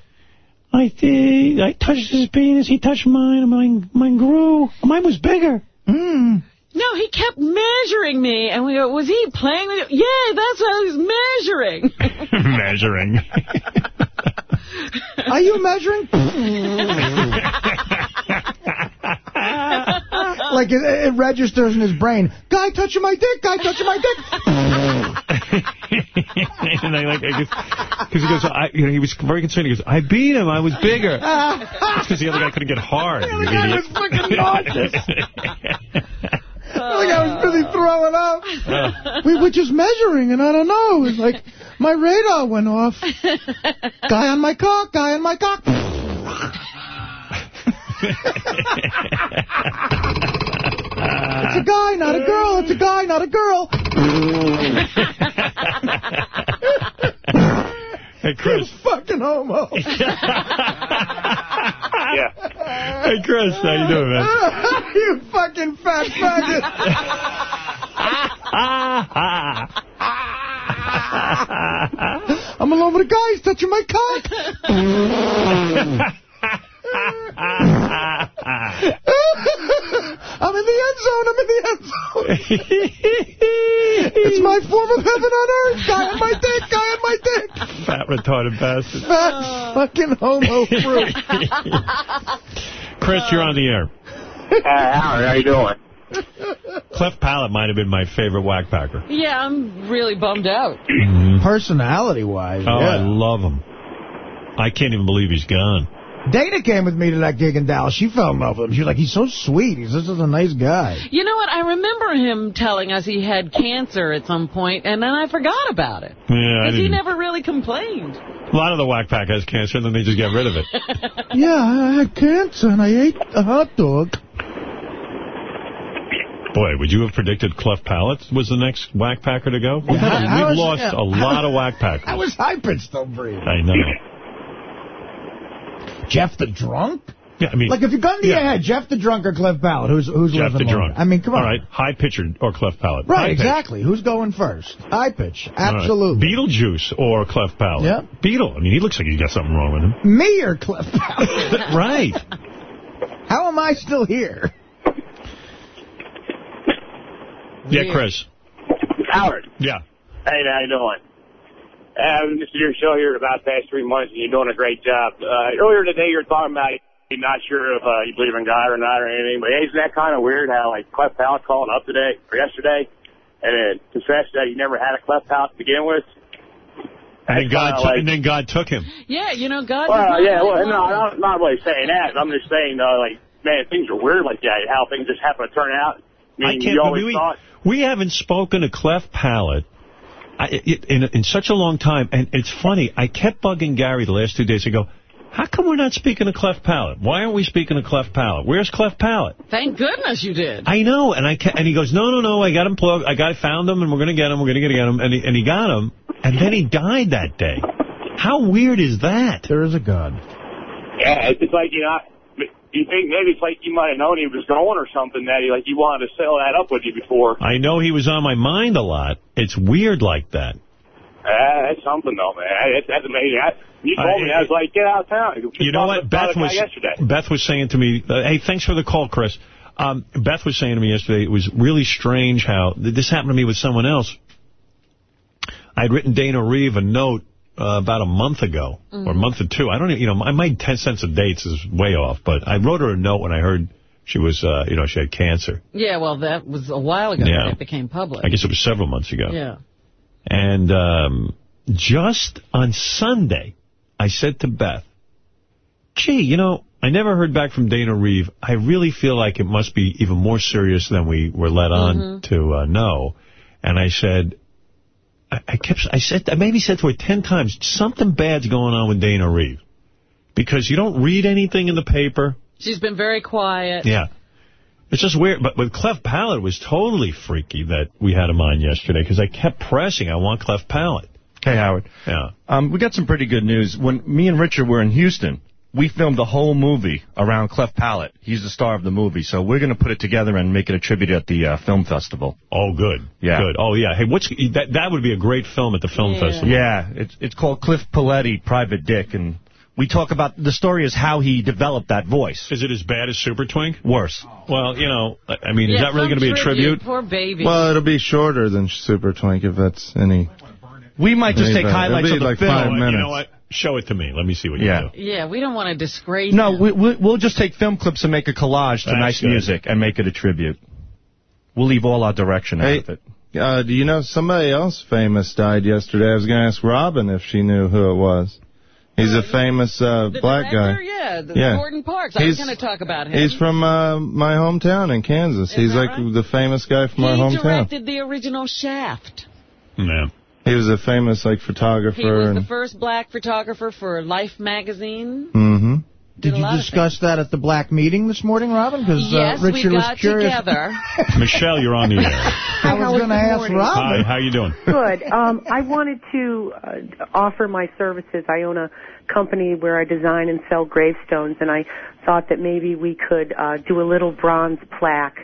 I did, I touched his penis, he touched mine, and mine, mine grew. Mine was bigger. Mm. No, he kept measuring me, and we go, was he playing with you? Yeah, that's how he's measuring. Measuring. Are you measuring? like it, it registers in his brain. Guy touching my dick. Guy touching my dick. and I like, because he goes, I, you know, he was very concerned. He goes, I beat him. I was bigger. It's because the other guy couldn't get hard. you guy was fucking nauseous. Like I was really oh. throwing up. we were just measuring, and I don't know. It was like my radar went off. Guy on my cock. Guy on my cock. It's a guy, not a girl. It's a guy, not a girl. Hey, Chris. You fucking homo. yeah. Hey, Chris, how you doing, man? you fucking fat faggot. I'm alone with a guy. He's touching my cock. I'm in the end zone. I'm in the end zone. it's my form of heaven on earth. Guy on my dick. Guy on my dick. Fat retarded bastard. Fat fucking homo fruit. Chris, you're on the air. Uh, Howard, how you doing? Cleft Palate might have been my favorite whackpacker. Yeah, I'm really bummed out. Personality-wise, Oh, I love him. I can't even believe he's gone. Dana came with me to that gig in Dallas. She fell in love with him. She was like, he's so sweet. He's just a nice guy. You know what? I remember him telling us he had cancer at some point, and then I forgot about it. Yeah, Because he never really complained. A lot of the whack pack has cancer, and then they just get rid of it. Yeah, I had cancer and I ate a hot dog. Boy, would you have predicted Cleft Palate was the next whack packer to go? We've, had- I we've was- lost yeah. a lot of whack packers. I was high-pitched though, Bree. I know. Jeff the Drunk? Yeah, I mean, Like, if you gun to your yeah. head, Jeff the Drunk or Cliff Ballard, who's who's Jeff living the longer? drunk. I mean, come on. All right, high pitch or, or Cleft Palate? Right, High pitch. exactly. Who's going first? High pitch. All right. Absolutely. Beetlejuice or Cleft Palate? Yeah. Beetle. I mean, he looks like he's got something wrong with him. Me or Cliff Ballard? right. How am I still here? Yeah, Chris. Howard. Yeah. Hey, how you doing? Uh, I've been listening to your show here about the past three months, and you're doing a great job. Uh, earlier today, you were talking about you're not sure if uh, you believe in God or not or anything, but isn't that kind of weird how, like, Cleft Palate calling up today or yesterday and then confessed that he never had a cleft palate to begin with? And then, God like- and then God took him. Yeah, you know, God. Well, not yeah, well, no. I'm not really saying that. I'm just saying, though, like, man, things are weird like that, how things just happen to turn out. I mean, I can't you always believe thought... we haven't spoken to Cleft Palate I, it, in, in such a long time. And it's funny. I kept bugging Gary the last two days. I go, how come we're not speaking to Cleft Palate? Why aren't we speaking to Cleft Palate? Where's Cleft Palate? Thank goodness you did. I know, and I and he goes, no, no, no, I got him plugged. I got found him, and we're gonna get him. We're gonna get him, and he, and he got him, and then he died that day. How weird is that? There is a God. Yeah, it's just like, you know, you think maybe it's like you might have known he was going or something that he, like, he wanted to sell that up with you before. I know he was on my mind a lot. It's weird like that. Uh, that's something, though, man. That's, that's amazing. I, you told I- me, I was like, get out of town. You know what? Beth was yesterday. Beth was saying to me, uh, hey, thanks for the call, Chris. Um, Beth was saying to me yesterday, it was really strange how this happened to me with someone else. I'd written Dana Reeve a note uh, about a month ago, or a month or two. I don't even, you know, my, my 10 cents of dates is way off, but I wrote her a note when I heard she was, uh, you know, she had cancer. Yeah, well, that was a while ago Yeah. that it became public. I guess it was several months ago. Yeah. And um, just on Sunday, I said to Beth, gee, you know, I never heard back from Dana Reeve. I really feel like it must be even more serious than we were let on Mhm. to uh, know. And I said, I, I kept, I said, I maybe said to her 10 times, something bad's going on with Dana Reeve. Because you don't read anything in the paper. She's been very quiet. Yeah. It's just weird. But with Cleft Palate, it was totally freaky that we had him on yesterday because I kept pressing, I want Cleft Palate. Hey, Howard. Yeah. Um, we got some pretty good news. When me and Richard were in Houston, we filmed the whole movie around Cleft Palate. He's the star of the movie, so we're going to put it together and make it a tribute at the uh, film festival. Oh, good. Yeah. Good. Oh, yeah. Hey, what's that? That would be a great film at the film festival. Yeah, it's it's called Cliff Paletti, Private Dick, and we talk about the story is how he developed that voice. Is it as bad as Super Twink? Worse. Well, you know, I I mean, is that really going to be a tribute? Poor baby. Well, it'll be shorter than Super Twink if that's any. We might just any take better. highlights It'll of be the like film. five You know minutes. what? Show it to me. Let me see what Yeah. you do. yeah, we don't want to disgrace No, we, we, we'll just take film clips and make a collage to That's nice good. music and make it a tribute. We'll leave all our direction Hey, out of it. Uh, do you know somebody else famous died yesterday? I was going to ask Robin if she knew who it was. He's a famous uh, the black director, guy. yeah, the Yeah. Gordon Parks. I was He's- going to talk about him. He's from uh, my hometown in Kansas. Is He's like right? the famous guy from he our hometown. directed the original Shaft. Yeah. He was a famous like photographer. He was and, the first black photographer for Life magazine. Mm-hmm. Did you discuss that at the black meeting this morning, Robin? Because Yes, uh, Richard we was got curious. together. Michelle, you're on the air. I was going to ask Hi, Robin. how you doing? Good. Um, I wanted to uh, offer my services. I own a company where I design and sell gravestones, and I thought that maybe we could uh, do a little bronze plaque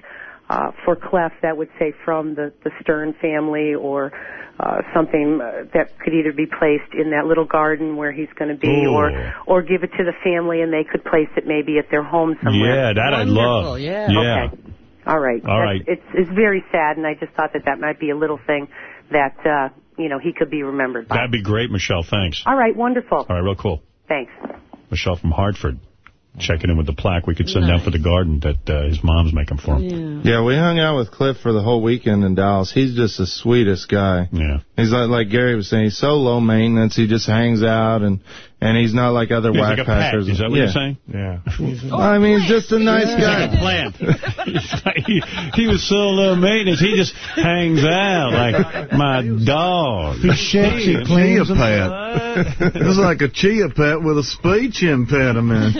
uh, for Clef that would say from the, the Stern family or uh, something uh, that could either be placed in that little garden where he's going to be Ooh. or or give it to the family and they could place it maybe at their home somewhere. Yeah, that I love. Yeah. Yeah. Okay. All right. All right. It's it's very sad, and I just thought that that might be a little thing that uh, you know he could be remembered by. That'd be great, Michelle. Thanks. All right. Wonderful. All right, real cool. Thanks. Michelle from Hartford checking in with the plaque we could send down for the garden that uh, his mom's making for him. Yeah. Yeah, we hung out with Cliff for the whole weekend in Dallas. He's just the sweetest guy. Yeah. He's like like Gary was saying, he's so low maintenance. He just hangs out and and he's not like other He's whack like a pet. packers. Is that what yeah. you're saying? Yeah. I mean, he's just a nice He's guy. like a plant. Like- he, he was so low maintenance. He just hangs out like my dog. He shakes, he cleans Chia pet. It's like a chia pet with a speech impediment.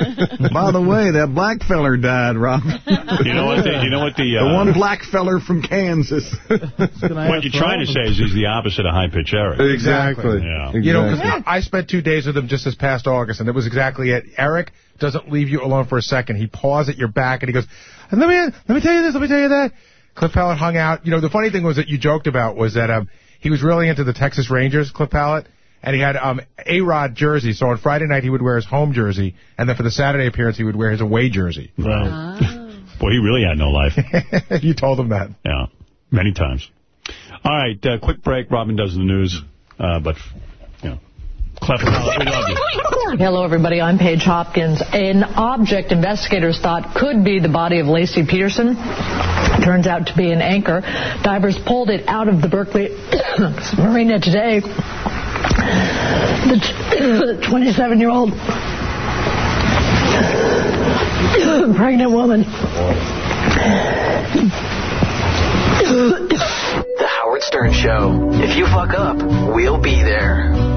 By the way, that black feller died, Rob. You know what? The, you know what the The uh, one black feller from Kansas. what you're trying to say is he's the opposite of high pitch Eric. Exactly. Yeah. You know, because I spent two days with him just this past August, and it was exactly it. Eric doesn't leave you alone for a second. He paws at your back, and he goes, "And let me let me tell you this, let me tell you that. Cliff Pallet hung out. You know, the funny thing was that you joked about was that um he was really into the Texas Rangers, Cliff Pallet. And he had um A-Rod jersey, so on Friday night he would wear his home jersey, and then for the Saturday appearance he would wear his away jersey. Wow. Boy, he really had no life. you told him that. Yeah, many times. All right, uh, quick break. Robin does the news, uh, but, you we love you. Hello, everybody. I'm Paige Hopkins. An object investigators thought could be the body of Laci Peterson turns out to be an anchor. Divers pulled it out of the Berkeley Marina today. The 27-year-old pregnant woman. The Howard Stern Show. If you fuck up, we'll be there.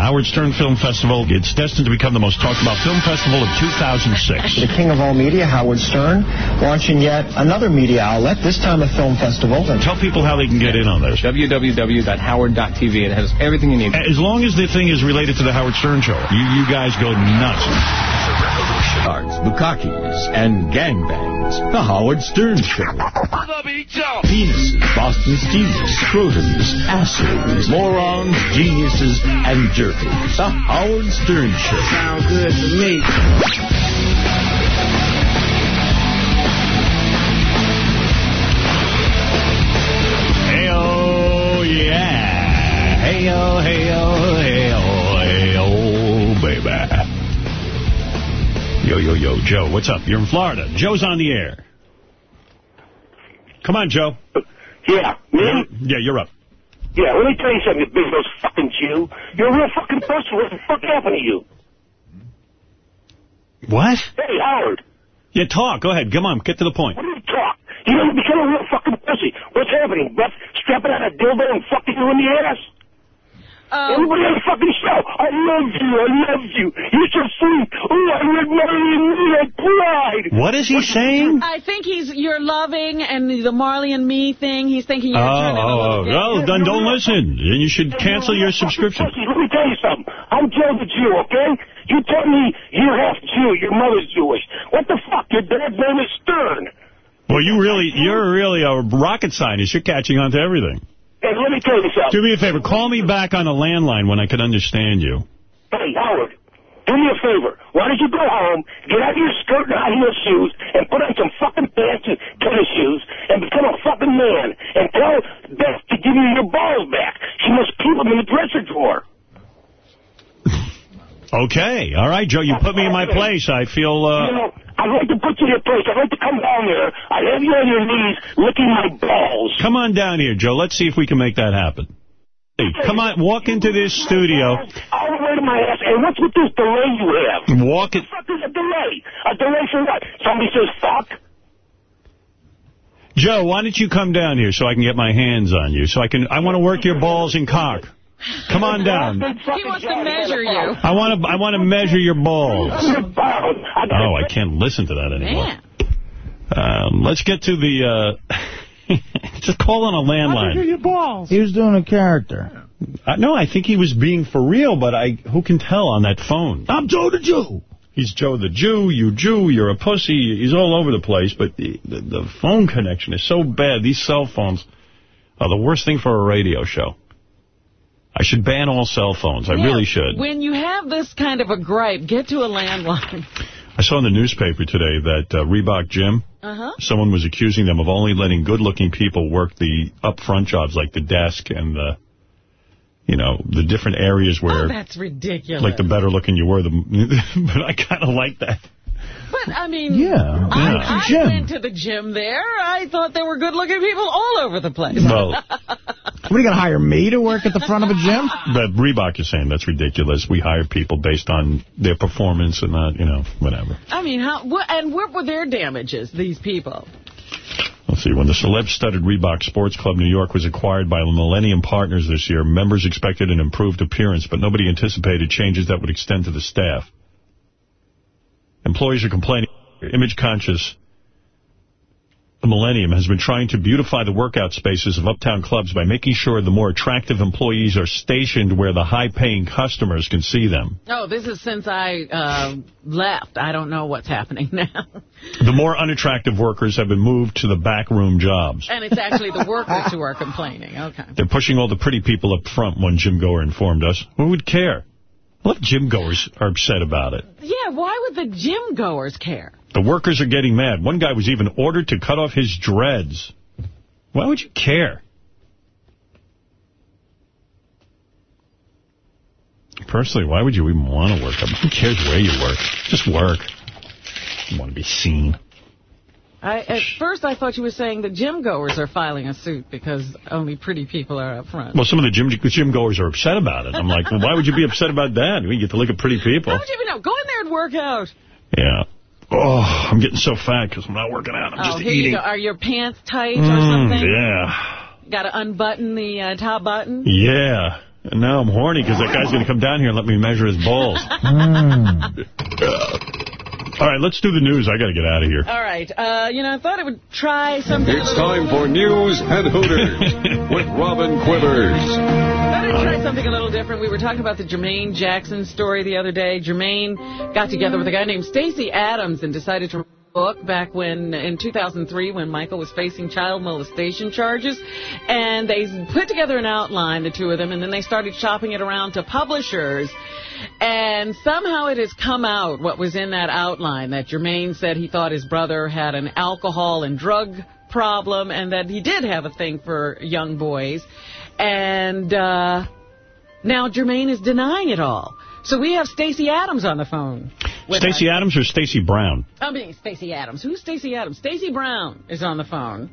Howard Stern Film Festival, it's destined to become the most talked about film festival of 2006. The king of all media, Howard Stern, launching yet another media outlet, this time a film festival. Tell people how they can get in on this. www.howard.tv. It has everything you need. As long as the thing is related to the Howard Stern Show, you, you guys go nuts. Arts, Bukakis, and gangbangs. The Howard Stern Show. Penises, Boston Steelers, scrotums, assholes, morons, geniuses, and jerkers. The Howard Stern Show. Sounds good to me. Hey-oh, yeah. Hey-oh, hey-oh, hey-oh, hey-oh, baby. Yo, yo, yo, Joe, what's up? You're in Florida. Joe's on the air. Come on, Joe. Yeah, me? Yeah, you're up. Yeah, let me tell you something, you big nose fucking Jew. You're a real fucking person. What the fuck happened to you? What? Hey, Howard. Yeah, talk. Go ahead. Come on, get to the point. What do you talk? You don't become a real fucking pussy. What's happening? Beth strapping out a dildo and fucking you in the ass? Um, Everybody on the fucking show. I loved you. I loved you. You're so sweet. Oh, I read Marley and me. I cried. What is he saying? I think he's you're loving and the Marley and me thing. He's thinking Oh, you're turning a oh, little oh, well, then don't listen. Then you should cancel your subscription. Let me tell you something. I'm Joe the Jew, okay? You tell me you're half Jew. Your mother's Jewish. What the fuck? Your dad's name is Stern. Well, you really, you're really a rocket scientist. You're catching on to everything. Hey, let me tell you something. Do me a favor. Call me back on a landline when I can understand you. Hey, Howard, do me a favor. Why don't you go home, get out of your skirt and high heel shoes, and put on some fucking pants and tennis shoes, and become a fucking man, and tell Beth to give you your balls back. She must keep them in the dresser drawer. Okay. All right, Joe. You put me in my place. I feel, You uh... know, I'd like to put you in your place. I'd like to come down there. I'd have you on your knees licking my balls. Come on down here, Joe. Let's see if we can make that happen. Come on, walk into this studio. All the way to my ass. And what's with this delay you have? Walk it. What the fuck is a delay? A delay for what? Somebody says fuck? Joe, why don't you come down here so I can get my hands on you? So I can, I want to work your balls and cock. Come on down. He wants to measure you. I want to I want to measure your balls. Oh, I can't listen to that anymore. Um, let's get to the... Uh, just call on a landline. Measure your balls. He was doing a character. Uh, no, I think he was being for real, but I who can tell on that phone? I'm Joe the Jew. He's Joe the Jew, you Jew, you're a pussy. He's all over the place, but the, the, the phone connection is so bad. These cell phones are the worst thing for a radio show. I should ban all cell phones. I Yeah, really should. When you have this kind of a gripe, get to a landline. I saw in the newspaper today that uh, Reebok Gym, Uh-huh. someone was accusing them of only letting good-looking people work the up-front jobs like the desk and the, you know, the different areas where, Oh, that's ridiculous. like the better looking you were, the but I kind of like that. But, I mean, Yeah, I, yeah. I Gym. went to the gym there. I thought there were good-looking people all over the place. Well, What, are you going to hire me to work at the front of a gym? but Reebok is saying that's ridiculous. We hire people based on their performance and not, you know, whatever. I mean, how? What, and what were their damages, these people? Let's see, when the celeb-studded Reebok Sports Club New York was acquired by Millennium Partners this year, members expected an improved appearance, but nobody anticipated changes that would extend to the staff. Employees are complaining. Image-conscious the Millennium has been trying to beautify the workout spaces of uptown clubs by making sure the more attractive employees are stationed where the high-paying customers can see them. Oh, this is since I uh, left. I don't know what's happening now. The more unattractive workers have been moved to the backroom jobs. and it's actually the workers who are complaining. Okay. They're pushing all the pretty people up front, one gym goer informed us. Who would care? What gym goers are upset about it? Yeah, why would the gym goers care? The workers are getting mad. One guy was even ordered to cut off his dreads. Why would you care? Personally, why would you even want to work? Who cares where you work? Just work. You want to be seen. I, at first, I thought you were saying that gym goers are filing a suit because only pretty people are up front. Well, some of the gym gym goers are upset about it. I'm like, well, why would you be upset about that? We get to look at pretty people. How would you even know? Go in there and work out. Yeah. Oh, I'm getting so fat because I'm not working out. I'm oh, just here you eating. go. Are your pants tight or Mm, something? yeah. Got to unbutton the uh, top button? Yeah. And now I'm horny because that guy's going to come down here and let me measure his balls. All right, let's do the news. I got to get out of here. All right. Uh, you know, I thought I would try something. It's time for News and Hooters with Robin Quivers. I thought I'd try something a little different. We were talking about the Jermaine Jackson story the other day. Jermaine got together with a guy named Stacy Adams and decided to write book back when in 2003 when Michael was facing child molestation charges. And they put together an outline, the two of them, and then they started shopping it around to publishers. And somehow it has come out what was in that outline, that Jermaine said he thought his brother had an alcohol and drug problem and that he did have a thing for young boys. And uh, now Jermaine is denying it all. So we have Stacey Adams on the phone. us. Adams or Stacey Brown? I mean, Stacey Adams. Who's Stacey Adams? Stacey Brown is on the phone.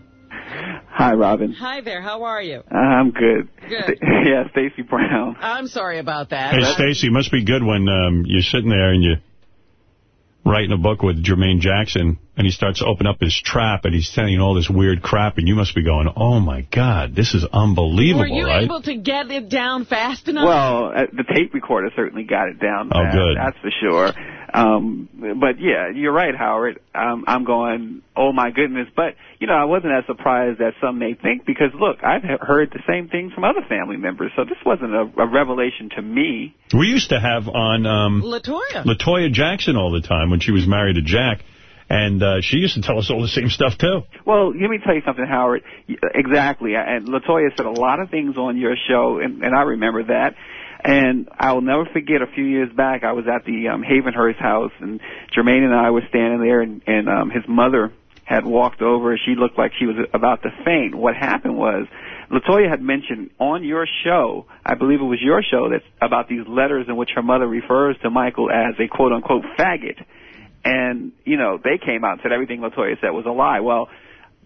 Hi, Robin. Hi there. How are you? I'm good. Good. yeah, Stacy Brown. I'm sorry about that. Hey, Stacey, must be good when um, you're sitting there and you're writing a book with Jermaine Jackson, and he starts to open up his trap, and he's telling you all this weird crap, and you must be going, oh, my God, this is unbelievable, Were you right? able to get it down fast enough? Well, uh, the tape recorder certainly got it down. Oh, fast, good. That's for sure. Um, but yeah, you're right, Howard. Um, I'm going, oh my goodness. But, you know, I wasn't as surprised as some may think because look, I've heard the same things from other family members. So this wasn't a, a revelation to me. We used to have on um, Latoya. Latoya Jackson all the time when she was married to Jack, and uh, she used to tell us all the same stuff, too. Well, let me tell you something, Howard. Exactly. And Latoya said a lot of things on your show, and, and I remember that. And I will never forget a few years back, I was at the um, Havenhurst house, and Jermaine and I were standing there, and, and um, his mother had walked over. She looked like she was about to faint. What happened was, Latoya had mentioned on your show, I believe it was your show, that's about these letters in which her mother refers to Michael as a quote unquote faggot. And, you know, they came out and said everything Latoya said was a lie. Well,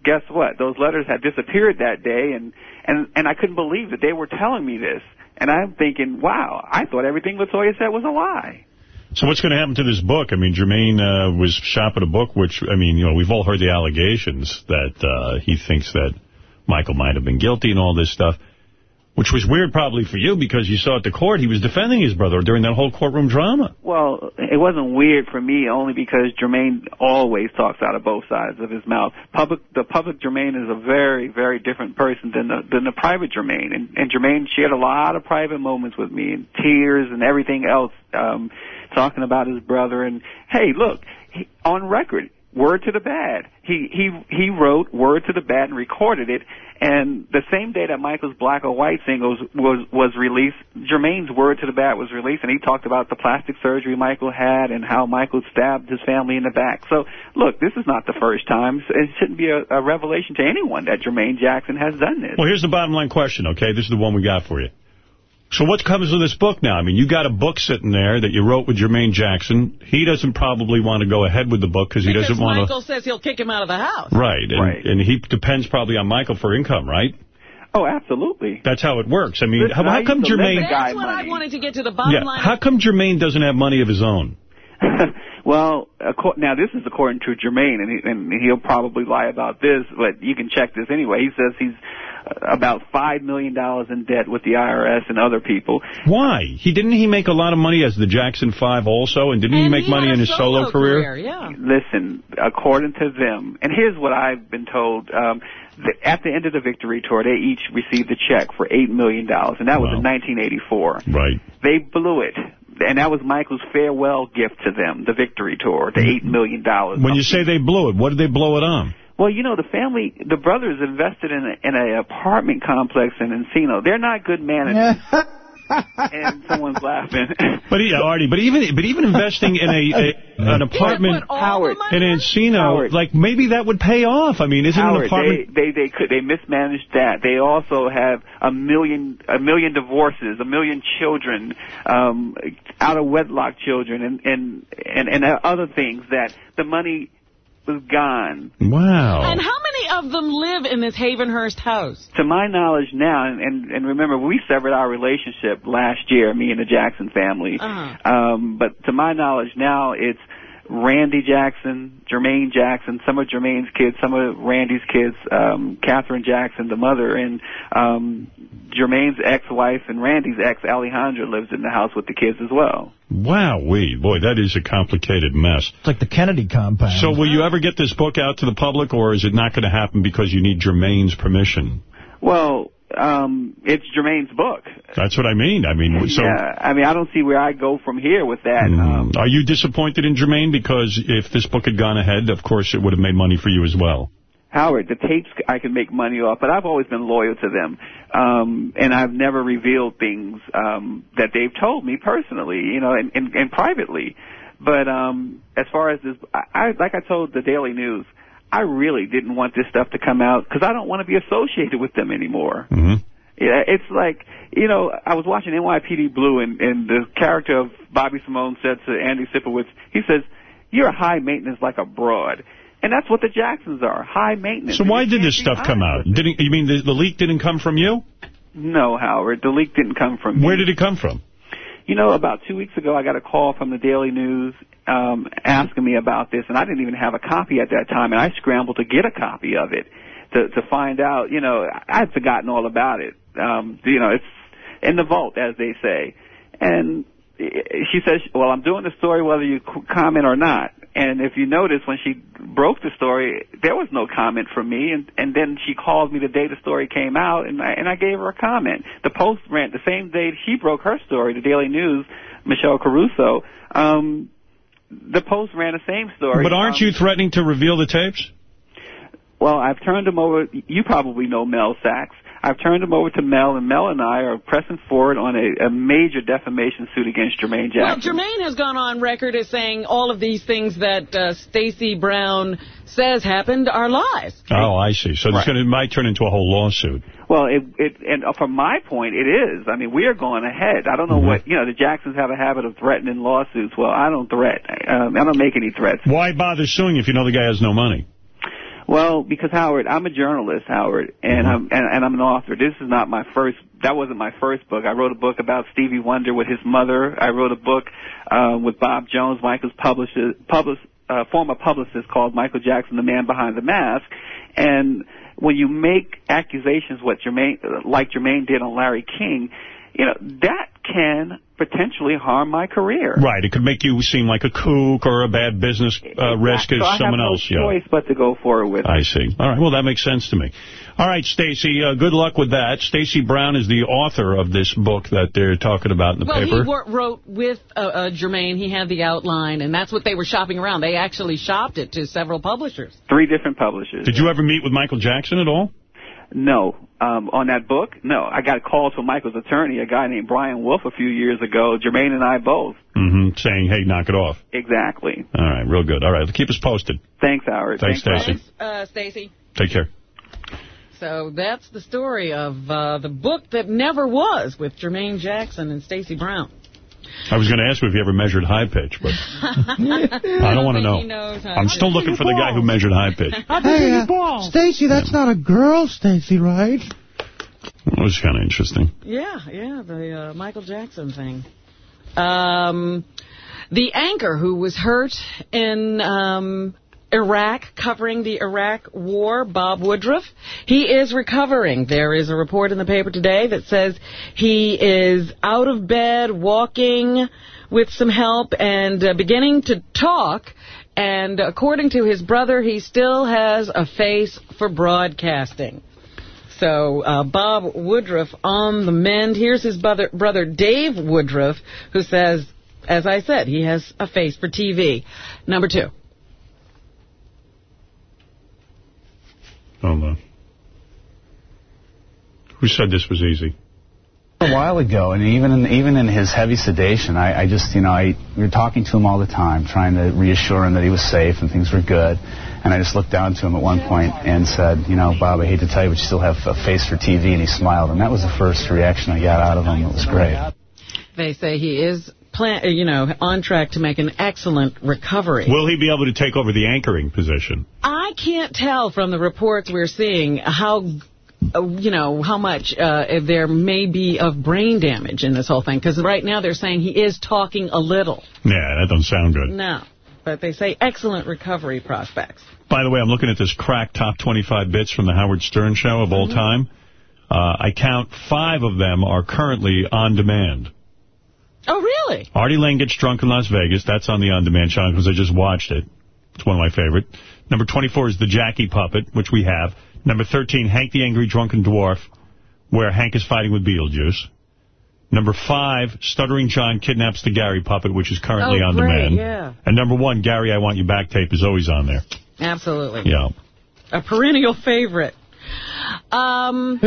guess what? Those letters had disappeared that day and, and, and I couldn't believe that they were telling me this. And I'm thinking, wow, I thought everything Latoya said was a lie. So what's going to happen to this book? I mean, Jermaine uh, was shopping a book, which, I mean, you know, we've all heard the allegations that uh, he thinks that Michael might have been guilty and all this stuff. Which was weird probably for you because you saw at the court he was defending his brother during that whole courtroom drama. Well, it wasn't weird for me only because Jermaine always talks out of both sides of his mouth. Public, the public Jermaine is a very, very different person than the than the private Jermaine, and, and Jermaine shared a lot of private moments with me, and tears and everything else, um, talking about his brother. And hey, look, he, on record, Word to the Badd. He he he wrote Word to the Badd and recorded it. And the same day that Michael's Black or White singles was was released, Jermaine's Word to the Badd was released, and he talked about the plastic surgery Michael had and how Michael stabbed his family in the back. So look, this is not the first time. It shouldn't be a, a revelation to anyone that Jermaine Jackson has done this. Well, here's the bottom line question, okay? This is the one we got for you. So what comes with this book now? I mean, you got a book sitting there that you wrote with Jermaine Jackson. He doesn't probably want to go ahead with the book because he doesn't want to... Michael says he'll kick him out of the house. Right, and, Right. and he depends probably on Michael for income, right? Oh, absolutely. That's how it works. I mean, Listen, how, I how come used Jermaine... That's what I wanted to get to the bottom Yeah, line. how come Jermaine doesn't have money of his own? Well, now this is according to Jermaine, and, he, and he'll probably lie about this, but you can check this anyway. He says he's about $5 million in debt with the IRS and other people. Why? He Didn't he make a lot of money as the Jackson 5 also? And didn't he make he money in his solo, solo career? career, yeah. Listen, according to them, and here's what I've been told. Um, th- at the end of the victory tour, they each received a check for $8 million, dollars, and that was in 1984. Right. They blew it. And that was Michael's farewell gift to them, the victory tour, the 8 million. dollars. When you say they blew it, what did they blow it on? Well, you know, the family, the brothers invested in a, in an apartment complex in Encino. They're not good managers. and someone's laughing. But yeah, Artie, but even but even investing in a, a an apartment Howard, in Encino, Howard. like maybe that would pay off. I mean, isn't an Howard, apartment? they, they they could they mismanaged that. They also have a million a million divorces, a million children, um, out of wedlock children, and and and and other things that the money was gone. Wow. And how many of them live in this Havenhurst house? To my knowledge now, and, and, and remember, we severed our relationship last year, me and the Jackson family. Uh-huh. Um, but to my knowledge now, it's Randy Jackson, Jermaine Jackson, some of Jermaine's kids, some of Randy's kids, um, Catherine Jackson, the mother, and um, Jermaine's ex-wife and Randy's ex, Alejandra, lives in the house with the kids as well. Wow, we boy, that is a complicated mess. It's like the Kennedy compound. So will you ever get this book out to the public, or is it not going to happen because you need Jermaine's permission? Well, um, it's Jermaine's book. That's what I mean. I mean, so yeah, I mean, I don't see where I go from here with that. Um, mm, are you disappointed in Jermaine? Because if this book had gone ahead, of course, it would have made money for you as well. Howard, the tapes I can make money off, but I've always been loyal to them. Um, and I've never revealed things um, that they've told me personally, you know, and, and, and privately. But um, as far as this, I, I like I told the Daily News, I really didn't want this stuff to come out because I don't want to be associated with them anymore. Mm-hmm. Yeah, it's like, you know, I was watching NYPD Blue, and, and the character of Bobby Simone said to Andy Sipowicz, he says, you're a high maintenance like a broad. And that's what the Jacksons are, high maintenance. So why did this stuff come out? Didn't you mean the, the leak didn't come from you? No, Howard, the leak didn't come from Where me. did it come from? You know, about two weeks ago, I got a call from the Daily News um, asking me about this, and I didn't even have a copy at that time, and I scrambled to get a copy of it to to find out. You know, I had forgotten all about it. Um, you know, it's in the vault, as they say. And she says, "Well, I'm doing the story whether you comment or not." And if you notice, when she broke the story, there was no comment from me. And and then she called me the day the story came out, and I and I gave her a comment. The Post ran the same day she broke her story. The Daily News, Michelle Caruso. Um, the Post ran the same story. But aren't Um, you threatening to reveal the tapes? well, I've turned them over. You probably know Mel Sachs. I've turned them over to Mel, and Mel and I are pressing forward on a, a major defamation suit against Jermaine Jackson. Well, Jackson. Jermaine has gone on record as saying all of these things that uh, Stacey Brown says happened are lies. Oh, I see. So it's Right. going to it might turn into a whole lawsuit. Well, it, it, and from my point, it is. I mean, we are going ahead. I don't know what, you know, the Jacksons have a habit of threatening lawsuits. Well, I don't threat. Um, I don't make any threats. Why bother suing if you know the guy has no money? Well, because Howard, I'm a journalist, Howard, and I'm and, and I'm an author. This is not my first. That wasn't my first book. I wrote a book about Stevie Wonder with his mother. I wrote a book uh, with Bob Jones, Michael's publisher, published uh, former publicist called Michael Jackson, the man behind the mask, and when you make accusations what Jermaine, like Jermaine did on Larry King, you know, that can potentially harm my career. Right. It could make you seem like a kook or a bad business uh, risk so as I someone have no else. yeah. choice but to go forward with I it. see. All right. Well, that makes sense to me. All right, Stacy, uh, good luck with that. Stacy Brown is the author of this book that they're talking about in the well, paper. he wrote with uh, uh, Jermaine. He had the outline, and that's what they were shopping around. They actually shopped it to several publishers. Three different publishers. Did you ever meet with Michael Jackson at all? No. Um, on that book? No. I got calls from Michael's attorney, a guy named Brian Wolf, a few years ago. Jermaine and I both. Mm-hmm. Saying, hey, knock it off. Exactly. All right, real good. All right, keep us posted. Thanks, Howard. Thanks, Stacey. Uh, Stacey. Take care. So that's the story of uh, the book that never was with Jermaine Jackson and Stacey Brown. I was going to ask you if you ever measured high pitch, but I don't want to know. Knows how I'm to- still looking for the guy who measured high pitch. Hey, uh, Stacy, that's not a girl, Stacy, right? It was kind of interesting. Yeah, yeah, the uh, Michael Jackson thing. Um, the anchor who was hurt in um, Iraq, covering the Iraq war, Bob Woodruff, he is recovering. There is a report in the paper today that says he is out of bed, walking with some help, and uh, beginning to talk. And according to his brother, he still has a face for broadcasting. So uh, Bob Woodruff on the mend. Here's his brother, brother Dave Woodruff, who says, as I said, he has a face for TV. Number two. Oh, Hold on. Who said this was easy? A while ago, and even in, even in his heavy sedation, I, I just, you know, I we were talking to him all the time, trying to reassure him that he was safe and things were good. And I just looked down to him at one point and said, you know, Bob, I hate to tell you, but you still have a face for TV. And he smiled, and that was the first reaction I got out of him. It was great. They say he is, plan- uh, you know, on track to make an excellent recovery. Will he be able to take over the anchoring position? I can't tell from the reports we're seeing how, uh, you know, how much uh, there may be of brain damage in this whole thing. Because right now they're saying he is talking a little. Yeah, that doesn't sound good. No. But they say excellent recovery prospects. By the way, I'm looking at this crack top 25 bits from the Howard Stern show of all Mm-hmm. time. Uh, I count five of them are currently on demand. Oh, really? Artie Lang gets drunk in Las Vegas. That's on the on-demand channel because I just watched it. It's one of my favorite. Number 24 is the Jackie Puppet, which we have. Number 13, Hank the Angry Drunken Dwarf, where Hank is fighting with Beetlejuice. Number five, Stuttering John Kidnaps the Gary Puppet, which is currently Oh, on great, demand. yeah. And number one, Gary, I Want You Back tape is always on there. Absolutely. Yeah. A perennial favorite. Um,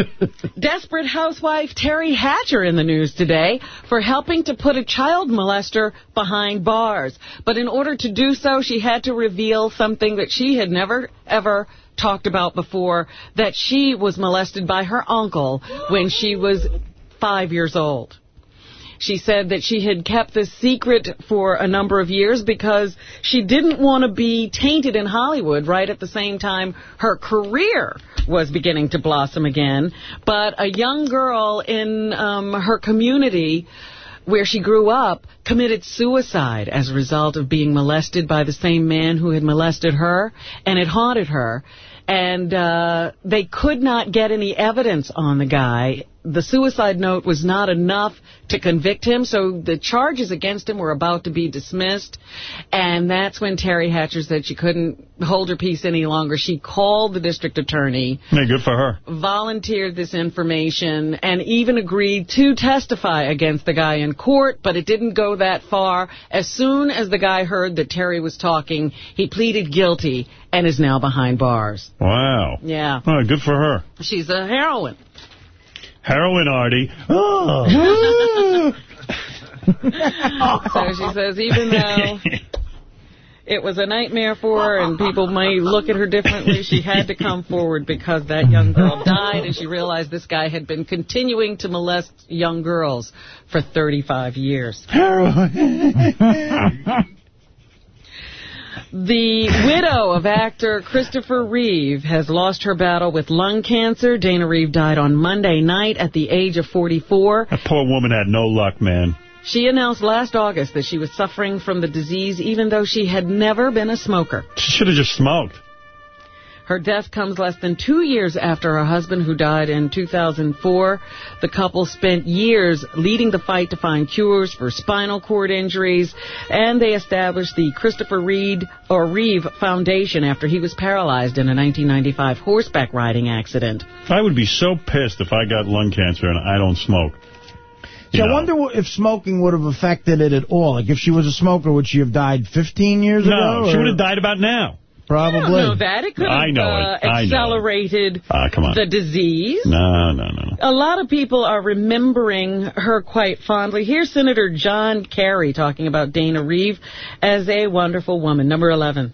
desperate housewife Teri Hatcher in the news today for helping to put a child molester behind bars. But in order to do so, she had to reveal something that she had never, ever talked about before, that she was molested by her uncle when she was five years old. She said that she had kept this secret for a number of years because she didn't want to be tainted in Hollywood right at the same time her career was beginning to blossom again. But a young girl in um, her community where she grew up committed suicide as a result of being molested by the same man who had molested her, and it haunted her. And uh, they could not get any evidence on the guy. The suicide note was not enough to convict him, so the charges against him were about to be dismissed. And that's when Teri Hatcher said she couldn't hold her peace any longer. She called the district attorney Yeah, good for her. volunteered this information and even agreed to testify against the guy in court, but it didn't go that far. As soon as the guy heard that Teri was talking, he pleaded guilty and is now behind bars. Wow. Yeah. Oh, good for her. She's a heroine. Heroin, Artie. Oh. So she says even though it was a nightmare for her and people may look at her differently, she had to come forward because that young girl died and she realized this guy had been continuing to molest young girls for 35 years. The widow of actor Christopher Reeve has lost her battle with lung cancer. Dana Reeve died on Monday night at the age of 44. That poor woman had no luck, man. She announced last August that she was suffering from the disease even though she had never been a smoker. She should have just smoked. Her death comes less than two years after her husband, who died in 2004. The couple spent years leading the fight to find cures for spinal cord injuries, and they established the Christopher Reed or Reeve Foundation after he was paralyzed in a 1995 horseback riding accident. I would be so pissed if I got lung cancer and I don't smoke. See, I wonder if smoking would have affected it at all. Like, if she was a smoker, would she have died 15 years no, ago? No, she would have died about now. Probably. I don't know that. It could have I know uh, it. I know accelerated Ah, come on. the disease. No, no, no, no. A lot of people are remembering her quite fondly. Here's Senator John Kerry talking about Dana Reeve as a wonderful woman. Number 11.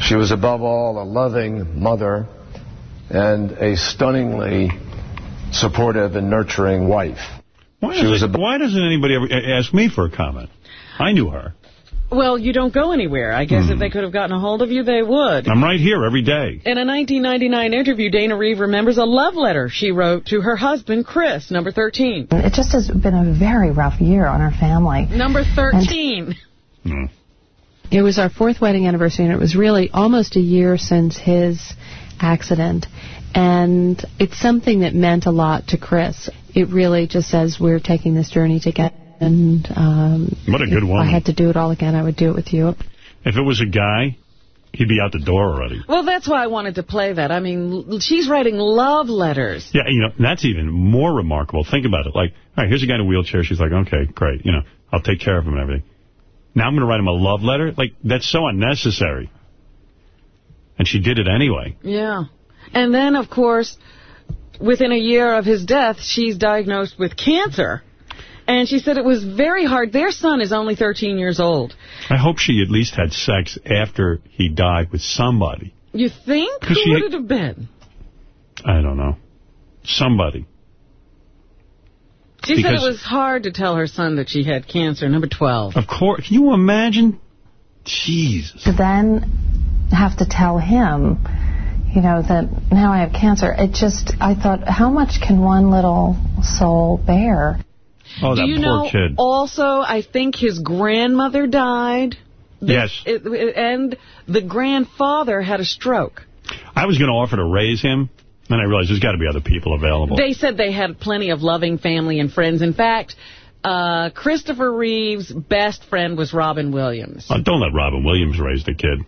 She was above all a loving mother and a stunningly supportive and nurturing wife. Why, She was doesn't, why doesn't anybody ever ask me for a comment? I knew her. Well, you don't go anywhere. I guess if hmm. they could have gotten a hold of you, they would. I'm right here every day. In a 1999 interview, Dana Reeve remembers a love letter she wrote to her husband, Chris, number 13. It just has been a very rough year on our family. Number 13. Hmm. It was our fourth wedding anniversary, and it was really almost a year since his accident. And it's something that meant a lot to Chris. It really just says we're taking this journey together. And um, What a good if woman. I had to do it all again, I would do it with you. If it was a guy, he'd be out the door already. Well, that's why I wanted to play that. I mean, she's writing love letters. Yeah, you know, that's even more remarkable. Think about it. Like, all right, here's a guy in a wheelchair. She's like, okay, great. You know, I'll take care of him and everything. Now I'm going to write him a love letter? Like, that's so unnecessary. And she did it anyway. Yeah. And then, of course, within a year of his death, she's diagnosed with cancer. And she said it was very hard. Their son is only 13 years old. I hope she at least had sex after he died with somebody. You think? Who she- would it have been? I don't know. Somebody. She said it was hard to tell her son that she had cancer, number 12. Of course. Can you imagine? Jesus. To then have to tell him, you know, that now I have cancer. It just, I thought, how much can one little soul bear? Oh, Do that you poor know, kid. also, I think his grandmother died. Yes. It, it- and the grandfather had a stroke. I was going to offer to raise him, and I realized there's got to be other people available. They said they had plenty of loving family and friends. In fact, uh, Christopher Reeve's best friend was Robin Williams. Oh, don't let Robin Williams raise the kid.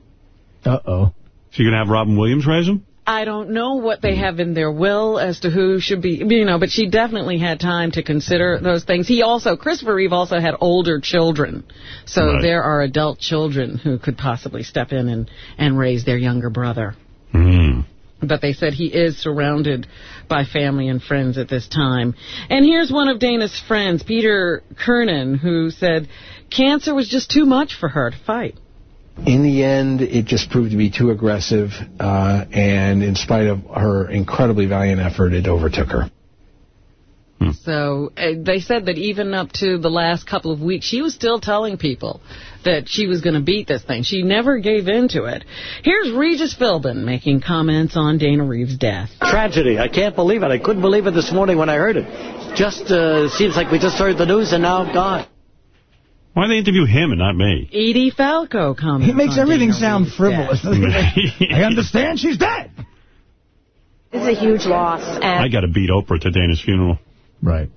Uh-oh. So you're going to have Robin Williams raise him? I don't know what they have in their will as to who should be, you know, but she definitely had time to consider those things. He also, Christopher Reeve also had older children. So Right. there are adult children who could possibly step in and, and raise their younger brother. Hmm. But they said he is surrounded by family and friends at this time. And here's one of Dana's friends, Peter Kernan, who said cancer was just too much for her to fight. In the end, it just proved to be too aggressive, uh, and in spite of her incredibly valiant effort, it overtook her. So uh, they said that even up to the last couple of weeks, she was still telling people that she was going to beat this thing. She never gave in to it. Here's Regis Philbin making comments on Dana Reeves' death. Tragedy. I can't believe it. I couldn't believe it this morning when I heard it. Just uh, seems like we just heard the news and now gone. Why do they interview him and not me? Edie Falco comments He makes everything Dana sound frivolous. I understand she's dead. It's a huge loss. And I got to beat Oprah to Dana's funeral. Right.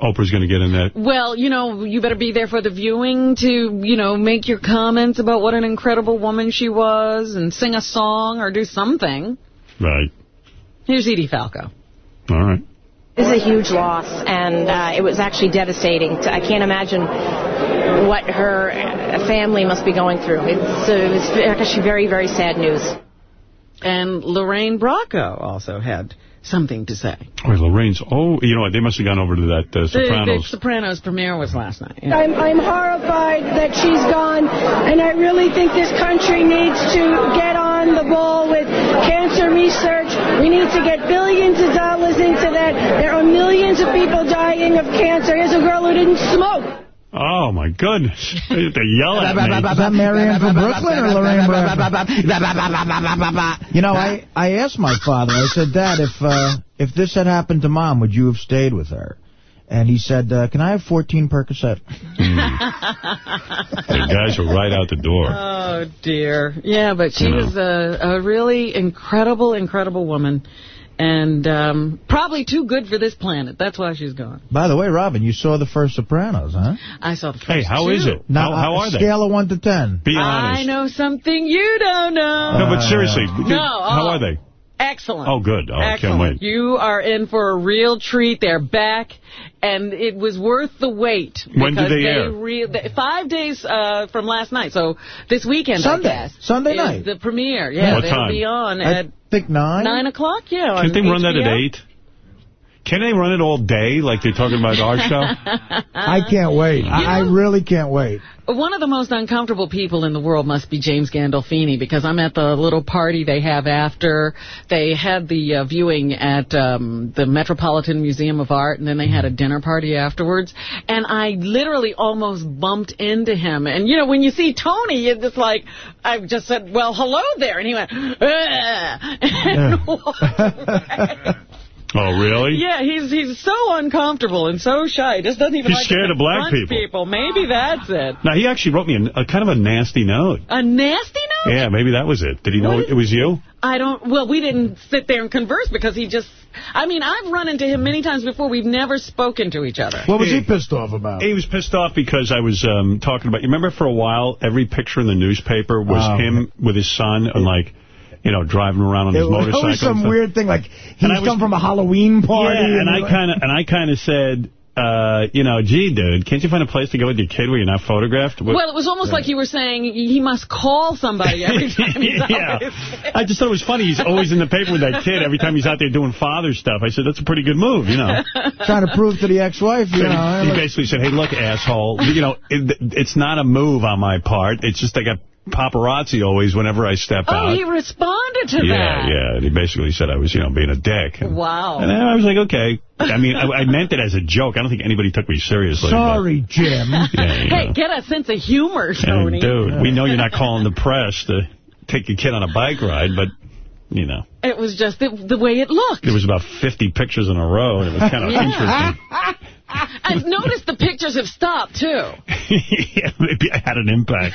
Oprah's going to get in that. Well, you know, you better be there for the viewing to, you know, make your comments about what an incredible woman she was and sing a song or do something. Right. Here's Edie Falco. All right. It's a huge loss, and uh, it was actually devastating. I can't imagine what her uh, family must be going through. It's, uh, it was actually very, very sad news. And Lorraine Bracco also had something to say. Oh, Lorraine's. Oh, you know what? They must have gone over to that uh, The, the Sopranos. Sopranos premiere was last night. yeah. I'm, I'm horrified that she's gone, and I really think this country needs to get on the ball with cancer research. We need to get billions of dollars into that. There are millions of people dying of cancer. Here's a girl who didn't smoke. Oh, my goodness. They yell at me. Is that Marianne from Brooklyn or Lorraine Bracco? You know, I, I asked my father, I said, Dad, if uh, if this had happened to Mom, would you have stayed with her? And he said, uh, can I have 14 Percocet? The guys were right out the door. Oh, dear. Yeah, but she You know. was a, a really incredible, incredible woman. And um, probably too good for this planet. That's why she's gone. By the way, Robin, you saw the first Sopranos, huh? I saw the first Hey, how two. is it? Now, how, how uh, are they? Scale of 1 to 10. Be honest. I know something you don't know. No, but seriously, No, how oh. are they? Excellent. Oh, good. Oh, I Excellent. can't wait. You are in for a real treat. They're back, and it was worth the wait. When did because they air? Re they, five days uh, from last night, so this weekend, Sunday. I guess. Sunday night. the premiere. Yeah, What they'll time? be on at... I at think 9. 9 o'clock, yeah. Can't they run that at 8? Can they run it all day like they're talking about our show? I can't wait. I, I really can't wait. One of the most uncomfortable people in the world must be James Gandolfini because I'm at the little party they have after. They had the uh, viewing at um, the Metropolitan Museum of Art, and then they had a dinner party afterwards. And I literally almost bumped into him. And, you know, when you see Tony, it's just like, I just said, well, hello there. And he went, "Ugh," and walked away. Oh, really? Yeah, he's he's so uncomfortable and so shy. He just doesn't even He's like scared to of black confront people. Maybe that's it. Now, he actually wrote me a, a kind of a nasty note. A nasty note? Yeah, maybe that was it. Did he know What is- it was you? I don't, well, we didn't sit there and converse because he just, I mean, I've run into him many times before. We've never spoken to each other. What was he pissed off about? He was pissed off because I was um, talking about, you remember for a while, every picture in the newspaper was Oh. him with his son and like, you know, driving around on It his was motorcycle. always and some weird thing, like he's And was was- come from a Halloween party. Yeah, and I he- kind of and I kind of said, uh, you know, gee, dude, can't you find a place to go with your kid where you're not photographed? What- Well, it was almost like you were saying he must call somebody every time he's out yeah. with his I just thought it was funny. He's always in the paper with that kid every time he's out there doing father stuff. I said, that's a pretty good move, you know. trying to prove to the ex-wife, you So know. he, he basically said, hey, look, asshole, you know, it, it's not a move on my part. It's just I got paparazzi always whenever I step Oh, out. he responded to yeah, that. yeah. And he basically said I was, you know, being a dick. And, Wow. and I was like, okay. I mean, I, I meant it as a joke. I don't think anybody took me seriously. but- Sorry, Jim. Yeah, Hey, know. get a sense of humor, Hey, Tony. dude, we know you're not calling the press to take your kid on a bike ride, but, you know, It was just the, the way it looked. there was about 50 pictures in a row, and it was kind of Yeah. interesting. I've noticed the pictures have stopped, too. yeah, maybe I had an impact.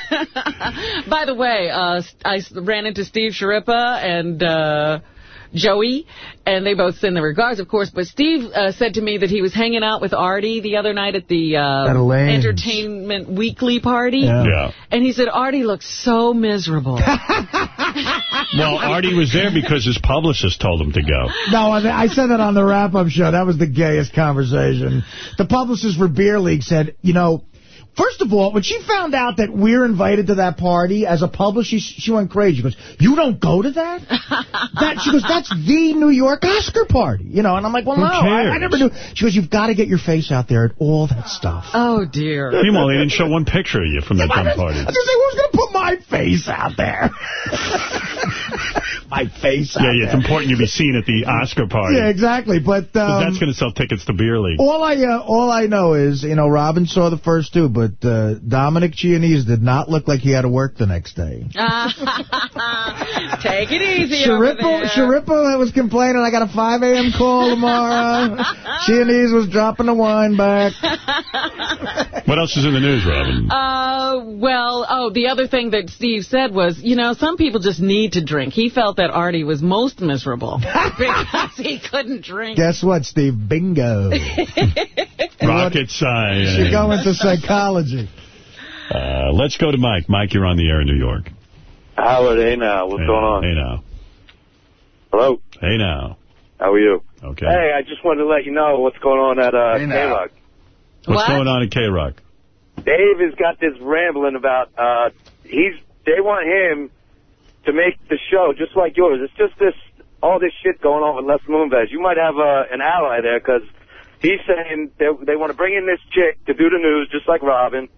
By the way, uh, I ran into Steve Schirripa and uh, Joey, and they both send their regards, of course. But Steve uh, said to me that he was hanging out with Artie the other night at the uh, At Entertainment Weekly party. Yeah. Yeah. And he said Artie looks so miserable. Well, Artie was there because his publicist told him to go. No, I I said that on the wrap-up show. That was the gayest conversation. The publicist for Beer League said, you know, first of all, when she found out that we're invited to that party as a publisher, she, she went crazy. She goes, you don't go to that? that? She goes, that's the New York Oscar party. You know, and I'm like, well, Who no, I, I never knew. She goes, you've got to get your face out there at all that stuff. oh, dear. Meanwhile, they didn't show one picture of you from that I dumb was, party. I was gonna say, who's going to put my face out there? my face out Yeah, yeah, it's important you be seen at the Oscar party. Yeah, exactly. But 'Cause um, that's going to sell tickets to Beer League. All I uh, all I know is, you know, Robin saw the first two, but uh, Dominic Chianese did not look like he had to work the next day. Take it easy over Schirripa, there. Was complaining, I got a 5 a.m. call tomorrow. Chianese was dropping the wine back. What else is in the news, Robin? Uh, well, oh, the other thing that Steve said was, you know, some people just need to drink. He felt that Artie was most miserable because he couldn't drink. Guess what, Steve? Bingo. Rocket science. You're going to psychology. Uh, let's go to Mike. Mike, you're on the air in New York. Howard, hey now, what's Hey, going on? Hey now. Hello, Hey now. how are you? Okay. Hey, I just wanted to let you know what's going on at uh, Hey. K-Rock. What's What? going on at K-Rock? Dave has got this rambling about, uh, he's, they want him to make the show just like yours. It's just this, all this shit going on with Les Moonves. You might have uh, an ally there because he's saying they, they want to bring in this chick to do the news just like Robin.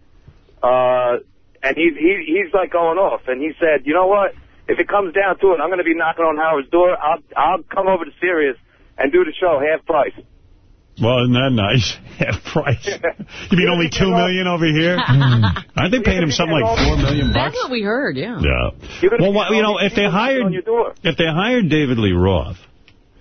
Uh, and he's, he, he's like going off. And he said, you know what? If it comes down to it, I'm going to be knocking on Howard's door. I'll, I'll come over to Sirius and do the show half price. Well, isn't that nice? Half price. You mean only two million over here? Aren't they paying him something like four million That's bucks? what we heard, yeah. Yeah. Well, why, you know, if they hired if they hired David Lee Roth,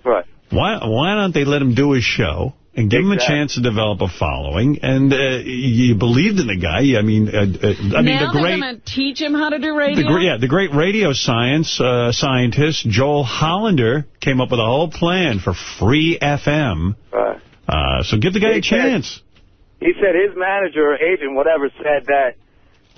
Right. why why don't they let him do his show and give him a chance to develop a following. And uh, you believed in the guy. I mean, uh, uh, I mean, the great. they're going to teach him how to do radio? The great, yeah, the great radio science uh, scientist Joel Hollander came up with a whole plan for free FM. Right. Uh, so give the guy a He said- chance. He said his manager or agent, whatever, said that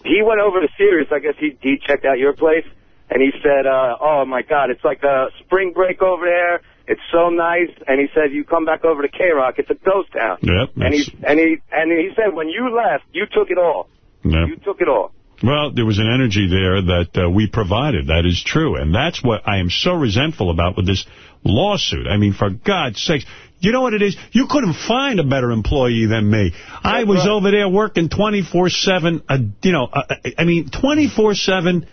he went over to Sirius. I guess he he checked out your place, and he said, uh, "Oh my God, it's like a spring break over there. It's so nice." And he said, "You come back over to K Rock, it's a ghost town." Yep. And he and he and he said, when you left, you took it all. Yep. You took it all. Well, there was an energy there that uh, we provided. That is true. And that's what I am so resentful about with this lawsuit. I mean, for God's sakes, you know what it is? You couldn't find a better employee than me. I was over there working 24-7, uh, you know, uh, I mean, 24-7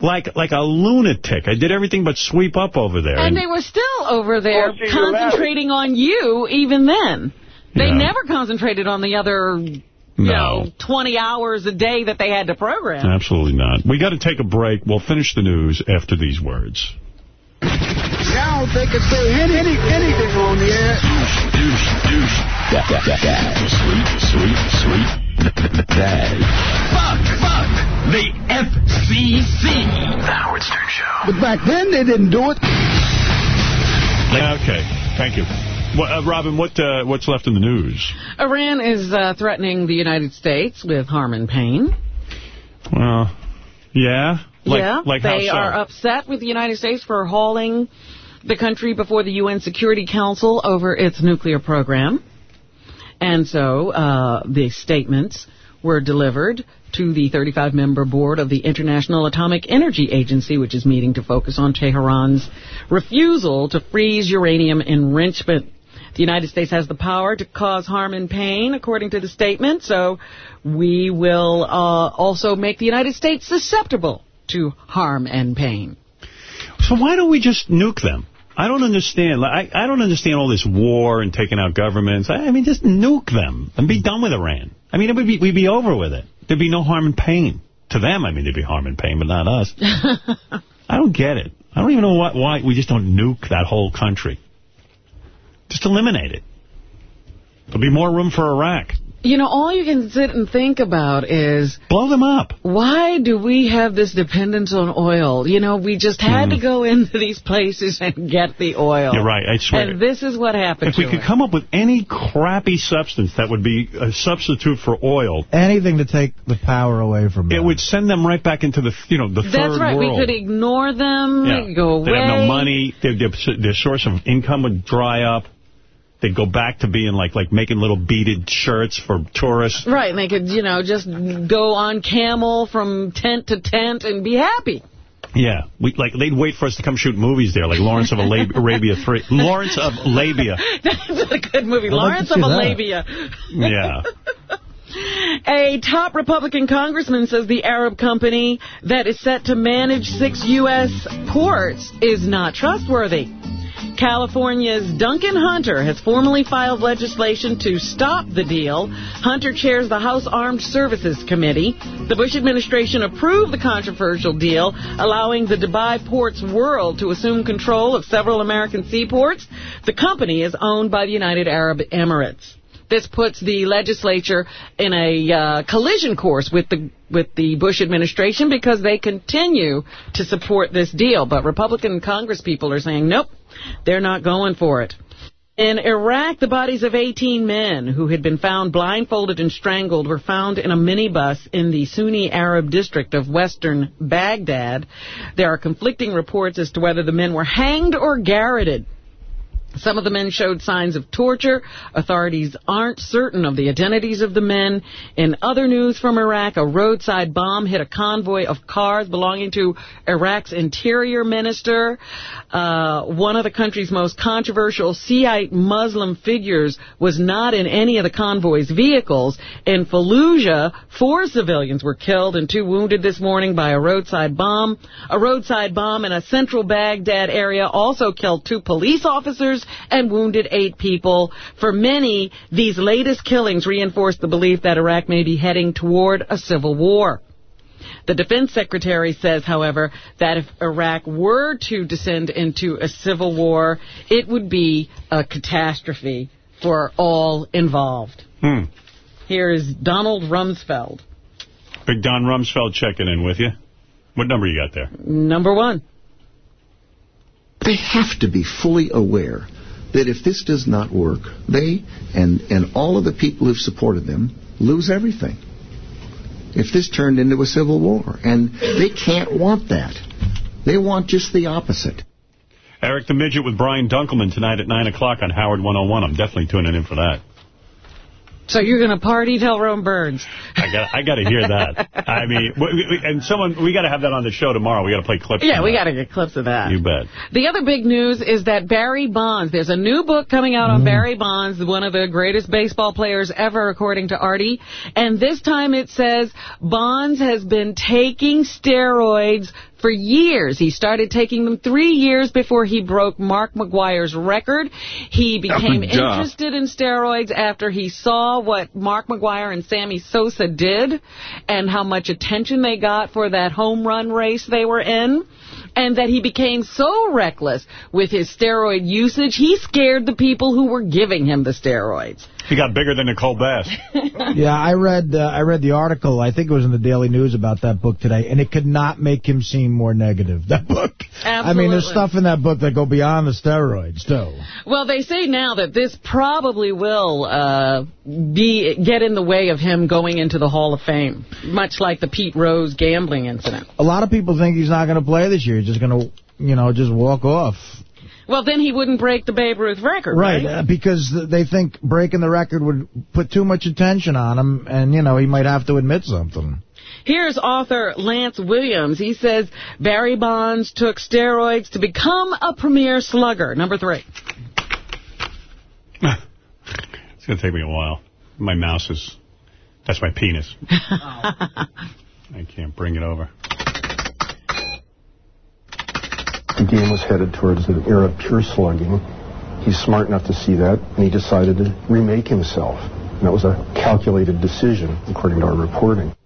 like like a lunatic. I did everything but sweep up over there. And they were still over there Well, concentrating on you even then. They Yeah. never concentrated on the other, you No. know, 20 hours a day that they had to program. Absolutely not. We got to take a break. We'll finish the news after these words. I don't think it's say any, any, anything on the air. Douche, douche. Da, da, da, da. Sweet, sweet, sweet. Bad. Fuck, fuck. The FCC. The Howard Stern Show. But back then they didn't do it. Okay. Thank you. Well, uh, Robin, what uh, what's left in the news? Iran is uh, threatening the United States with harm and pain. Well, yeah. Like, yeah, like how they so? are upset with the United States for hauling the country before the UN Security Council over its nuclear program. And so uh, the statements were delivered to the 35-member board of the International Atomic Energy Agency, which is meeting to focus on Tehran's refusal to freeze uranium enrichment. The United States has the power to cause harm and pain, according to the statement, so we will uh, also make the United States susceptible to harm and pain. So why don't we just nuke them? I don't understand. I, I don't understand all this war and taking out governments. I, I mean, just nuke them and be done with Iran. I mean, it would be, we'd be over with it. There'd be no harm and pain. To them, I mean, there'd be harm and pain, but not us. I don't get it. I don't even know why, why we just don't nuke that whole country. Just eliminate it. There'll be more room for Iraq. You know, all you can sit and think about is... Blow them up. Why do we have this dependence on oil? You know, we just had to go into these places and get the oil. Hmm. You're right, I swear. And this is what happened If we to could it. come up with any crappy substance that would be a substitute for oil, Anything to take the power away from it would send them right back into the, you know, the That's third right. world. We could ignore them, Yeah. go away. They'd have no money. Their, their, their source of income would dry up. They'd go back to being like like making little beaded shirts for tourists. Right, and they could, you know, just go on camel from tent to tent and be happy. Yeah, we like they'd wait for us to come shoot movies there, like Lawrence of Arab- Arabia three, Lawrence of Labia. That's a good movie. I'd Lawrence to of see. Arabia. Yeah, A top Republican congressman says the Arab company that is set to manage six U.S. ports is not trustworthy. California's Duncan Hunter has formally filed legislation to stop the deal. Hunter chairs the House Armed Services Committee. The Bush administration approved the controversial deal, allowing the Dubai Ports World to assume control of several American seaports. The company is owned by the United Arab Emirates. This puts the legislature in a uh, collision course with the with the Bush administration because they continue to support this deal. But Republican congresspeople are saying, nope, they're not going for it. In Iraq, the bodies of 18 men who had been found blindfolded and strangled were found in a minibus in the Sunni Arab district of western Baghdad. There are conflicting reports as to whether the men were hanged or garroted. Some of the men showed signs of torture. Authorities aren't certain of the identities of the men. In other news from Iraq, a roadside bomb hit a convoy of cars belonging to Iraq's interior minister. Uh, one of the country's most controversial Shiite Muslim figures was not in any of the convoy's vehicles. In Fallujah, four civilians were killed and two wounded this morning by a roadside bomb. A roadside bomb in a central Baghdad area also killed two police officers and wounded eight people. For many, these latest killings reinforce the belief that Iraq may be heading toward a civil war. The defense secretary says, however, that if Iraq were to descend into a civil war, it would be a catastrophe for all involved. Hmm. Here is Donald Rumsfeld. Big Don Rumsfeld checking in with you. What number you got there? Number one. They have to be fully aware that if this does not work, they and, and all of the people who've supported them lose everything. If this turned into a civil war. And they can't want that. They want just the opposite. Eric the Midget with Brian Dunkleman tonight at 9 o'clock on Howard 101. I'm definitely tuning in for that. So you're going to party, tell Rome Burns. I got I got to hear that. I mean, we, we, and someone, we got to have that on the show tomorrow. We got to play clips. Yeah, we got to get clips of that. You bet. The other big news is that Barry Bonds, there's a new book coming out on mm. Barry Bonds, one of the greatest baseball players ever, according to Artie. And this time it says Bonds has been taking steroids for years. He started taking them three years before he broke Mark McGwire's record. He became interested in steroids after he saw what Mark McGwire and Sammy Sosa did and how much attention they got for that home run race they were in. And that he became so reckless with his steroid usage, he scared the people who were giving him the steroids. He got bigger than Nicole Bass. yeah, I read uh, I read the article. I think it was in the Daily News about that book today, and it could not make him seem more negative. That book. Absolutely. I mean, there's stuff in that book that go beyond the steroids too. Well, they say now that this probably will uh, be get in the way of him going into the Hall of Fame, much like the Pete Rose gambling incident. A lot of people think he's not going to play this year. He's just going to, you know, just walk off. Well, then he wouldn't break the Babe Ruth record, Right, right? uh, because they think breaking the record would put too much attention on him, and, you know, he might have to admit something. Here's author Lance Williams. He says Barry Bonds took steroids to become a premier slugger. Number three. It's going to take me a while. My mouse is, that's my penis. I can't bring it over. The game was headed towards an era of pure slugging. He's smart enough to see that, and he decided to remake himself. And that was a calculated decision, according to our reporting.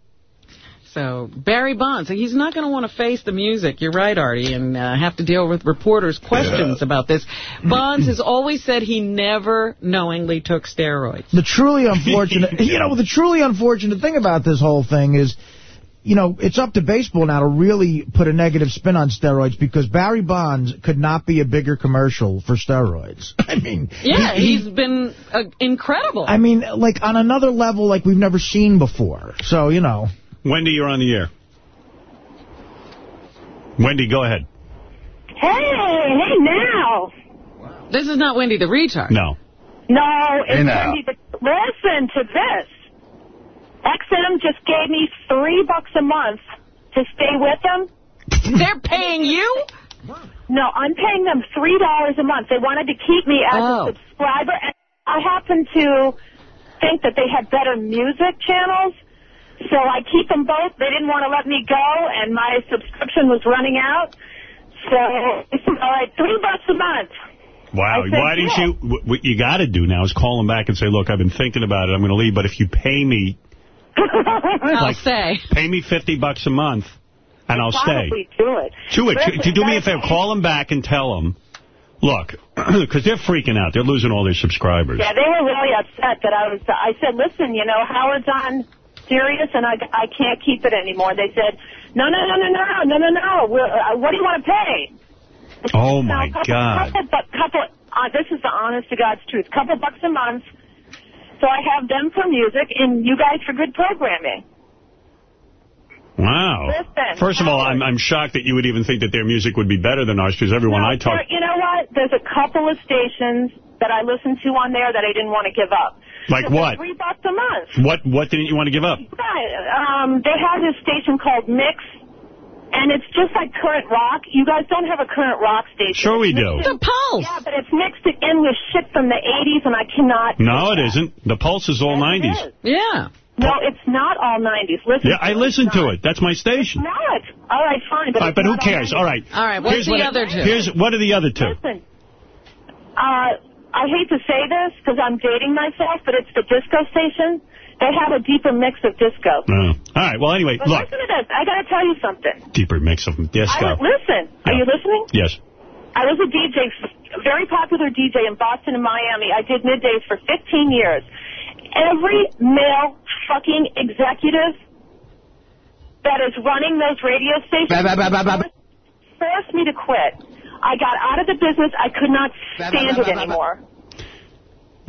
So Barry Bonds, he's not going to want to face the music. You're right, Artie, and uh, have to deal with reporters' questions about this. Bonds has always said he never knowingly took steroids. The truly unfortunate, you know, the truly unfortunate thing about this whole thing is, you know, it's up to baseball now to really put a negative spin on steroids because Barry Bonds could not be a bigger commercial for steroids. I mean, Yeah, he- he's been uh, incredible. I mean, like on another level like we've never seen before. So, you know. Wendy, you're on the air. Wendy, go ahead. Hey, hey now. This is not Wendy the retard. No. No, it's now. Wendy, but listen to this. XM just gave me three bucks a month to stay with them. They're paying you? No, I'm paying them three dollars a month. They wanted to keep me as Oh. a subscriber, and I happen to think that they had better music channels. So I keep them both. They didn't want to let me go, and my subscription was running out. So all right, three bucks a month. Wow. Said, Why didn't yeah. you, what you got to do now is call them back and say, look, I've been thinking about it. I'm going to leave, but if you pay me, I'll Like- say. pay me 50 bucks a month, and I'll stay. Probably do it. Do it. Listen, Do, do me a favor. Call them back and tell them, look, because they're freaking out. They're losing all their subscribers. Yeah, they were really upset that I was. I said, listen, you know, Howard's on Sirius, and I, I can't keep it anymore. They said, no, no, no, no, no, no, no, no. We're, uh, what do you want to pay? Oh, my couple, God. Couple, couple. Uh, this is the honest to God's truth. Couple bucks a month. So I have them for music, and you guys for good programming. Wow. Listen, First of all, I'm, I'm shocked that you would even think that their music would be better than ours, because everyone I talk... You know what? There's a couple of stations that I listen to on there that I didn't want to give up. Like So what? Three bucks a month. What what didn't you want to give up? Right. Um, they have this station called Mix, and it's just like current rock. You guys don't have a current rock station. Sure we do. mixed The in- Yeah, but it's mixed in with shit from the 80s, and I cannot... No, it isn't. The Pulse is all 90s. Yeah. No, it's not all 90s. Listen. Yeah, I listen to it. That's my station. Not. All right, fine. But, All right, but who not all cares? All right. All right, what's Here's the what it- other two? Here's What are the other two? Listen, uh, I hate to say this because I'm dating myself, but it's the disco station. They have a deeper mix of disco. Oh. All right, well, anyway, But look. listen to this. I got to tell you something. Deeper mix of I, disco. listen. Are you listening? Yes. I was a DJ, a very popular DJ in Boston and Miami. I did middays for 15 years. Every male fucking executive that is running those radio stations forced me to quit. I got out of the business. I could not stand it anymore.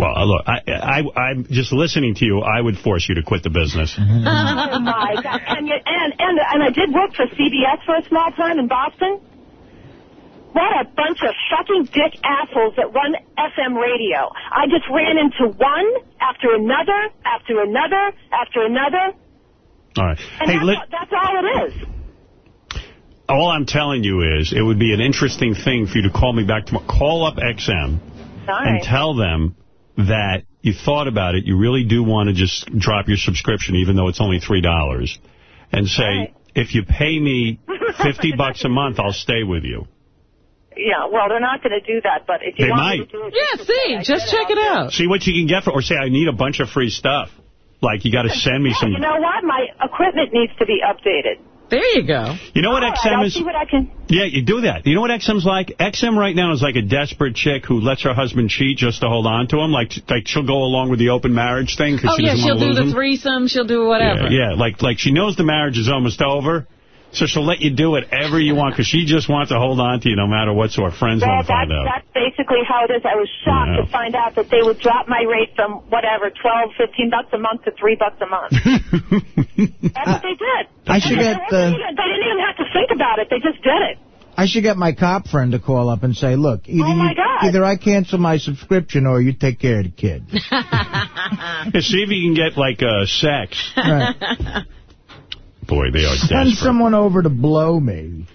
Well, uh, look, I, I, I'm just listening to you. I would force you to quit the business. oh my God. And, you- and, and, and I did work for CBS for a small time in Boston. What a bunch of fucking dick assholes that run FM radio. I just ran into one after another, after another, after another. All right. And Hey, that's, all, that's all it is. all I'm telling you is it would be an interesting thing for you to call me back tomorrow. Call up XM All and tell them that you thought about it. You really do want to just drop your subscription, even though it's only $3, and say, if you pay me 50 bucks a month, I'll stay with you. Yeah, well, they're not going to do that, but if you They want might. to do it... Yeah, see, just check it out. See what you can get for, or say, I need a bunch of free stuff. Like, you got to send me some. you know what? My equipment needs to be updated. There you go. You know what All right, XM I'll is? see what I can... Yeah, you do that. You know what XM's like? XM right now is like a desperate chick who lets her husband cheat just to hold on to him. Like, like she'll go along with the open marriage thing because Oh, she yeah, she'll do the him. threesome. She'll do whatever. Yeah, yeah, like like she knows the marriage is almost over, so she'll let you do whatever you want because she just wants to hold on to you no matter what, so her friends Well, won't that's, find out. that's basically how it is. I was shocked Yeah. to find out that they would drop my rate from whatever, 12, 15 bucks a month to 3 bucks a month. that's what they did. I should And get they, the- didn't even, they didn't even have to think about it. They just did it. I should get my cop friend to call up and say, look, either, Oh, you, either I cancel my subscription or you take care of the kid. Yeah, see if you can get like uh, sex. Right. Boy, they are Send desperate. someone over to blow me.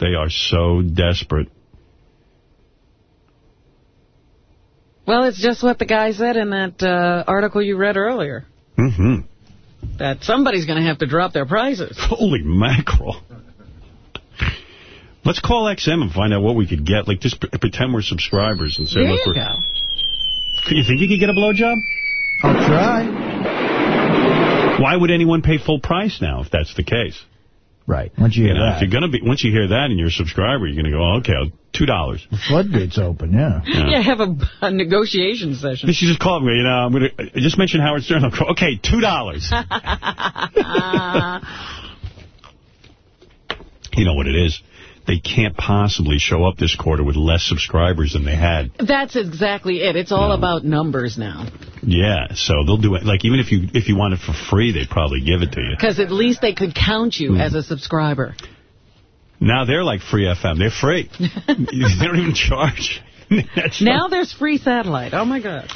They are so desperate. Well, it's just what the guy said in that uh, article you read earlier, hmm that somebody's going to have to drop their prices. Holy mackerel. Let's call XM and find out what we could get. Like, just pretend we're subscribers and say, There look, you we're... go. Could you think you could get a blowjob? I'll try. Why would anyone pay full price now if that's the case? Right. Once you hear You know, that. if you're gonna be, once you hear that and you're a subscriber, you're going to go, oh, okay, two dollars. Floodgates open, yeah. Yeah, have a, a negotiation session. She just called me. You know, I'm gonna I just mention Howard Stern. I'll go, okay, two dollars. you know what it is? They can't possibly show up this quarter with less subscribers than they had. That's exactly it. It's all about numbers now. Yeah, so they'll do it. Like even if you if you want it for free, they'd probably give it to you. Because at least they could count you Hmm. as a subscriber. Now they're like free FM. They're free. they don't even charge. Now there's free satellite. Oh, my God.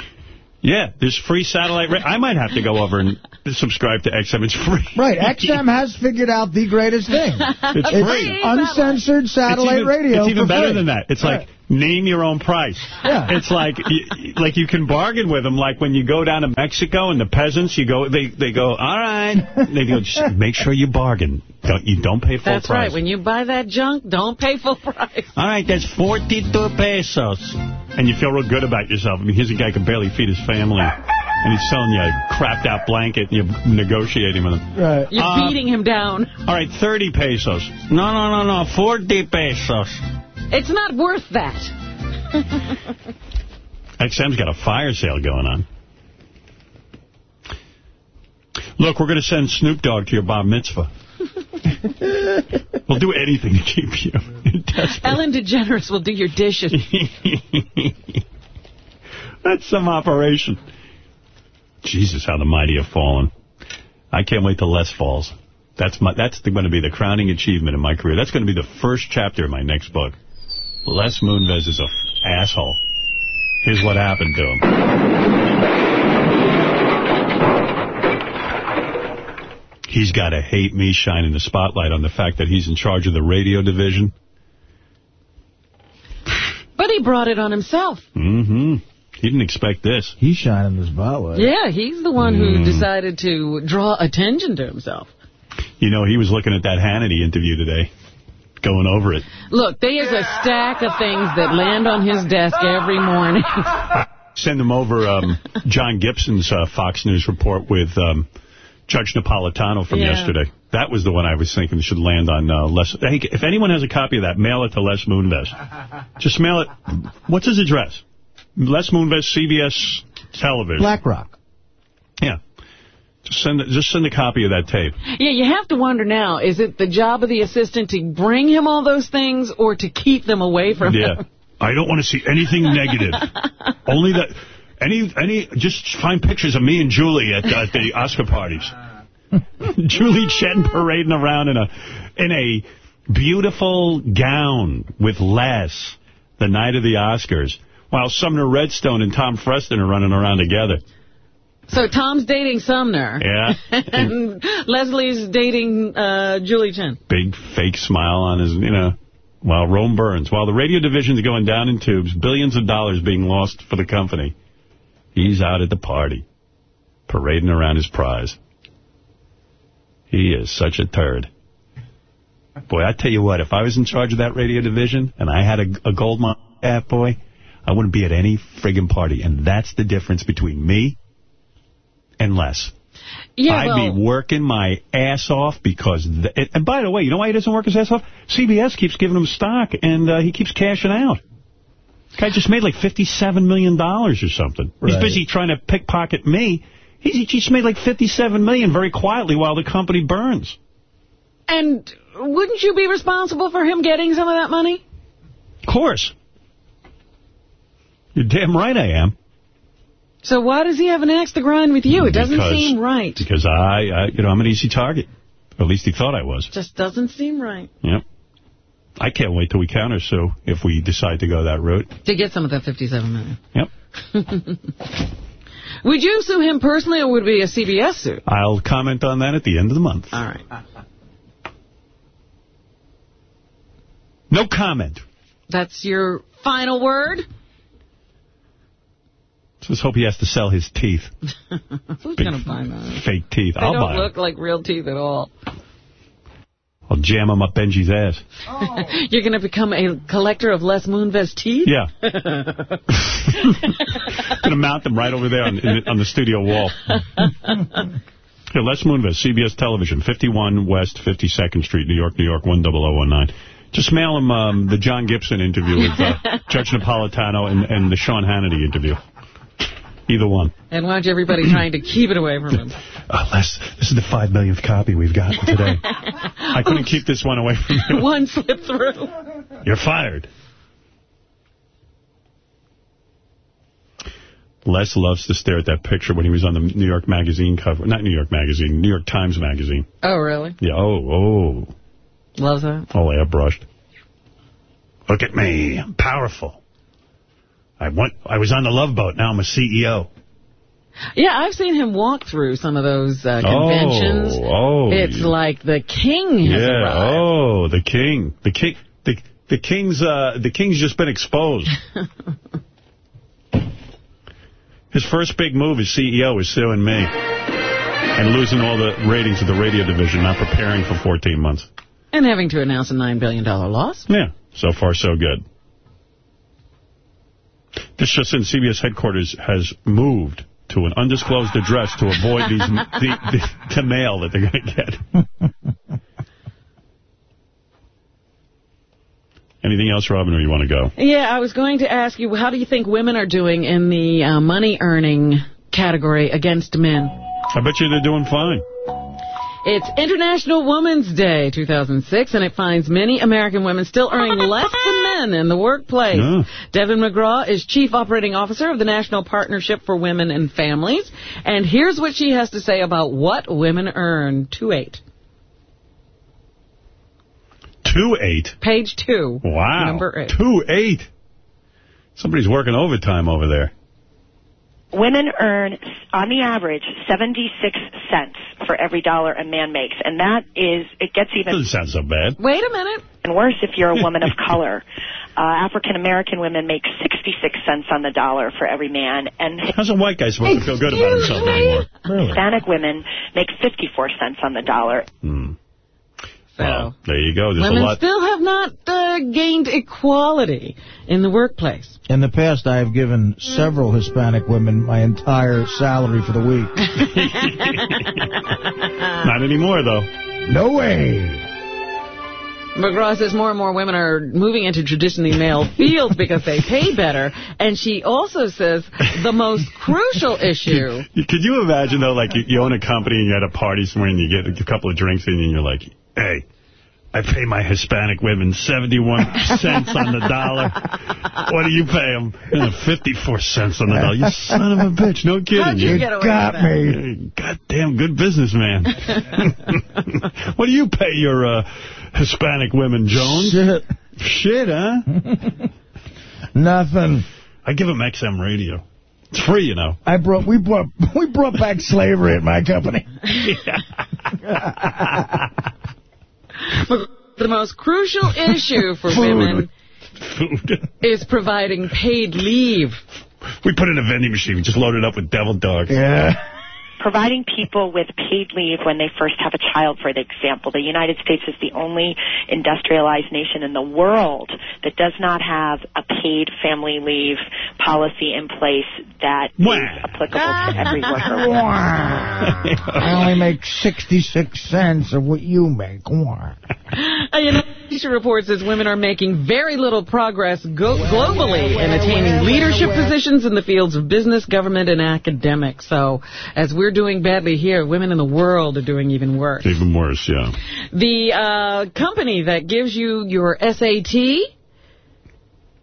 Yeah, there's free satellite. I might have to go over and subscribe to XM. It's free. Right, XM has figured out the greatest thing. It's free. uncensored satellite it's even, radio It's even better free. than that. It's like, name your own price. Yeah. It's like y- like you can bargain with them. Like when you go down to Mexico and the peasants, you go, they they go, all right. They go, just make sure you bargain. Don't You don't pay full That's price. right. When you buy that junk, don't pay full price. All right, that's 42 pesos. And you feel real good about yourself. I mean, here's a guy who can barely feed his family. And he's selling you a crapped out blanket and you're negotiating with him. Right. You're Uh, beating him down. All right, 30 pesos. No, no, no, no, 40 pesos. It's not worth that. XM's got a fire sale going on. Look, we're going to send Snoop Dogg to your bar mitzvah. we'll do anything to keep you. Ellen DeGeneres will do your dishes. That's some operation. Jesus, how the mighty have fallen. I can't wait till Les falls. That's my. That's going to be the crowning achievement in my career. That's going to be the first chapter of my next book. Les Moonves is a f- asshole. Here's what happened to him. He's got to hate me shining the spotlight on the fact that he's in charge of the radio division. But he brought it on himself. Mm-hmm. He didn't expect this. He's shining the spotlight. Yeah, he's the one Mm. who decided to draw attention to himself. You know, he was looking at that Hannity interview today, going over it. Look, there's a stack of things that land on his desk every morning. Send him over um, John Gibson's uh, Fox News report with um, Judge Napolitano from Yeah. yesterday. That was the one I was thinking should land on uh, Les. Hey, if anyone has a copy of that, mail it to Les Moonves. Just mail it. What's his address? Les Moonves, CBS Television. BlackRock. Yeah. Just send, just send a copy of that tape. Yeah, you have to wonder now, is it the job of the assistant to bring him all those things or to keep them away from Yeah. him? I don't want to see anything negative. Only that, any, any, just find pictures of me and Julie at, at the Oscar parties. Julie Chen parading around in a, in a beautiful gown with Les the night of the Oscars, while Sumner Redstone and Tom Freston are running around together. So Tom's dating Sumner. Yeah. and Leslie's dating uh, Julie Chen. Big fake smile on his, you know, while Rome burns. While the radio division's going down in tubes, billions of dollars being lost for the company, he's out at the party, parading around his prize. He is such a turd. Boy, I tell you what, if I was in charge of that radio division and I had a, a gold mine, boy, I wouldn't be at any friggin' party. And that's the difference between me and less. Yeah, I'd well, be working my ass off because... th and by the way, you know why he doesn't work his ass off? CBS keeps giving him stock, and uh, he keeps cashing out. Guy just made like $57 million or something. He's busy trying to pickpocket me. He's, he just made like 57 million very quietly while the company burns. and wouldn't you be responsible for him getting some of that money? Of course. You're damn right I am. So why does he have an axe to grind with you? It doesn't Because- seem right. Because I, I, you know, I'm an easy target. Or at least he thought I was. Just doesn't seem right. Yep. I can't wait till we counter sue if we decide to go that route. To get some of that 57 million. Yep. would you sue him personally or would it be a CBS suit? I'll comment on that at the end of the month. All right. No comment. That's your final word? Just hope he has to sell his teeth. Who's going to buy those? Fake teeth. They I'll don't buy look like real teeth at all. I'll jam them up Benji's ass. You're going to become a collector of Les Moonves teeth? Yeah. I'm Going to mount them right over there on, in, on the studio wall. Here, Les Moonves, CBS Television, 51 West 52nd Street, New York, New York, 10019. Just mail him um, the John Gibson interview with uh, Judge Napolitano and, and the Sean Hannity interview. Either one. and why watch everybody trying to keep it away from him. Uh, Les, this is the five millionth copy we've gotten today. I couldn't keep this one away from you. One slip through. You're fired. Les loves to stare at that picture when he was on the New York Magazine cover. Not New York Magazine, New York Times Magazine. Oh, really? Yeah, oh, oh, Loves that. all airbrushed. Look at me, I'm powerful. I went, I was on the Love Boat, now I'm a CEO. Yeah, I've seen him walk through some of those uh, conventions. Oh, oh, it's yeah. like the king has Yeah, arrived. oh, the king. The king, the, the king's, uh, the king's just been exposed. His first big move as CEO is suing me. And losing all the ratings of the radio division, not preparing for 14 months. And having to announce a $9 billion loss. Yeah, so far so good. This just in, CBS headquarters has moved to an undisclosed address to avoid these the, the, the mail that they're going to get. Anything else, Robin, or you want to go? Yeah, I was going to ask you, how do you think women are doing in the uh, money-earning category against men? I bet you they're doing fine. It's International Women's Day 2006, and it finds many American women still earning less than men in the workplace. Yeah. Deven McGraw is Chief Operating Officer of the National Partnership for Women and Families, and here's what she has to say about what women earn. 2-8. Two eight. Page 2. Wow. Number 8. Two eight. Somebody's working overtime over there. Women earn, on the average, 76 cents for every dollar a man makes. And that is, it gets even Doesn't sound so bad. Wait a minute. And worse if you're a woman of color. Uh, African American women make 66 cents on the dollar for every man, and How's a white guy supposed to feel good about himself anymore? Hispanic women make 54 cents on the dollar. Hmm. Well, there you go. There's Women a lot. still have not uh, gained equality in the workplace. In the past, I have given several Hispanic women my entire salary for the week. Not anymore, though. No way. McGraw says more and more women are moving into traditionally male fields because they pay better. And she also says the most crucial issue. Could you imagine, though, like you, you own a company and you're at a party somewhere and you get a couple of drinks in and you're like, hey, I pay my Hispanic women 71 cents on the dollar. What do you pay them? 54 cents on the dollar. You son of a bitch. No kidding. How'd you get away got with that? me. Goddamn good businessman. what do you pay your uh, Hispanic women, Jones? Shit. Shit, huh? Nothing. I give them XM radio. It's free, you know. I brought we brought we brought back slavery at my company. The most crucial issue for Food. women Food. is providing paid leave. We put in a vending machine. We just loaded it up with devil dogs. Yeah. Providing people with paid leave when they first have a child, for example. The United States is the only industrialized nation in the world that does not have a paid family leave policy in place that that is applicable to every worker. I only make 66 cents of what you make. Wah. Uh, you know, Asia report says women are making very little progress go globally in attaining leadership positions in the fields of business, government, and academics. So, as we're doing badly here, women in the world are doing even worse. Even worse, yeah. The uh, company that gives you your SAT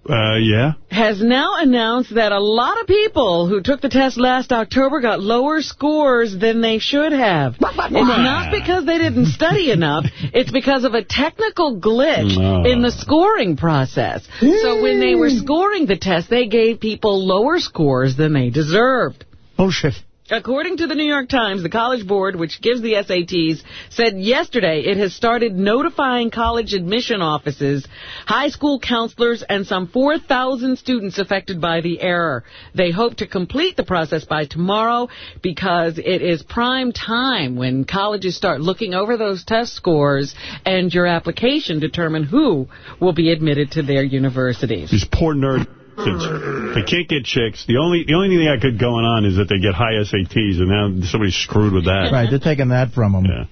Uh, yeah. has now announced that a lot of people who took the test last October got lower scores than they should have. It's not because they didn't study enough. It's because of a technical glitch No. in the scoring process. So when they were scoring the test, they gave people lower scores than they deserved. Bullshit. According to the New York Times, the College Board, which gives the SATs, said yesterday it has started notifying college admission offices, high school counselors, and some 4,000 students affected by the error. They hope to complete the process by tomorrow because it is prime time when colleges start looking over those test scores and your application determine who will be admitted to their universities. These poor nerds. They can't get chicks. The only the only thing they got good going on is that they get high SATs, and now somebody's screwed with that. Right, they're taking that from them. Yeah.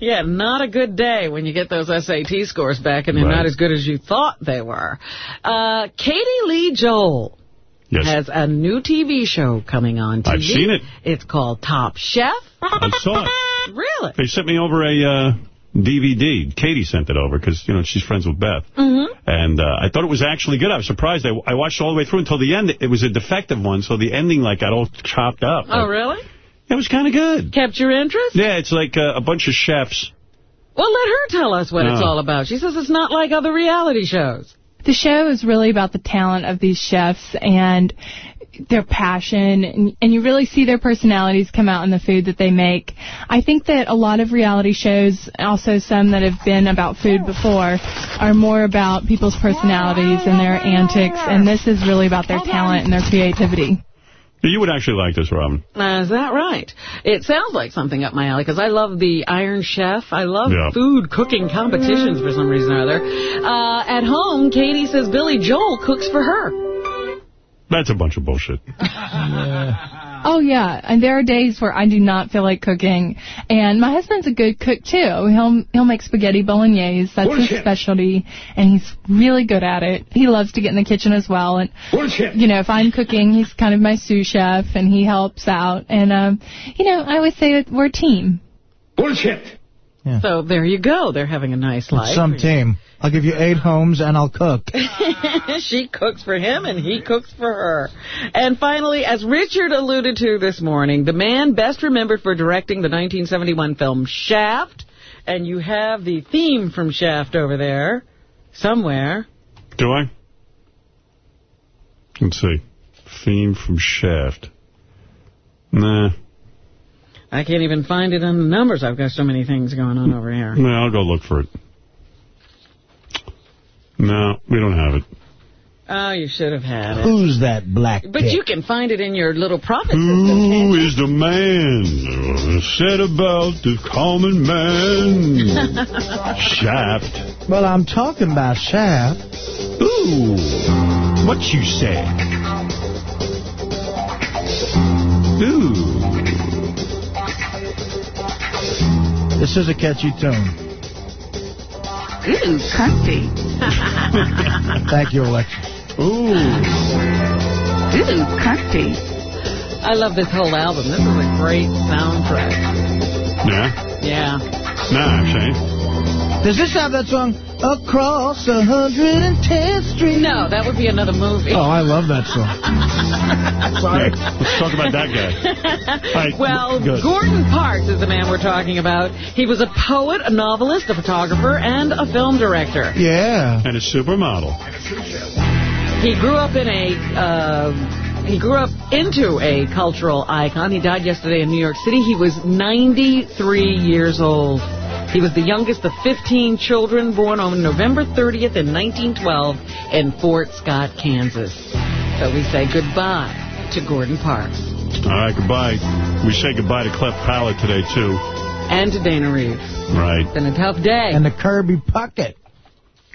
Yeah, not a good day when you get those SAT scores back and they're Right. not as good as you thought they were. Uh, Katie Lee Joel Yes. has a new TV show coming on TV. I've seen it. It's called Top Chef. I saw it. Really? They sent me over a uh, DVD. Katie sent it over because, you know, she's friends with Beth. Mm-hmm. And uh, I thought it was actually good. I was surprised. I, I watched all the way through until the end. It was a defective one, so the ending like got all chopped up. Oh, really? It was kind of good. Kept your interest? Yeah, it's like uh, a bunch of chefs. Well, let her tell us what it's Oh. all about. She says it's not like other reality shows. The show is really about the talent of these chefs and their passion, and, and you really see their personalities come out in the food that they make. I think that a lot of reality shows, also some that have been about food before, are more about people's personalities and their antics, and this is really about their talent and their creativity. You would actually like this, Robin. Uh, is that right? It sounds like something up my alley because I love the Iron Chef. I love Yeah. food cooking competitions for some reason or other. Uh, at home, Katie says Billy Joel cooks for her. That's a bunch of bullshit. Oh yeah, and there are days where I do not feel like cooking, and my husband's a good cook too. He'll he'll make spaghetti bolognese. That's his specialty, and he's really good at it. He loves to get in the kitchen as well, and Bullshit. you know if I'm cooking, he's kind of my sous chef, and he helps out. And um, you know, I always say that we're a team. Bullshit. So there you go. They're having a nice life. Some team. I'll give you eight homes and I'll cook. she cooks for him and he cooks for her. And finally, as Richard alluded to this morning, the man best remembered for directing the 1971 film Shaft. And you have the theme from Shaft over there somewhere. Do I? Let's see. Theme from Shaft. Nah. I can't even find it in the numbers. I've got so many things going on over here. Nah, I'll go look for it. No, we don't have it. Oh, you should have had it. Who's that black But dick? you can find it in your little profit system. Who is the man who said about the common man? Shaft. Well, I'm talking about Shaft. Ooh, what you say? Ooh. This is a catchy tune. Ooh, cunty. Thank you, Alexis. Ooh. Ooh, cunty. I love this whole album. This is a great soundtrack. Yeah? Yeah. Nah, I'm saying. Does this have that song, Across 110th Street? No, that would be another movie. Oh, I love that song. Sorry. Let's talk about that guy. Right, well, good. Gordon Parks is the man we're talking about. He was a poet, a novelist, a photographer, and a film director. Yeah. And a supermodel. He grew up in a... Uh, he grew up into a cultural icon. He died yesterday in New York City. He was 93 years old. He was the youngest of 15 children born on November 30th in 1912 in Fort Scott, Kansas. So we say goodbye to Gordon Parks. All right, goodbye. We say goodbye to Clef Palate today, too. And to Dana Reeves. Right. It's been a tough day. And the Kirby Puckett.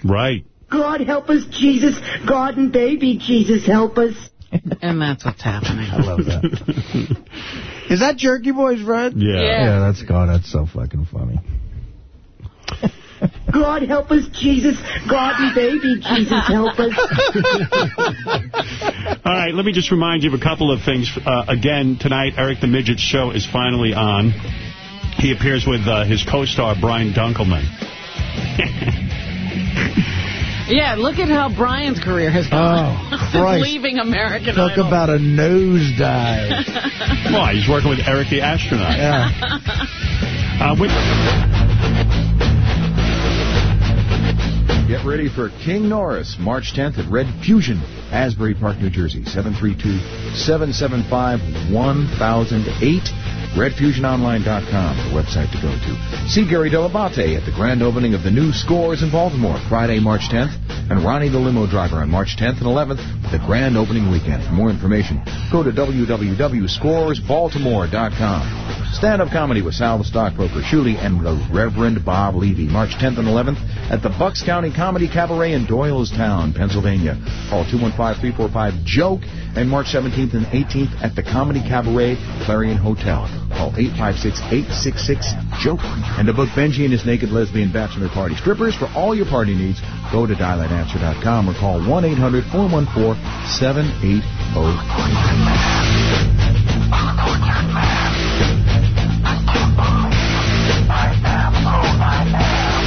Right. God help us, Jesus. God and baby Jesus help us. and that's what's happening. I love that. Is that Jerky Boy's friend? Yeah. Yeah. Yeah, that's God. That's so fucking funny. God help us, Jesus. God and baby Jesus help us. All right, let me just remind you of a couple of things. Uh, again, tonight, Eric the Midget's show is finally on. He appears with uh, his co-star, Brian Dunkleman. Yeah, look at how Brian's career has gone. Oh, Christ. Leaving American Talk Idol. about a nosedive. Why? He's working with Eric the astronaut. Yeah. Uh, with Get ready for King Norris, March 10th at Red Fusion, Asbury Park, New Jersey, 732-775-1008. RedFusionOnline.com, the website to go to. See Gary Dell'Abate at the grand opening of the new Scores in Baltimore, Friday, March 10th, and Ronnie the Limo Driver on March 10th and 11th for the grand opening weekend. For more information, go to www.scoresbaltimore.com. Stand-up comedy with Sal the Stockbroker, Shuli, and the Reverend Bob Levy, March 10th and 11th at the Bucks County Comedy Cabaret in Doylestown, Pennsylvania. Call 215-345-JOKE and March 17th and 18th at the Comedy Cabaret Clarion Hotel. Call 856-866-JOKE. And to book Benji and his naked lesbian bachelor party strippers for all your party needs, go to dialatanswer.com or call 1-800-414-7803.